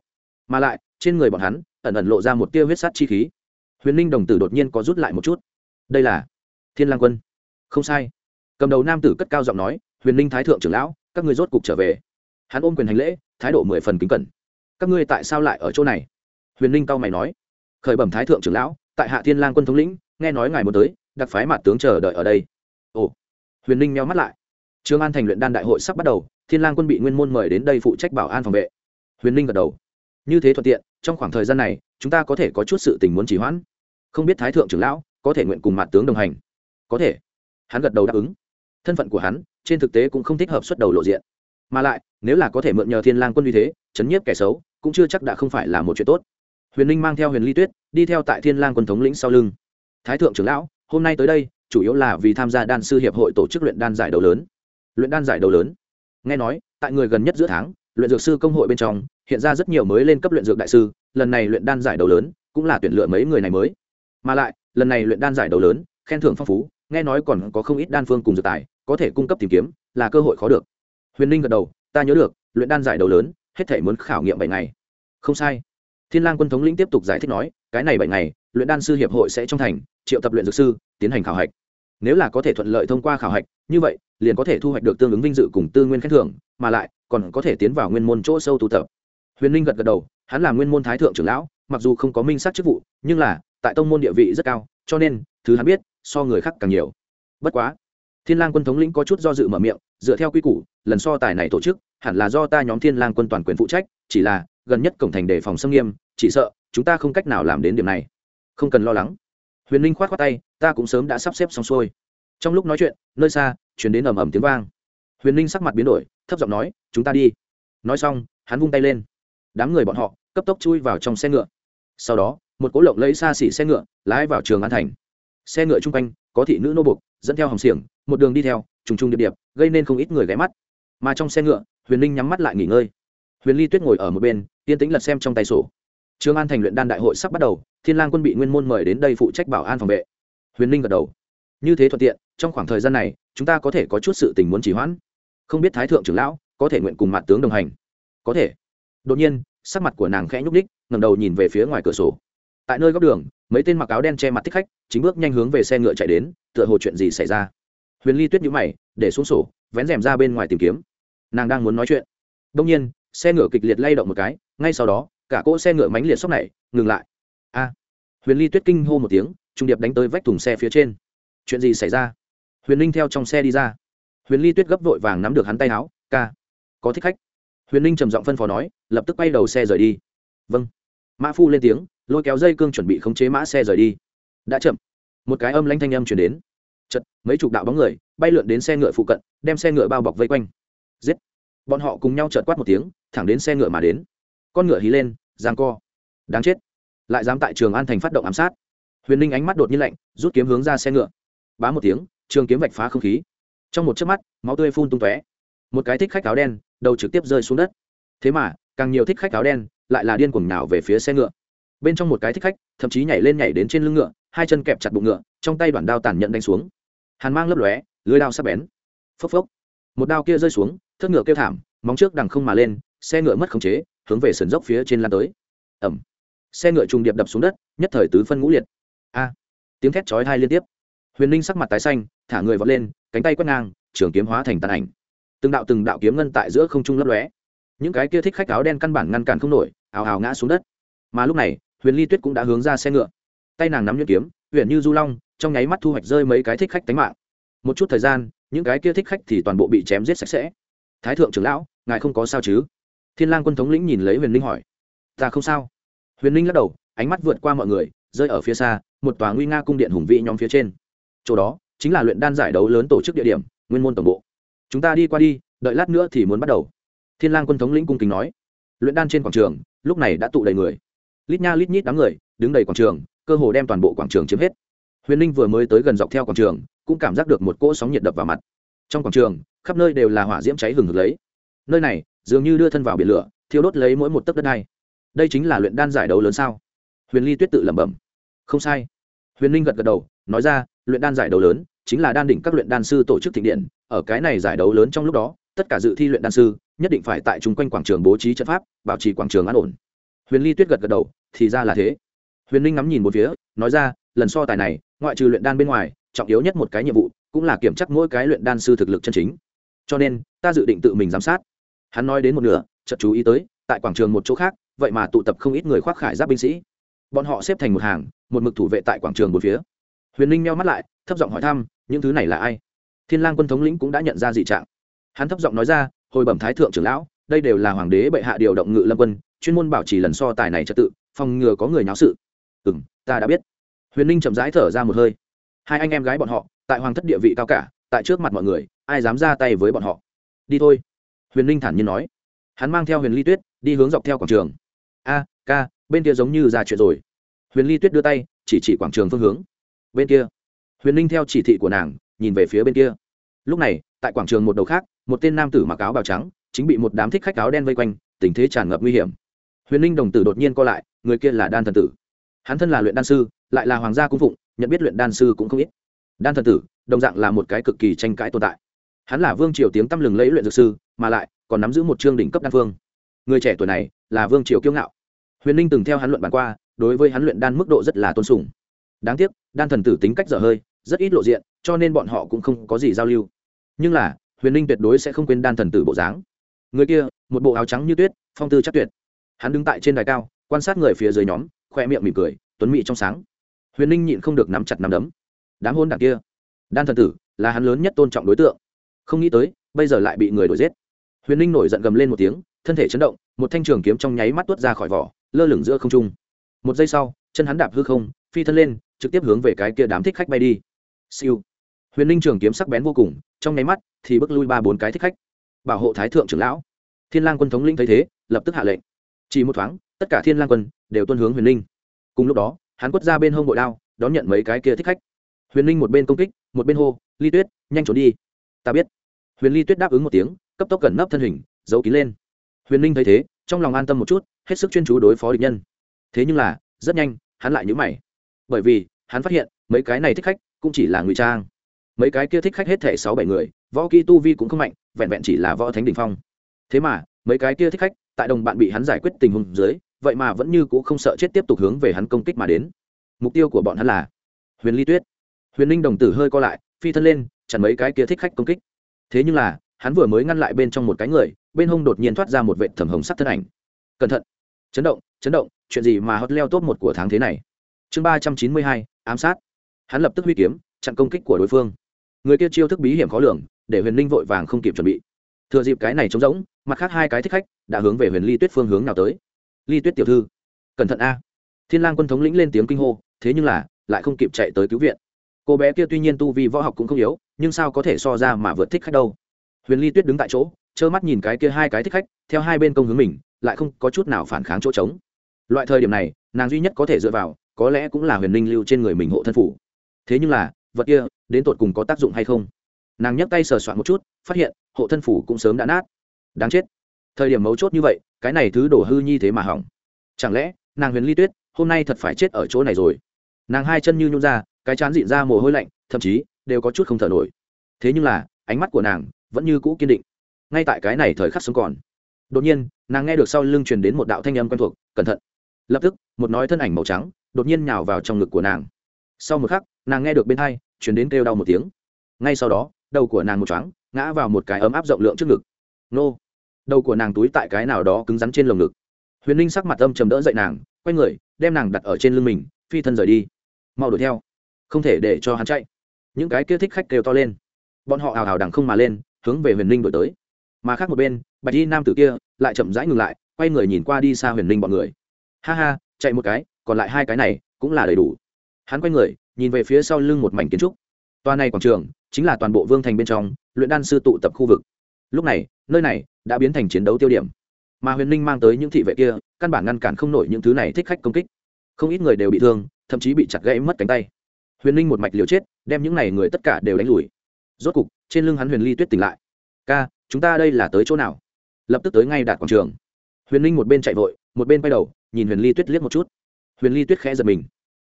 Mà lại, trên người bọn hắn, ẩn ẩn lộ ra một tia huyết sắt chi khí. Huyền ninh đồng tử đột nhiên có rút lại một chút. Đây là thiên lang quân. Không sai. Cầm đầu nam tử cất cao giọng nói, huyền ninh thái thượng trưởng lão, các ngươi rốt cục trở về. Hắn ôm quyền hành lễ, thái độ mười phần kính cẩn. Các ngươi tại sao lại ở chỗ này? Huyền ninh cao mày nói. Khởi bẩm thái thượng trưởng lão, tại hạ thiên lang quân thống lĩnh, nghe nói ngài muốn tới, đặc phái mặt tướng chờ đợi ở đây. Ồ. Huyền ninh meo mắt lại. Trương an thành luyện đan đại hội sắp bắt đầu, thiên lang quân bị nguyên môn mời đến đây phụ trách bảo an phòng vệ huyền ninh gật đầu. Như thế thuận tiện, trong khoảng thời gian này, chúng ta có thể có chút sự tình muốn trì hoãn. Không biết thái thượng trưởng lão có thể nguyện cùng mặt tướng đồng hành? Có thể. Hắn gật đầu đáp ứng. Thân phận của hắn, trên thực tế cũng không thích hợp xuất đầu lộ diện. Mà lại, nếu là có thể mượn nhờ thiên lang quân uy thế, chấn nhiếp kẻ xấu, cũng chưa chắc đã không phải là một chuyện tốt. Huyền ninh mang theo huyền ly tuyết, đi theo tại thiên lang quân thống lĩnh sau lưng. Thái thượng trưởng lão, hôm nay tới đây, chủ yếu là vì tham gia đan sư hiệp hội tổ chức luyện đan giải đấu lớn. Luyện đan giải đấu lớn. Nghe nói, tại người gần nhất giữa tháng luyện dược sư công hội bên trong, hiện ra rất nhiều mới lên cấp luyện dược đại sư, lần này luyện đan giải đấu lớn, cũng là tuyển lựa mấy người này mới. Mà lại, lần này luyện đan giải đấu lớn, khen thưởng phong phú, nghe nói còn có không ít đan phương cùng dược tài, có thể cung cấp tìm kiếm, là cơ hội khó được. Huyền ninh gật đầu, ta nhớ được, luyện đan giải đấu lớn, hết thể muốn khảo nghiệm bảy ngày. Không sai. Thiên lang quân thống lĩnh tiếp tục giải thích nói, cái này bảy ngày, luyện đan sư hiệp hội sẽ trong thành, triệu tập luyện dược sư, tiến hành khảo hạch nếu là có thể thuận lợi thông qua khảo hạch, như vậy, liền có thể thu hoạch được tương ứng vinh dự cùng tư nguyên khen thưởng, mà lại, còn có thể tiến vào nguyên môn chỗ sâu tu tập. Huyền ninh gật gật đầu, hắn là nguyên môn thái thượng trưởng lão, mặc dù không có minh sát chức vụ, nhưng là, tại tông môn địa vị rất cao, cho nên, thứ hắn biết, so người khác càng nhiều. Bất quá, thiên lang quân thống lĩnh có chút do dự mở miệng, dựa theo quy củ, lần so tài này tổ chức, hẳn là do ta nhóm thiên lang quân toàn quyền phụ trách, chỉ là, gần nhất cổng thành đề phòng xâm nghiêm, chỉ sợ, chúng ta không cách nào làm đến điểm này. Không cần lo lắng huyền ninh khoát khoát tay, ta cũng sớm đã sắp xếp xong xuôi. Trong lúc nói chuyện, nơi xa chuyển đến ầm ầm tiếng vang. Huyền ninh sắc mặt biến đổi, thấp giọng nói, chúng ta đi. Nói xong, hắn vung tay lên. Đám người bọn họ, cấp tốc chui vào trong xe ngựa. Sau đó, một cỗ lộng lấy xa xỉ xe ngựa lái vào trường an thành. Xe ngựa chung quanh, có thị nữ nô bục dẫn theo hòng xiềng, một đường đi theo, trùng trùng điệp điệp, gây nên không ít người ghé mắt. Mà trong xe ngựa, huyền ninh nhắm mắt lại nghỉ ngơi. Huyền ly tuyết ngồi ở một bên, yên tĩnh lật xem trong tay sổ. Trường an thành luyện đan đại hội sắp bắt đầu thiên lang quân bị nguyên môn mời đến đây phụ trách bảo an phòng vệ. Huyền ninh gật đầu. Như thế thuận tiện, trong khoảng thời gian này, chúng ta có thể có chút sự tình muốn chỉ hoãn. Không biết thái thượng trưởng lão có thể nguyện cùng mặt tướng đồng hành? Có thể. Đột nhiên, sắc mặt của nàng khẽ nhúc ních ngẩng đầu nhìn về phía ngoài cửa sổ. Tại nơi góc đường, mấy tên mặc áo đen che mặt thích khách, chính bước nhanh hướng về xe ngựa chạy đến, tựa hồ chuyện gì xảy ra. Huyền ly tuyết nhũ mày, để xuống sổ, vén rèm ra bên ngoài tìm kiếm. Nàng đang muốn nói chuyện. Đông nhiên, xe ngựa kịch liệt lay động một cái, ngay sau đó, cả cỗ xe ngựa mánh liệt sốc này ngừng lại a. Huyền ly tuyết kinh hô một tiếng, trung điệp đánh tới vách thùng xe phía trên. Chuyện gì xảy ra? Huyền linh theo trong xe đi ra. Huyền ly tuyết gấp vội vàng nắm được hắn tay áo, ca, có thích khách? Huyền linh trầm giọng phân phó nói, lập tức quay đầu xe rời đi. Vâng. Mã phu lên tiếng, lôi kéo dây cương chuẩn bị khống chế mã xe rời đi. Đã chậm. Một cái âm lanh thanh âm chuyển đến. Chật, mấy chục đạo bóng người bay lượn đến xe ngựa phụ cận, đem xe ngựa bao bọc vây quanh. Giết! Bọn họ cùng nhau trợt quát một tiếng, thẳng đến xe ngựa mà đến. Con ngựa hí lên giang co. Đáng chết lại dám tại trường an thành phát động ám sát. Huyền ninh ánh mắt đột nhiên lạnh, rút kiếm hướng ra xe ngựa. Bá một tiếng, trường kiếm vạch phá không khí. Trong một chớp mắt, máu tươi phun tung tóe. Một cái thích khách áo đen, đầu trực tiếp rơi xuống đất. Thế mà, càng nhiều thích khách áo đen lại là điên cuồng nào về phía xe ngựa. Bên trong một cái thích khách, thậm chí nhảy lên nhảy đến trên lưng ngựa, hai chân kẹp chặt bụng ngựa, trong tay đoạn đao tàn nhẫn đánh xuống. Hàn mang lấp lóe, lưới đao sắp bén. Phốc phốc. Một đao kia rơi xuống, thất ngựa kêu thảm, móng trước đằng không mà lên, xe ngựa mất khống chế, hướng về sườn dốc phía trên lan tới. Ẩm xe ngựa trùng điệp đập xuống đất, nhất thời tứ phân ngũ liệt. A! Tiếng thét chói hai liên tiếp. Huyền ninh sắc mặt tái xanh, thả người vọt lên, cánh tay quét ngang, trường kiếm hóa thành tàn ảnh. Từng đạo từng đạo kiếm ngân tại giữa không trung lấp lóe. Những cái kia thích khách áo đen căn bản ngăn cản không nổi, ào ào ngã xuống đất. Mà lúc này, huyền ly tuyết cũng đã hướng ra xe ngựa. Tay nàng nắm nhuyễn kiếm, huyền như du long, trong nháy mắt thu hoạch rơi mấy cái thích khách tánh mạng. Một chút thời gian, những cái kia thích khách thì toàn bộ bị chém giết sạch sẽ. Thái thượng trưởng lão, ngài không có sao chứ? Thiên lang quân thống lĩnh nhìn lấy huyền linh hỏi. Ta không sao huyền linh lắc đầu, ánh mắt vượt qua mọi người, rơi ở phía xa, một tòa nguy nga cung điện hùng vĩ nhóm phía trên. Chỗ đó, chính là luyện đan giải đấu lớn tổ chức địa điểm, nguyên môn tổng bộ. Chúng ta đi qua đi, đợi lát nữa thì muốn bắt đầu. Thiên lang quân thống lĩnh cung kính nói. Luyện đan trên quảng trường, lúc này đã tụ đầy người. Lít nha lít nhít đám người, đứng đầy quảng trường, cơ hồ đem toàn bộ quảng trường chiếm hết. Huyền ninh vừa mới tới gần dọc theo quảng trường, cũng cảm giác được một cỗ sóng nhiệt đập vào mặt. Trong quảng trường, khắp nơi đều là hỏa diễm cháy hừng hực lấy. Nơi này, dường như đưa thân vào biển lửa, thiêu đốt lấy mỗi một tấc đất này đây chính là luyện đan giải đấu lớn sao? Huyền ly tuyết tự lẩm bẩm. Không sai. Huyền ninh gật gật đầu, nói ra, luyện đan giải đấu lớn chính là đan đỉnh các luyện đan sư tổ chức thịnh điện, ở cái này giải đấu lớn trong lúc đó, tất cả dự thi luyện đan sư nhất định phải tại chung quanh quảng trường bố trí trận pháp, bảo trì quảng trường an ổn. Huyền ly tuyết gật gật đầu, thì ra là thế. Huyền ninh ngắm nhìn một phía, nói ra, lần so tài này, ngoại trừ luyện đan bên ngoài, trọng yếu nhất một cái nhiệm vụ cũng là kiểm tra mỗi cái luyện đan sư thực lực chân chính. Cho nên, ta dự định tự mình giám sát. Hắn nói đến một nửa, chợt chú ý tới, tại quảng trường một chỗ khác vậy mà tụ tập không ít người khoác khải giáp binh sĩ. Bọn họ xếp thành một hàng, một mực thủ vệ tại quảng trường một phía. Huyền ninh meo mắt lại, thấp giọng hỏi thăm, những thứ này là ai? Thiên lang quân thống lĩnh cũng đã nhận ra dị trạng. Hắn thấp giọng nói ra, hồi bẩm thái thượng trưởng lão, đây đều là hoàng đế bệ hạ điều động ngự lâm quân, chuyên môn bảo trì lần so tài này trật tự, phòng ngừa có người nháo sự. Ừ m ta đã biết. Huyền ninh chậm rãi thở ra một hơi. Hai anh em gái bọn họ, tại hoàng thất địa vị cao cả, tại trước mặt mọi người, ai dám ra tay với bọn họ? Đi thôi. Huyền ninh thản nhiên nói. Hắn mang theo huyền ly tuyết đi hướng dọc theo quảng trường. A, ca, bên kia giống như ra chuyện rồi. Huyền ly tuyết đưa tay, chỉ chỉ quảng trường phương hướng. Bên kia. Huyền Linh theo chỉ thị của nàng, nhìn về phía bên kia. Lúc này, tại quảng trường một đầu khác, một tên nam tử mặc áo bào trắng, chính bị một đám thích khách áo đen vây quanh, tình thế tràn ngập nguy hiểm. Huyền Linh đồng tử đột nhiên co lại, người kia là đan thần tử. Hắn thân là luyện đan sư, lại là hoàng gia cung phụng, nhận biết luyện đan sư cũng không ít. Đan thần tử, đồng dạng là một cái cực kỳ tranh cãi tồn tại. Hắn là vương triều tiếng tăm lừng lẫy luyện dược sư, mà lại còn nắm giữ một chương đỉnh cấp đan phương người trẻ tuổi này là vương triều kiêu ngạo. Huyền ninh từng theo hắn luận bàn qua, đối với hắn luyện đan mức độ rất là tôn sùng. Đáng tiếc, đan thần tử tính cách dở hơi, rất ít lộ diện, cho nên bọn họ cũng không có gì giao lưu. Nhưng là, huyền ninh tuyệt đối sẽ không quên đan thần tử bộ dáng. Người kia, một bộ áo trắng như tuyết, phong tư chắc tuyệt. Hắn đứng tại trên đài cao, quan sát người phía dưới nhóm, khoe miệng mỉm cười, tuấn mị trong sáng. Huyền ninh nhịn không được nắm chặt nắm đấm. Đám hôn đảng kia, đan thần tử là hắn lớn nhất tôn trọng đối tượng. Không nghĩ tới, bây giờ lại bị người đuổi giết. Huyền ninh nổi giận gầm lên một tiếng thân thể chấn động, một thanh trường kiếm trong nháy mắt tuốt ra khỏi vỏ, lơ lửng giữa không trung. Một giây sau, chân hắn đạp hư không, phi thân lên, trực tiếp hướng về cái kia đám thích khách bay đi. Siêu. Huyền ninh trường kiếm sắc bén vô cùng, trong nháy mắt thì bước lui ba bốn cái thích khách. Bảo hộ thái thượng trưởng lão. Thiên lang quân thống lĩnh thấy thế, lập tức hạ lệnh. Chỉ một thoáng, tất cả thiên lang quân đều tuân hướng huyền ninh cùng lúc đó, hắn quất ra bên hông bội đao, đón nhận mấy cái kia thích khách. Huyền ninh một bên công kích, một bên hô, ly tuyết, nhanh trốn đi. Ta biết. Huyền ly tuyết đáp ứng một tiếng, cấp tốc gần nấp thân hình, giấu kín lên huyền ninh thấy thế, trong lòng an tâm một chút, hết sức chuyên chú đối phó địch nhân. Thế nhưng là, rất nhanh, hắn lại nhữ mày. Bởi vì, hắn phát hiện, mấy cái này thích khách, cũng chỉ là ngụy trang. Mấy cái kia thích khách hết thể sáu bảy người, võ kỹ tu vi cũng không mạnh, vẹn vẹn chỉ là võ thánh đình phong. Thế mà, mấy cái kia thích khách, tại đồng bạn bị hắn giải quyết tình huống dưới, vậy mà vẫn như c ũ không sợ chết tiếp tục hướng về hắn công kích mà đến. Mục tiêu của bọn hắn là huyền ly tuyết. Huyền Ninh đồng tử hơi co lại, phi thân lên, chặn mấy cái kia thích khách công kích. Thế nhưng là, hắn vừa mới ngăn lại bên trong một cái người bên hông đột nhiên thoát ra một vệ thẩm hồng sắc thân ảnh. Cẩn thận. Chấn động chấn động, chuyện gì mà hot leo top một của tháng thế này? Chương ba trăm chín mươi hai, ám sát. Hắn lập tức huy kiếm, chặn công kích của đối phương. Người kia chiêu thức bí hiểm khó lường, để huyền linh vội vàng không kịp chuẩn bị. Thừa dịp cái này trống rỗng, mặt khác hai cái thích khách đã hướng về huyền ly tuyết phương hướng nào tới. Ly tuyết tiểu thư, cẩn thận a. Thiên lang quân thống lĩnh lên tiếng kinh hô, thế nhưng là, lại không kịp chạy tới cứu viện. Cô bé kia tuy nhiên tu vi võ học cũng không yếu, nhưng sao có thể so ra mà vượt thích khách đâu? Huyền ly tuyết đứng tại chỗ trơ mắt nhìn cái kia hai cái thích khách, theo hai bên công hướng mình, lại không có chút nào phản kháng chỗ trống. Loại thời điểm này, nàng duy nhất có thể dựa vào, có lẽ cũng là huyền ninh lưu trên người mình hộ thân phủ. Thế nhưng là, vật kia, đến tột cùng có tác dụng hay không? Nàng nhấc tay sờ soạn một chút, phát hiện, hộ thân phủ cũng sớm đã nát. Đáng chết. Thời điểm mấu chốt như vậy, cái này thứ đổ hư như thế mà hỏng. Chẳng lẽ, nàng huyền ly tuyết, hôm nay thật phải chết ở chỗ này rồi? Nàng hai chân như nhún ra, cái chán dịn ra mồ hôi lạnh, thậm chí, đều có chút không thở nổi. Thế nhưng là, ánh mắt của nàng, vẫn như cũ kiên định ngay tại cái này thời khắc sống còn. Đột nhiên, nàng nghe được sau lưng truyền đến một đạo thanh âm quen thuộc, cẩn thận. Lập tức, một nói thân ảnh màu trắng đột nhiên nhào vào trong ngực của nàng. Sau một khắc, nàng nghe được bên hai chuyển đến kêu đau một tiếng. Ngay sau đó, đầu của nàng một chóng ngã vào một cái ấm áp rộng lượng trước ngực. Nô! Đầu của nàng túi tại cái nào đó cứng rắn trên lồng ngực. Huyền ninh sắc mặt âm chầm đỡ dậy nàng, quay người, đem nàng đặt ở trên lưng mình, phi thân rời đi. Mau đuổi theo, không thể để cho hắn chạy. Những cái kia thích khách kêu to lên. Bọn họ hào hào đằng không mà lên, hướng về huyền ninh đổi tới mà khác một bên, bạch y nam tử kia lại chậm rãi ngừng lại, quay người nhìn qua đi xa huyền ninh bọn người. Ha ha, chạy một cái, còn lại hai cái này cũng là đầy đủ. Hắn quay người, nhìn về phía sau lưng một mảnh kiến trúc. Toa này quảng trường chính là toàn bộ vương thành bên trong luyện đan sư tụ tập khu vực. Lúc này, nơi này đã biến thành chiến đấu tiêu điểm. Mà huyền ninh mang tới những thị vệ kia, căn bản ngăn cản không nổi những thứ này thích khách công kích. Không ít người đều bị thương, thậm chí bị chặt gãy mất cánh tay. Huyền ninh một mạch liều chết, đem những n à y người tất cả đều đánh lùi. Rốt cục, trên lưng hắn huyền ly tuyết tỉnh lại. Ca chúng ta đây là tới chỗ nào? Lập tức tới ngay đạt quảng trường. Huyền ninh một bên chạy vội, một bên quay đầu, nhìn huyền ly tuyết liếc một chút. Huyền ly tuyết khẽ giật mình.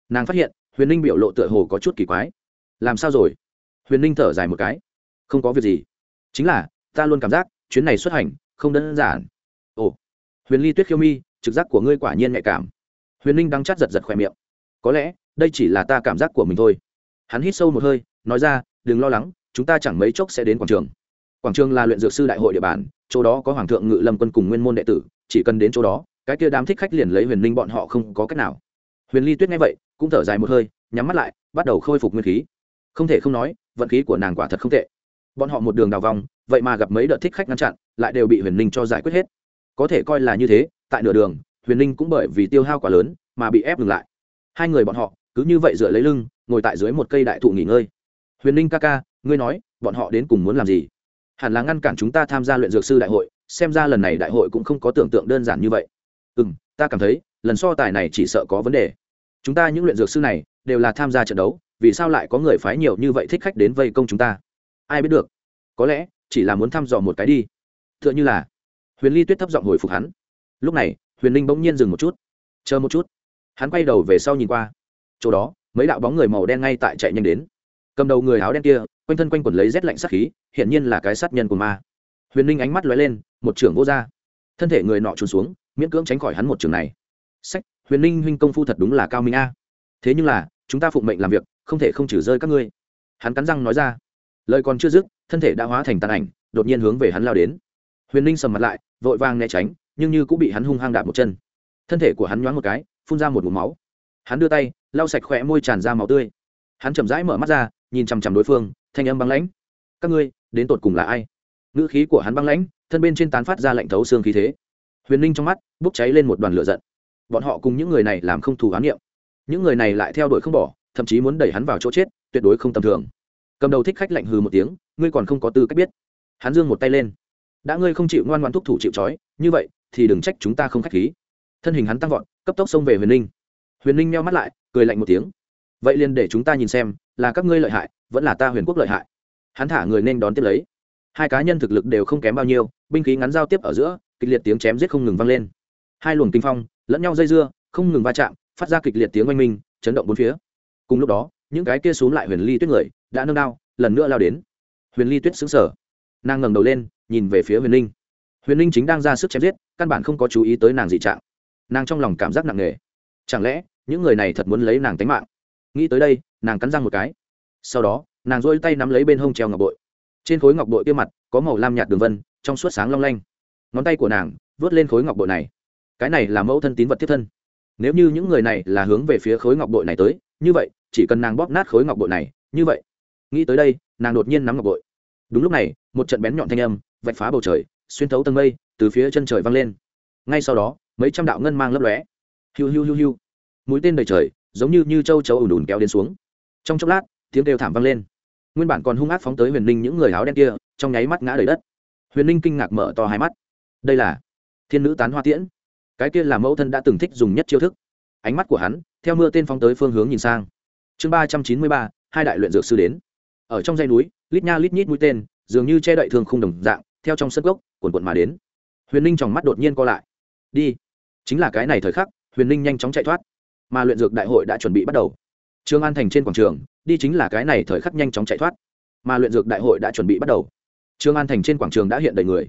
Nàng phát hiện, huyền ninh biểu lộ tựa hồ có chút kỳ quái. Làm sao rồi? Huyền ninh thở dài một cái. Không có việc gì. Chính là, ta luôn cảm giác, chuyến này xuất hành, không đơn giản. Ồ. Huyền ly tuyết khiêu mi, trực giác của ngươi quả nhiên nhạy cảm. Huyền ninh đang chắt giật giật khỏe miệng. Có lẽ, đây chỉ là ta cảm giác của mình thôi. Hắn hít sâu một hơi, nói ra, đừng lo lắng, chúng ta chẳng mấy chốc sẽ đến quảng trường quảng trường là luyện dược sư đại hội địa bàn, chỗ đó có hoàng thượng ngự lâm quân cùng nguyên môn đệ tử, chỉ cần đến chỗ đó, cái kia đám thích khách liền lấy huyền linh bọn họ không có cách nào. Huyền ly tuyết nghe vậy, cũng thở dài một hơi, nhắm mắt lại, bắt đầu khôi phục nguyên khí. Không thể không nói, vận khí của nàng quả thật không tệ. Bọn họ một đường đào vòng, vậy mà gặp mấy đợt thích khách ngăn chặn, lại đều bị huyền linh cho giải quyết hết. Có thể coi là như thế, tại nửa đường, huyền linh cũng bởi vì tiêu hao quá lớn, mà bị ép ngừng lại. Hai người bọn họ, cứ như vậy dựa lấy lưng, ngồi tại dưới một cây đại thụ nghỉ ngơi. Huyền linh ca ca, ngươi nói, bọn họ đến cùng muốn làm gì? Hẳn là ngăn cản chúng ta tham gia luyện dược sư đại hội, xem ra lần này đại hội cũng không có tưởng tượng đơn giản như vậy. Ừ m ta cảm thấy, lần so tài này chỉ sợ có vấn đề. Chúng ta những luyện dược sư này, đều là tham gia trận đấu, vì sao lại có người phái nhiều như vậy thích khách đến vây công chúng ta? Ai biết được. Có lẽ, chỉ là muốn thăm dò một cái đi. T h ư ợ n h ư là, huyền ly tuyết thấp giọng hồi phục hắn. Lúc này, huyền linh bỗng nhiên dừng một chút. Chờ một chút. Hắn quay đầu về sau nhìn qua. Chỗ đó, mấy đạo bóng người màu đen ngay tại chạy nhanh đến. Cầm đầu người áo đen kia quanh thân quanh quẩn lấy rét lạnh sát khí, hiển nhiên là cái sát nhân của ma. Huyền linh ánh mắt lóe lên, một trưởng vô r thân thể người nọ trùn xuống, miễn cưỡng tránh khỏi hắn một trường này. Sách, huyền ninh huynh công phu thật đúng là cao minh a. Thế nhưng là, chúng ta phụng mệnh làm việc, không thể không trừ rơi các ngươi. Hắn cắn răng nói ra. Lời còn chưa dứt, thân thể đã hóa thành tàn ảnh, đột nhiên hướng về hắn lao đến. Huyền ninh sầm mặt lại, vội vàng né tránh, nhưng như cũng bị hắn hung hăng đạp một chân. Thân thể của hắn nhoáng một cái, phun ra một mụm máu. Hắn đưa tay, lau sạch khỏe môi tràn ra máu tươi. Hắn chậm rãi mở mắt ra, nhìn chằm chằm đối phương thanh âm băng lãnh. Các ngươi, đến tột cùng là ai? Ngữ khí của hắn băng lãnh, thân bên trên tán phát ra lạnh thấu xương khí thế. Huyền ninh trong mắt bốc cháy lên một đoàn lửa giận. Bọn họ cùng những người này làm không thù hán niệm. Những người này lại theo đuổi không bỏ, thậm chí muốn đẩy hắn vào chỗ chết, tuyệt đối không tầm thường. Cầm đầu thích khách lạnh hừ một tiếng, ngươi còn không có tư cách biết. Hắn giương một tay lên. Đã ngươi không chịu ngoan ngoan thúc thủ chịu trói, như vậy, thì đừng trách chúng ta không k h á c h khí. Thân hình hắn tăng vọt, cấp tốc xông về huyền ninh huyền ninh meo mắt lại, cười lạnh một tiếng vậy liền để chúng ta nhìn xem, là các ngươi lợi hại, vẫn là ta huyền quốc lợi hại. Hắn thả người nên đón tiếp lấy. Hai cá nhân thực lực đều không kém bao nhiêu, binh khí ngắn giao tiếp ở giữa, kịch liệt tiếng chém giết không ngừng vang lên. Hai luồng kinh phong, lẫn nhau dây dưa, không ngừng va chạm, phát ra kịch liệt tiếng oanh minh, chấn động bốn phía. Cùng lúc đó, những cái kia xuống lại huyền ly tuyết người, đã nâng đao, lần nữa lao đến. Huyền ly tuyết xứng sở nàng ngẩng đầu lên, nhìn về phía huyền linh. Huyền linh chính đang ra sức chém giết, căn bản không có chú ý tới nàng dị trạng. Nàng trong lòng cảm giác nặng nề. Chẳng lẽ, những người này thật muốn lấy nàng tánh mạng? Nghĩ tới đây, nàng cắn răng một cái. Sau đó, nàng rôi tay nắm lấy bên hông treo ngọc bội. Trên khối ngọc bội kia mặt, có màu lam nhạt đường vân, trong suốt sáng long lanh. Ngón tay của nàng, vớt lên khối ngọc bội này. Cái này là mẫu thân tín vật thiết thân. Nếu như những người này là hướng về phía khối ngọc bội này tới, như vậy, chỉ cần nàng bóp nát khối ngọc bội này, như vậy. Nghĩ tới đây, nàng đột nhiên nắm ngọc bội. Đúng lúc này, một trận bén nhọn thanh âm, vạch phá bầu trời, xuyên thấu tầng mây, từ phía chân trời vang lên. Ngay sau đó, mấy trăm đạo ngân mang lấp lóe. Hiu hiu hiu hiu. Mũi tên đầy trời giống như như châu chấu ùn ùn kéo đến xuống. Trong chốc lát, tiếng kêu thảm vang lên. Nguyên bản còn hung ác phóng tới huyền ninh những người áo đen kia, trong nháy mắt ngã đầy đất. Huyền ninh kinh ngạc mở to hai mắt. Đây là thiên nữ tán hoa tiễn. Cái kia là mẫu thân đã từng thích dùng nhất chiêu thức. Ánh mắt của hắn, theo mưa tên phóng tới phương hướng nhìn sang. Chương ba trăm chín mươi ba, hai đại luyện dược sư đến. Ở trong dây núi, lít nha lít nhít mũi tên, dường như che đậy thương không đồng dạng, theo trong sân gốc cuồn cuộn mà đến. Huyền ninh trong mắt đột nhiên co lại. Đi. Chính là cái này thời khắc, huyền ninh nhanh chóng chạy thoát mà luyện dược đại hội đã chuẩn bị bắt đầu. Trương an thành trên quảng trường, đi chính là cái này thời khắc nhanh chóng chạy thoát, mà luyện dược đại hội đã chuẩn bị bắt đầu. Trương an thành trên quảng trường đã hiện đầy người.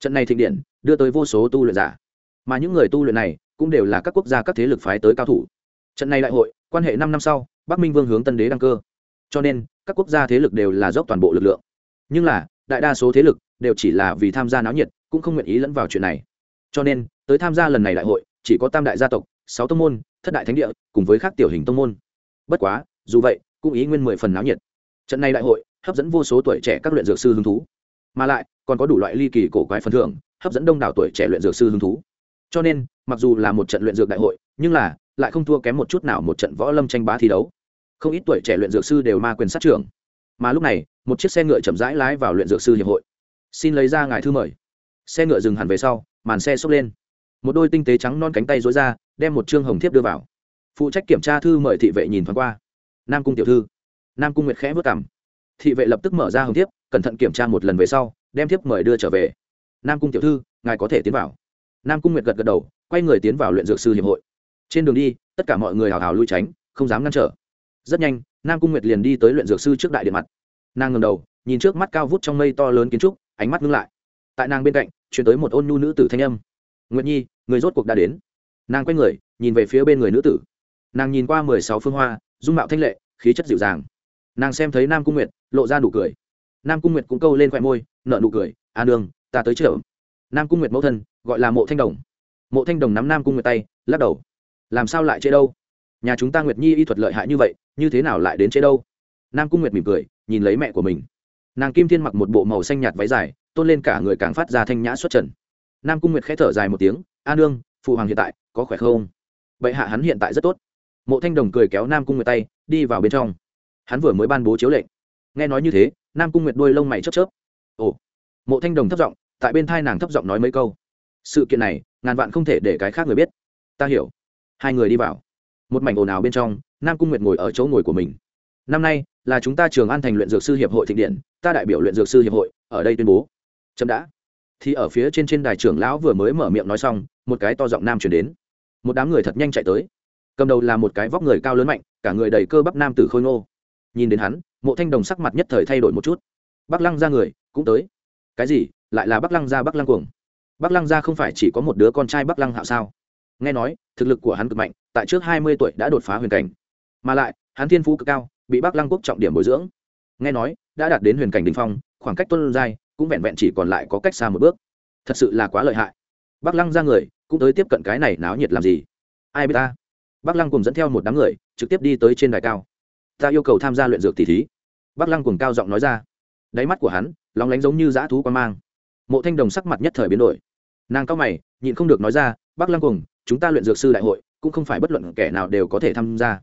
Trận này thịnh điện, đưa tới vô số tu luyện giả. Mà những người tu luyện này, cũng đều là các quốc gia các thế lực phái tới cao thủ. Trận này đại hội, quan hệ năm năm sau, bắc minh vương hướng tân đế đăng cơ. Cho nên, các quốc gia thế lực đều là dốc toàn bộ lực lượng. Nhưng là, đại đa số thế lực đều chỉ là vì tham gia náo nhiệt, cũng không nguyện ý lẫn vào chuyện này. Cho nên, tới tham gia lần này đại hội, chỉ có tam đại gia tộc, sáu tông môn thất đại thánh địa, cùng với các tiểu hình tông môn. Bất quá, dù vậy, cũng ý nguyên mười phần náo nhiệt. Trận này đại hội, hấp dẫn vô số tuổi trẻ các luyện dược sư hứng thú. Mà lại, còn có đủ loại ly kỳ cổ quái phần thưởng, hấp dẫn đông đảo tuổi trẻ luyện dược sư hứng thú. Cho nên, mặc dù là một trận luyện dược đại hội, nhưng là, lại không thua kém một chút nào một trận võ lâm tranh bá thi đấu. Không ít tuổi trẻ luyện dược sư đều ma quyền sát trưởng. Mà lúc này, một chiếc xe ngựa chậm rãi lái vào luyện dược sư hiệp hội. Xin lấy ra ngài thư mời. Xe ngựa dừng hẳn về sau, màn xe xốc lên. Một đôi tinh tế trắng non cánh tay dối ra đem một chương hồng thiếp đưa vào. Phụ trách kiểm tra thư mời thị vệ nhìn thoáng qua. Nam cung tiểu thư. Nam cung nguyệt khẽ vất cảm thị vệ lập tức mở ra hồng thiếp, cẩn thận kiểm tra một lần về sau, đem thiếp mời đưa trở về. Nam cung tiểu thư, ngài có thể tiến vào. Nam cung nguyệt gật gật đầu, quay người tiến vào luyện dược sư hiệp hội. Trên đường đi, tất cả mọi người hào hào lui tránh, không dám ngăn trở. Rất nhanh, nam cung nguyệt liền đi tới luyện dược sư trước đại điện mặt. Nàng ngầm đầu, nhìn trước mắt cao vút trong mây to lớn kiến trúc, ánh mắt ngưng lại. Tại nàng bên cạnh chuyển tới một ôn nhu nữ tử thanh âm. Nguyệt nhi, người rốt cuộc đã đến nàng quay người, nhìn về phía bên người nữ tử. Nàng nhìn qua mười sáu phương hoa, dung mạo thanh lệ, khí chất dịu dàng. Nàng xem thấy nam cung nguyệt, lộ ra nụ cười. Nam cung nguyệt cũng câu lên khoe môi nợ nụ cười, a à nương, ta tới chợ. Nam cung nguyệt mẫu thân, gọi là mộ thanh đồng. Mộ thanh đồng nắm nam cung nguyệt tay, lắc đầu. Làm sao lại chế đâu? Nhà chúng ta nguyệt nhi y thuật lợi hại như vậy, như thế nào lại đến chế đâu? Nam cung nguyệt mỉm cười, nhìn lấy mẹ của mình. Nàng kim thiên mặc một bộ màu xanh nhạt váy dài, tôn lên cả người càng phát ra thanh nhã xuất trần. Nam cung nguyệt khẽ thở dài một tiếng, a nương, phụ hoàng hiện tại có khỏe không? Bệ hạ hắn hiện tại rất tốt. Mộ thanh đồng cười kéo nam cung nguyệt tay, đi vào bên trong. Hắn vừa mới ban bố chiếu lệnh. Nghe nói như thế, nam cung nguyệt đôi lông mày chớp chớp. Ồ. Mộ thanh đồng thấp giọng, tại bên thai nàng thấp giọng nói mấy câu. Sự kiện này, ngàn vạn không thể để cái khác người biết. Ta hiểu. Hai người đi vào. Một mảnh ồn ào bên trong, nam cung nguyệt ngồi ở chỗ ngồi của mình. Năm nay, là chúng ta trường an thành luyện dược sư hiệp hội thịnh điện, ta đại biểu luyện dược sư hiệp hội, ở đây tuyên bố. Chậm đã. Thì ở phía trên trên đài trưởng lão vừa mới mở miệng nói xong, một cái to giọng nam chuyển đến một đám người thật nhanh chạy tới. Cầm đầu là một cái vóc người cao lớn mạnh, cả người đầy cơ bắp nam tử khôi ngô. Nhìn đến hắn, mộ thanh đồng sắc mặt nhất thời thay đổi một chút. Bắc lăng ra người, cũng tới. Cái gì? Lại là bắc lăng ra bắc lăng cuồng. Bắc lăng ra không phải chỉ có một đứa con trai bắc lăng hạo sao? Nghe nói, thực lực của hắn cực mạnh, tại trước hai mươi tuổi đã đột phá huyền cảnh. Mà lại, hắn thiên phú cực cao, bị bắc lăng quốc trọng điểm bồi dưỡng. Nghe nói, đã đạt đến huyền cảnh đình phong, khoảng cách tuân giai, cũng vẹn vẹn chỉ còn lại có cách xa một bước. Thật sự là quá lợi hại bắc lăng ra người, cũng tới tiếp cận cái này náo nhiệt làm gì? Ai biết ta? Bắc lăng cùng dẫn theo một đám người, trực tiếp đi tới trên đài cao. Ta yêu cầu tham gia luyện dược tỷ thí. Bắc lăng cùng cao giọng nói ra. Đáy mắt của hắn, lóng lánh giống như dã thú quan mang. Mộ thanh đồng sắc mặt nhất thời biến đổi. Nàng cao mày, nhịn không được nói ra bắc lăng cùng, chúng ta luyện dược sư đại hội, cũng không phải bất luận kẻ nào đều có thể tham gia.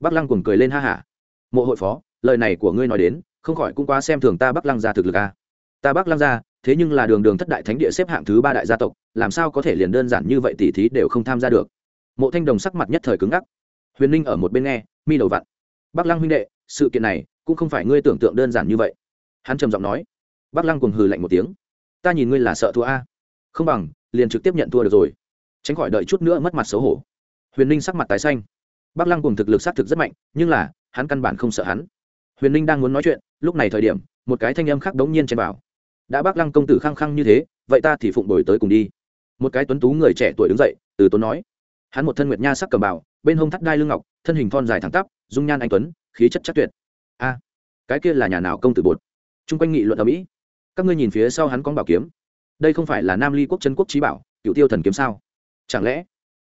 Bắc lăng cùng cười lên ha hả. Mộ hội phó, lời này của ngươi nói đến, không khỏi cũng quá xem thường ta bắc lăng ra thực lực à. ta bắc lăng ra thế nhưng là đường đường thất đại thánh địa xếp hạng thứ ba đại gia tộc, làm sao có thể liền đơn giản như vậy tỉ thí đều không tham gia được? Mộ thanh đồng sắc mặt nhất thời cứng ngắc. Huyền ninh ở một bên nghe, mi đầu vặn. Bắc lăng huynh đệ, sự kiện này cũng không phải ngươi tưởng tượng đơn giản như vậy. Hắn trầm giọng nói. Bắc lăng cùng hừ lạnh một tiếng. Ta nhìn ngươi là sợ thua a. Không bằng, liền trực tiếp nhận thua được rồi. Tránh khỏi đợi chút nữa mất mặt xấu hổ. Huyền ninh sắc mặt tái xanh. Bắc lăng cùng thực lực xác thực rất mạnh, nhưng là, hắn căn bản không sợ hắn. Huyền ninh đang muốn nói chuyện, lúc này thời điểm, một cái thanh âm khác đống nhiên trên bảo đã bác lăng công tử khăng khăng như thế, vậy ta thì phụng đổi tới cùng đi. Một cái tuấn tú người trẻ tuổi đứng dậy, từ tốn nói. Hắn một thân nguyệt nha sắc cầm bảo bên hông thắt đai lưng ngọc, thân hình thon dài thẳng tắp, dung nhan anh tuấn, khí chất chắc tuyệt. A, cái kia là nhà nào công tử bột? Chung quanh nghị luận ở mỹ các ngươi nhìn phía sau hắn con bảo kiếm. Đây không phải là nam ly quốc chân quốc trí bảo, cựu tiêu thần kiếm sao? Chẳng lẽ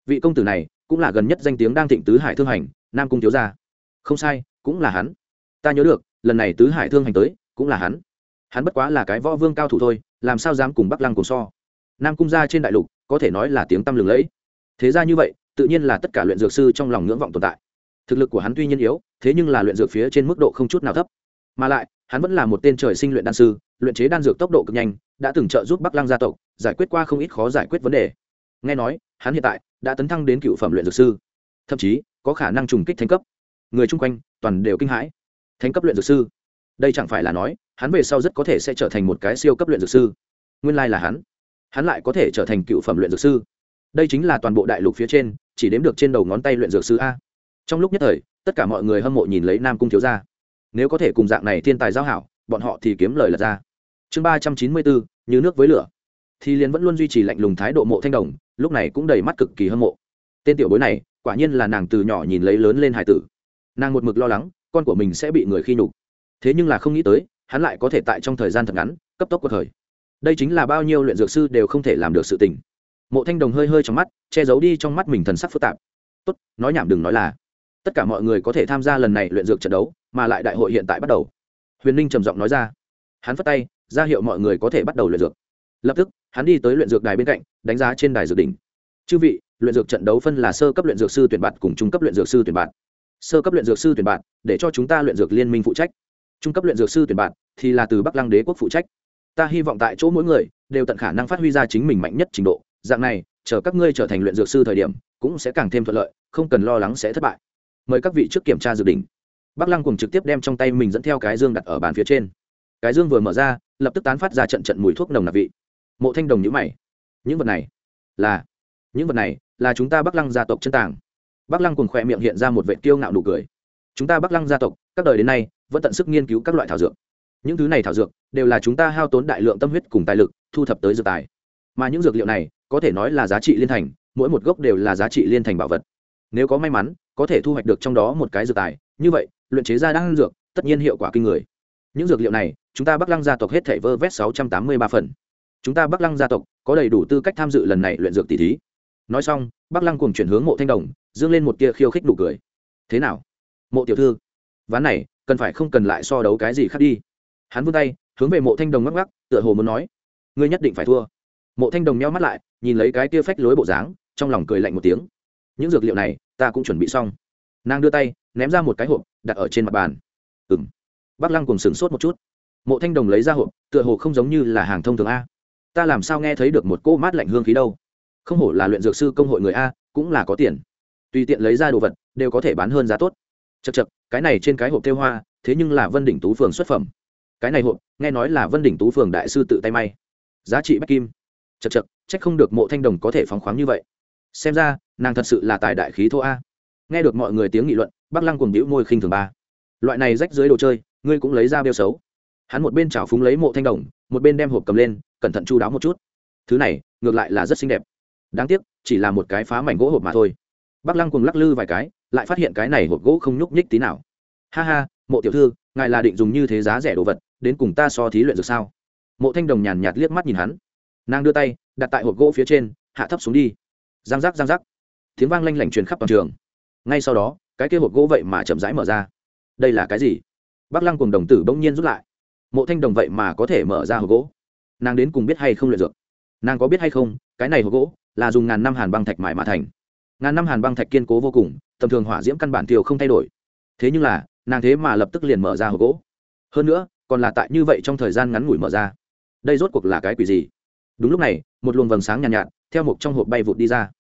vị công tử này cũng là gần nhất danh tiếng đang thịnh tứ hải thương hành, nam cung thiếu gia? Không sai, cũng là hắn. Ta nhớ được, lần này tứ hải thương hành tới, cũng là hắn hắn bất quá là cái võ vương cao thủ thôi, làm sao dám cùng bắc lăng cùng so? Nam cung gia trên đại lục, có thể nói là tiếng tăm lừng lẫy. Thế ra như vậy, tự nhiên là tất cả luyện dược sư trong lòng ngưỡng vọng tồn tại. Thực lực của hắn tuy nhiên yếu, thế nhưng là luyện dược phía trên mức độ không chút nào thấp. Mà lại, hắn vẫn là một tên trời sinh luyện đan sư, luyện chế đan dược tốc độ cực nhanh, đã từng trợ giúp bắc lăng gia tộc, giải quyết qua không ít khó giải quyết vấn đề. Nghe nói, hắn hiện tại đã tấn thăng đến cựu phẩm luyện dược sư. Thậm chí, có khả năng trùng kích thành cấp. Người chung quanh toàn đều kinh hãi. Thành cấp luyện dược sư? Đây chẳng phải là nói hắn về sau rất có thể sẽ trở thành một cái siêu cấp luyện dược sư. Nguyên lai là hắn. Hắn lại có thể trở thành cựu phẩm luyện dược sư. Đây chính là toàn bộ đại lục phía trên, chỉ đếm được trên đầu ngón tay luyện dược sư a. Trong lúc nhất thời, tất cả mọi người hâm mộ nhìn lấy nam cung thiếu gia. Nếu có thể cùng dạng này thiên tài giao hảo, bọn họ thì kiếm lời lật ra. Chương ba trăm chín mươi bốn, như nước với lửa. Thì liền vẫn luôn duy trì lạnh lùng thái độ mộ thanh đồng, lúc này cũng đầy mắt cực kỳ hâm mộ. Tên tiểu bối này, quả nhiên là nàng từ nhỏ nhìn lấy lớn lên hải tử. Nàng một mực lo lắng, con của mình sẽ bị người khi nhục. Thế nhưng là không nghĩ tới hắn lại có thể tại trong thời gian thật ngắn, cấp tốc cuộc khởi. Đây chính là bao nhiêu luyện dược sư đều không thể làm được sự tình. Mộ thanh đồng hơi hơi trong mắt, che giấu đi trong mắt mình thần sắc phức tạp. Tốt, nói nhảm đừng nói là. Tất cả mọi người có thể tham gia lần này luyện dược trận đấu, mà lại đại hội hiện tại bắt đầu. Huyền ninh trầm giọng nói ra. Hắn phất tay, ra hiệu mọi người có thể bắt đầu luyện dược. Lập tức, hắn đi tới luyện dược đài bên cạnh, đánh giá trên đài dược đỉnh. Chư vị, luyện dược trận đấu phân là sơ cấp luyện dược sư tuyển bạn cùng trung cấp luyện dược sư tuyển bạn. Sơ cấp luyện dược sư tuyển bạn, để cho chúng ta luyện dược liên minh phụ trách trung cấp luyện dược sư tuyển bạn, thì là từ bắc lăng đế quốc phụ trách. Ta hy vọng tại chỗ mỗi người đều tận khả năng phát huy ra chính mình mạnh nhất trình độ. Dạng này, chờ các ngươi trở thành luyện dược sư thời điểm, cũng sẽ càng thêm thuận lợi, không cần lo lắng sẽ thất bại. Mời các vị trước kiểm tra dự định bắc lăng cùng trực tiếp đem trong tay mình dẫn theo cái dương đặt ở bàn phía trên. Cái dương vừa mở ra, lập tức tán phát ra trận trận mùi thuốc nồng nặc vị. Mộ thanh đồng nhữ mày. Những vật này là, những vật này là chúng ta bắc lăng gia tộc chân tàng. Bắc lăng cùng khỏe miệng hiện ra một vệ tiêu ngạo nụ cười chúng ta bắc lăng gia tộc, các đời đến nay, vẫn tận sức nghiên cứu các loại thảo dược. Những thứ này thảo dược đều là chúng ta hao tốn đại lượng tâm huyết cùng tài lực, thu thập tới dược tài. Mà những dược liệu này, có thể nói là giá trị liên thành, mỗi một gốc đều là giá trị liên thành bảo vật. Nếu có may mắn, có thể thu hoạch được trong đó một cái dược tài, như vậy, luyện chế ra đan dược, tất nhiên hiệu quả kinh người. Những dược liệu này, chúng ta bắc lăng gia tộc hết thảy vơ vét sáu trăm tám mươi ba phần. Chúng ta bắc lăng gia tộc có đầy đủ tư cách tham dự lần này luyện dược tỷ thí. Nói xong, bắc lăng cùng chuyển hướng mộ thanh đồng, dương lên một tia khiêu khích đủ cười. Thế nào? Mộ tiểu thư. Ván này, cần phải không cần lại so đấu cái gì khác đi. Hắn vươn tay, hướng về mộ thanh đồng ngắc ngắc, tựa hồ muốn nói, ngươi nhất định phải thua. Mộ thanh đồng nheo mắt lại, nhìn lấy cái tia phách lối bộ dáng, trong lòng cười lạnh một tiếng. Những dược liệu này, ta cũng chuẩn bị xong. Nàng đưa tay, ném ra một cái hộp, đặt ở trên mặt bàn. Ừ m bác lăng cùng sửng sốt một chút. Mộ thanh đồng lấy ra hộp, tựa hồ không giống như là hàng thông thường a. Ta làm sao nghe thấy được một cỗ mát lạnh hương khí đâu? Không hổ là luyện dược sư công hội người a, cũng là có tiền. Tùy tiện lấy ra đồ vật, đều có thể bán hơn giá tốt chật chật, cái này trên cái hộp thêu hoa, thế nhưng là vân đỉnh tú phường xuất phẩm. Cái này hộp, nghe nói là vân đỉnh tú phường đại sư tự tay may. Giá trị bách kim. Chật chật c h ắ c không được mộ thanh đồng có thể phóng khoáng như vậy. Xem ra, nàng thật sự là tài đại khí thô a. Nghe được mọi người tiếng nghị luận bác lăng cùng đĩu môi khinh thường ba. Loại này rách dưới đồ chơi, ngươi cũng lấy ra bêu xấu. Hắn một bên chảo phúng lấy mộ thanh đồng, một bên đem hộp cầm lên, cẩn thận chu đáo một chút. Thứ này, ngược lại là rất xinh đẹp. Đáng tiếc, chỉ là một cái phá mảnh gỗ hộp mà thôi. Bác lăng cùng lắc lư vài cái lại phát hiện cái này hộp gỗ không nhúc nhích tí nào. Ha ha, mộ tiểu thư, ngài là định dùng như thế giá rẻ đồ vật, đến cùng ta so thí luyện được sao? Mộ thanh đồng nhàn nhạt liếc mắt nhìn hắn. Nàng đưa tay, đặt tại hộp gỗ phía trên, hạ thấp xuống đi. Giang giác giang giác. Tiếng vang lanh lảnh truyền khắp toàn trường. Ngay sau đó, cái kia hộp gỗ vậy mà chậm rãi mở ra. Đây là cái gì? Bác lăng cùng đồng tử bỗng nhiên rút lại. Mộ thanh đồng vậy mà có thể mở ra hộp gỗ. Nàng đến cùng biết hay không luyện dược? Nàng có biết hay không, cái này hộp gỗ là dùng ngàn năm hàn băng thạch mài mà thành ngàn năm hàn băng thạch kiên cố vô cùng tầm thường hỏa diễm căn bản tiêu không thay đổi. Thế nhưng là nàng thế mà lập tức liền mở ra hộp gỗ. Hơn nữa còn là tại như vậy trong thời gian ngắn ngủi mở ra. Đây rốt cuộc là cái quỷ gì? Đúng lúc này một luồng vầng sáng nhàn nhạt, nhạt theo một trong hộp bay vụt đi ra.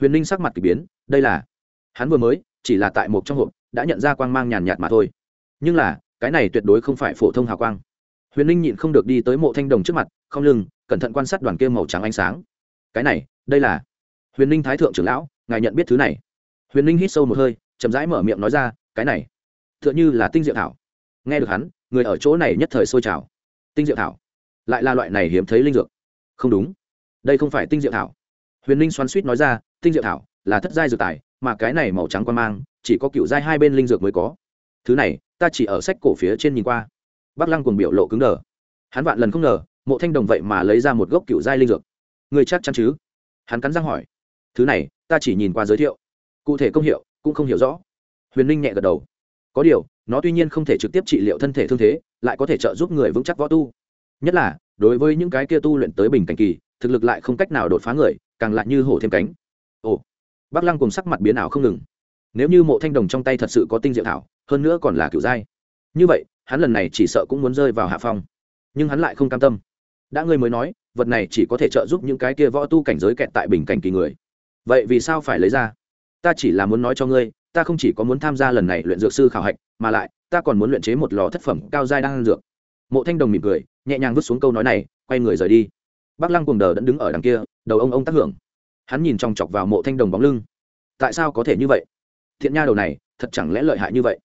Huyền ninh sắc mặt k ỳ biến đây là hắn vừa mới chỉ là tại một trong hộp đã nhận ra quang mang nhàn nhạt mà thôi. Nhưng là cái này tuyệt đối không phải phổ thông hào quang. Huyền ninh nhịn không được đi tới mộ thanh đồng trước mặt không lưng cẩn thận quan sát đoàn kia màu trắng ánh sáng. Cái này đây là huyền ninh thái thượng trưởng lão ngài nhận biết thứ này huyền ninh hít sâu một hơi chậm rãi mở miệng nói ra cái này t h ư ợ n h ư là tinh diệu thảo nghe được hắn người ở chỗ này nhất thời sôi trào tinh diệu thảo lại là loại này hiếm thấy linh dược không đúng đây không phải tinh diệu thảo huyền ninh xoắn suýt nói ra tinh diệu thảo là thất giai dược tài mà cái này màu trắng quan mang chỉ có cựu giai hai bên linh dược mới có thứ này ta chỉ ở sách cổ phía trên nhìn qua bác lăng cùng biểu lộ cứng đờ hắn vạn lần không ngờ mộ thanh đồng vậy mà lấy ra một gốc cựu giai linh dược người chắc chắn chứ hắn cắn răng hỏi thứ này ta chỉ nhìn qua giới thiệu. Cụ thể công hiệu, cũng không hiểu rõ. Huyền ninh nhẹ gật đầu. Có điều, nó tuy nhiên không thể trực tiếp trị liệu thân thể thương thế, lại có thể trợ giúp người vững chắc võ tu. Nhất là, đối với những cái kia tu luyện tới bình cảnh kỳ, thực lực lại không cách nào đột phá người, càng lại như hổ thêm cánh. Ồ bác lăng cùng sắc mặt biến ảo không ngừng. Nếu như mộ thanh đồng trong tay thật sự có tinh diệu thảo, hơn nữa còn là kiểu giai như vậy, hắn lần này chỉ sợ cũng muốn rơi vào hạ phong. Nhưng hắn lại không cam tâm. Đã ngươi mới nói, vật này chỉ có thể trợ giúp những cái kia võ tu cảnh giới kẹt tại bình cảnh kỳ người vậy vì sao phải lấy ra? Ta chỉ là muốn nói cho ngươi, ta không chỉ có muốn tham gia lần này luyện dược sư khảo hạch, mà lại, ta còn muốn luyện chế một lò thất phẩm cao giai đang dược. Mộ thanh đồng mỉm cười, nhẹ nhàng vứt xuống câu nói này, quay người rời đi. Bác lăng cùng đờ đẫn đứng ở đằng kia, đầu ông ông tác hưởng. Hắn nhìn trong chọc vào mộ thanh đồng bóng lưng. Tại sao có thể như vậy? Thiện nha đầu này, thật chẳng lẽ lợi hại như vậy?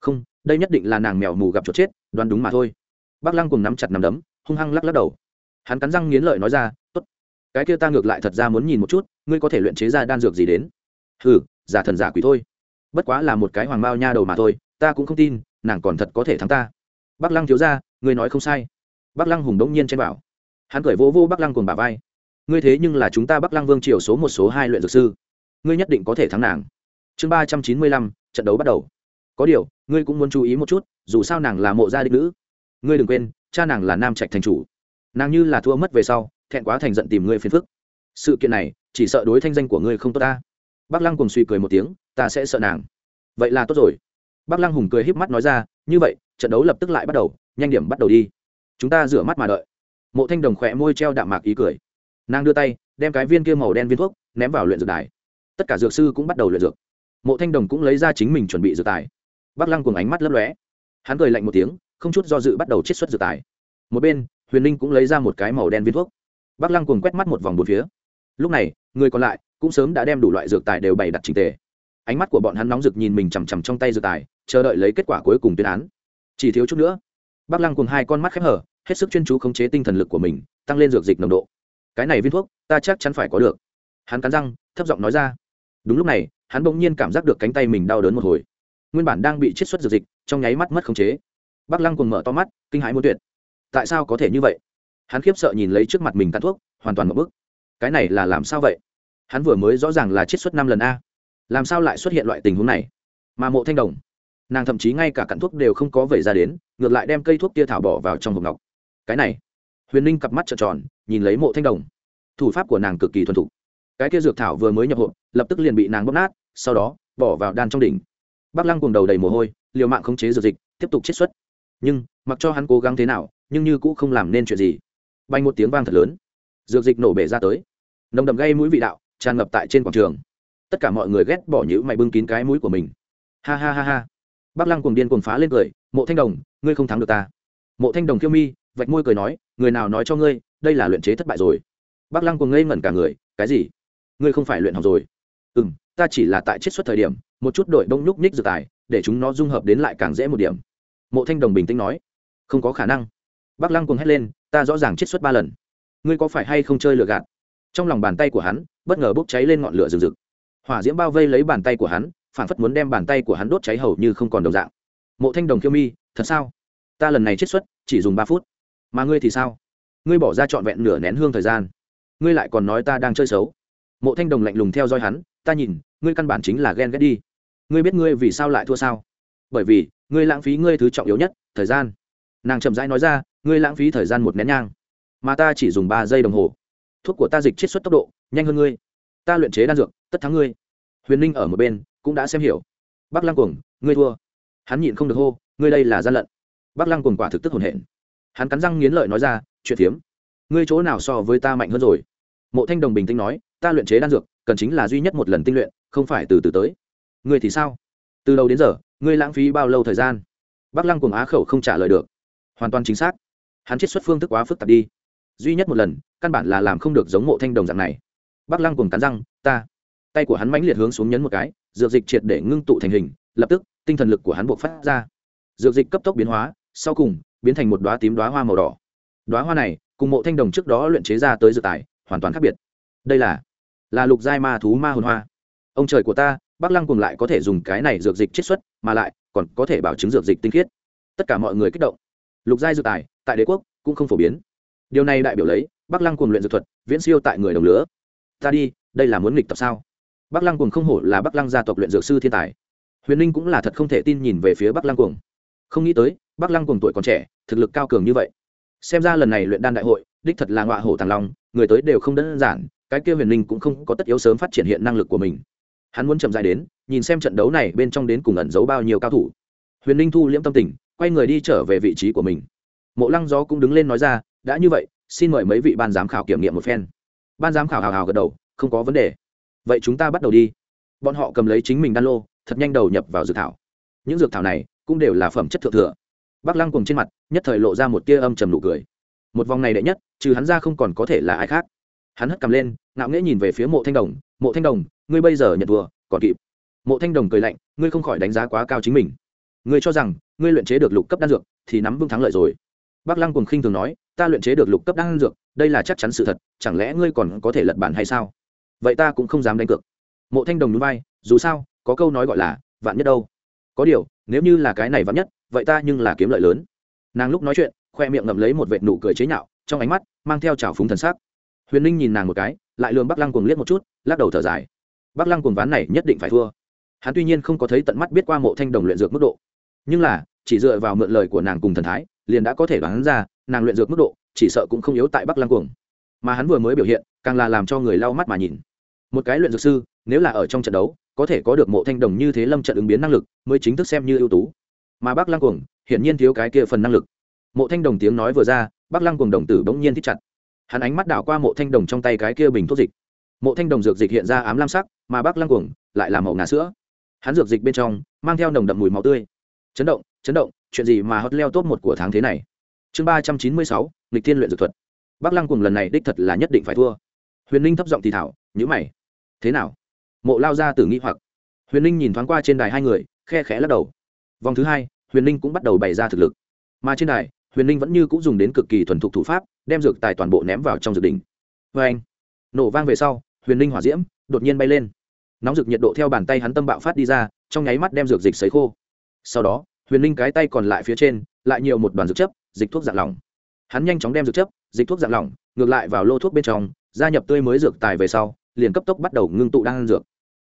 Không, đây nhất định là nàng mèo mù gặp chuột chết, đoán đúng mà thôi. Bác lăng cùng nắm chặt nắm đấm, hung hăng lắc lắc đầu. Hắn cắn răng nghiến lợi nói ra cái kia ta ngược lại thật ra muốn nhìn một chút, ngươi có thể luyện chế ra đan dược gì đến? Hừ, giả thần giả quỷ thôi. Bất quá là một cái hoàng mao nha đầu mà thôi, ta cũng không tin, nàng còn thật có thể thắng ta. Bác lăng thiếu ra ngươi nói không sai. Bác lăng hùng đống nhiên trên bảo. Hắn cười vô vô bác lăng cùng bà vai. Ngươi thế nhưng là chúng ta bắc lăng vương triều số một số hai luyện dược sư. Ngươi nhất định có thể thắng nàng. Chương ba trăm chín mươi lăm, trận đấu bắt đầu. Có điều, ngươi cũng muốn chú ý một chút, dù sao nàng là mộ gia đình nữ. Ngươi đừng quên, cha nàng là nam trạch thành chủ. Nàng như là thua mất về sau thẹn quá thành giận tìm ngươi phiền phức. Sự kiện này, chỉ sợ đối thanh danh của ngươi không tốt ta. Bác lăng cùng suy cười một tiếng, ta sẽ sợ nàng. Vậy là tốt rồi. Bác lăng hùng cười híp mắt nói ra, như vậy, trận đấu lập tức lại bắt đầu, nhanh điểm bắt đầu đi. Chúng ta rửa mắt mà đợi. Mộ thanh đồng khỏe môi treo đạm mạc ý cười. Nàng đưa tay, đem cái viên kia màu đen viên thuốc, ném vào luyện dược đài. Tất cả dược sư cũng bắt đầu luyện dược. Mộ thanh đồng cũng lấy ra chính mình chuẩn bị dược tài. Bác lăng cùng ánh mắt lấp lóe. Hắn cười lạnh một tiếng, không chút do dự bắt đầu chiết xuất dược tài. Một bên, huyền ninh cũng lấy ra một cái màu đen viên thuốc bác lăng Cuồng quét mắt một vòng bốn phía. Lúc này, người còn lại cũng sớm đã đem đủ loại dược tài đều bày đặt trình tề. Ánh mắt của bọn hắn nóng rực nhìn mình chằm chằm trong tay dược tài, chờ đợi lấy kết quả cuối cùng tuyên án. Chỉ thiếu chút nữa bác lăng cùng hai con mắt khép hở, hết sức chuyên chú khống chế tinh thần lực của mình, tăng lên dược dịch nồng độ. Cái này viên thuốc, ta chắc chắn phải có được. Hắn cắn răng, thấp giọng nói ra. Đúng lúc này, hắn bỗng nhiên cảm giác được cánh tay mình đau đớn một hồi. Nguyên bản đang bị chiết xuất dược dịch, trong nháy mắt mất khống chế. Bác lăng cùng mở to mắt, kinh hãi muốn tuyệt. Tại sao có thể như vậy? Hắn khiếp sợ nhìn lấy trước mặt mình tàn thuốc, hoàn toàn một bức. Cái này là làm sao vậy? Hắn vừa mới rõ ràng là chiết xuất năm lần a. Làm sao lại xuất hiện loại tình huống này? Mà mộ thanh đồng, nàng thậm chí ngay cả cặn thuốc đều không có vẩy ra đến, ngược lại đem cây thuốc tia thảo bỏ vào trong hộp ngọc. Cái này, huyền ninh cặp mắt trợn tròn, nhìn lấy mộ thanh đồng. Thủ pháp của nàng cực kỳ thuần thục. Cái kia dược thảo vừa mới nhập hộp, lập tức liền bị nàng bóp nát, sau đó, bỏ vào đan trong đỉnh. Bác lăng cùng đầu đầy mồ hôi, liều mạng khống chế dược dịch, tiếp tục chiết xuất nhưng, mặc cho hắn cố gắng thế nào, nhưng như cũng không làm nên chuyện gì bay một tiếng vang thật lớn. Dược dịch nổ bể ra tới. Nồng đậm gây mũi vị đạo tràn ngập tại trên quảng trường. Tất cả mọi người ghét bỏ nhữ mày bưng kín cái mũi của mình. Ha ha ha ha. Bác lăng cùng điên cuồng phá lên cười, mộ thanh đồng, ngươi không thắng được ta. Mộ thanh đồng kiêu mi, vạch môi cười nói, người nào nói cho ngươi, đây là luyện chế thất bại rồi. Bác lăng cùng ngây ngẩn cả người, cái gì? Ngươi không phải luyện học rồi? Ừ m ta chỉ là tại chiết xuất thời điểm, một chút đội đông nhúc nhích dự tài, để chúng nó dung hợp đến lại càng dễ một điểm. Mộ thanh đồng bình tĩnh nói, không có khả năng bác lăng cùng hét lên, ta rõ ràng chiết xuất ba lần. Ngươi có phải hay không chơi lừa gạt? Trong lòng bàn tay của hắn, bất ngờ bốc cháy lên ngọn lửa rừng rực. Hỏa diễm bao vây lấy bàn tay của hắn, phản phất muốn đem bàn tay của hắn đốt cháy hầu như không còn đồng dạng. Mộ thanh đồng kiêu mi, thật sao? Ta lần này chiết xuất chỉ dùng ba phút. Mà ngươi thì sao? Ngươi bỏ ra trọn vẹn nửa nén hương thời gian. Ngươi lại còn nói ta đang chơi xấu. Mộ thanh đồng lạnh lùng theo dõi hắn, ta nhìn, ngươi căn bản chính là ghen ghét đi. Ngươi biết ngươi vì sao lại thua sao? Bởi vì, ngươi lãng phí ngươi thứ trọng yếu nhất, thời gian nàng chậm rãi nói ra, ngươi lãng phí thời gian một nén nhang, mà ta chỉ dùng ba giây đồng hồ. Thuốc của ta dịch chiết xuất tốc độ nhanh hơn ngươi. Ta luyện chế đan dược, tất thắng ngươi. Huyền ninh ở một bên cũng đã xem hiểu. Bác lăng cuồng, ngươi thua. Hắn nhịn không được hô, ngươi đây là gian lận. Bác lăng cuồng quả thực tức hồn hển. Hắn cắn răng nghiến lợi nói ra, chuyện phiếm. Ngươi chỗ nào so với ta mạnh hơn rồi? Mộ thanh đồng bình tĩnh nói, ta luyện chế đan dược, cần chính là duy nhất một lần tinh luyện, không phải từ từ tới. Ngươi thì sao? Từ đầu đến giờ, ngươi lãng phí bao lâu thời gian? Bác lăng cuồng á khẩu không trả lời được hoàn toàn chính xác. Hắn chiết xuất phương thức quá phức tạp đi. Duy nhất một lần, căn bản là làm không được giống mộ thanh đồng dạng này. Bác lăng cùng cắn răng, ta. Tay của hắn mãnh liệt hướng xuống nhấn một cái, dược dịch triệt để ngưng tụ thành hình, lập tức, tinh thần lực của hắn buộc phát ra. Dược dịch cấp tốc biến hóa, sau cùng, biến thành một đoá tím đoá hoa màu đỏ. Đoá hoa này, cùng mộ thanh đồng trước đó luyện chế ra tới dược tài, hoàn toàn khác biệt. Đây là là lục giai ma thú ma hồn hoa. Ông trời của ta, bác lăng cùng lại có thể dùng cái này dược dịch chiết xuất, mà lại còn có thể bảo chứng dược dịch tinh khiết. Tất cả mọi người kích động lục giai dược tài, tại đế quốc cũng không phổ biến. Điều này đại biểu lấy bắc lăng cùng luyện dược thuật, viễn siêu tại người đồng lứa. Ta đi, đây là muốn nghịch tập sao? Bắc lăng cuồng không hổ là bắc lăng gia tộc luyện dược sư thiên tài. Huyền ninh cũng là thật không thể tin nhìn về phía bắc lăng cuồng. Không nghĩ tới, bắc lăng cuồng tuổi còn trẻ, thực lực cao cường như vậy. Xem ra lần này luyện đan đại hội, đích thật là ngọa hổ thằng long, người tới đều không đơn giản, cái kia huyền ninh cũng không có tất yếu sớm phát triển hiện năng lực của mình. Hắn muốn chậm dài đến, nhìn xem trận đấu này bên trong đến cùng ẩn giấu bao nhiêu cao thủ. Huyền ninh thu liễm tâm tình quay người đi trở về vị trí của mình. Mộ lăng gió cũng đứng lên nói ra, đã như vậy, xin mời mấy vị ban giám khảo kiểm nghiệm một phen. Ban giám khảo hào hào gật đầu, không có vấn đề. Vậy chúng ta bắt đầu đi. Bọn họ cầm lấy chính mình đan lô, thật nhanh đầu nhập vào dược thảo. Những dược thảo này cũng đều là phẩm chất thượng thừa. Bác lăng cùng trên mặt, nhất thời lộ ra một tia âm trầm nụ cười. Một vòng này đệ nhất, trừ hắn ra không còn có thể là ai khác. Hắn hất cầm lên, ngạo nghễ nhìn về phía mộ thanh đồng, mộ thanh đồng, ngươi bây giờ nhận vừa còn kịp. Mộ thanh đồng cười lạnh, ngươi không khỏi đánh giá quá cao chính mình. Ngươi cho rằng ngươi luyện chế được lục cấp đan dược, thì nắm vững thắng lợi rồi. Bác lăng cùng khinh thường nói, ta luyện chế được lục cấp đan dược, đây là chắc chắn sự thật, chẳng lẽ ngươi còn có thể lật bản hay sao? Vậy ta cũng không dám đánh cược. Mộ thanh đồng núi bay dù sao, có câu nói gọi là, vạn nhất đâu. Có điều, nếu như là cái này vạn nhất, vậy ta nhưng là kiếm lợi lớn. Nàng lúc nói chuyện, khoe miệng ngậm lấy một vệt nụ cười chế nhạo, trong ánh mắt, mang theo trào phúng thần sắc. Huyền ninh nhìn nàng một cái, lại lường bắc lăng cuồng liếc một chút, lắc đầu thở dài. Bắc lăng cuồng ván này nhất định phải thua. Hắn tuy nhiên không có thấy tận mắt biết qua mộ thanh đồng luyện dược mức độ, nhưng là chỉ dựa vào mượn lời của nàng cùng thần thái, liền đã có thể đoán ra, nàng luyện dược mức độ, chỉ sợ cũng không yếu tại bắc lăng cuồng. Mà hắn vừa mới biểu hiện, càng là làm cho người lau mắt mà nhìn. Một cái luyện dược sư, nếu là ở trong trận đấu, có thể có được mộ thanh đồng như thế lâm trận ứng biến năng lực, mới chính thức xem như ưu tú. Mà bắc lăng cuồng, hiển nhiên thiếu cái kia phần năng lực. Mộ thanh đồng tiếng nói vừa ra, bắc lăng cuồng đồng tử bỗng nhiên thích chặt. Hắn ánh mắt đảo qua mộ thanh đồng trong tay cái kia bình thuốc dịch. Mộ thanh đồng dược dịch hiện ra ám lam sắc, mà bắc lăng cuồng lại là màu ngà sữa. Hắn dược dịch bên trong, mang theo nồng đậm mùi máu tươi. Chấn động chấn động, chuyện gì mà hot leo top một của tháng thế này? Chương ba trăm chín mươi sáu, nghịch thiên luyện dược thuật. Bắc lăng cùng lần này đích thật là nhất định phải thua. Huyền ninh thấp giọng thì thảo nhữ mày. Thế nào? Mộ lao ra tử nghĩ hoặc. Huyền ninh nhìn thoáng qua trên đài hai người, khe khẽ lắc đầu. Vòng thứ hai, huyền ninh cũng bắt đầu bày ra thực lực. Mà trên đài, huyền ninh vẫn như cũng dùng đến cực kỳ thuần thục thủ pháp, đem dược tài toàn bộ ném vào trong dược đỉnh. Vê anh, nổ vang về sau, huyền ninh hỏa diễm đột nhiên bay lên. Nóng dược nhiệt độ theo bàn tay hắn tâm bạo phát đi ra, trong nháy mắt đem dược dịch sấy khô. Sau đó huyền Linh cái tay còn lại phía trên, lại nhiều một đoàn dược chấp dịch thuốc dạng lỏng. Hắn nhanh chóng đem dược chấp dịch thuốc dạng lỏng, ngược lại vào lô thuốc bên trong, gia nhập tươi mới dược tài về sau, liền cấp tốc bắt đầu ngưng tụ đang ăn dược.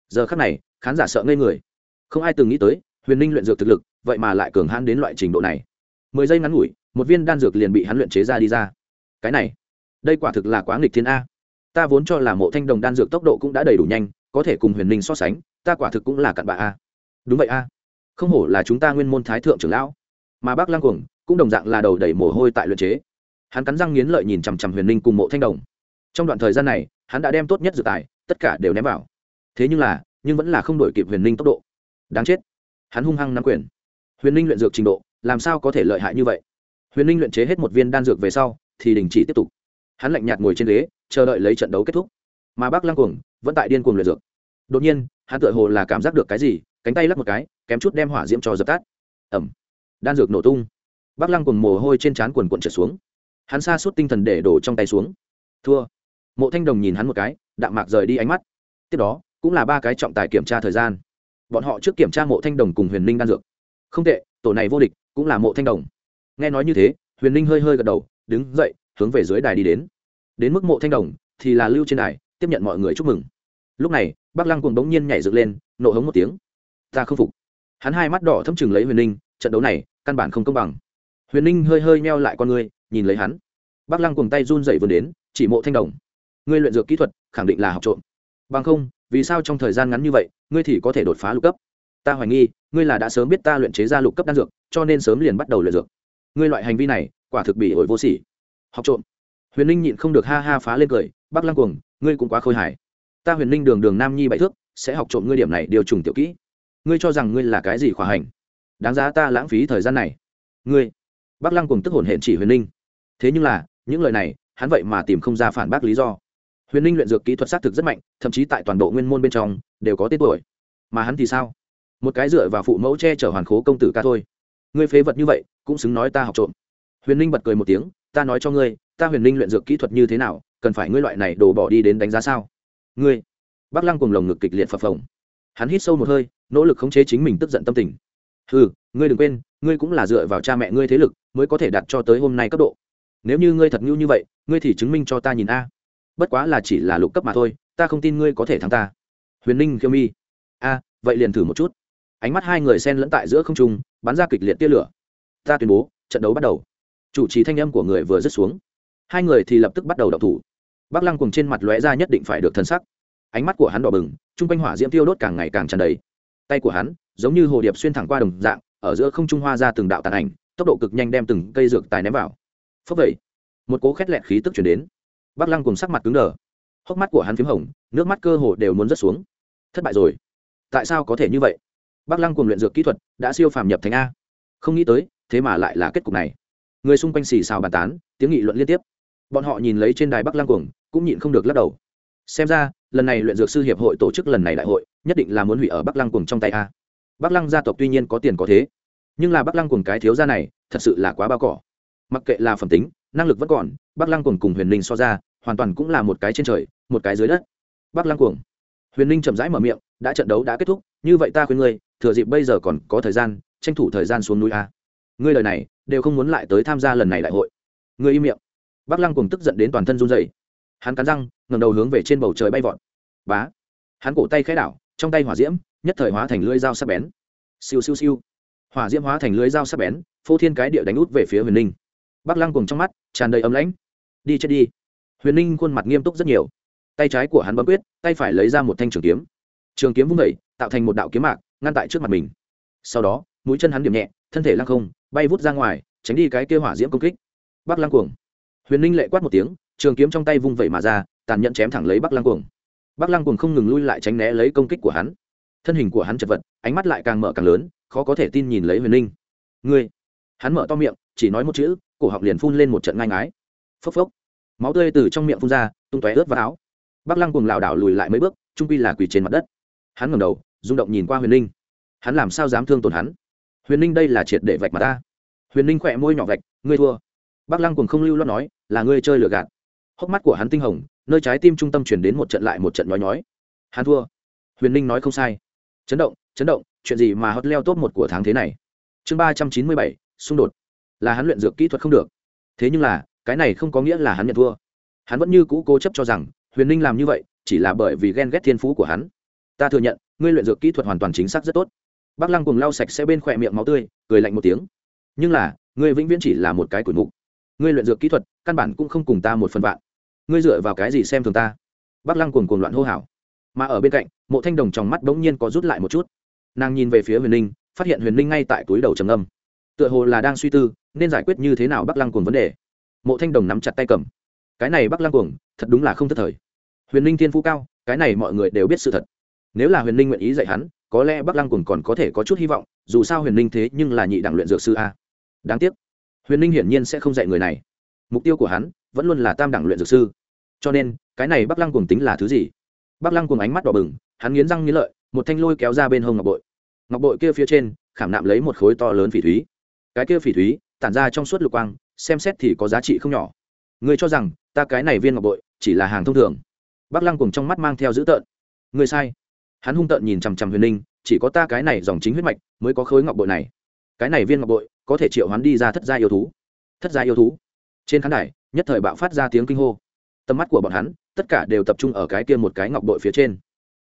Giờ khắc này, khán giả sợ ngây người. Không ai từng nghĩ tới, huyền ninh luyện dược thực lực, vậy mà lại cường hãn đến loại trình độ này. Mười giây ngắn ngủi, một viên đan dược liền bị hắn luyện chế ra đi ra. Cái này, đây quả thực là quá nghịch thiên a. Ta vốn cho là mộ thanh đồng đan dược tốc độ cũng đã đầy đủ nhanh, có thể cùng huyền ninh so sánh, ta quả thực cũng là cặn bạ a. Đúng vậy a không hổ là chúng ta nguyên môn thái thượng trưởng lão. Mà bác lăng cuồng cũng đồng dạng là đầu đầy mồ hôi tại luyện chế. Hắn cắn răng nghiến lợi nhìn chằm chằm huyền ninh cùng mộ thanh đồng. Trong đoạn thời gian này, hắn đã đem tốt nhất dự tài, tất cả đều ném vào. Thế nhưng là, nhưng vẫn là không đổi kịp huyền ninh tốc độ. Đáng chết. Hắn hung hăng nắm quyền. Huyền ninh luyện dược trình độ, làm sao có thể lợi hại như vậy? Huyền ninh luyện chế hết một viên đan dược về sau, thì đình chỉ tiếp tục. Hắn lạnh nhạt ngồi trên ghế, chờ đợi lấy trận đấu kết thúc. Mà bác lăng cuồng vẫn tại điên cuồng luyện dược. Đột nhiên, hắn tựa hồ là cảm giác được cái gì cánh tay lắc một cái, kém chút đem hỏa diễm cho dập tắt. Ẩm đan dược nổ tung. Bác lăng cùng mồ hôi trên trán quần quận trở xuống. Hắn xa suốt tinh thần để đổ trong tay xuống. Thua. Mộ thanh đồng nhìn hắn một cái, đạm mạc rời đi ánh mắt. Tiếp đó, cũng là ba cái trọng tài kiểm tra thời gian. Bọn họ trước kiểm tra mộ thanh đồng cùng huyền ninh đan dược. Không tệ, tổ này vô địch, cũng là mộ thanh đồng. Nghe nói như thế, huyền ninh hơi hơi gật đầu, đứng dậy, hướng về dưới đài đi đến. Đến mức mộ thanh đồng, thì là lưu trên đài, tiếp nhận mọi người chúc mừng. Lúc này, bác lăng cùng bỗng nhiên nhảy dựng lên, nộ hống một tiếng ta không phục. Hắn hai mắt đỏ thâm chừng lấy huyền ninh, trận đấu này, căn bản không công bằng. Huyền ninh hơi hơi meo lại con ngươi, nhìn lấy hắn. Bác lăng cùng tay run dậy vươn đến, chỉ mộ thanh đồng. Ngươi luyện dược kỹ thuật, khẳng định là học trộm. Bằng không, vì sao trong thời gian ngắn như vậy, ngươi thì có thể đột phá lục cấp? Ta hoài nghi, ngươi là đã sớm biết ta luyện chế ra lục cấp đan dược, cho nên sớm liền bắt đầu luyện dược. Ngươi loại hành vi này, quả thực bị ổi vô sỉ. Học trộm. Huyền ninh nhịn không được ha ha phá lên cười, bác lăng cuồng, ngươi cũng quá khôi hài. Ta huyền ninh đường đường nam nhi bại thước, sẽ học trộm ngươi điểm này điều trùng tiểu kỹ ngươi cho rằng ngươi là cái gì khỏa hành? Đáng giá ta lãng phí thời gian này. Ngươi bác lăng cùng tức hồn hển chỉ huyền ninh. Thế nhưng là, những lời này, hắn vậy mà tìm không ra phản bác lý do. Huyền ninh luyện dược kỹ thuật xác thực rất mạnh, thậm chí tại toàn bộ nguyên môn bên trong, đều có tên tuổi. Mà hắn thì sao? Một cái dựa vào phụ mẫu che chở hoàn khố công tử ca thôi. Ngươi phế vật như vậy, cũng xứng nói ta học trộm. Huyền ninh bật cười một tiếng, ta nói cho ngươi, ta huyền ninh luyện dược kỹ thuật như thế nào, cần phải ngươi loại này đổ bỏ đi đến đánh giá sao? Ngươi bác lăng cùng lồng ngực kịch liệt phập phồng. Hắn hít sâu một hơi nỗ lực khống chế chính mình tức giận tâm tình. Ừ ngươi đừng quên, ngươi cũng là dựa vào cha mẹ ngươi thế lực mới có thể đặt cho tới hôm nay cấp độ. Nếu như ngươi thật ngưu như vậy, ngươi thì chứng minh cho ta nhìn a. Bất quá là chỉ là lục cấp mà thôi, ta không tin ngươi có thể thắng ta. Huyền ninh khiêu mi. A, vậy liền thử một chút. Ánh mắt hai người xen lẫn tại giữa không trung, bắn ra kịch liệt tia lửa. Ta tuyên bố, trận đấu bắt đầu. Chủ trì thanh âm của người vừa dứt xuống. Hai người thì lập tức bắt đầu đậu thủ. Bác lăng cùng trên mặt lóe ra nhất định phải được thân sắc. Ánh mắt của hắn đỏ bừng trung quanh hỏa diễm tiêu đốt càng ngày càng tràn đầy tay của hắn, giống như hồ điệp xuyên thẳng qua đồng dạng, ở giữa không trung hoa ra từng đạo tàn ảnh, tốc độ cực nhanh đem từng cây dược tài ném vào. Phấp vậy một cố khét lẹt khí tức chuyển đến. Bác lăng cùng sắc mặt cứng đờ. Hốc mắt của hắn p h í m hồng, nước mắt cơ hồ đều muốn rớt xuống. Thất bại rồi. Tại sao có thể như vậy? Bác lăng cùng luyện dược kỹ thuật đã siêu phàm nhập thành a. Không nghĩ tới, thế mà lại là kết cục này. Người xung quanh xì xào bàn tán, tiếng nghị luận liên tiếp. Bọn họ nhìn lấy trên đài bắc lăng cuồng cũng nhịn không được lắc đầu. Xem ra lần này luyện dược sư hiệp hội tổ chức lần này đại hội, nhất định là muốn hủy ở bắc lăng cuồng trong tay a. Bắc lăng gia tộc tuy nhiên có tiền có thế, nhưng là bắc lăng cuồng cái thiếu gia này, thật sự là quá bao cỏ. Mặc kệ là phẩm tính, năng lực vẫn còn, bắc lăng cuồng cùng huyền linh so ra, hoàn toàn cũng là một cái trên trời, một cái dưới đất. Bắc lăng cuồng. Huyền linh chậm rãi mở miệng, đã trận đấu đã kết thúc, như vậy ta khuyên ngươi, thừa dịp bây giờ còn có thời gian, tranh thủ thời gian xuống núi a. Ngươi lời này, đều không muốn lại tới tham gia lần này đại hội. Ngươi im miệng. Bắc lăng cùng tức giận đến toàn thân run dày hắn cắn răng ngầm đầu hướng về trên bầu trời bay vọt. Bá! Hắn cổ tay khẽ đảo, trong tay hỏa diễm, nhất thời hóa thành lưỡi dao sắc bén. Siêu siêu siêu! Hỏa diễm hóa thành lưỡi dao sắc bén, phô thiên cái địa đánh út về phía huyền ninh. Bắc lăng cùng trong mắt, tràn đầy ấm lãnh. Đi chết đi! Huyền ninh khuôn mặt nghiêm túc rất nhiều. Tay trái của hắn bấm quyết, tay phải lấy ra một thanh trường kiếm. Trường kiếm vung vẩy tạo thành một đạo kiếm mạc, ngăn tại trước mặt mình. Sau đó, mũi chân hắn điểm nhẹ, thân thể lăng không, bay vút ra ngoài, tránh đi cái kêu hỏa diễm công kích. Bắc lăng cuồng. Huyền ninh lệ quát một tiếng trường kiếm trong tay vung vẩy mà ra, tàn nhẫn chém thẳng lấy bắc lăng cuồng. Bắc lăng cuồng không ngừng lui lại tránh né lấy công kích của hắn. Thân hình của hắn chật vật, ánh mắt lại càng mở càng lớn, khó có thể tin nhìn lấy huyền ninh ngươi? Hắn mở to miệng, chỉ nói một chữ, cổ họng liền phun lên một trận ngai ngái. Phốc phốc. Máu tươi từ trong miệng phun ra, tung tóe ướt vào áo. Bắc lăng cuồng lảo đảo lùi lại mấy bước, trung quy là quỳ trên mặt đất. Hắn ngẩng đầu, rung động nhìn qua huyền ninh hắn làm sao dám thương tổn hắn? Huyền ninh đây là triệt để vạch mặt ta. Huyền ninh khỏe môi nhỏ vạch, ngươi thua. Bắc lăng cùng không lưu lo nói, là ngươi chơi lừa gạt hốc mắt của hắn tinh hồng, nơi trái tim trung tâm chuyển đến một trận lại một trận nói nhói. Hắn thua. Huyền ninh nói không sai. Chấn động chấn động, chuyện gì mà hất leo top một của tháng thế này? Chương ba trăm chín mươi bảy, xung đột. Là hắn luyện dược kỹ thuật không được. Thế nhưng là, cái này không có nghĩa là hắn nhận thua. Hắn vẫn như cũ cố chấp cho rằng, huyền ninh làm như vậy chỉ là bởi vì ghen ghét thiên phú của hắn. Ta thừa nhận, ngươi luyện dược kỹ thuật hoàn toàn chính xác rất tốt. Bác lăng cùng lau sạch sẽ bên khỏe miệng máu tươi, cười lạnh một tiếng. Nhưng là, ngươi vĩnh viễn chỉ là một cái củi mục. Ngươi luyện dược kỹ thuật, căn bản cũng không cùng ta một phần vạn ngươi dựa vào cái gì xem thường ta? Bác lăng cuồng cuồng loạn hô hào. Mà ở bên cạnh, mộ thanh đồng trong mắt bỗng nhiên có rút lại một chút. Nàng nhìn về phía huyền ninh, phát hiện huyền ninh ngay tại túi đầu trầm âm tựa hồ là đang suy tư, nên giải quyết như thế nào Bác lăng cuồng vấn đề. Mộ thanh đồng nắm chặt tay cầm. Cái này Bác lăng cuồng, thật đúng là không thất thời. Huyền ninh thiên phú cao, cái này mọi người đều biết sự thật. Nếu là huyền ninh nguyện ý dạy hắn, có lẽ Bác lăng cuồng còn có thể có chút hy vọng, dù sao huyền ninh thế nhưng là nhị đẳng luyện dược sư a. Đáng tiếc, huyền ninh hiển nhiên sẽ không dạy người này. Mục tiêu của hắn vẫn luôn là tam đẳng luyện dược sư. Cho nên, cái này bắc lăng cùng tính là thứ gì? Bắc lăng cùng ánh mắt đỏ bừng, hắn nghiến răng nghiến lợi, một thanh lôi kéo ra bên hông ngọc bội. Ngọc bội kia phía trên, khảm nạm lấy một khối to lớn phỉ thúy. Cái kia phỉ thúy, tản ra trong suốt lục quang, xem xét thì có giá trị không nhỏ. Người cho rằng, ta cái này viên ngọc bội, chỉ là hàng thông thường. Bắc lăng cùng trong mắt mang theo dữ tợn. Người sai. Hắn hung tợn nhìn chằm chằm huyền ninh, chỉ có ta cái này dòng chính huyết mạch mới có khối ngọc bội này. Cái này viên ngọc bội có thể triệu hắn đi ra thất gia yêu thú. Thất gia yêu thú. Trên khán đài nhất thời bạo phát ra tiếng kinh hô. Tầm mắt của bọn hắn, tất cả đều tập trung ở cái kia một cái ngọc bội phía trên.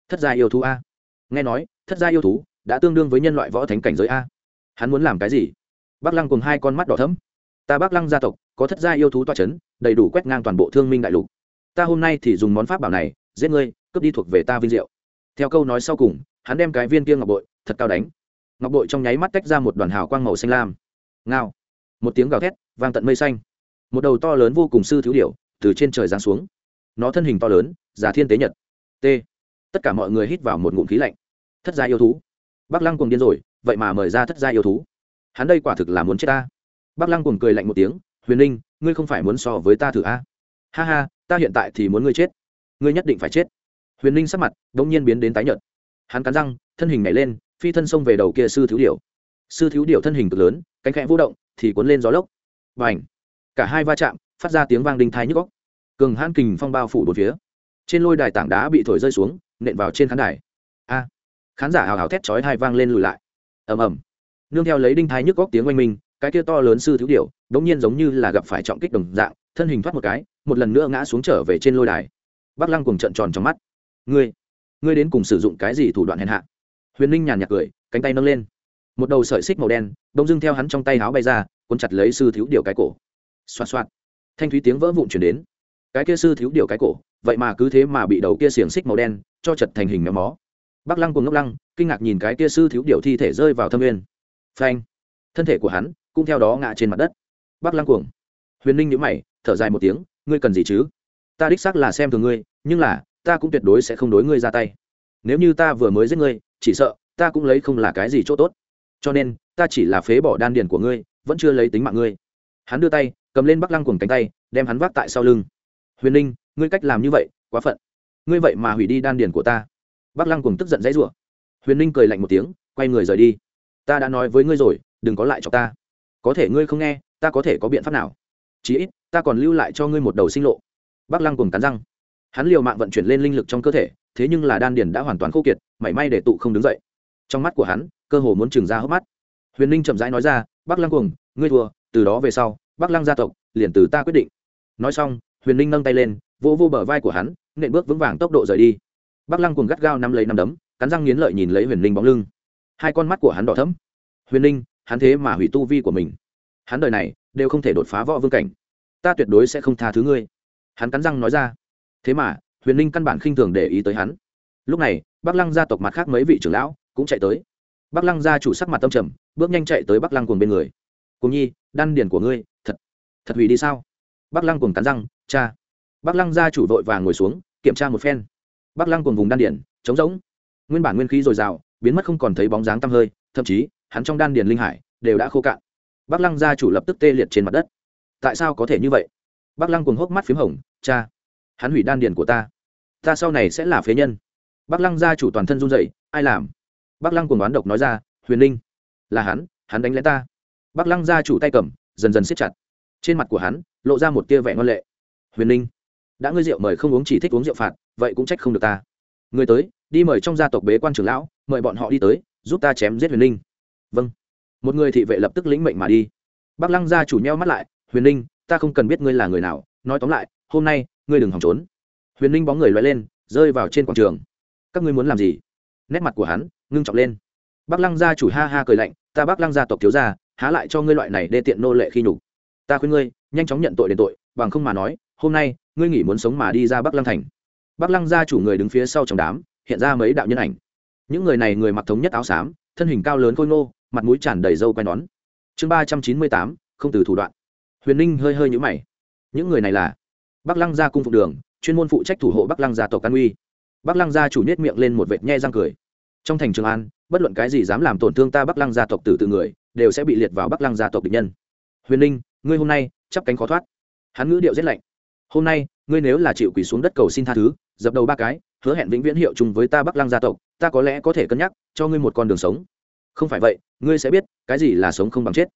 Thất gia yêu thú a. Nghe nói, thất gia yêu thú đã tương đương với nhân loại võ thánh cảnh giới a. Hắn muốn làm cái gì? Bác lăng cùng hai con mắt đỏ thấm ta bác lăng gia tộc, có thất gia yêu thú toa c h ấ n đầy đủ quét ngang toàn bộ thương minh đại lục. Ta hôm nay thì dùng món pháp bảo này, giết ngươi, cướp đi thuộc về ta vinh diệu. Theo câu nói sau cùng, hắn đem cái viên kia ngọc bội, thật cao đánh. Ngọc bội trong nháy mắt tách ra một đoàn hào quang màu xanh lam. Ngao. Một tiếng gào thét, vang tận mây xanh một đầu to lớn vô cùng sư thiếu điệu từ trên trời giáng xuống. Nó thân hình to lớn, giả thiên tế nhật. T. Tất cả mọi người hít vào một ngụm khí lạnh. Thất gia yêu thú. Bác lăng cùng điên rồi, vậy mà mời ra thất gia yêu thú. Hắn đây quả thực là muốn chết ta. Bác lăng cùng cười lạnh một tiếng, huyền ninh, ngươi không phải muốn so với ta thử a? Ha ha, ta hiện tại thì muốn ngươi chết. Ngươi nhất định phải chết. Huyền ninh sắc mặt đ ỗ n g nhiên biến đến tái nhợt. Hắn cắn răng, thân hình nhảy lên, phi thân xông về đầu kia sư thiếu điệu sư thiếu điệu thân hình cực lớn, cánh khẽ vô động, thì cuốn lên gió lốc. Và ảnh cả hai va chạm, phát ra tiếng vang đinh thai nhức góc cường hãn kình phong bao phủ bốn phía. Trên lôi đài tảng đá bị thổi rơi xuống, nện vào trên khán đài. A! Khán giả hào hào thét chói hai vang lên lùi lại. Ầm ầm. Nương theo lấy đinh thai nhức góc tiếng oanh minh, cái kia to lớn sư thiếu điệu đống nhiên giống như là gặp phải trọng kích đồng dạng, thân hình thoát một cái, một lần nữa ngã xuống trở về trên lôi đài. Bác lăng cùng trận tròn trong mắt. Ngươi ngươi đến cùng sử dụng cái gì thủ đoạn hèn hạ? Huyền ninh nhàn nhạt cười, cánh tay nâng lên. Một đầu sợi xích màu đen, đông dưng theo hắn trong tay áo bay ra, cuốn chặt lấy sư thiếu điều cái cổ xoạt xoạt. Thanh thúy tiếng vỡ vụn chuyển đến. Cái kia sư thiếu điều cái cổ, vậy mà cứ thế mà bị đầu kia xiềng xích màu đen cho chật thành hình méo mó. Bác lăng cùng ngốc lăng, kinh ngạc nhìn cái kia sư thiếu điều thi thể rơi vào thâm nguyên. Phanh. Thân thể của hắn cũng theo đó ngã trên mặt đất. Bác lăng cuồng. Huyền ninh nhữ mày, thở dài một tiếng, ngươi cần gì chứ? Ta đích xác là xem thường ngươi, nhưng là, ta cũng tuyệt đối sẽ không đối ngươi ra tay. Nếu như ta vừa mới giết ngươi, chỉ sợ ta cũng lấy không là cái gì chỗ tốt. Cho nên, ta chỉ là phế bỏ đan điền của ngươi, vẫn chưa lấy tính mạng ngươi. Hắn đưa tay cầm lên bắc lăng cùng cánh tay, đem hắn vác tại sau lưng. Huyền ninh, ngươi cách làm như vậy, quá phận. Ngươi vậy mà hủy đi đan điền của ta. Bắc lăng cùng tức giận dãy rủa. Huyền ninh cười lạnh một tiếng, quay người rời đi. Ta đã nói với ngươi rồi, đừng có lại cho ta. Có thể ngươi không nghe, ta có thể có biện pháp nào? Chí ít, ta còn lưu lại cho ngươi một đầu sinh lộ. Bắc lăng cùng cắn răng. Hắn liều mạng vận chuyển lên linh lực trong cơ thể, thế nhưng là đan điền đã hoàn toàn khô kiệt, mảy may để tụ không đứng dậy. Trong mắt của hắn, cơ hồ muốn trừng ra hốc mắt. Huyền ninh chậm rãi nói ra, bắc lăng cuồng, ngươi thua, từ đó về sau bắc lăng gia tộc liền từ ta quyết định. Nói xong huyền ninh nâng tay lên vỗ vô, vô bờ vai của hắn nện bước vững vàng tốc độ rời đi. Bắc lăng cuồng gắt gao nắm lấy nắm đấm cắn răng nghiến lợi nhìn lấy huyền ninh bóng lưng. Hai con mắt của hắn đỏ thấm huyền ninh hắn thế mà hủy tu vi của mình. Hắn đời này đều không thể đột phá võ vương cảnh. Ta tuyệt đối sẽ không tha thứ ngươi. Hắn cắn răng nói ra. Thế mà huyền ninh căn bản khinh thường để ý tới hắn. Lúc này bắc lăng gia tộc mặt khác mấy vị trưởng lão cũng chạy tới. Bắc lăng gia chủ sắc mặt tâm trầm bước nhanh chạy tới bắc lăng cùng bên người. Cùng nhi đan điền của ngươi, thật thật hủy đi sao? Bác lăng cuồng cắn răng, cha. Bác lăng gia chủ vội vàng ngồi xuống, kiểm tra một phen. Bác lăng cuồng vùng đan điền, trống rỗng. Nguyên bản nguyên khí dồi dào, biến mất không còn thấy bóng dáng tăm hơi, thậm chí, hắn trong đan điền linh hải đều đã khô cạn. Bác lăng gia chủ lập tức tê liệt trên mặt đất. Tại sao có thể như vậy? Bác lăng cuồng hốc mắt p h í m hồng, cha, hắn hủy đan điền của ta. Ta sau này sẽ là phế nhân. Bác lăng gia chủ toàn thân run dậy ai làm? Bác lăng cuồng oán độc nói ra, huyền linh, là hắn hắn đánh lẽ ta bắc lăng gia chủ tay cầm, dần dần siết chặt. Trên mặt của hắn, lộ ra một tia vẻ ngon lệ. Huyền linh đã ngươi rượu mời không uống chỉ thích uống rượu phạt, vậy cũng trách không được ta. Người tới, đi mời trong gia tộc bế quan trưởng lão, mời bọn họ đi tới, giúp ta chém giết huyền linh vâng. Một người thị vệ lập tức lĩnh mệnh mà đi. Bác lăng gia chủ nheo mắt lại, huyền linh ta không cần biết ngươi là người nào, nói tóm lại, hôm nay, ngươi đừng hòng trốn. Huyền linh bóng người loay lên, rơi vào trên quảng trường. Các ngươi muốn làm gì? Nét mặt của hắn ngưng trọng lên. Bác lăng gia chủ ha ha cười lạnh, ta bác lăng gia tộc thiếu gia há lại cho ngươi loại này đê tiện nô lệ khi nhục. Ta khuyên ngươi, nhanh chóng nhận tội đền tội, bằng không mà nói, hôm nay, ngươi nghỉ muốn sống mà đi ra bắc lăng thành. Bắc lăng gia chủ người đứng phía sau trong đám, hiện ra mấy đạo nhân ảnh. Những người này người mặc thống nhất áo xám, thân hình cao lớn khôi ngô, mặt mũi tràn đầy râu quai nón chương ba trăm chín mươi tám, không từ thủ đoạn. Huyền ninh hơi hơi nhũ mày. Những người này là bắc lăng gia cung phục đường, chuyên môn phụ trách thủ hộ bắc lăng gia tộc an uy. Bắc lăng gia chủ nết miệng lên một vệt nhe răng cười. Trong thành trường an, bất luận cái gì dám làm tổn thương ta bắc lăng gia tộc tử từ người đều sẽ bị liệt vào bắc lăng gia tộc địch nhân. Huyền ninh ngươi hôm nay chắp cánh khó thoát. Hắn ngữ điệu rét lạnh. Hôm nay, ngươi nếu là chịu quỳ xuống đất cầu xin tha thứ, dập đầu ba cái, hứa hẹn vĩnh viễn hiệu chung với ta bắc lăng gia tộc, ta có lẽ có thể cân nhắc, cho ngươi một con đường sống. Không phải vậy, ngươi sẽ biết, cái gì là sống không bằng chết.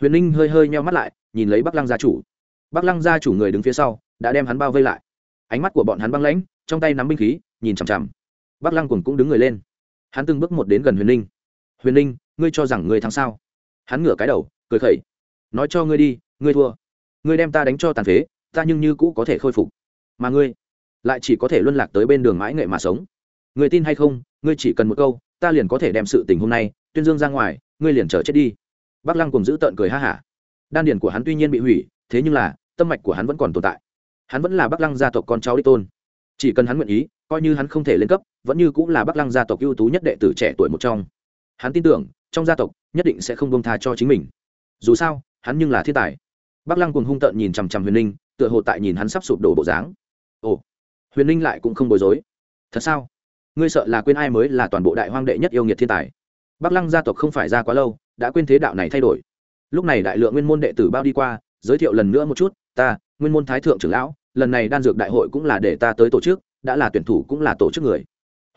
Huyền ninh hơi hơi meo mắt lại, nhìn lấy bắc lăng gia chủ. Bắc lăng gia chủ người đứng phía sau, đã đem hắn bao vây lại. Ánh mắt của bọn hắn băng lãnh, trong tay nắm binh khí, nhìn chằm chằm. Bắc lăng cùng cũng đứng người lên. Hắn từng bước một đến gần huyền ninh huyền ninh ngươi cho rằng ngươi thắng sao? Hắn ngửa cái đầu, cười khẩy. Nói cho ngươi đi, ngươi thua. Ngươi đem ta đánh cho tàn phế, ta nhưng như cũ có thể khôi phục. Mà ngươi lại chỉ có thể luân lạc tới bên đường mãi nghệ mà sống. Người tin hay không, ngươi chỉ cần một câu, ta liền có thể đem sự tình hôm nay tuyên dương ra ngoài, ngươi liền chờ chết đi. Bác lăng cùng giữ tợn cười ha hả. Đan điển của hắn tuy nhiên bị hủy, thế nhưng là, tâm mạch của hắn vẫn còn tồn tại. Hắn vẫn là bác lăng gia tộc con cháu đích tôn. Chỉ cần hắn nguyện ý, coi như hắn không thể lên cấp, vẫn như cũng là bác lăng gia tộc ưu tú nhất đệ tử trẻ tuổi một trong hắn tin tưởng, trong gia tộc, nhất định sẽ không bông tha cho chính mình. Dù sao, hắn nhưng là thiên tài. Bác lăng cùng hung tợn nhìn chằm chằm huyền ninh tựa hồ tại nhìn hắn sắp sụp đổ bộ dáng. Ồ, huyền ninh lại cũng không bối rối. Thật sao? Ngươi sợ là quên ai mới là toàn bộ đại hoang đệ nhất yêu nghiệt thiên tài. Bắc lăng gia tộc không phải ra quá lâu, đã quên thế đạo này thay đổi. Lúc này đại lượng nguyên môn đệ tử bao đi qua, giới thiệu lần nữa một chút, ta, nguyên môn thái thượng trưởng lão, lần này đan dược đại hội cũng là để ta tới tổ chức, đã là tuyển thủ cũng là tổ chức người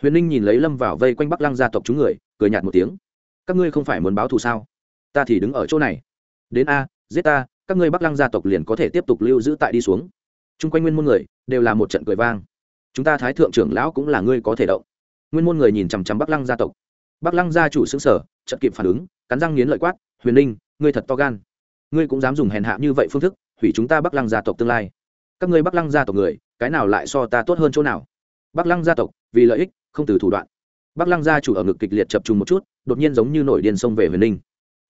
huyền ninh nhìn lấy lâm vào vây quanh bắc lăng gia tộc chúng người, cười nhạt một tiếng. Các ngươi không phải muốn báo thù sao? Ta thì đứng ở chỗ này. Đến a, giết ta, các ngươi bắc lăng gia tộc liền có thể tiếp tục lưu giữ tại đi xuống. Chung quanh nguyên môn người, đều là một trận cười vang. Chúng ta thái thượng trưởng lão cũng là ngươi có thể động. Nguyên môn người nhìn chằm chằm bắc lăng gia tộc. Bắc lăng gia chủ xứng sở trận kịp phản ứng, cắn răng nghiến lợi quát, huyền ninh, ngươi thật to gan. Ngươi cũng dám dùng hèn hạ như vậy phương thức, hủy chúng ta bắc lăng gia tộc tương lai. Các ngươi bắc lăng gia tộc người, cái nào lại so ta tốt hơn chỗ nào? Bắc lăng gia tộc, vì lợi ích không từ thủ đoạn. Bắc lăng gia chủ ở ngực kịch liệt chập trùng một chút, đột nhiên giống như nổi điên xông về huyền ninh.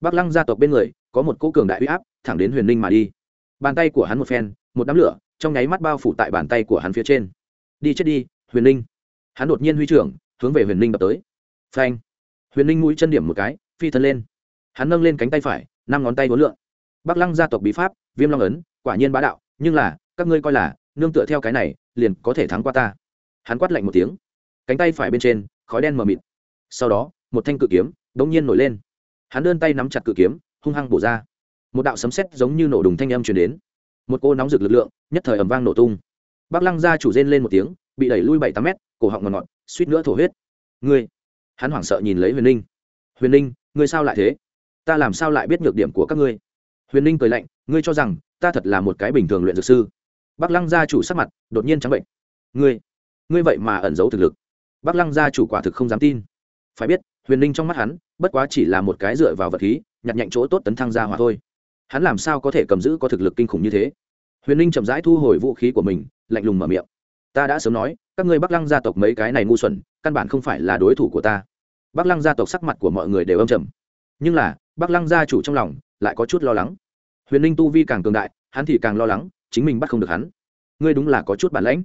Bắc lăng gia tộc bên người, có một cỗ cường đại huy áp, thẳng đến huyền ninh mà đi. Bàn tay của hắn một phen, một đám lửa, trong nháy mắt bao phủ tại bàn tay của hắn phía trên. Đi chết đi, huyền ninh. Hắn đột nhiên huy trưởng, hướng về huyền ninh đập tới. Phanh. Huyền ninh mũi chân điểm một cái, phi thân lên. Hắn nâng lên cánh tay phải, năm ngón tay vốn lượn. Bắc lăng gia tộc bí pháp, viêm long ấn, quả nhiên bá đạo, nhưng là, các ngươi coi là, nương tựa theo cái này, liền có thể thắng qua ta. Hắn quát lạnh một tiếng cánh tay phải bên trên, khói đen mờ mịt. Sau đó, một thanh cự kiếm đ ỗ n g nhiên nổi lên. Hắn đơn tay nắm chặt cự kiếm, hung hăng bổ ra. Một đạo sấm sét giống như nổ đùng thanh âm chuyển đến. Một cô nóng rực lực lượng, nhất thời ẩm vang nổ tung. Bác lăng ra chủ rên lên một tiếng, bị đẩy lui bảy tám mét, cổ họng ngọt ngọt, suýt nữa thổ huyết. Ngươi! Hắn hoảng sợ nhìn lấy huyền ninh. Huyền ninh, ngươi sao lại thế? Ta làm sao lại biết nhược điểm của các ngươi? Huyền ninh cười lạnh, ngươi cho rằng ta thật là một cái bình thường luyện dược sư. Bác lăng gia chủ sắc mặt đột nhiên trắng bệnh. Ngươi! Ngươi vậy mà ẩn giấu thực lực bác lăng gia chủ quả thực không dám tin. Phải biết, huyền ninh trong mắt hắn, bất quá chỉ là một cái dựa vào vật khí, nhặt nhạnh chỗ tốt tấn thăng gia hỏa thôi. Hắn làm sao có thể cầm giữ có thực lực kinh khủng như thế? Huyền ninh chậm rãi thu hồi vũ khí của mình, lạnh lùng mở miệng. Ta đã sớm nói, các ngươi bắc lăng gia tộc mấy cái này ngu xuẩn, căn bản không phải là đối thủ của ta. Bắc lăng gia tộc sắc mặt của mọi người đều âm trầm. Nhưng là, bắc lăng gia chủ trong lòng lại có chút lo lắng. Huyền ninh tu vi càng cường đại, hắn thì càng lo lắng, chính mình bắt không được hắn. Ngươi đúng là có chút bản lãnh.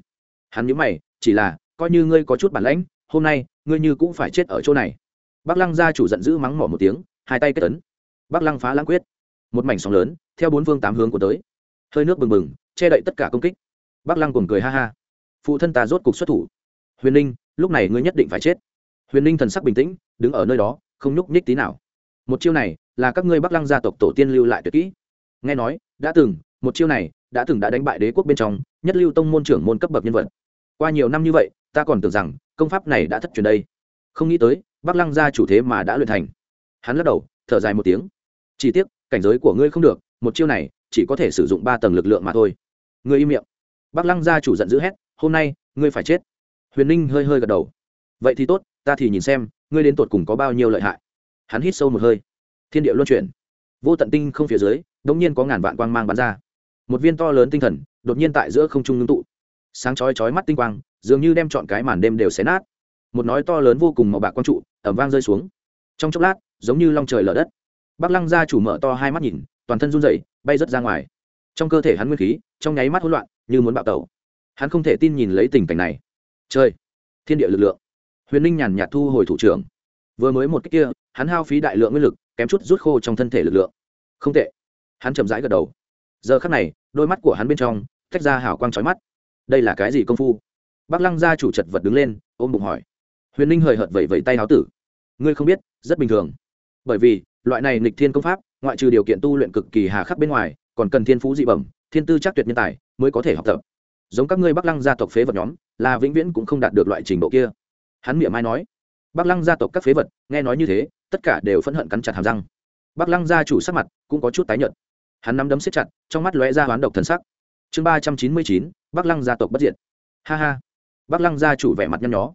Hắn nhớ mày, chỉ là coi như ngươi có chút bản lãnh, hôm nay, ngươi như cũng phải chết ở chỗ này. Bác lăng gia chủ giận dữ mắng mỏ một tiếng, hai tay kết tấn bác lăng phá lãng quyết. Một mảnh sóng lớn, theo bốn phương tám hướng của tới. Hơi nước bừng bừng, che đậy tất cả công kích. Bác lăng cùng cười ha ha. Phụ thân ta rốt cục xuất thủ. Huyền ninh, lúc này ngươi nhất định phải chết. Huyền ninh thần sắc bình tĩnh, đứng ở nơi đó, không nhúc nhích tí nào. Một chiêu này, là các ngươi bắc lăng gia tộc tổ tiên lưu lại tuyệt kỹ. Nghe nói, đã từng, một chiêu này, đã từng đã đánh bại đế quốc bên trong, nhất lưu tông môn trưởng môn cấp bậc nhân vật. Qua nhiều năm như vậy ta còn tưởng rằng công pháp này đã thất truyền đây. Không nghĩ tới, bắc lăng gia chủ thế mà đã luyện thành. Hắn lắc đầu, thở dài một tiếng. Chỉ tiếc, cảnh giới của ngươi không được, một chiêu này, chỉ có thể sử dụng ba tầng lực lượng mà thôi. Ngươi im miệng. Bắc lăng gia chủ giận dữ hét, hôm nay, ngươi phải chết. Huyền ninh hơi hơi gật đầu. Vậy thì tốt, ta thì nhìn xem, ngươi đến tột cùng có bao nhiêu lợi hại. Hắn hít sâu một hơi. Thiên địa luân chuyển. Vô tận tinh không phía dưới đ ỗ n g nhiên có ngàn vạn quang mang bắn ra. Một viên to lớn tinh thần, đột nhiên tại giữa không trung ngưng tụ sáng chói chói mắt tinh quang, dường như đem chọn cái màn đêm đều xé nát. Một nói to lớn vô cùng màu bạc quang trụ ẩm vang rơi xuống. Trong chốc lát, giống như long trời lở đất. Bác lăng gia chủ mở to hai mắt nhìn, toàn thân run rẩy, bay rớt ra ngoài. Trong cơ thể hắn nguyên khí, trong nháy mắt hỗn loạn, như muốn bạo tẩu. Hắn không thể tin nhìn lấy tình cảnh này. Chơi thiên địa lực lượng. Huyền ninh nhàn nhạt thu hồi thủ trưởng. Vừa mới một cách kia, hắn hao phí đại lượng nguyên lực, kém chút rút khô trong thân thể lực lượng. Không tệ. Hắn chậm rãi gật đầu. Giờ khắc này, đôi mắt của hắn bên trong, tách ra hào quang trói mắt đây là cái gì công phu? Bác lăng gia chủ chật vật đứng lên, ôm bụng hỏi. Huyền ninh hời hợt vẩy vẩy tay háo tử. Ngươi không biết, rất bình thường. Bởi vì, loại này nghịch thiên công pháp, ngoại trừ điều kiện tu luyện cực kỳ hà khắc bên ngoài, còn cần thiên phú dị bẩm, thiên tư chắc tuyệt nhân tài mới có thể học tập. Giống các ngươi bắc lăng gia tộc phế vật nhóm, là vĩnh viễn cũng không đạt được loại trình độ kia. Hắn miệng mai nói. Bắc lăng gia tộc các phế vật, nghe nói như thế, tất cả đều phẫn hận cắn chặt hàm răng. Bắc lăng gia chủ sắc mặt cũng có chút tái nhợt. Hắn nắm đấm siết chặt, trong mắt lóe ra hoán độc thần sắc chương ba trăm chín mươi chín, bắc lăng gia tộc bất diệt. Ha ha. Bắc lăng gia chủ vẻ mặt nhăn nhó.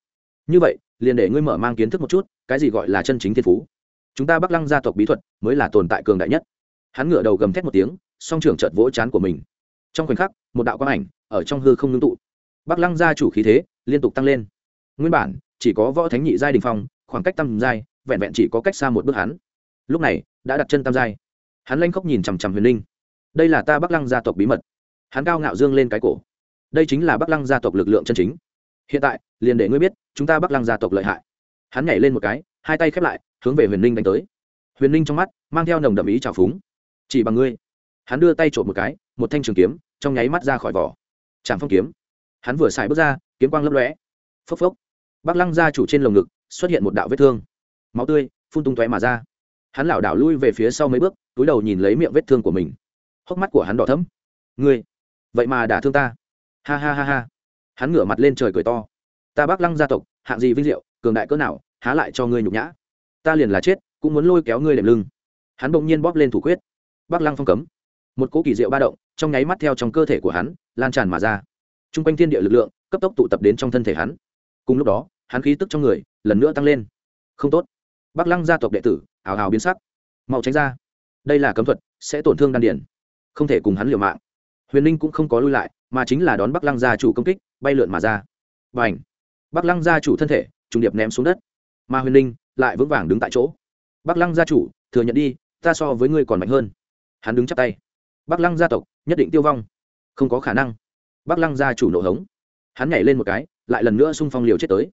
Như vậy, liền để ngươi mở mang kiến thức một chút, cái gì gọi là chân chính thiên phú. Chúng ta bắc lăng gia tộc bí thuật mới là tồn tại cường đại nhất. Hắn ngửa đầu gầm thét một tiếng, song trưởng chợt vỗ chán của mình. Trong khoảnh khắc, một đạo quang ảnh ở trong hư không ngưng tụ. Bắc lăng gia chủ khí thế liên tục tăng lên. Nguyên bản, chỉ có võ thánh nhị giai đình phong, khoảng cách tam giai, vẹn vẹn chỉ có cách xa một bước hắn. Lúc này, đã đặt chân tam giai. Hắn lanh khóc nhìn chằm chằm huyền linh. Đây là ta bắc lăng gia tộc bí mật hắn cao ngạo dương lên cái cổ. Đây chính là bắc lăng gia tộc lực lượng chân chính. Hiện tại, liền để ngươi biết, chúng ta bắc lăng gia tộc lợi hại. Hắn nhảy lên một cái, hai tay khép lại, hướng về huyền ninh đánh tới. Huyền ninh trong mắt, mang theo nồng đậm ý trào phúng. Chỉ bằng ngươi. Hắn đưa tay trộm một cái, một thanh trường kiếm, trong nháy mắt ra khỏi vỏ. Tràng phong kiếm. Hắn vừa xài bước ra, kiếm quang lấp lóe. Phốc phốc. Bắc lăng gia chủ trên lồng ngực, xuất hiện một đạo vết thương. Máu tươi phun tung tóe mà ra. Hắn lảo đảo lui về phía sau mấy bước, túi đầu nhìn lấy miệng vết thương của mình. Hốc mắt của hắn đỏ thấm ngươi vậy mà đả thương ta. Ha ha ha ha. Hắn ngửa mặt lên trời cười to. Ta bác lăng gia tộc, hạng gì vinh diệu, cường đại cỡ nào, há lại cho ngươi nhục nhã. Ta liền là chết, cũng muốn lôi kéo ngươi đệm lưng. Hắn bỗng nhiên bóp lên thủ quyết. Bác lăng phong cấm. Một cỗ kỳ diệu ba động, trong nháy mắt theo trong cơ thể của hắn, lan tràn mà ra. T r u n g quanh thiên địa lực lượng, cấp tốc tụ tập đến trong thân thể hắn. Cùng lúc đó, hắn khí tức trong người, lần nữa tăng lên. Không tốt. Bác lăng gia tộc đệ tử ảo ảo biến sắc. Mau tránh ra. Đây là cấm thuật, sẽ tổn thương đan điển không thể cùng hắn liều mạng huyền ninh cũng không có lui lại, mà chính là đón bắc lăng gia chủ công kích, bay lượn mà ra. Và ảnh bắc lăng gia chủ thân thể, trùng điệp ném xuống đất. Mà huyền ninh lại vững vàng đứng tại chỗ. Bắc lăng gia chủ, thừa nhận đi, ta so với ngươi còn mạnh hơn. Hắn đứng chắp tay. Bắc lăng gia tộc, nhất định tiêu vong. Không có khả năng. Bắc lăng gia chủ nổ hống. Hắn nhảy lên một cái, lại lần nữa xung phong liều chết tới.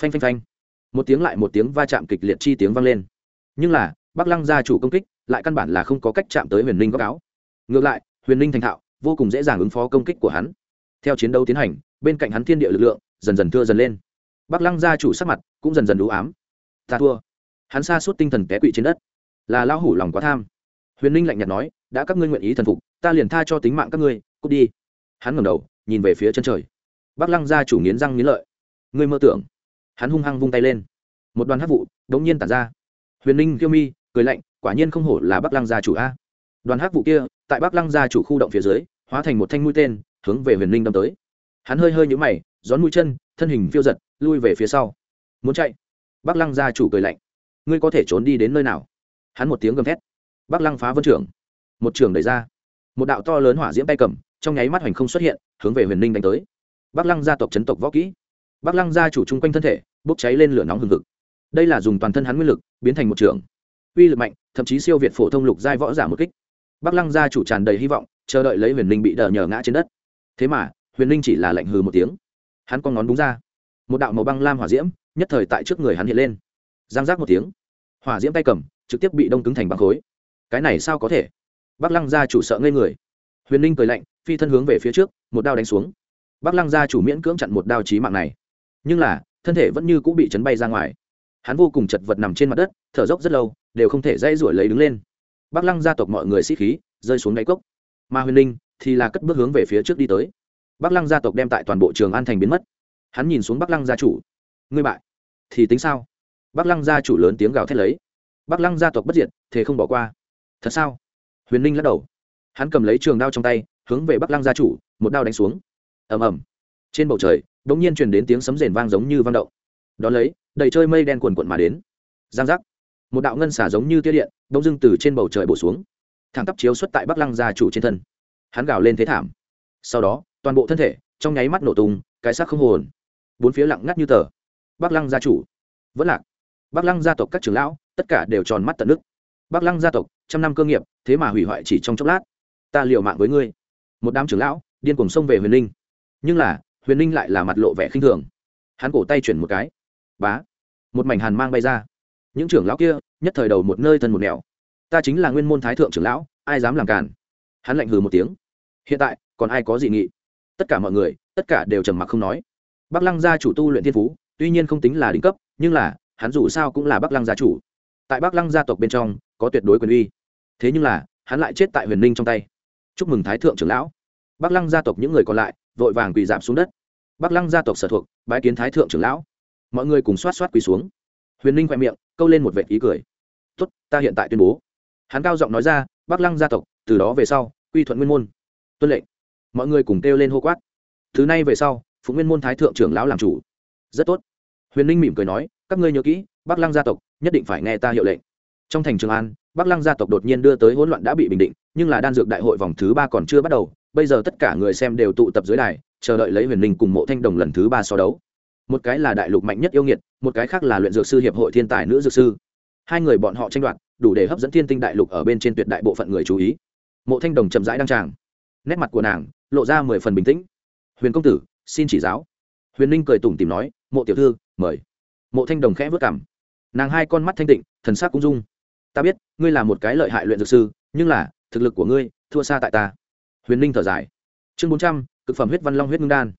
Phanh phanh phanh. Một tiếng lại một tiếng va chạm kịch liệt chi tiếng vang lên. Nhưng là, bắc lăng gia chủ công kích, lại căn bản là không có cách chạm tới huyền ninh góc áo. Ngược lại, huyền ninh thành thạo vô cùng dễ dàng ứng phó công kích của hắn. Theo chiến đấu tiến hành, bên cạnh hắn thiên địa lực lượng dần dần thưa dần lên. Bắc lăng gia chủ sắc mặt cũng dần dần đủ ám. Ta thua. Hắn xa suốt tinh thần té quỵ trên đất. Là lão hủ lòng quá tham. Huyền ninh lạnh nhạt nói, đã các ngươi nguyện ý thần phục, ta liền tha cho tính mạng các ngươi, cút đi. Hắn ngẩng đầu, nhìn về phía chân trời. Bắc lăng gia chủ nghiến răng nghiến lợi. Ngươi mơ tưởng. Hắn hung hăng vung tay lên. Một đoàn hát vụ đ ố n g nhiên tản ra. Huyền ninh kiêu mi, cười lạnh, quả nhiên không hổ là bắc lăng gia chủ a. Đoàn hát vụ kia, tại bắc lăng gia chủ khu động phía dưới hóa thành một thanh mũi tên, hướng về huyền linh đâm tới. Hắn hơi hơi nhũ mày, gión mũi chân, thân hình phiêu giật, lui về phía sau. Muốn chạy? Bắc lăng gia chủ cười lạnh. Ngươi có thể trốn đi đến nơi nào? Hắn một tiếng gầm thét. Bắc lăng phá vân trưởng. Một trường đẩy ra. Một đạo to lớn hỏa diễm tay cầm, trong nháy mắt hoành không xuất hiện, hướng về huyền ninh đánh tới. Bắc lăng gia tộc chấn tộc võ kỹ. Bắc lăng gia chủ chung quanh thân thể, bốc cháy lên lửa nóng hừng hực. Đây là dùng toàn thân hắn nguyên lực, biến thành một trường uy lực mạnh, thậm chí siêu việt phổ thông lục giai võ giả một kích. Bắc lăng gia chủ tràn đầy hy vọng chờ đợi lấy huyền ninh bị đờ nhờ ngã trên đất. Thế mà, huyền ninh chỉ là lạnh hừ một tiếng. Hắn con ngón đúng ra. Một đạo màu băng lam hỏa diễm, nhất thời tại trước người hắn hiện lên. Giang giác một tiếng. Hỏa diễm tay cầm, trực tiếp bị đông cứng thành băng khối. Cái này sao có thể? Bắc lăng gia chủ sợ ngây người. Huyền ninh cười lạnh, phi thân hướng về phía trước, một đao đánh xuống. Bắc lăng gia chủ miễn cưỡng chặn một đao chí mạng này. Nhưng là, thân thể vẫn như cũng bị chấn bay ra ngoài. Hắn vô cùng chật vật nằm trên mặt đất, thở dốc rất lâu, đều không thể dây rủi lấy đứng lên. Bắc lăng gia tộc mọi người sĩ khí, rơi xuống đáy cốc mà huyền linh thì là cất bước hướng về phía trước đi tới. Bắc lăng gia tộc đem tại toàn bộ trường an thành biến mất. Hắn nhìn xuống bắc lăng gia chủ. Ngươi bại. Thì tính sao? Bắc lăng gia chủ lớn tiếng gào thét lấy. Bắc lăng gia tộc bất diệt thế không bỏ qua. Thật sao? Huyền ninh lắc đầu. Hắn cầm lấy trường đao trong tay, hướng về bắc lăng gia chủ, một đao đánh xuống. Ầm ầm. Trên bầu trời đ ỗ n g nhiên truyền đến tiếng sấm rền vang giống như vang động. Đón lấy, đầy chơi mây đen quần quận mà đến. Giang giác. Một đạo ngân xả giống như tia điện đông dưng từ trên bầu trời bổ xuống thẳng tắp chiếu xuất tại bắc lăng gia chủ trên thân. Hắn gào lên thế thảm. Sau đó, toàn bộ thân thể, trong nháy mắt nổ tung, cái xác không hồn. Bốn phía lặng ngắt như tờ. Bắc lăng gia chủ. Vẫn lạc. Bắc lăng gia tộc các trưởng lão, tất cả đều tròn mắt tận nước. Bắc lăng gia tộc, trăm năm cơ nghiệp, thế mà hủy hoại chỉ trong chốc lát. Ta liều mạng với ngươi. Một đám trưởng lão, điên cuồng xông về huyền linh. Nhưng là, huyền Linh lại là mặt lộ vẻ khinh thường. Hắn cổ tay chuyển một cái. Bá. Một mảnh hàn mang bay ra. Những trưởng lão kia, nhất thời đầu một nơi thân một nẻo ta chính là nguyên môn thái thượng trưởng lão, ai dám làm cản hắn lạnh hừ một tiếng. Hiện tại, còn ai có gì nghị? Tất cả mọi người, tất cả đều trầm mặc không nói. Bắc lăng gia chủ tu luyện thiên phú, tuy nhiên không tính là đỉnh cấp, nhưng là, hắn dù sao cũng là bắc lăng gia chủ. Tại bắc lăng gia tộc bên trong, có tuyệt đối quyền uy. Thế nhưng là, hắn lại chết tại huyền ninh trong tay. Chúc mừng thái thượng trưởng lão. Bắc lăng gia tộc những người còn lại, vội vàng quỳ giảm xuống đất. Bắc lăng gia tộc sở thuộc, bái kiến thái thượng trưởng lão. Mọi người cùng xoát xoát quỳ xuống. Huyền ninh khoe miệng, câu lên một vệ ý cười. Tốt, ta hiện tại tuyên bố hắn cao giọng nói ra, bắc lăng gia tộc, từ đó về sau, quy thuận nguyên môn. Tuân lệnh. Mọi người cùng kêu lên hô quát. Thứ nay về sau, phụ nguyên môn thái thượng trưởng lão làm chủ. Rất tốt. Huyền ninh mỉm cười nói, các ngươi nhớ kỹ, bắc lăng gia tộc, nhất định phải nghe ta hiệu lệnh. Trong thành trường an, bắc lăng gia tộc đột nhiên đưa tới hỗn loạn đã bị bình định, nhưng là đan dược đại hội vòng thứ ba còn chưa bắt đầu, bây giờ tất cả người xem đều tụ tập dưới đài, chờ đợi lấy huyền linh cùng mộ thanh đồng lần thứ ba so đấu. Một cái là đại lục mạnh nhất yêu nghiệt, một cái khác là luyện dược sư hiệp hội thiên tài nữ dược sư. Hai người bọn họ tranh đoạt đủ để hấp dẫn thiên tinh đại lục ở bên trên tuyệt đại bộ phận người chú ý. Mộ thanh đồng chậm rãi đăng tràng. Nét mặt của nàng lộ ra mười phần bình tĩnh. Huyền công tử, xin chỉ giáo. Huyền ninh cười tủm tìm nói, mộ tiểu thư, mời. Mộ thanh đồng khẽ vất cảm nàng hai con mắt thanh tịnh, thần sắc cũng dung. Ta biết, ngươi là một cái lợi hại luyện dược sư, nhưng là, thực lực của ngươi, thua xa tại ta. Huyền ninh thở dài. Chương bốn trăm, cực phẩm huyết văn long huyết ngưng đan.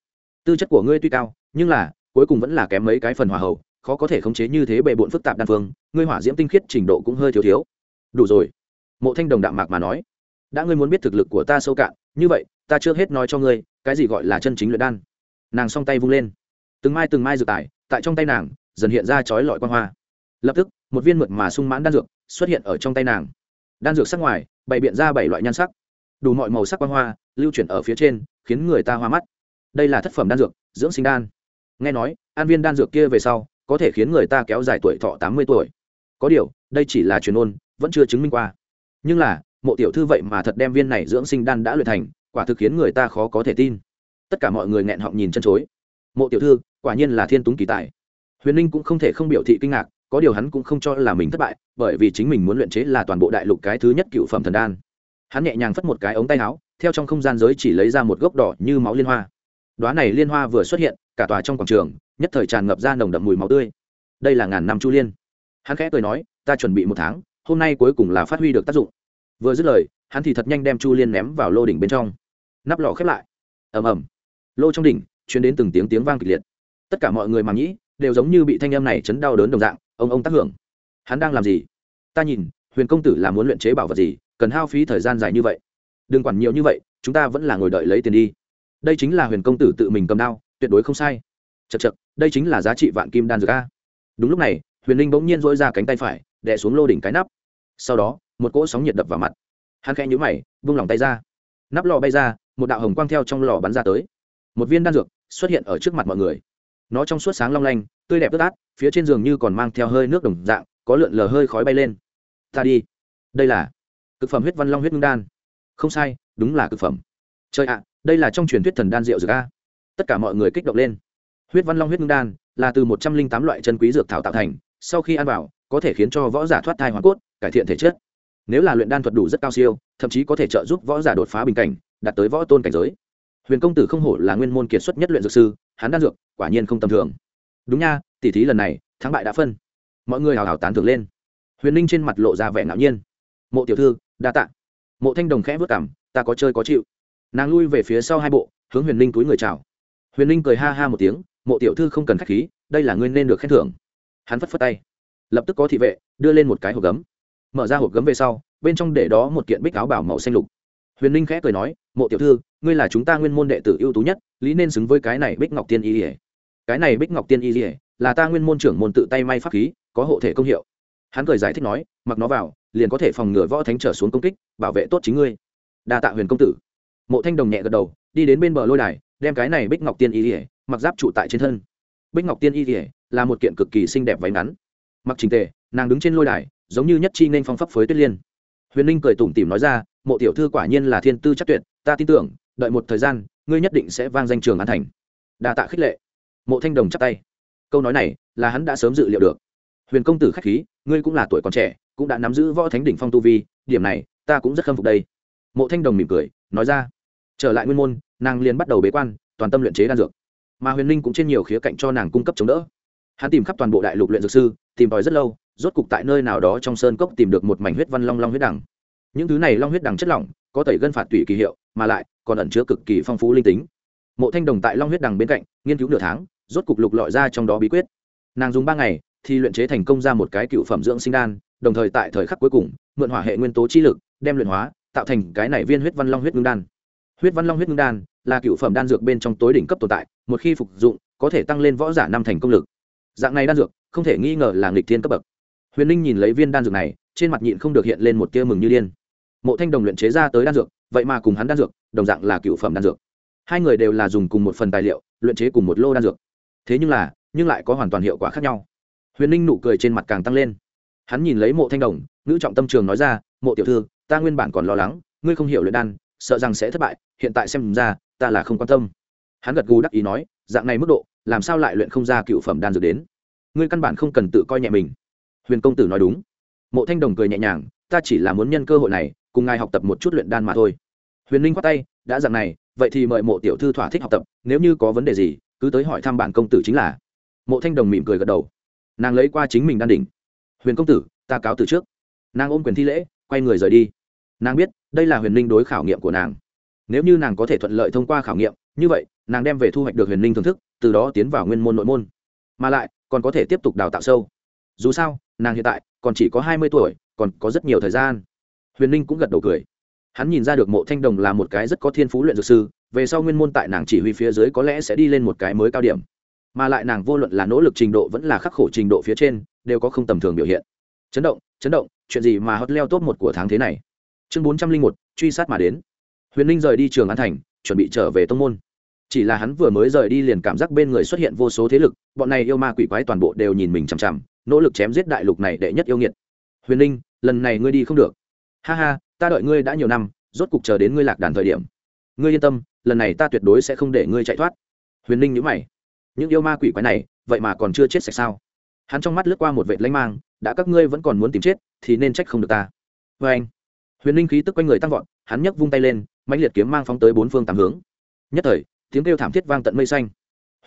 Tư chất của ngươi tuy cao, nhưng là, cuối cùng vẫn là kém mấy cái phần hòa hậu khó có thể khống chế như thế bệ bộn phức tạp đan phương, ngươi hỏa diễm tinh khiết trình độ cũng hơi thiếu thiếu. Đủ rồi. Mộ thanh đồng đạm mạc mà nói, đã ngươi muốn biết thực lực của ta sâu cạn, như vậy, ta chưa hết nói cho ngươi, cái gì gọi là chân chính luyện đan. Nàng song tay vung lên. Từng mai từng mai dự tải, tại trong tay nàng, dần hiện ra chói lọi quan hoa. Lập tức, một viên mượt mà sung mãn đan dược xuất hiện ở trong tay nàng. Đan dược sắc ngoài, bày biện ra bảy loại nhan sắc. Đủ mọi màu sắc quan hoa, lưu chuyển ở phía trên, khiến người ta hoa mắt. Đây là thất phẩm đan dược, dưỡng sinh đan. Nghe nói, an viên đan dược kia về sau có thể khiến người ta kéo dài tuổi thọ tám mươi tuổi. Có điều, đây chỉ là truyền ôn, vẫn chưa chứng minh qua. Nhưng là, mộ tiểu thư vậy mà thật đem viên này dưỡng sinh đan đã luyện thành, quả thực khiến người ta khó có thể tin. Tất cả mọi người nghẹn họng nhìn chân chối. Mộ tiểu thư, quả nhiên là thiên túng kỳ tài. Huyền ninh cũng không thể không biểu thị kinh ngạc, có điều hắn cũng không cho là mình thất bại, bởi vì chính mình muốn luyện chế là toàn bộ đại lục cái thứ nhất cựu phẩm thần đan. Hắn nhẹ nhàng phất một cái ống tay áo, theo trong không gian giới chỉ lấy ra một gốc đỏ như máu liên hoa. Đoá này liên hoa vừa xuất hiện, cả tòa trong quảng trường nhất thời tràn ngập ra nồng đậm mùi máu tươi. Đây là ngàn năm chu liên. Hắn khẽ cười nói, ta chuẩn bị một tháng, hôm nay cuối cùng là phát huy được tác dụng. Vừa dứt lời, hắn thì thật nhanh đem chu liên ném vào lô đỉnh bên trong. Nắp lò khép lại. Ầm ầm. Lô trong đỉnh chuyến đến từng tiếng tiếng vang kịch liệt. Tất cả mọi người mà nghĩ, đều giống như bị thanh âm này chấn đau đớn đồng dạng, ông ông tác hưởng. Hắn đang làm gì? Ta nhìn, huyền công tử là muốn luyện chế bảo vật gì, cần hao phí thời gian dài như vậy? Đừng quản nhiều như vậy, chúng ta vẫn là ngồi đợi lấy tiền đi. Đây chính là huyền công tử tự mình cầm đao, tuyệt đối không sai. Chật chật đây chính là giá trị vạn kim đan dược a. Đúng lúc này, huyền linh bỗng nhiên dỗi ra cánh tay phải, đè xuống lô đỉnh cái nắp. Sau đó, một cỗ sóng nhiệt đập vào mặt. Hắn khẽ nhũ mày, vung lòng tay ra. Nắp lò bay ra, một đạo hồng quang theo trong lò bắn ra tới. Một viên đan dược xuất hiện ở trước mặt mọi người. Nó trong suốt sáng long lanh, tươi đẹp tức át, phía trên giường như còn mang theo hơi nước đồng dạng, có lượn lờ hơi khói bay lên. Ta đi. Đây là cực phẩm huyết văn long huyết ngưng đan. Không sai, đúng là cực phẩm. Trời ạ, đây là trong truyền thuyết thần đan rượu dược a. Tất cả mọi người kích động lên huyết văn long huyết ngưng đan, là từ một trăm linh tám loại chân quý dược thảo tạo thành, sau khi ăn vào, có thể khiến cho võ giả thoát thai hoàn cốt, cải thiện thể chất. Nếu là luyện đan thuật đủ rất cao siêu, thậm chí có thể trợ giúp võ giả đột phá bình cảnh, đạt tới võ tôn cảnh giới. Huyền công tử không hổ là nguyên môn kiệt xuất nhất luyện dược sư, hắn đan dược, quả nhiên không tầm thường. Đúng nha, tỉ thí lần này, thắng bại đã phân. Mọi người hào hào tán thưởng lên. Huyền ninh trên mặt lộ ra vẻ ngạo nhiên. Mộ tiểu thư, đa tạ. Mộ thanh đồng khẽ vất cảm ta có chơi có chịu. Nàng lui về phía sau hai bộ, hướng huyền ninh túi người chào. Huyền ninh cười ha ha một tiếng mộ tiểu thư không cần k h á c h khí, đây là ngươi nên được khen thưởng. Hắn phất phất tay, lập tức có thị vệ, đưa lên một cái hộp gấm. Mở ra hộp gấm về sau, bên trong để đó một kiện bích áo bảo màu xanh lục. Huyền ninh khẽ cười nói, mộ tiểu thư, ngươi là chúng ta nguyên môn đệ tử ưu tú nhất, lý nên xứng với cái này bích ngọc tiên y ỉa cái này bích ngọc tiên y ỉa là ta nguyên môn trưởng môn tự tay may pháp khí, có hộ thể công hiệu. Hắn cười giải thích nói, mặc nó vào, liền có thể phòng ngừa võ thánh trở xuống công kích, bảo vệ tốt chính ngươi. Đa tạ huyền công tử. Mộ thanh đồng nhẹ gật đầu, đi đến bên bờ lôi đài, đem cái này bích ngọc tiên y ỉa mặc giáp trụ tại trên thân. Bích ngọc tiên y ỉa là một kiện cực kỳ xinh đẹp váy ngắn. Mặc trình tề, nàng đứng trên lôi đài, giống như nhất chi nên phong pháp phới tuyết liên. Huyền ninh cười tủm tỉm nói ra, mộ tiểu thư quả nhiên là thiên tư chắc tuyệt, ta tin tưởng, đợi một thời gian, ngươi nhất định sẽ vang danh trường an thành. Đa tạ khích lệ. Mộ thanh đồng chắp tay. Câu nói này là hắn đã sớm dự liệu được. Huyền công tử k h á c h khí, ngươi cũng là tuổi còn trẻ, cũng đã nắm giữ võ thánh đỉnh phong tu vi, điểm này, ta cũng rất khâm phục đây. Mộ thanh đồng mỉm cười, nói ra. Trở lại nguyên môn, nàng liền bắt đầu bế quan, toàn tâm luyện chế đan dược mà huyền ninh cũng trên nhiều khía cạnh cho nàng cung cấp chống đỡ. Hắn tìm khắp toàn bộ đại lục luyện dược sư, tìm tòi rất lâu, rốt cục tại nơi nào đó trong sơn cốc tìm được một mảnh huyết văn long long huyết đằng. Những thứ này long huyết đằng chất lỏng, có tẩy gân phạt tủy kỳ hiệu, mà lại còn ẩn chứa cực kỳ phong phú linh tính. Mộ thanh đồng tại long huyết đằng bên cạnh, nghiên cứu nửa tháng, rốt cục lục lọi ra trong đó bí quyết. Nàng dùng ba ngày, thì luyện chế thành công ra một cái cựu phẩm dưỡng sinh đan, đồng thời tại thời khắc cuối cùng, mượn hỏa hệ nguyên tố chi lực, đem luyện hóa, tạo thành cái này viên huyết văn long huyết ngưng đan. Huyết văn long huyết ngưng đan là cựu phẩm đan dược bên trong tối đỉnh cấp tồn tại, một khi phục dụng, có thể tăng lên võ giả năm thành công lực. Dạng này đan dược, không thể nghi ngờ là nghịch thiên cấp bậc. Huyền ninh nhìn lấy viên đan dược này, trên mặt nhịn không được hiện lên một tia mừng như điên. Mộ thanh đồng luyện chế ra tới đan dược, vậy mà cùng hắn đan dược, đồng dạng là cựu phẩm đan dược. Hai người đều là dùng cùng một phần tài liệu, luyện chế cùng một lô đan dược. Thế nhưng là, nhưng lại có hoàn toàn hiệu quả khác nhau. Huyền ninh nụ cười trên mặt càng tăng lên. Hắn nhìn lấy mộ thanh đồng nữ trọng tâm trường nói ra, mộ tiểu thư, ta nguyên bản còn lo lắng, ngươi không hiểu luyện đan sợ rằng sẽ thất bại, hiện tại xem ra, ta là không quan tâm. Hắn gật gù đắc ý nói, dạng này mức độ, làm sao lại luyện không ra cựu phẩm đan dược đến? Ngươi căn bản không cần tự coi nhẹ mình. Huyền công tử nói đúng. Mộ thanh đồng cười nhẹ nhàng, ta chỉ là muốn nhân cơ hội này, cùng ngài học tập một chút luyện đan mà thôi. Huyền Linh khoát tay, đã dạng này, vậy thì mời mộ tiểu thư thỏa thích học tập, nếu như có vấn đề gì, cứ tới hỏi thăm bản công tử chính là. Mộ thanh đồng mỉm cười gật đầu. Nàng lấy qua chính mình đan đỉnh. Huyền công tử, ta cáo từ trước. Nàng ôm quyền thi lễ, quay người rời đi. Nàng biết đây là huyền ninh đối khảo nghiệm của nàng. Nếu như nàng có thể thuận lợi thông qua khảo nghiệm, như vậy, nàng đem về thu hoạch được huyền ninh thưởng thức, từ đó tiến vào nguyên môn nội môn. Mà lại, còn có thể tiếp tục đào tạo sâu. Dù sao, nàng hiện tại còn chỉ có hai mươi tuổi, còn có rất nhiều thời gian. Huyền ninh cũng gật đầu cười. Hắn nhìn ra được mộ thanh đồng là một cái rất có thiên phú luyện dược sư, về sau nguyên môn tại nàng chỉ huy phía dưới có lẽ sẽ đi lên một cái mới cao điểm. Mà lại nàng vô luận là nỗ lực trình độ vẫn là khắc khổ trình độ phía trên, đều có không tầm thường biểu hiện. Chấn động chấn động, chuyện gì mà hot leo top một của tháng thế này? Chương bốn trăm linh một, truy sát mà đến. Huyền ninh rời đi trường an thành, chuẩn bị trở về tông môn. Chỉ là hắn vừa mới rời đi liền cảm giác bên người xuất hiện vô số thế lực, bọn này yêu ma quỷ quái toàn bộ đều nhìn mình chằm chằm, nỗ lực chém giết đại lục này đệ nhất yêu nghiệt. Huyền ninh, lần này ngươi đi không được. Ha ha, ta đợi ngươi đã nhiều năm, rốt cục chờ đến ngươi lạc đàn thời điểm. Ngươi yên tâm, lần này ta tuyệt đối sẽ không để ngươi chạy thoát. Huyền ninh nhữ mày. Những yêu ma quỷ quái này, vậy mà còn chưa chết sạch sao? Hắn trong mắt lướt qua một vệ lanh mang, đã các ngươi vẫn còn muốn tìm chết, thì nên trách không được ta. Vê anh huyền linh khí tức quanh người tăng vọt, hắn nhấc vung tay lên, mãnh liệt kiếm mang phóng tới bốn phương tám hướng. Nhất thời, tiếng kêu thảm thiết vang tận mây xanh.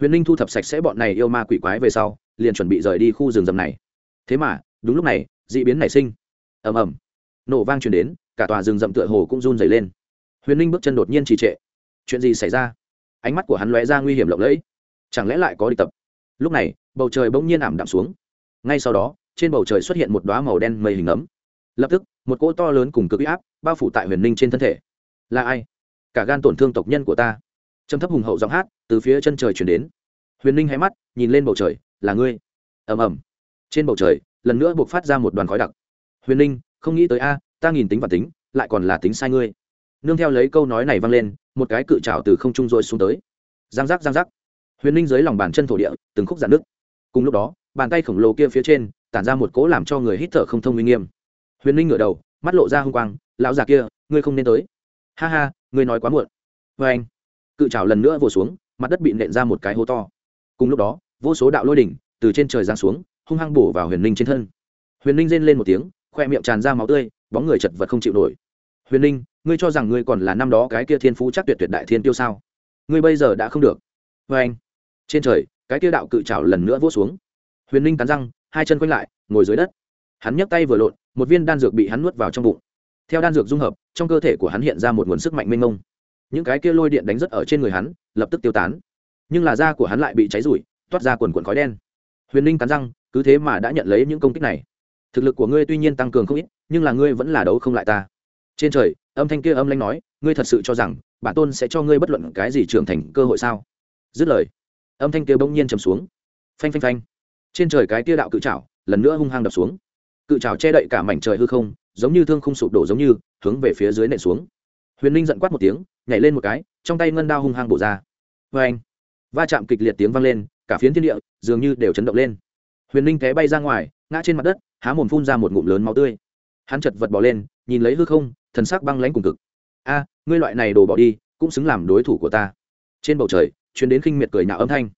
Huyền linh thu thập sạch sẽ bọn này yêu ma quỷ quái về sau, liền chuẩn bị rời đi khu rừng rầm này. Thế mà, đúng lúc này, d ị biến nảy sinh. Ầm ầm. Nổ vang chuyển đến, cả tòa rừng rậm tựa hồ cũng run dày lên. Huyền linh bước chân đột nhiên trì trệ. Chuyện gì xảy ra? Ánh mắt của hắn lóe ra nguy hiểm lộng lẫy. Chẳng lẽ lại có địch tập? Lúc này, bầu trời bỗng nhiên ảm đạm xuống. Ngay sau đó, trên bầu trời xuất hiện một đoá màu đen mây hình ấm lập tức, một cỗ to lớn cùng cực áp bao phủ tại huyền ninh trên thân thể. Là ai? Cả gan tổn thương tộc nhân của ta. Trầm thấp hùng hậu giọng hát từ phía chân trời chuyển đến. Huyền ninh hay mắt, nhìn lên bầu trời, là ngươi. Ầm ầm. Trên bầu trời, lần nữa buộc phát ra một đoàn khói đặc. Huyền ninh, không nghĩ tới a, ta nhìn tính và tính, lại còn là tính sai ngươi. Nương theo lấy câu nói này vang lên, một cái cự trào từ không trung rôi xuống tới. Giang giác giang giác. Huyền ninh dưới lòng bàn chân thổ địa, từng khúc giãn nước cùng lúc đó, bàn tay khổng lồ kia phía trên, tản ra một cỗ làm cho người hít thở không thông minh nghiêm huyền ninh ngửa đầu, mắt lộ ra h u n g quang, lão già kia, ngươi không nên tới. Ha ha, ngươi nói quá muộn. Vê anh. Cự trào lần nữa vồ xuống, mặt đất bị nện ra một cái hố to. Cùng lúc đó, vô số đạo lôi đỉnh từ trên trời giáng xuống, hung hăng bổ vào huyền ninh trên thân. Huyền ninh rên lên một tiếng, khoe miệng tràn ra máu tươi, bóng người chật vật không chịu nổi. Huyền ninh, ngươi cho rằng ngươi còn là năm đó cái kia thiên phú chắc tuyệt tuyệt đại thiên tiêu sao? Ngươi bây giờ đã không được. Vê anh. Trên trời, cái kia đạo cự trào lần nữa vỗ xuống. Huyền ninh cắn răng, hai chân quanh lại, ngồi dưới đất hắn nhấc tay vừa lộn, một viên đan dược bị hắn nuốt vào trong bụng. Theo đan dược dung hợp, trong cơ thể của hắn hiện ra một nguồn sức mạnh mênh mông. Những cái kia lôi điện đánh rất ở trên người hắn, lập tức tiêu tán. Nhưng là da của hắn lại bị cháy rụi, toát ra quần quần khói đen. Huyền ninh cắn răng, cứ thế mà đã nhận lấy những công kích này. Thực lực của ngươi tuy nhiên tăng cường không ít, nhưng là ngươi vẫn là đấu không lại ta. Trên trời, âm thanh kia âm lanh nói, ngươi thật sự cho rằng, bản tôn sẽ cho ngươi bất luận cái gì trưởng thành cơ hội sao? Dứt lời, âm thanh kia bỗng nhiên trầm xuống. Phanh phanh phanh. Trên trời cái kia đạo cự trảo, lần nữa hung hăng đập xuống cự trào che đậy cả mảnh trời hư không, giống như thương không sụp đổ giống như, hướng về phía dưới nện xuống. Huyền ninh giận quát một tiếng, nhảy lên một cái, trong tay ngân đao hung hăng bổ ra. Vê anh va chạm kịch liệt tiếng vang lên, cả phiến thiên địa dường như đều chấn động lên. Huyền ninh té bay ra ngoài, ngã trên mặt đất, há mồm phun ra một ngụm lớn máu tươi. Hắn chật vật bỏ lên, nhìn lấy hư không, thần sắc băng lãnh cùng cực. A, ngươi loại này đồ bỏ đi, cũng xứng làm đối thủ của ta. Trên bầu trời chuyến đến khinh miệt cười nhạo âm thanh.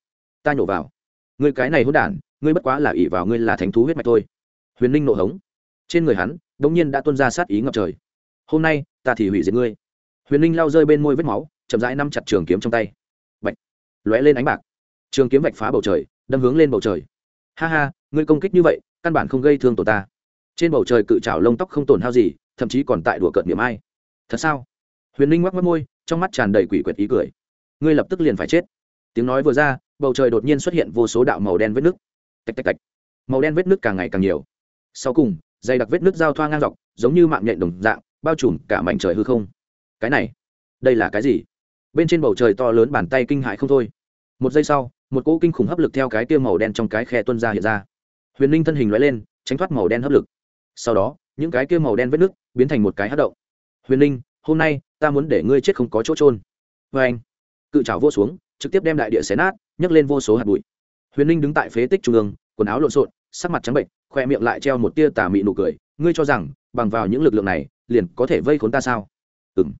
Ta nhổ vào. Ngươi cái này hôn đản, ngươi bất quá là ỷ vào ngươi là thánh thú huyết mạch thôi huyền ninh nộ hống. Trên người hắn đ ỗ n g nhiên đã tuân ra sát ý ngập trời. Hôm nay, ta thì hủy diệt ngươi. Huyền ninh lao rơi bên môi vết máu, chậm rãi nắm chặt trường kiếm trong tay. Vạch lóe lên ánh bạc. Trường kiếm vạch phá bầu trời, đâm hướng lên bầu trời. Ha ha, ngươi công kích như vậy, căn bản không gây thương tổ ta. Trên bầu trời cự trào lông tóc không tổn hao gì, thậm chí còn tại đùa cợt niệm ai. Thật sao? Huyền ninh ngoắc mất môi, trong mắt tràn đầy quỷ quyệt ý cười. Ngươi lập tức liền phải chết. Tiếng nói vừa ra, bầu trời đột nhiên xuất hiện vô số đạo màu đen vết nước tạch tạch tạch. Màu đen vết nước càng ngày càng nhiều sau cùng, dày đặc vết nước giao thoa ngang dọc, giống như mạng nhện đồng dạng, bao trùm cả mảnh trời hư không. Cái này, đây là cái gì? Bên trên bầu trời to lớn bàn tay kinh hại không thôi. Một giây sau, một cỗ kinh khủng hấp lực theo cái tiêu màu đen trong cái khe tuân ra hiện ra. Huyền ninh thân hình loại lên, tránh thoát màu đen hấp lực. Sau đó, những cái kia màu đen vết nước biến thành một cái hát động. Huyền ninh hôm nay, ta muốn để ngươi chết không có chỗ trôn vê anh, cự trào vô xuống, trực tiếp đem đại địa xé nát, nhấc lên vô số hạt bụi. Huyền ninh đứng tại phế tích trung ương, quần áo lộn xộn, sắc mặt trắng bệnh khoe miệng lại treo một tia tà mị nụ cười, ngươi cho rằng, bằng vào những lực lượng này, liền có thể vây khốn ta sao? Ừ m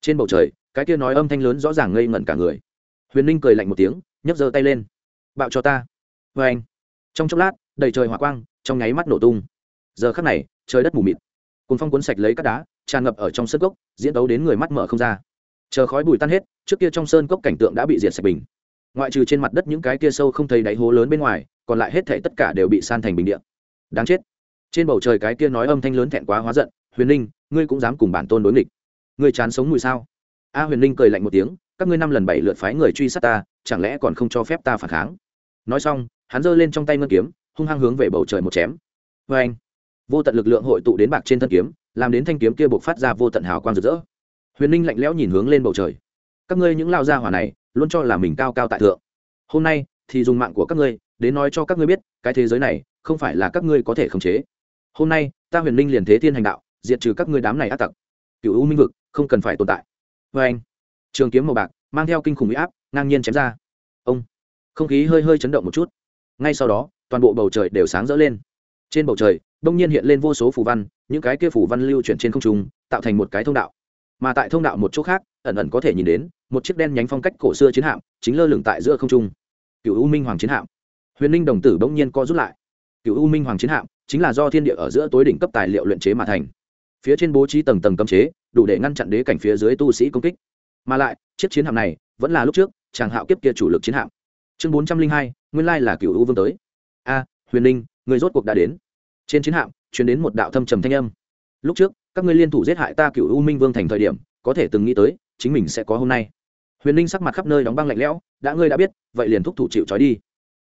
trên bầu trời, cái kia nói âm thanh lớn rõ ràng ngây ngẩn cả người. Huyền ninh cười lạnh một tiếng, nhấc giơ tay lên. Bạo cho ta. Vê anh. Trong chốc lát, đầy trời hỏa quang, trong nháy mắt nổ tung. Giờ khắc này, trời đất mù mịt. Cùng phong cuốn sạch lấy các đá, tràn ngập ở trong sân cốc, diễn đấu đến người mắt mở không ra. Chờ khói bụi tan hết, trước kia trong sơn cốc cảnh tượng đã bị diệt sạch bình. Ngoại trừ trên mặt đất những cái kia sâu không thấy đáy hố lớn bên ngoài, còn lại hết thể tất cả đều bị san thành bình điện đáng chết. Trên bầu trời cái kia nói âm thanh lớn thẹn quá hóa giận, huyền linh, ngươi cũng dám cùng bản tôn đối nghịch. Ngươi chán sống mùi sao? A huyền linh cười lạnh một tiếng, các ngươi năm lần bảy lượt phái người truy sát ta, chẳng lẽ còn không cho phép ta phản kháng? Nói xong, hắn giơ lên trong tay ngân kiếm, hung hăng hướng về bầu trời một chém. Vê anh, vô tận lực lượng hội tụ đến bạc trên thân kiếm, làm đến thanh kiếm kia buộc phát ra vô tận hào quang rực rỡ. Huyền ninh lạnh lẽo nhìn hướng lên bầu trời. Các ngươi những lao gia hỏa này, luôn cho là mình cao cao tại thượng. Hôm nay thì dùng mạng của các ngươi đến nói cho các ngươi biết, cái thế giới này không phải là các ngươi có thể khống chế. Hôm nay, ta huyền Linh liền thế thiên hành đạo, diệt trừ các ngươi đám này ác tặc. Cựu u minh vực, không cần phải tồn tại. Vê anh, trường kiếm màu bạc, mang theo kinh khủng huy áp, ngang nhiên chém ra. Ông, không khí hơi hơi chấn động một chút. Ngay sau đó, toàn bộ bầu trời đều sáng rỡ lên. Trên bầu trời, đông nhiên hiện lên vô số phù văn, những cái kia phù văn lưu chuyển trên không trung, tạo thành một cái thông đạo. Mà tại thông đạo một chỗ khác, ẩn ẩn có thể nhìn đến, một chiếc đen nhánh phong cách cổ xưa chiến hạm, chính lơ lửng tại giữa không trung. Cựu u minh hoàng chiến hạm. Huyền ninh đồng tử bỗng nhiên co rút lại cựu u minh hoàng chiến hạm, chính là do thiên địa ở giữa tối đỉnh cấp tài liệu luyện chế mà thành. Phía trên bố trí tầng tầng cấm chế, đủ để ngăn chặn đế cảnh phía dưới tu sĩ công kích. Mà lại, chiếc chiến hạm này vẫn là lúc trước, chàng hạo kiếp kia chủ lực chiến hạm. Chương bốn trăm linh hai, nguyên lai là cựu u vương tới. A, huyền ninh người rốt cuộc đã đến. Trên chiến hạm chuyển đến một đạo thâm trầm thanh âm. Lúc trước, các ngươi liên thủ giết hại ta cựu u minh vương thành thời điểm, có thể từng nghĩ tới, chính mình sẽ có hôm nay. Huyền ninh sắc mặt khắp nơi đóng băng lạnh lẽo, đã ngươi đã biết, vậy liền thúc thủ chịu trói đi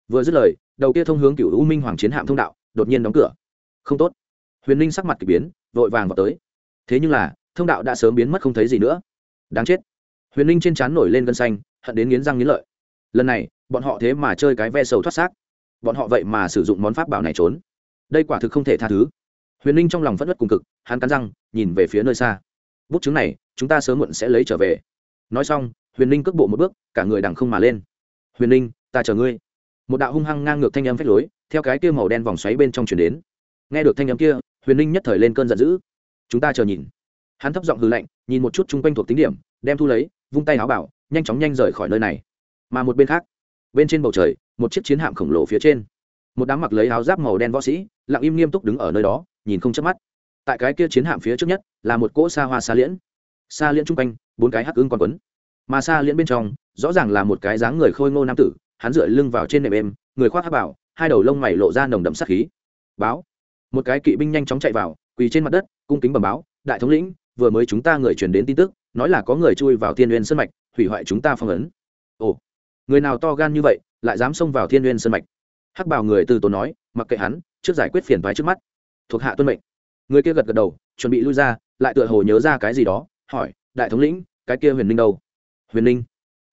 vừa dứt lời, đầu kia thông hướng cựu u minh hoàng chiến hạm thông đạo, đột nhiên đóng cửa. Không tốt. Huyền ninh sắc mặt k ỳ biến, vội vàng vào tới. Thế nhưng là, thông đạo đã sớm biến mất không thấy gì nữa. Đáng chết. Huyền ninh trên trán nổi lên gân xanh, hận đến nghiến răng nghiến lợi. Lần này, bọn họ thế mà chơi cái ve sầu thoát xác. Bọn họ vậy mà sử dụng món pháp bảo này trốn. Đây quả thực không thể tha thứ. Huyền ninh trong lòng phất đất cùng cực, hắn cắn răng, nhìn về phía nơi xa. Bút chứng này, chúng ta sớm muộn sẽ lấy trở về. Nói xong, huyền ninh cước bộ một bước, cả người đằng không mà lên. Huyền ninh, ta chờ ngươi một đạo hung hăng ngang ngược thanh âm phách lối, theo cái kia màu đen vòng xoáy bên trong chuyển đến. Nghe được thanh âm kia, huyền ninh nhất thời lên cơn giận dữ. Chúng ta chờ nhìn. Hắn thấp giọng hư lạnh, nhìn một chút chung quanh thuộc tính điểm, đem thu lấy, vung tay áo bảo, nhanh chóng nhanh rời khỏi nơi này. Mà một bên khác, bên trên bầu trời, một chiếc chiến hạm khổng lồ phía trên. Một đám mặc lấy áo giáp màu đen võ sĩ, lặng im nghiêm túc đứng ở nơi đó, nhìn không chớp mắt. Tại cái kia chiến hạm phía trước nhất, là một cỗ xa hoa xa liễn. Xa liễn chung quanh, bốn cái hắc ưng còn quấn. Mà xa liễn bên trong, rõ ràng là một cái dáng người khôi ngô nam tử hắn dựa lưng vào trên nệm êm, người khoác hát bảo, hai đầu lông mày lộ ra nồng đậm sát khí. Báo. Một cái kỵ binh nhanh chóng chạy vào, quỳ trên mặt đất, cung kính bẩm báo, đại thống lĩnh, vừa mới chúng ta người truyền đến tin tức, nói là có người chui vào thiên uyên sân mạch, hủy hoại chúng ta phong ấn. Ồ. Người nào to gan như vậy, lại dám xông vào thiên uyên sân mạch? Hắc bảo người từ tốn nói, mặc kệ hắn, trước giải quyết phiền thoái trước mắt. Thuộc hạ tuân mệnh. Người kia gật gật đầu, chuẩn bị lui ra, lại tựa hồ nhớ ra cái gì đó, hỏi, đại thống lĩnh, cái kia huyền ninh đâu? Huyền ninh.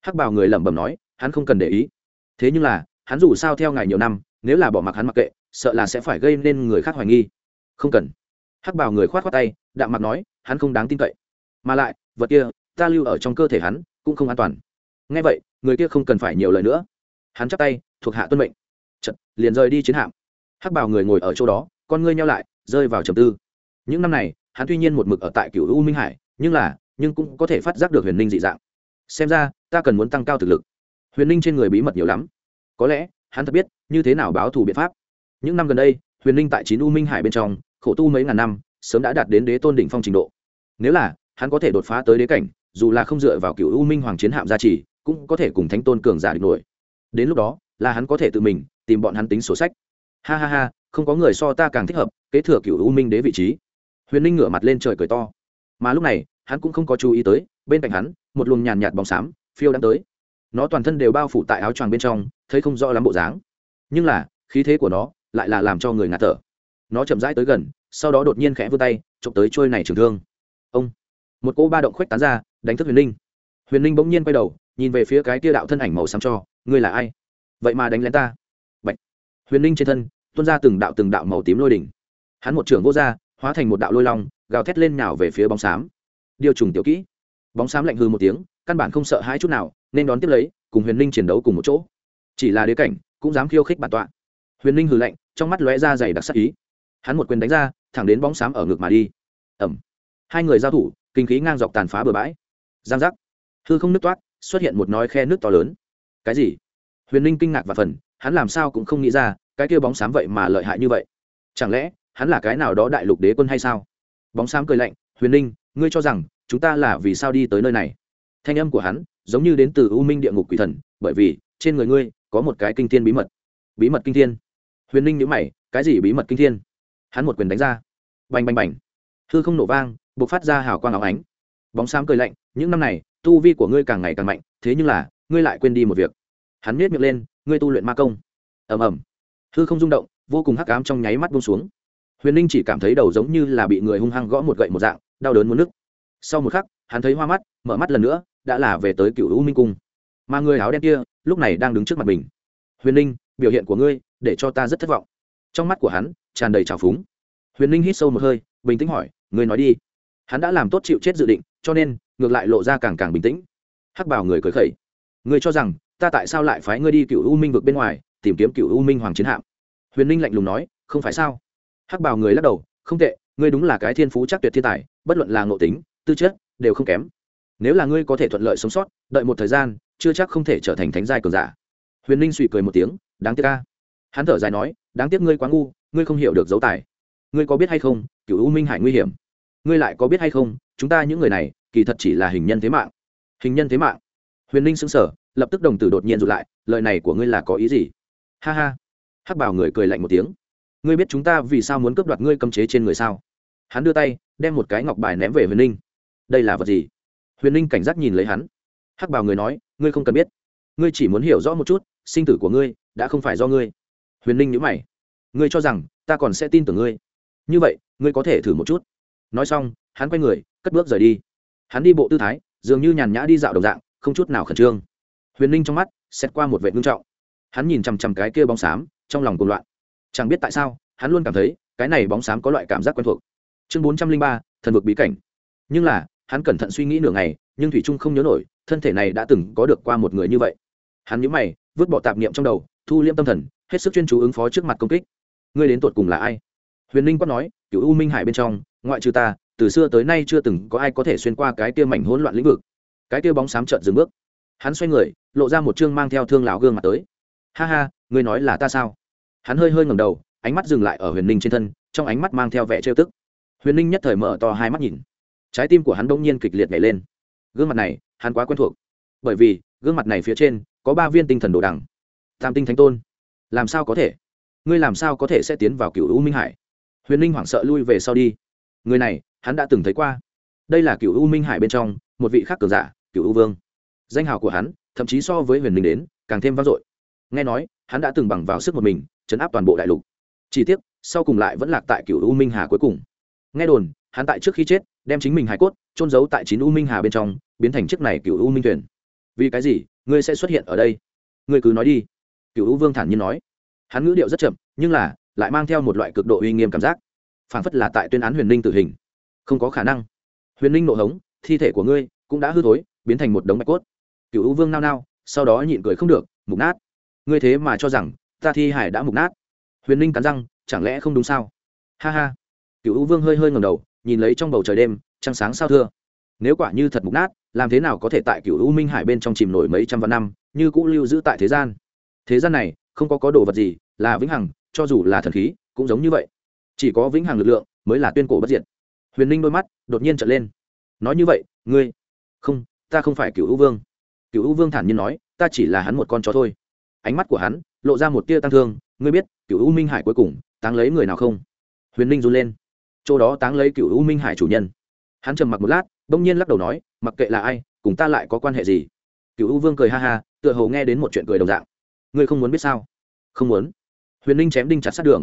Hắc bảo người lẩm bẩm nói, hắn không cần để ý thế nhưng là hắn dù sao theo ngài nhiều năm nếu là bỏ mặc hắn mặc kệ sợ là sẽ phải gây nên người khác hoài nghi. Không cần. Hắc bảo người khoát khoát tay đạm mặt nói hắn không đáng tin cậy. Mà lại vật kia ta lưu ở trong cơ thể hắn cũng không an toàn. Ngay vậy người kia không cần phải nhiều lời nữa. Hắn chắp tay thuộc hạ tuân mệnh. Chật, liền rời đi chiến hạm. Hắc bảo người ngồi ở chỗ đó con ngươi nhau lại rơi vào trầm tư. Những năm này hắn tuy nhiên một mực ở tại cựu u minh hải nhưng là nhưng cũng có thể phát giác được huyền ninh dị dạng. Xem ra ta cần muốn tăng cao thực lực huyền ninh trên người bí mật nhiều lắm. Có lẽ, hắn thật biết, như thế nào báo thù biện pháp. Những năm gần đây, huyền ninh tại chín u minh hải bên trong, khổ tu mấy ngàn năm, sớm đã đạt đến đế tôn đỉnh phong trình độ. Nếu là, hắn có thể đột phá tới đế cảnh, dù là không dựa vào cựu u minh hoàng chiến hạm gia trì, cũng có thể cùng thánh tôn cường giả địch nổi. Đến lúc đó, là hắn có thể tự mình tìm bọn hắn tính sổ sách. Ha ha ha, không có người so ta càng thích hợp, kế thừa cựu u minh đế vị trí. Huyền ninh ngửa mặt lên trời cười to. Mà lúc này, hắn cũng không có chú ý tới, bên cạnh hắn, một luồng nhàn nhạt bóng xám phiêu đang tới nó toàn thân đều bao phủ tại áo choàng bên trong thấy không rõ lắm bộ dáng. Nhưng là khí thế của nó lại là làm cho người ngạt thở. Nó chậm rãi tới gần sau đó đột nhiên khẽ vươn tay chụp tới trôi này trường thương. Ông! Một cỗ ba động khuếch tán ra đánh thức huyền Linh. huyền Linh bỗng nhiên quay đầu nhìn về phía cái tia đạo thân ảnh màu xám cho ngươi là ai? Vậy mà đánh lén ta. Bạch. huyền Linh trên thân tuôn ra từng đạo từng đạo màu tím lôi đỉnh. Hắn một trưởng vô ra, hóa thành một đạo lôi long gào thét lên nào về phía bóng xám. Điều trùng tiểu kỹ. Bóng xám lạnh hư một tiếng căn bản không sợ hãi chút nào, nên đón tiếp lấy, cùng huyền ninh chiến đấu cùng một chỗ. Chỉ là đế cảnh, cũng dám khiêu khích bản tọa. Huyền ninh hừ lạnh, trong mắt lóe ra dày đặc sắc ý. Hắn một quyền đánh ra, thẳng đến bóng xám ở ngực mà đi. Ẩm hai người giao thủ, kinh khí ngang dọc tàn phá bừa bãi. Giang giác. Hư không nứt toát xuất hiện một nói khe nước to lớn. Cái gì? Huyền ninh kinh ngạc và phần, hắn làm sao cũng không nghĩ ra, cái kia bóng xám vậy mà lợi hại như vậy. Chẳng lẽ, hắn là cái nào đó đại lục đế quân hay sao? Bóng xám cười lạnh, huyền ninh, ngươi cho rằng, chúng ta là vì sao đi tới nơi này? Thanh âm của hắn giống như đến từ u minh địa ngục quỷ thần, bởi vì trên người ngươi có một cái kinh thiên bí mật. Bí mật kinh thiên. Huyền ninh nhữ mày, cái gì bí mật kinh thiên? Hắn một quyền đánh ra. Bành bành bành. Hư không nổ vang b ộ c phát ra hào quang áo ánh. Bóng xám cười lạnh, những năm này, tu vi của ngươi càng ngày càng mạnh, thế nhưng là, ngươi lại quên đi một việc. Hắn miết miệng lên, ngươi tu luyện ma công. Ầm ầm. Hư không rung động, vô cùng hắc ám trong nháy mắt bông xuống. Huyền ninh chỉ cảm thấy đầu giống như là bị người hung hăng gõ một gậy một dạng, đau đớn muốn nức sau một khắc, hắn thấy hoa mắt, mở mắt lần nữa đã là về tới cựu u minh cung. Mà người áo đen kia, lúc này đang đứng trước mặt mình. Huyền ninh biểu hiện của ngươi để cho ta rất thất vọng. Trong mắt của hắn tràn đầy trào phúng. Huyền ninh hít sâu một hơi, bình tĩnh hỏi, ngươi nói đi. Hắn đã làm tốt chịu chết dự định, cho nên, ngược lại lộ ra càng càng bình tĩnh. Hắc bảo người cười khẩy, ngươi cho rằng ta tại sao lại phái ngươi đi cựu u minh vực bên ngoài, tìm kiếm cựu u minh hoàng chiến hạm? Huyền ninh lạnh lùng nói, không phải sao? Hắc bảo người lắc đầu, không tệ, ngươi đúng là cái thiên phú chắc tuyệt thiên tài, bất luận là ngộ tính, tư chất, đều không kém nếu là ngươi có thể thuận lợi sống sót, đợi một thời gian, chưa chắc không thể trở thành thánh giai cường giả. Huyền ninh suy cười một tiếng, đáng tiếc ca hắn thở dài nói, đáng tiếc ngươi quá ngu, ngươi không hiểu được dấu tài. Ngươi có biết hay không, cựu u minh hải nguy hiểm? Ngươi lại có biết hay không, chúng ta những người này, kỳ thật chỉ là hình nhân thế mạng. Hình nhân thế mạng. Huyền ninh xứng sở lập tức đồng tử đột nhiên rụt lại, lời này của ngươi là có ý gì? Ha ha. Hắc bảo người cười lạnh một tiếng. Ngươi biết chúng ta vì sao muốn cướp đoạt ngươi cấm chế trên người sao? Hắn đưa tay, đem một cái ngọc bài ném về huyền ninh. Đây là vật gì? Huyền ninh cảnh giác nhìn lấy hắn. Hắc bảo người nói, ngươi không cần biết. Ngươi chỉ muốn hiểu rõ một chút, sinh tử của ngươi đã không phải do ngươi. Huyền ninh nhữ mày. Ngươi cho rằng ta còn sẽ tin tưởng ngươi. Như vậy, ngươi có thể thử một chút. Nói xong, hắn quay người, cất bước rời đi. Hắn đi bộ tư thái, dường như nhàn nhã đi dạo đồng dạng, không chút nào khẩn trương. Huyền ninh trong mắt, xét qua một vệ ngưng trọng. Hắn nhìn chằm chằm cái kia bóng xám, trong lòng cùng loạn. Chẳng biết tại sao, hắn luôn cảm thấy, cái này bóng xám có loại cảm giác quen thuộc. Chương bốn trăm linh ba, thần vực bí cảnh. Nhưng là hắn cẩn thận suy nghĩ nửa ngày, nhưng thủy trung không nhớ nổi, thân thể này đã từng có được qua một người như vậy. Hắn nhớ mày, vứt bỏ tạp niệm trong đầu, thu liêm tâm thần, hết sức chuyên chú ứng phó trước mặt công kích. Ngươi đến tột cùng là ai? Huyền ninh quát nói cựu u minh hải bên trong, ngoại trừ ta, từ xưa tới nay chưa từng có ai có thể xuyên qua cái kia mảnh hỗn loạn lĩnh vực. Cái kia bóng xám trợn dừng bước. Hắn xoay người, lộ ra một chương mang theo thương lão gương mặt tới. Ha ha, ngươi nói là ta sao? Hắn hơi hơi ngầm đầu, ánh mắt dừng lại ở huyền ninh trên thân, trong ánh mắt mang theo vẻ trêu tức. Huyền ninh nhất thời mở to hai mắt nhìn trái tim của hắn bỗng nhiên kịch liệt nhảy lên. Gương mặt này, hắn quá quen thuộc. Bởi vì, gương mặt này phía trên, có ba viên tinh thần đồ đằng. Tam tinh thánh tôn. Làm sao có thể? Ngươi làm sao có thể sẽ tiến vào cựu u minh hải? Huyền ninh hoảng sợ lui về sau đi. Người này, hắn đã từng thấy qua. Đây là cựu u minh hải bên trong, một vị khác cường giả cựu u vương. Danh hào của hắn, thậm chí so với huyền ninh đến, càng thêm vang dội. Nghe nói, hắn đã từng bằng vào sức một mình, chấn áp toàn bộ đại lục. Chỉ tiếc, sau cùng lại vẫn lạc tại cựu u minh hà cuối cùng. Nghe đồn hắn tại trước khi chết, đem chính mình hải cốt trôn giấu tại chín u minh hà bên trong, biến thành chiếc này cựu u minh thuyền. Vì cái gì? Ngươi sẽ xuất hiện ở đây. Ngươi cứ nói đi. Cựu u vương thản nhiên nói. Hắn ngữ điệu rất chậm, nhưng là lại mang theo một loại cực độ uy nghiêm cảm giác. Phảng phất là tại tuyên án huyền ninh tử hình. Không có khả năng. Huyền ninh nộ hống, thi thể của ngươi cũng đã hư thối, biến thành một đống bạch cốt. Cựu u vương nao nao, sau đó nhịn cười không được, mục nát. Ngươi thế mà cho rằng ta thi hải đã mục nát. Huyền ninh cắn răng, chẳng lẽ không đúng sao? Ha ha. Cựu u vương hơi hơi ngầm đầu nhìn lấy trong bầu trời đêm, trăng sáng sao thưa. Nếu quả như thật mục nát, làm thế nào có thể tại cựu u minh hải bên trong chìm nổi mấy trăm vạn năm, như cũ lưu giữ tại thế gian? Thế gian này, không có có đồ vật gì là vĩnh hằng, cho dù là thần khí, cũng giống như vậy. Chỉ có vĩnh hằng lực lượng mới là tuyên cổ bất diệt. Huyền ninh đôi mắt đột nhiên trở lên. Nói như vậy, ngươi, không, ta không phải cựu u vương. Cựu u vương thản nhiên nói, ta chỉ là hắn một con chó thôi. Ánh mắt của hắn lộ ra một tia tăng thương, ngươi biết cựu u minh hải cuối cùng táng lấy người nào không? Huyền ninh run lên chỗ đó táng lấy cựu u minh hải chủ nhân hắn trầm mặc một lát đ ỗ n g nhiên lắc đầu nói mặc kệ là ai cùng ta lại có quan hệ gì cựu u vương cười ha ha tựa hồ nghe đến một chuyện cười đồng dạng ngươi không muốn biết sao không muốn huyền ninh chém đinh chặt sát đường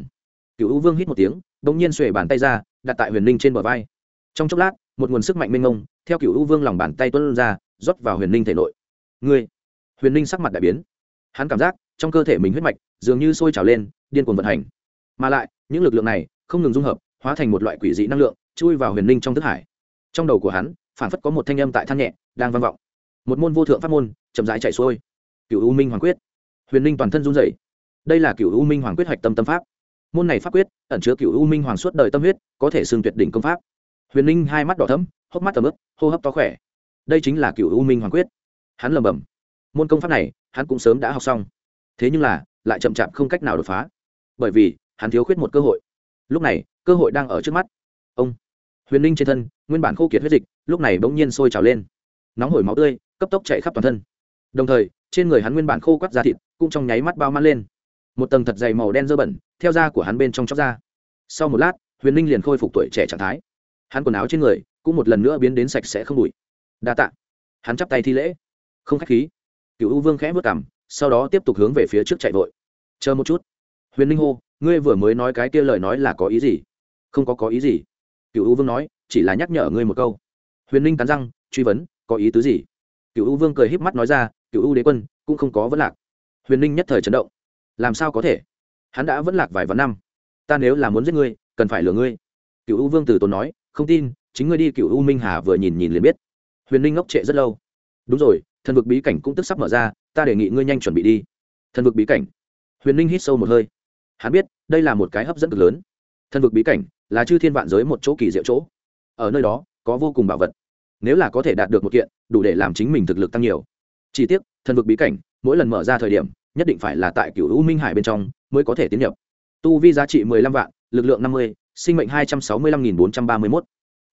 cựu u vương hít một tiếng đ ỗ n g nhiên xuể bàn tay ra đặt tại huyền ninh trên bờ vai trong chốc lát một nguồn sức mạnh mênh mông theo cựu u vương lòng bàn tay tuân ra rót vào huyền ninh thể nội ngươi huyền ninh sắc mặt đại biến hắn cảm giác trong cơ thể mình huyết mạch dường như sôi trào lên điên cuồng vận hành mà lại những lực lượng này không ngừng dung hợp hóa thành một loại quỷ dị năng lượng, chui vào huyền ninh trong thức hải. Trong đầu của hắn phản phất có một thanh âm tại than nhẹ, đang vang vọng. Một môn vô thượng pháp môn, chậm rãi chạy xuôi. Cựu u minh hoàng quyết. Huyền ninh toàn thân run dậy đây là cựu u minh hoàng quyết hạch tâm tâm pháp. Môn này pháp quyết, ẩn chứa cựu u minh hoàng suốt đời tâm huyết, có thể xưng tuyệt đỉnh công pháp. Huyền ninh hai mắt đỏ thấm hốc mắt tầm ướp hô hấp to khỏe. Đây chính là cựu u minh hoàng quyết. Hắn lầm bầm môn công pháp này, hắn cũng sớm đã học xong. Thế nhưng là, lại chậm chạp không cách nào đột phá. Bởi vì, hắn thiếu khuyết một cơ hội. Lúc này cơ hội đang ở trước mắt. Ông huyền ninh trên thân, nguyên bản khô kiệt huyết dịch, lúc này bỗng nhiên sôi trào lên. Nóng hổi máu tươi, cấp tốc chạy khắp toàn thân. Đồng thời, trên người hắn nguyên bản khô quắt da thịt, cũng trong nháy mắt bao mát lên. Một tầng thật dày màu đen dơ bẩn, theo da của hắn bên trong chóc da sau một lát, huyền ninh liền khôi phục tuổi trẻ trạng thái. Hắn quần áo trên người cũng một lần nữa biến đến sạch sẽ không bụi. Đa tạ. Hắn chắp tay thi lễ. Không k h á c h khí. Cựu u vương khẽ vất cảm sau đó tiếp tục hướng về phía trước chạy vội. Chờ một chút. Huyền ninh hô, ngươi vừa mới nói cái kia lời nói là có ý gì? Không có có ý gì. Cựu u vương nói, chỉ là nhắc nhở ngươi một câu. Huyền ninh cắn răng, truy vấn, có ý tứ gì? Cựu u vương cười híp mắt nói ra cựu u đế quân, cũng không có vấn lạc. Huyền ninh nhất thời chấn động. Làm sao có thể? Hắn đã vẫn lạc vài vạn năm. Ta nếu là muốn giết ngươi, cần phải lừa ngươi. Cựu u vương từ tốn nói, không tin, chính ngươi đi cựu u minh hà vừa nhìn nhìn liền biết. Huyền ninh ngốc trệ rất lâu. Đúng rồi, thần vực bí cảnh cũng tức sắp mở ra, ta đề nghị ngươi nhanh chuẩn bị đi. Thần vực bí cảnh. Huyền ninh hít sâu một hơi. Hắn biết, đây là một cái hấp dẫn cực lớn. Thần vực bí cảnh là chư thiên vạn giới một chỗ kỳ diệu chỗ. Ở nơi đó, có vô cùng bảo vật. Nếu là có thể đạt được một kiện, đủ để làm chính mình thực lực tăng nhiều. Chỉ tiếc, thần vực bí cảnh, mỗi lần mở ra thời điểm, nhất định phải là tại cựu u minh hải bên trong mới có thể tiến nhập. Tu vi giá trị mười lăm vạn, lực lượng năm mươi, sinh mệnh hai trăm sáu mươi lăm nghìn bốn trăm ba mươi mốt.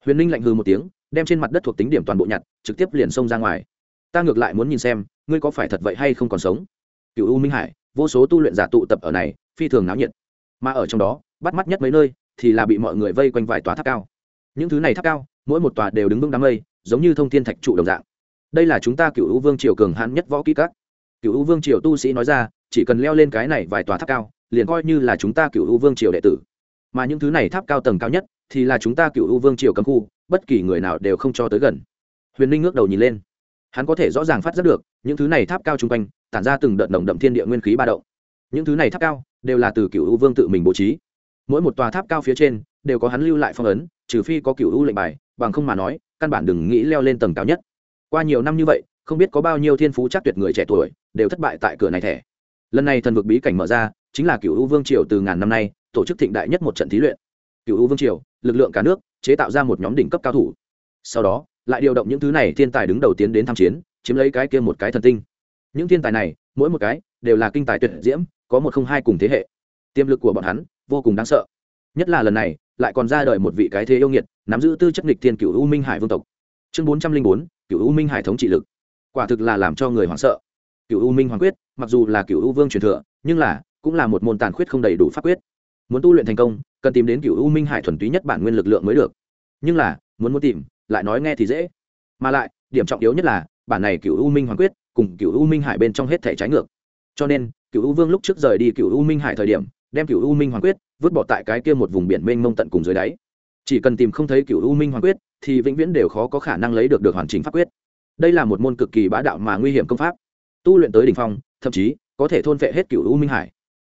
Huyền ninh lạnh hư một tiếng, đem trên mặt đất thuộc tính điểm toàn bộ nhặt, trực tiếp liền xông ra ngoài. Ta ngược lại muốn nhìn xem, ngươi có phải thật vậy hay không còn sống? Cựu u minh hải, vô số tu luyện giả tụ tập ở này, phi thường náo nhiệt. Mà ở trong đó, bắt mắt nhất mấy nơi thì là bị mọi người vây quanh vài tòa tháp cao. Những thứ này tháp cao, mỗi một tòa đều đứng vững đám mây, giống như thông thiên thạch trụ đồng dạng. Đây là chúng ta cựu u vương triều cường hãn nhất võ kỹ các. Cựu u vương triều tu sĩ nói ra, chỉ cần leo lên cái này vài tòa tháp cao, liền coi như là chúng ta cựu u vương triều đệ tử. Mà những thứ này tháp cao tầng cao nhất, thì là chúng ta cựu u vương triều cấm khu, bất kỳ người nào đều không cho tới gần. Huyền ninh ngước đầu nhìn lên. Hắn có thể rõ ràng phát giác được, những thứ này tháp cao chung quanh, tản ra từng đợt nồng đậm thiên địa nguyên khí ba động. Những thứ này tháp cao, đều là từ cựu u vương tự mình bố trí mỗi một tòa tháp cao phía trên đều có hắn lưu lại phong ấn, trừ phi có cựu u lệnh bài, bằng không mà nói, căn bản đừng nghĩ leo lên tầng cao nhất. Qua nhiều năm như vậy, không biết có bao nhiêu thiên phú chắc tuyệt người trẻ tuổi đều thất bại tại cửa này thẻ. Lần này thần vực bí cảnh mở ra, chính là cựu u vương triều từ ngàn năm nay tổ chức thịnh đại nhất một trận thí luyện. Cựu u vương triều, lực lượng cả nước, chế tạo ra một nhóm đỉnh cấp cao thủ. Sau đó, lại điều động những thứ này thiên tài đứng đầu tiến đến tham chiến, chiếm lấy cái kia một cái thần tinh. Những thiên tài này, mỗi một cái đều là kinh tài tuyệt diễm, có một không hai cùng thế hệ. Tiềm lực của bọn hắn vô cùng đáng sợ. Nhất là lần này, lại còn ra đời một vị cái thế yêu nghiệt, nắm giữ tư chất nghịch thiên cựu u minh hải vương tộc. Chương bốn trăm linh bốn, cựu u minh hải thống trị lực. Quả thực là làm cho người hoảng sợ. Cựu u minh hoàng quyết, mặc dù là cựu u vương truyền thừa, nhưng là, cũng là một môn tàn khuyết không đầy đủ pháp quyết. Muốn tu luyện thành công, cần tìm đến cựu u minh hải thuần túy nhất bản nguyên lực lượng mới được. Nhưng là, muốn muốn tìm, lại nói nghe thì dễ. Mà lại, điểm trọng yếu nhất là, bản này cựu u minh hoàng quyết, cùng cựu u minh hải bên trong hết thể trái ngược. Cho nên, cựu u vương lúc trước rời đi cựu u minh hải thời điểm đem cựu u minh hoàng quyết vứt bỏ tại cái kia một vùng biển mênh mông tận cùng dưới đáy. Chỉ cần tìm không thấy cựu u minh hoàng quyết, thì vĩnh viễn đều khó có khả năng lấy được được hoàn chỉnh pháp quyết. Đây là một môn cực kỳ bá đạo mà nguy hiểm công pháp. Tu luyện tới đ ỉ n h phong, thậm chí có thể thôn vệ hết cựu u minh hải.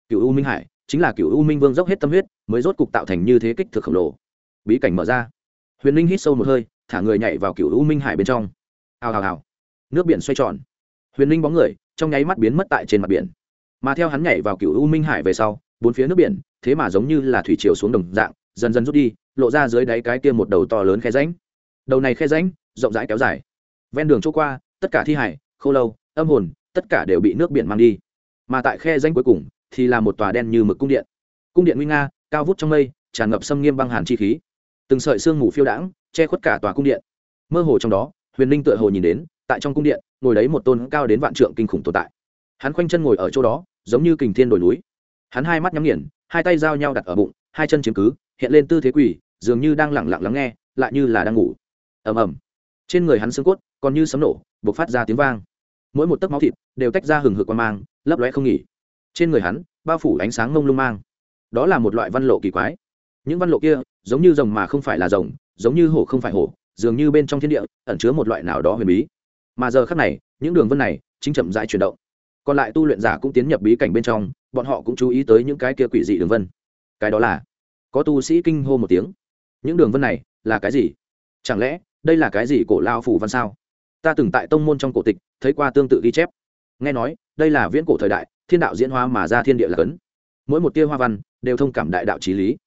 Cựu u minh hải chính là cựu u minh vương dốc hết tâm huyết, mới rốt cục tạo thành như thế kích thực khổng lồ. Bí cảnh mở ra. Huyền linh hít sâu một hơi, thả người nhảy vào cựu u minh hải bên trong. Hào hào hào. Nước biển xoay tròn. Huyền linh bóng người trong nháy mắt biến mất tại trên mặt biển. Mà theo hắn nhảy vào cựu u minh hải về sau bốn phía nước biển, thế mà giống như là thủy chiều xuống đồng dạng, dần dần rút đi, lộ ra dưới đáy cái kia một đầu to lớn khe ránh đầu này khe ránh rộng rãi kéo dài. Ven đường chỗ qua, tất cả thi hải, khô lâu, âm hồn, tất cả đều bị nước biển mang đi. Mà tại khe ránh cuối cùng, thì là một tòa đen như mực cung điện. Cung điện nguy nga, cao vút trong mây, tràn ngập xâm nghiêm băng hàn chi khí. Từng sợi sương mù phiêu đãng, che khuất cả tòa cung điện. Mơ hồ trong đó, huyền linh tựa hồ nhìn đến, tại trong cung điện, ngồi đấy một tôn cao đến vạn trượng kinh khủng tồn tại. Hắn khoanh chân ngồi ở chỗ đó, giống như kình thiên đồi núi hắn hai mắt nhắm nghiền, hai tay giao nhau đặt ở bụng, hai chân chiếm cứ, hiện lên tư thế quỷ dường như đang lẳng lặng lắng nghe, lại như là đang ngủ. Ầm ầm. Trên người hắn xương cốt còn như sấm nổ buộc phát ra tiếng vang. Mỗi một tấc máu thịt đều tách ra hừng hực quan mang, lấp lóe không nghỉ. Trên người hắn, bao phủ ánh sáng mông lung mang. Đó là một loại văn lộ kỳ quái. Những văn lộ kia giống như rồng mà không phải là rồng, giống như hổ không phải hổ, dường như bên trong thiên địa ẩn chứa một loại nào đó huyền bí. Mà giờ khắc này, những đường vân này chính chậm rãi chuyển động. Còn lại tu luyện giả cũng tiến nhập bí cảnh bên trong bọn họ cũng chú ý tới những cái kia quỷ dị đường vân. Cái đó là, có tu sĩ kinh hô một tiếng. Những đường vân này là cái gì? Chẳng lẽ đây là cái gì cổ lao phủ văn sao? Ta từng tại tông môn trong cổ tịch, thấy qua tương tự ghi chép. Nghe nói, đây là viễn cổ thời đại, thiên đạo diễn hóa mà ra thiên địa là cấn. Mỗi một tia hoa văn đều thông cảm đại đạo trí lý.